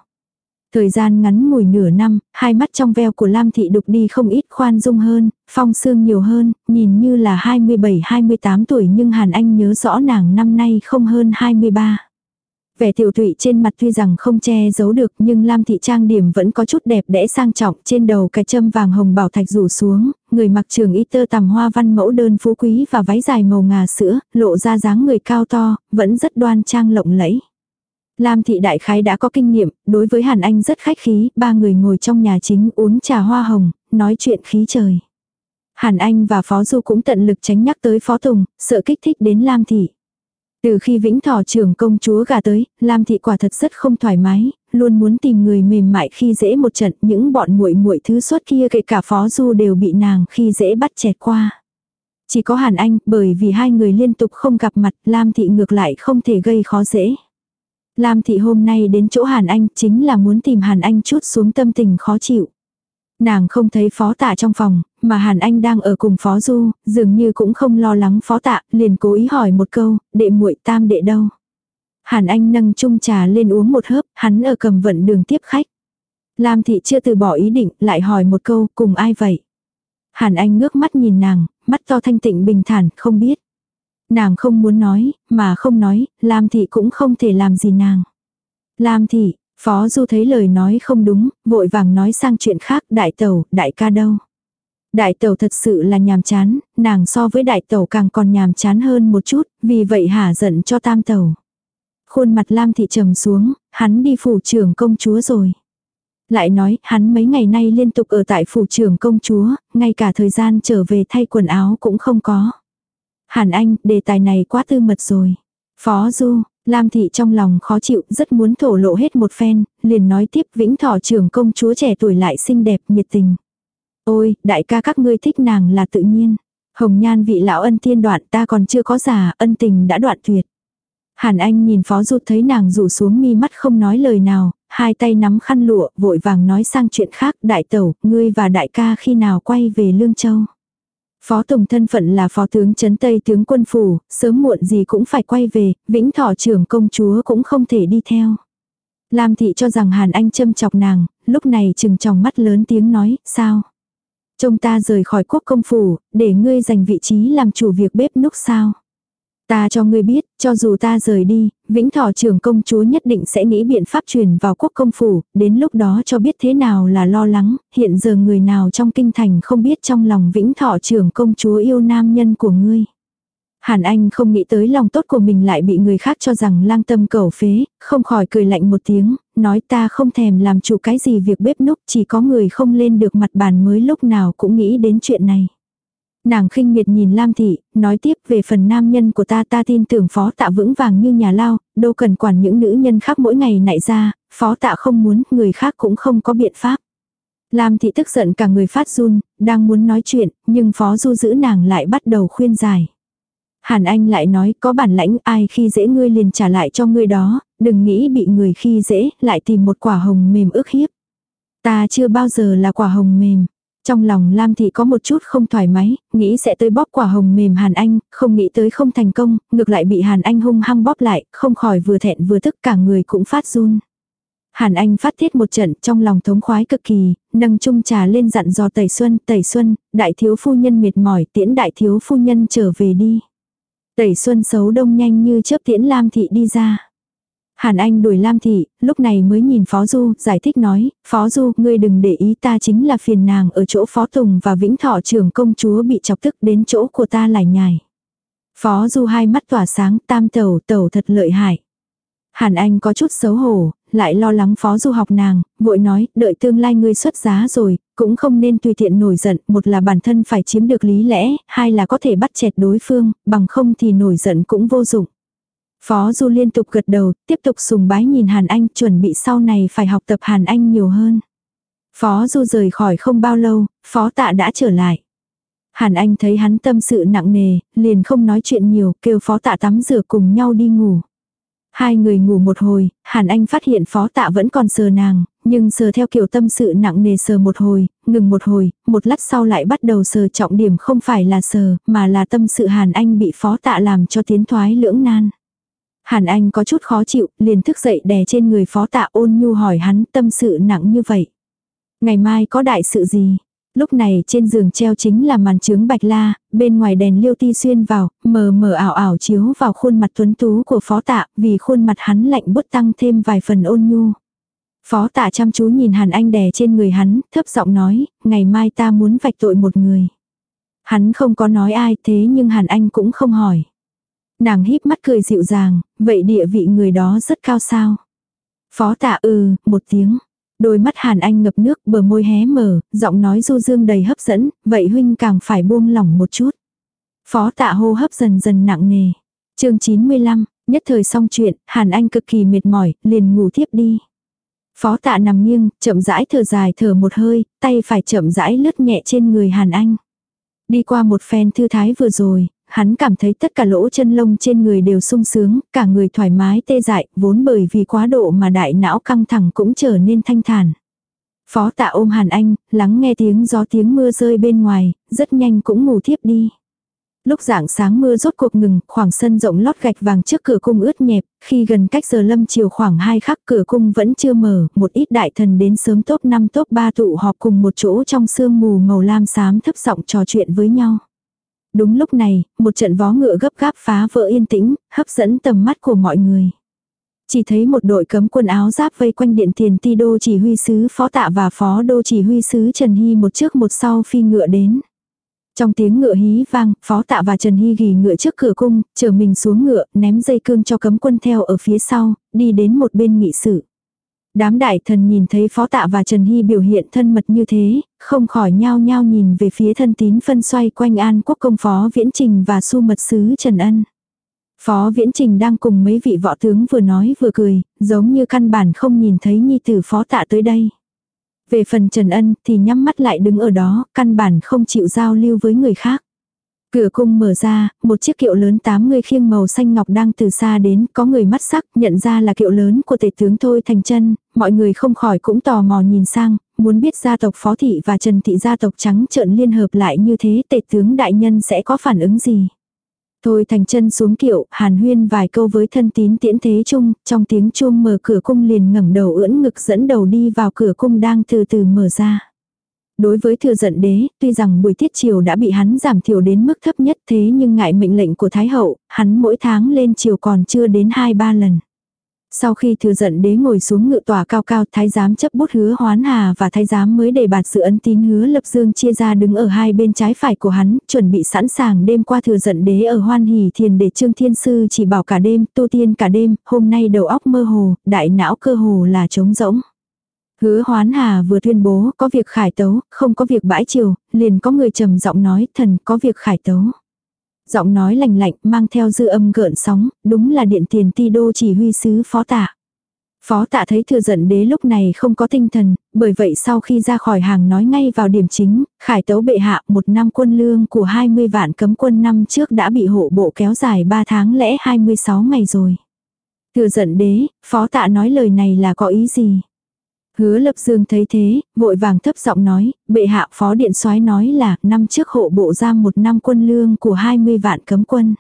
Thời gian ngắn ngủi nửa năm, hai mắt trong veo của Lam Thị đục đi không ít khoan dung hơn, phong sương nhiều hơn, nhìn như là 27-28 tuổi nhưng Hàn Anh nhớ rõ nàng năm nay không hơn 23. Vẻ tiểu thụy trên mặt tuy rằng không che giấu được nhưng Lam Thị Trang điểm vẫn có chút đẹp đẽ sang trọng trên đầu cái châm vàng hồng bảo thạch rủ xuống, người mặc trường y tơ tằm hoa văn mẫu đơn phú quý và váy dài màu ngà sữa, lộ ra dáng người cao to, vẫn rất đoan trang lộng lẫy. Lam thị đại khái đã có kinh nghiệm, đối với Hàn Anh rất khách khí, ba người ngồi trong nhà chính uống trà hoa hồng, nói chuyện khí trời. Hàn Anh và Phó Du cũng tận lực tránh nhắc tới Phó Tùng, sợ kích thích đến Lam thị. Từ khi Vĩnh Thỏ trưởng công chúa gà tới, Lam thị quả thật rất không thoải mái, luôn muốn tìm người mềm mại khi dễ một trận, những bọn muội muội thứ suốt kia kể cả Phó Du đều bị nàng khi dễ bắt chẹt qua. Chỉ có Hàn Anh, bởi vì hai người liên tục không gặp mặt, Lam thị ngược lại không thể gây khó dễ. Lam thị hôm nay đến chỗ Hàn Anh chính là muốn tìm Hàn Anh chút xuống tâm tình khó chịu. Nàng không thấy phó tạ trong phòng, mà Hàn Anh đang ở cùng phó du, dường như cũng không lo lắng phó tạ, liền cố ý hỏi một câu, đệ muội tam đệ đâu. Hàn Anh nâng chung trà lên uống một hớp, hắn ở cầm vận đường tiếp khách. Lam thị chưa từ bỏ ý định, lại hỏi một câu, cùng ai vậy? Hàn Anh ngước mắt nhìn nàng, mắt to thanh tịnh bình thản, không biết. Nàng không muốn nói, mà không nói, Lam thị cũng không thể làm gì nàng. Lam thị, Phó Du thấy lời nói không đúng, vội vàng nói sang chuyện khác, đại tẩu, đại ca đâu. Đại tẩu thật sự là nhàm chán, nàng so với đại tẩu càng còn nhàm chán hơn một chút, vì vậy hả giận cho tam tẩu. Khuôn mặt Lam thị trầm xuống, hắn đi phủ trưởng công chúa rồi. Lại nói, hắn mấy ngày nay liên tục ở tại phủ trưởng công chúa, ngay cả thời gian trở về thay quần áo cũng không có. Hàn Anh, đề tài này quá tư mật rồi. Phó Du, Lam Thị trong lòng khó chịu, rất muốn thổ lộ hết một phen, liền nói tiếp vĩnh thọ trưởng công chúa trẻ tuổi lại xinh đẹp, nhiệt tình. Ôi, đại ca các ngươi thích nàng là tự nhiên. Hồng nhan vị lão ân tiên đoạn ta còn chưa có già, ân tình đã đoạn tuyệt. Hàn Anh nhìn Phó Du thấy nàng rủ xuống mi mắt không nói lời nào, hai tay nắm khăn lụa, vội vàng nói sang chuyện khác, đại tẩu, ngươi và đại ca khi nào quay về Lương Châu. Phó Tùng thân phận là phó tướng chấn Tây tướng quân phủ, sớm muộn gì cũng phải quay về, vĩnh thọ trưởng công chúa cũng không thể đi theo. Lam thị cho rằng Hàn Anh châm chọc nàng, lúc này chừng tròng mắt lớn tiếng nói, sao? Trông ta rời khỏi quốc công phủ, để ngươi giành vị trí làm chủ việc bếp núc sao? Ta cho ngươi biết, cho dù ta rời đi, vĩnh thọ trưởng công chúa nhất định sẽ nghĩ biện pháp truyền vào quốc công phủ, đến lúc đó cho biết thế nào là lo lắng, hiện giờ người nào trong kinh thành không biết trong lòng vĩnh thọ trưởng công chúa yêu nam nhân của ngươi. Hàn Anh không nghĩ tới lòng tốt của mình lại bị người khác cho rằng lang tâm cầu phế, không khỏi cười lạnh một tiếng, nói ta không thèm làm chủ cái gì việc bếp núc chỉ có người không lên được mặt bàn mới lúc nào cũng nghĩ đến chuyện này. Nàng khinh miệt nhìn Lam Thị, nói tiếp về phần nam nhân của ta ta tin tưởng phó tạ vững vàng như nhà lao, đâu cần quản những nữ nhân khác mỗi ngày nại ra, phó tạ không muốn, người khác cũng không có biện pháp. Lam Thị tức giận cả người phát run, đang muốn nói chuyện, nhưng phó du giữ nàng lại bắt đầu khuyên giải. Hàn Anh lại nói có bản lãnh ai khi dễ ngươi liền trả lại cho ngươi đó, đừng nghĩ bị người khi dễ, lại tìm một quả hồng mềm ức hiếp. Ta chưa bao giờ là quả hồng mềm. Trong lòng Lam Thị có một chút không thoải mái, nghĩ sẽ tới bóp quả hồng mềm Hàn Anh, không nghĩ tới không thành công, ngược lại bị Hàn Anh hung hăng bóp lại, không khỏi vừa thẹn vừa tức cả người cũng phát run. Hàn Anh phát tiết một trận trong lòng thống khoái cực kỳ, nâng chung trà lên dặn dò Tẩy Xuân, Tẩy Xuân, đại thiếu phu nhân mệt mỏi tiễn đại thiếu phu nhân trở về đi. Tẩy Xuân xấu đông nhanh như chớp tiễn Lam Thị đi ra. Hàn Anh đuổi Lam Thị, lúc này mới nhìn Phó Du, giải thích nói, Phó Du, ngươi đừng để ý ta chính là phiền nàng ở chỗ Phó Tùng và Vĩnh Thọ trưởng công chúa bị chọc tức đến chỗ của ta lại nhài. Phó Du hai mắt tỏa sáng, tam tẩu, tẩu thật lợi hại. Hàn Anh có chút xấu hổ, lại lo lắng phó du học nàng, vội nói, đợi tương lai ngươi xuất giá rồi, cũng không nên tùy tiện nổi giận, một là bản thân phải chiếm được lý lẽ, hai là có thể bắt chẹt đối phương, bằng không thì nổi giận cũng vô dụng. Phó Du liên tục gật đầu, tiếp tục sùng bái nhìn Hàn Anh, chuẩn bị sau này phải học tập Hàn Anh nhiều hơn. Phó Du rời khỏi không bao lâu, Phó Tạ đã trở lại. Hàn Anh thấy hắn tâm sự nặng nề, liền không nói chuyện nhiều, kêu Phó Tạ tắm rửa cùng nhau đi ngủ. Hai người ngủ một hồi, Hàn Anh phát hiện phó tạ vẫn còn sờ nàng, nhưng sờ theo kiểu tâm sự nặng nề sờ một hồi, ngừng một hồi, một lát sau lại bắt đầu sờ trọng điểm không phải là sờ, mà là tâm sự Hàn Anh bị phó tạ làm cho tiến thoái lưỡng nan. Hàn Anh có chút khó chịu, liền thức dậy đè trên người phó tạ ôn nhu hỏi hắn tâm sự nặng như vậy. Ngày mai có đại sự gì? Lúc này trên giường treo chính là màn trướng bạch la, bên ngoài đèn liêu ti xuyên vào, mờ mờ ảo ảo chiếu vào khuôn mặt tuấn tú của phó tạ, vì khuôn mặt hắn lạnh bút tăng thêm vài phần ôn nhu. Phó tạ chăm chú nhìn Hàn Anh đè trên người hắn, thấp giọng nói, ngày mai ta muốn vạch tội một người. Hắn không có nói ai thế nhưng Hàn Anh cũng không hỏi. Nàng híp mắt cười dịu dàng, vậy địa vị người đó rất cao sao? Phó tạ ừ, một tiếng. Đôi mắt Hàn Anh ngập nước bờ môi hé mở, giọng nói du dương đầy hấp dẫn, vậy huynh càng phải buông lỏng một chút. Phó tạ hô hấp dần dần nặng nề. chương 95, nhất thời xong chuyện, Hàn Anh cực kỳ mệt mỏi, liền ngủ thiếp đi. Phó tạ nằm nghiêng, chậm rãi thở dài thở một hơi, tay phải chậm rãi lướt nhẹ trên người Hàn Anh. Đi qua một phen thư thái vừa rồi, hắn cảm thấy tất cả lỗ chân lông trên người đều sung sướng, cả người thoải mái tê dại, vốn bởi vì quá độ mà đại não căng thẳng cũng trở nên thanh thản. Phó tạ ôm Hàn Anh, lắng nghe tiếng gió tiếng mưa rơi bên ngoài, rất nhanh cũng ngủ thiếp đi. Lúc dạng sáng mưa rốt cuộc ngừng, khoảng sân rộng lót gạch vàng trước cửa cung ướt nhẹp, khi gần cách giờ lâm chiều khoảng hai khắc cửa cung vẫn chưa mở, một ít đại thần đến sớm top 5 top 3 tụ họp cùng một chỗ trong sương mù màu lam xám thấp giọng trò chuyện với nhau. Đúng lúc này, một trận vó ngựa gấp gáp phá vỡ yên tĩnh, hấp dẫn tầm mắt của mọi người. Chỉ thấy một đội cấm quân áo giáp vây quanh điện tiền ti đô chỉ huy sứ phó tạ và phó đô chỉ huy sứ Trần Hy một trước một sau phi ngựa đến. Trong tiếng ngựa hí vang, phó tạ và Trần Hy ghi ngựa trước cửa cung, chờ mình xuống ngựa, ném dây cương cho cấm quân theo ở phía sau, đi đến một bên nghị sự. Đám đại thần nhìn thấy phó tạ và Trần Hy biểu hiện thân mật như thế, không khỏi nhao nhao nhìn về phía thân tín phân xoay quanh an quốc công phó viễn trình và su mật sứ Trần Ân. Phó Viễn Trình đang cùng mấy vị võ tướng vừa nói vừa cười, giống như căn bản không nhìn thấy nhi tử phó tạ tới đây. Về phần Trần Ân thì nhắm mắt lại đứng ở đó, căn bản không chịu giao lưu với người khác. Cửa cung mở ra, một chiếc kiệu lớn tám người khiêng màu xanh ngọc đang từ xa đến, có người mắt sắc, nhận ra là kiệu lớn của tể tướng Thôi Thành chân mọi người không khỏi cũng tò mò nhìn sang, muốn biết gia tộc Phó Thị và Trần Thị gia tộc trắng trợn liên hợp lại như thế tể tướng đại nhân sẽ có phản ứng gì. Thôi Thành chân xuống kiệu, hàn huyên vài câu với thân tín tiễn thế chung, trong tiếng chuông mở cửa cung liền ngẩng đầu ưỡn ngực dẫn đầu đi vào cửa cung đang từ từ mở ra. Đối với thừa giận đế, tuy rằng buổi tiết triều đã bị hắn giảm thiểu đến mức thấp nhất thế nhưng ngại mệnh lệnh của Thái Hậu, hắn mỗi tháng lên triều còn chưa đến 2-3 lần. Sau khi thừa giận đế ngồi xuống ngự tòa cao cao, thái giám chấp bút hứa hoán hà và thái giám mới để bạt sự ấn tín hứa lập dương chia ra đứng ở hai bên trái phải của hắn, chuẩn bị sẵn sàng đêm qua thừa giận đế ở hoan hỷ thiền để trương thiên sư chỉ bảo cả đêm, tu tiên cả đêm, hôm nay đầu óc mơ hồ, đại não cơ hồ là trống rỗng. Hứa hoán hà vừa tuyên bố có việc khải tấu, không có việc bãi chiều, liền có người trầm giọng nói thần có việc khải tấu. Giọng nói lạnh lạnh mang theo dư âm gợn sóng, đúng là điện tiền ti đô chỉ huy sứ phó tạ. Phó tạ thấy thừa giận đế lúc này không có tinh thần, bởi vậy sau khi ra khỏi hàng nói ngay vào điểm chính, khải tấu bệ hạ một năm quân lương của 20 vạn cấm quân năm trước đã bị hộ bộ kéo dài 3 tháng lẽ 26 ngày rồi. Thừa giận đế, phó tạ nói lời này là có ý gì? Hứa lập dương thấy thế, vội vàng thấp giọng nói, bệ hạ phó điện soái nói là năm trước hộ bộ giam một năm quân lương của 20 vạn cấm quân.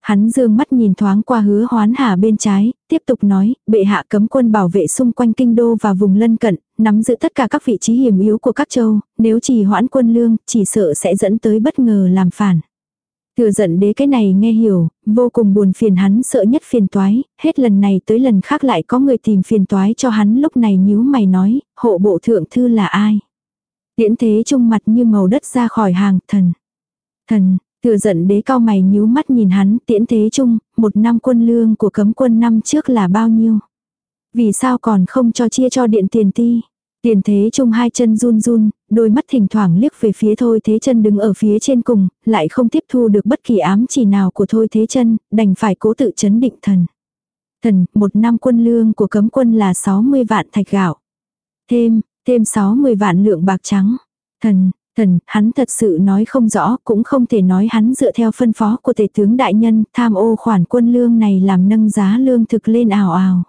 Hắn dương mắt nhìn thoáng qua hứa hoán hà bên trái, tiếp tục nói, bệ hạ cấm quân bảo vệ xung quanh kinh đô và vùng lân cận, nắm giữ tất cả các vị trí hiểm yếu của các châu, nếu chỉ hoãn quân lương, chỉ sợ sẽ dẫn tới bất ngờ làm phản. Thừa giận đế cái này nghe hiểu, vô cùng buồn phiền hắn sợ nhất phiền toái, hết lần này tới lần khác lại có người tìm phiền toái cho hắn lúc này nhíu mày nói, hộ bộ thượng thư là ai? Tiễn thế trung mặt như màu đất ra khỏi hàng, thần. Thần, thừa giận đế cao mày nhíu mắt nhìn hắn, tiễn thế trung, một năm quân lương của cấm quân năm trước là bao nhiêu? Vì sao còn không cho chia cho điện tiền ti? Tiền thế chung hai chân run run, đôi mắt thỉnh thoảng liếc về phía thôi thế chân đứng ở phía trên cùng, lại không tiếp thu được bất kỳ ám chỉ nào của thôi thế chân, đành phải cố tự chấn định thần. Thần, một năm quân lương của cấm quân là 60 vạn thạch gạo. Thêm, thêm 60 vạn lượng bạc trắng. Thần, thần, hắn thật sự nói không rõ, cũng không thể nói hắn dựa theo phân phó của tể tướng đại nhân, tham ô khoản quân lương này làm nâng giá lương thực lên ảo ảo.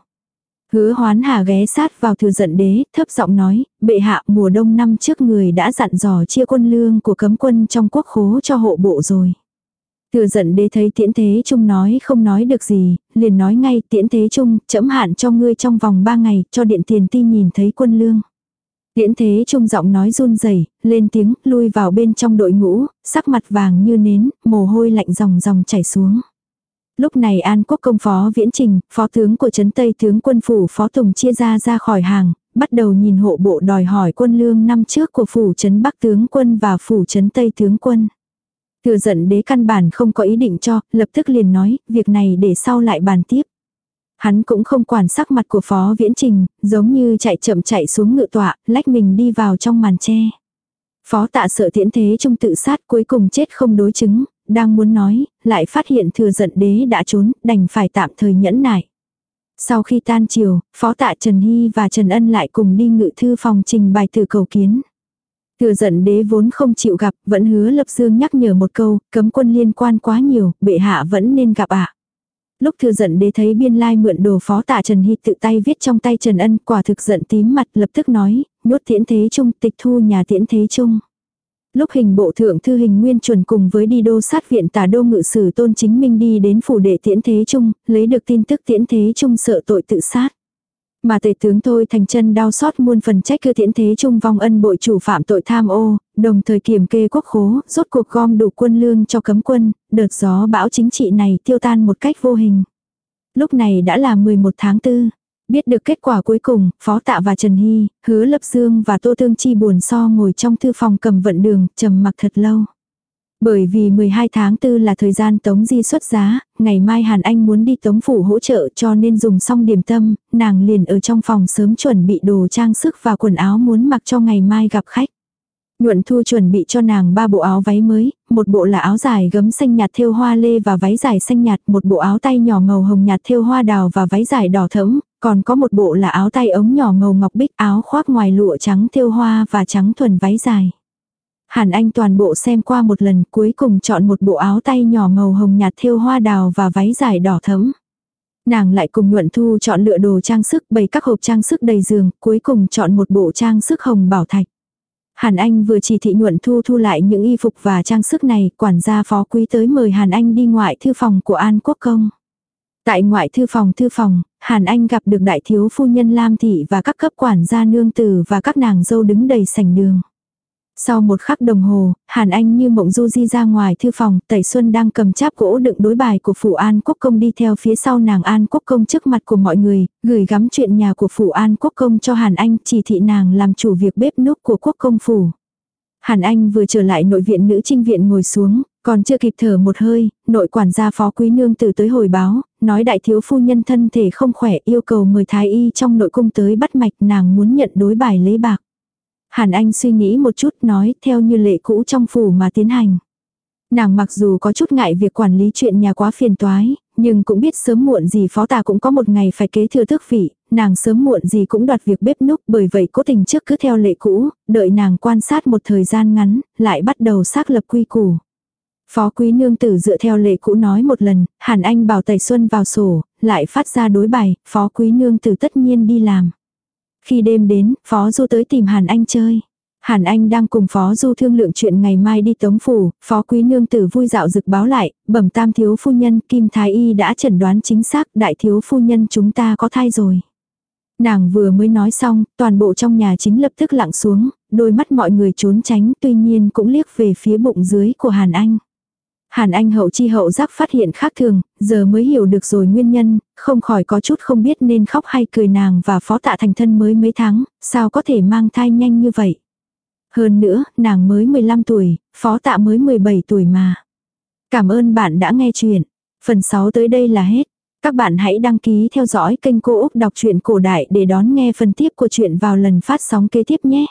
Hứa hoán hà ghé sát vào thừa giận đế, thấp giọng nói, bệ hạ mùa đông năm trước người đã dặn dò chia quân lương của cấm quân trong quốc khố cho hộ bộ rồi. Thừa giận đế thấy tiễn thế trung nói không nói được gì, liền nói ngay tiễn thế trung, chấm hạn cho ngươi trong vòng ba ngày, cho điện tiền ti nhìn thấy quân lương. Tiễn thế trung giọng nói run rẩy lên tiếng, lui vào bên trong đội ngũ, sắc mặt vàng như nến, mồ hôi lạnh ròng ròng chảy xuống. Lúc này An Quốc công phó Viễn Trình, phó tướng của Trấn Tây tướng quân phủ phó Tùng chia ra ra khỏi hàng, bắt đầu nhìn hộ bộ đòi hỏi quân lương năm trước của phủ Trấn Bắc tướng quân và phủ Trấn Tây tướng quân. Thừa giận đế căn bản không có ý định cho, lập tức liền nói, việc này để sau lại bàn tiếp. Hắn cũng không quản sắc mặt của phó viễn trình, giống như chạy chậm chạy xuống ngự tọa, lách mình đi vào trong màn tre. Phó tạ sợ tiễn thế trung tự sát cuối cùng chết không đối chứng, đang muốn nói, lại phát hiện thừa giận đế đã trốn, đành phải tạm thời nhẫn nại. Sau khi tan chiều, Phó Tạ Trần Hy và Trần Ân lại cùng đi ngự thư phòng trình bày từ cầu kiến. Thừa giận đế vốn không chịu gặp, vẫn hứa lập dương nhắc nhở một câu, cấm quân liên quan quá nhiều, bệ hạ vẫn nên gặp ạ. Lúc thừa giận đế thấy biên lai mượn đồ phó tạ Trần Hy tự tay viết trong tay Trần Ân, quả thực giận tím mặt lập tức nói, nhốt tiễn thế trung, tịch thu nhà tiễn thế trung. Lúc hình bộ thượng thư hình nguyên chuẩn cùng với đi đô sát viện tả đô ngự sử tôn chính minh đi đến phủ đệ tiễn thế trung, lấy được tin tức tiễn thế trung sợ tội tự sát. Mà tể tướng thôi thành chân đau xót muôn phần trách cư tiễn thế trung vong ân bội chủ phạm tội tham ô, đồng thời kiểm kê quốc khố, rốt cuộc gom đủ quân lương cho cấm quân, đợt gió bão chính trị này tiêu tan một cách vô hình. Lúc này đã là 11 tháng 4. Biết được kết quả cuối cùng, Phó Tạ và Trần Hy, Hứa Lập Dương và Tô thương Chi buồn so ngồi trong thư phòng cầm vận đường, trầm mặc thật lâu. Bởi vì 12 tháng 4 là thời gian Tống Di xuất giá, ngày mai Hàn Anh muốn đi Tống Phủ hỗ trợ cho nên dùng xong điểm tâm, nàng liền ở trong phòng sớm chuẩn bị đồ trang sức và quần áo muốn mặc cho ngày mai gặp khách. Nhuận Thu chuẩn bị cho nàng ba bộ áo váy mới, một bộ là áo dài gấm xanh nhạt thêu hoa lê và váy dài xanh nhạt, một bộ áo tay nhỏ màu hồng nhạt thêu hoa đào và váy dài đỏ thẫm, còn có một bộ là áo tay ống nhỏ màu ngọc bích áo khoác ngoài lụa trắng thêu hoa và trắng thuần váy dài. Hàn Anh toàn bộ xem qua một lần cuối cùng chọn một bộ áo tay nhỏ màu hồng nhạt thêu hoa đào và váy dài đỏ thẫm. Nàng lại cùng Nhuận Thu chọn lựa đồ trang sức bày các hộp trang sức đầy giường, cuối cùng chọn một bộ trang sức hồng bảo thạch. Hàn Anh vừa chỉ thị Nhuận Thu thu lại những y phục và trang sức này, quản gia phó quý tới mời Hàn Anh đi ngoại thư phòng của An Quốc Công. Tại ngoại thư phòng thư phòng, Hàn Anh gặp được đại thiếu phu nhân Lam Thị và các cấp quản gia nương tử và các nàng dâu đứng đầy sảnh đường. Sau một khắc đồng hồ, Hàn Anh như mộng du di ra ngoài thư phòng, Tẩy Xuân đang cầm cháp gỗ đựng đối bài của Phủ An Quốc Công đi theo phía sau nàng An Quốc Công trước mặt của mọi người, gửi gắm chuyện nhà của Phủ An Quốc Công cho Hàn Anh chỉ thị nàng làm chủ việc bếp núc của Quốc Công Phủ. Hàn Anh vừa trở lại nội viện nữ trinh viện ngồi xuống, còn chưa kịp thở một hơi, nội quản gia phó quý nương từ tới hồi báo, nói đại thiếu phu nhân thân thể không khỏe yêu cầu mời thái y trong nội cung tới bắt mạch nàng muốn nhận đối bài lấy bạc. Hàn Anh suy nghĩ một chút nói theo như lệ cũ trong phủ mà tiến hành. Nàng mặc dù có chút ngại việc quản lý chuyện nhà quá phiền toái, nhưng cũng biết sớm muộn gì phó tà cũng có một ngày phải kế thừa tước vị, nàng sớm muộn gì cũng đoạt việc bếp núc bởi vậy cố tình trước cứ theo lệ cũ, đợi nàng quan sát một thời gian ngắn, lại bắt đầu xác lập quy củ. Phó quý nương tử dựa theo lệ cũ nói một lần, Hàn Anh bảo Tẩy Xuân vào sổ, lại phát ra đối bài, phó quý nương tử tất nhiên đi làm. Khi đêm đến, phó du tới tìm Hàn Anh chơi. Hàn Anh đang cùng Phó Du thương lượng chuyện ngày mai đi tống phủ, Phó Quý Nương Tử vui dạo rực báo lại, bẩm tam thiếu phu nhân Kim Thái Y đã chẩn đoán chính xác đại thiếu phu nhân chúng ta có thai rồi. Nàng vừa mới nói xong, toàn bộ trong nhà chính lập tức lặng xuống, đôi mắt mọi người trốn tránh tuy nhiên cũng liếc về phía bụng dưới của Hàn Anh. Hàn Anh hậu chi hậu giác phát hiện khác thường, giờ mới hiểu được rồi nguyên nhân, không khỏi có chút không biết nên khóc hay cười nàng và phó tạ thành thân mới mấy tháng, sao có thể mang thai nhanh như vậy. Hơn nữa, nàng mới 15 tuổi, phó tạ mới 17 tuổi mà. Cảm ơn bạn đã nghe chuyện. Phần 6 tới đây là hết. Các bạn hãy đăng ký theo dõi kênh Cô Úc Đọc truyện Cổ Đại để đón nghe phần tiếp của chuyện vào lần phát sóng kế tiếp nhé.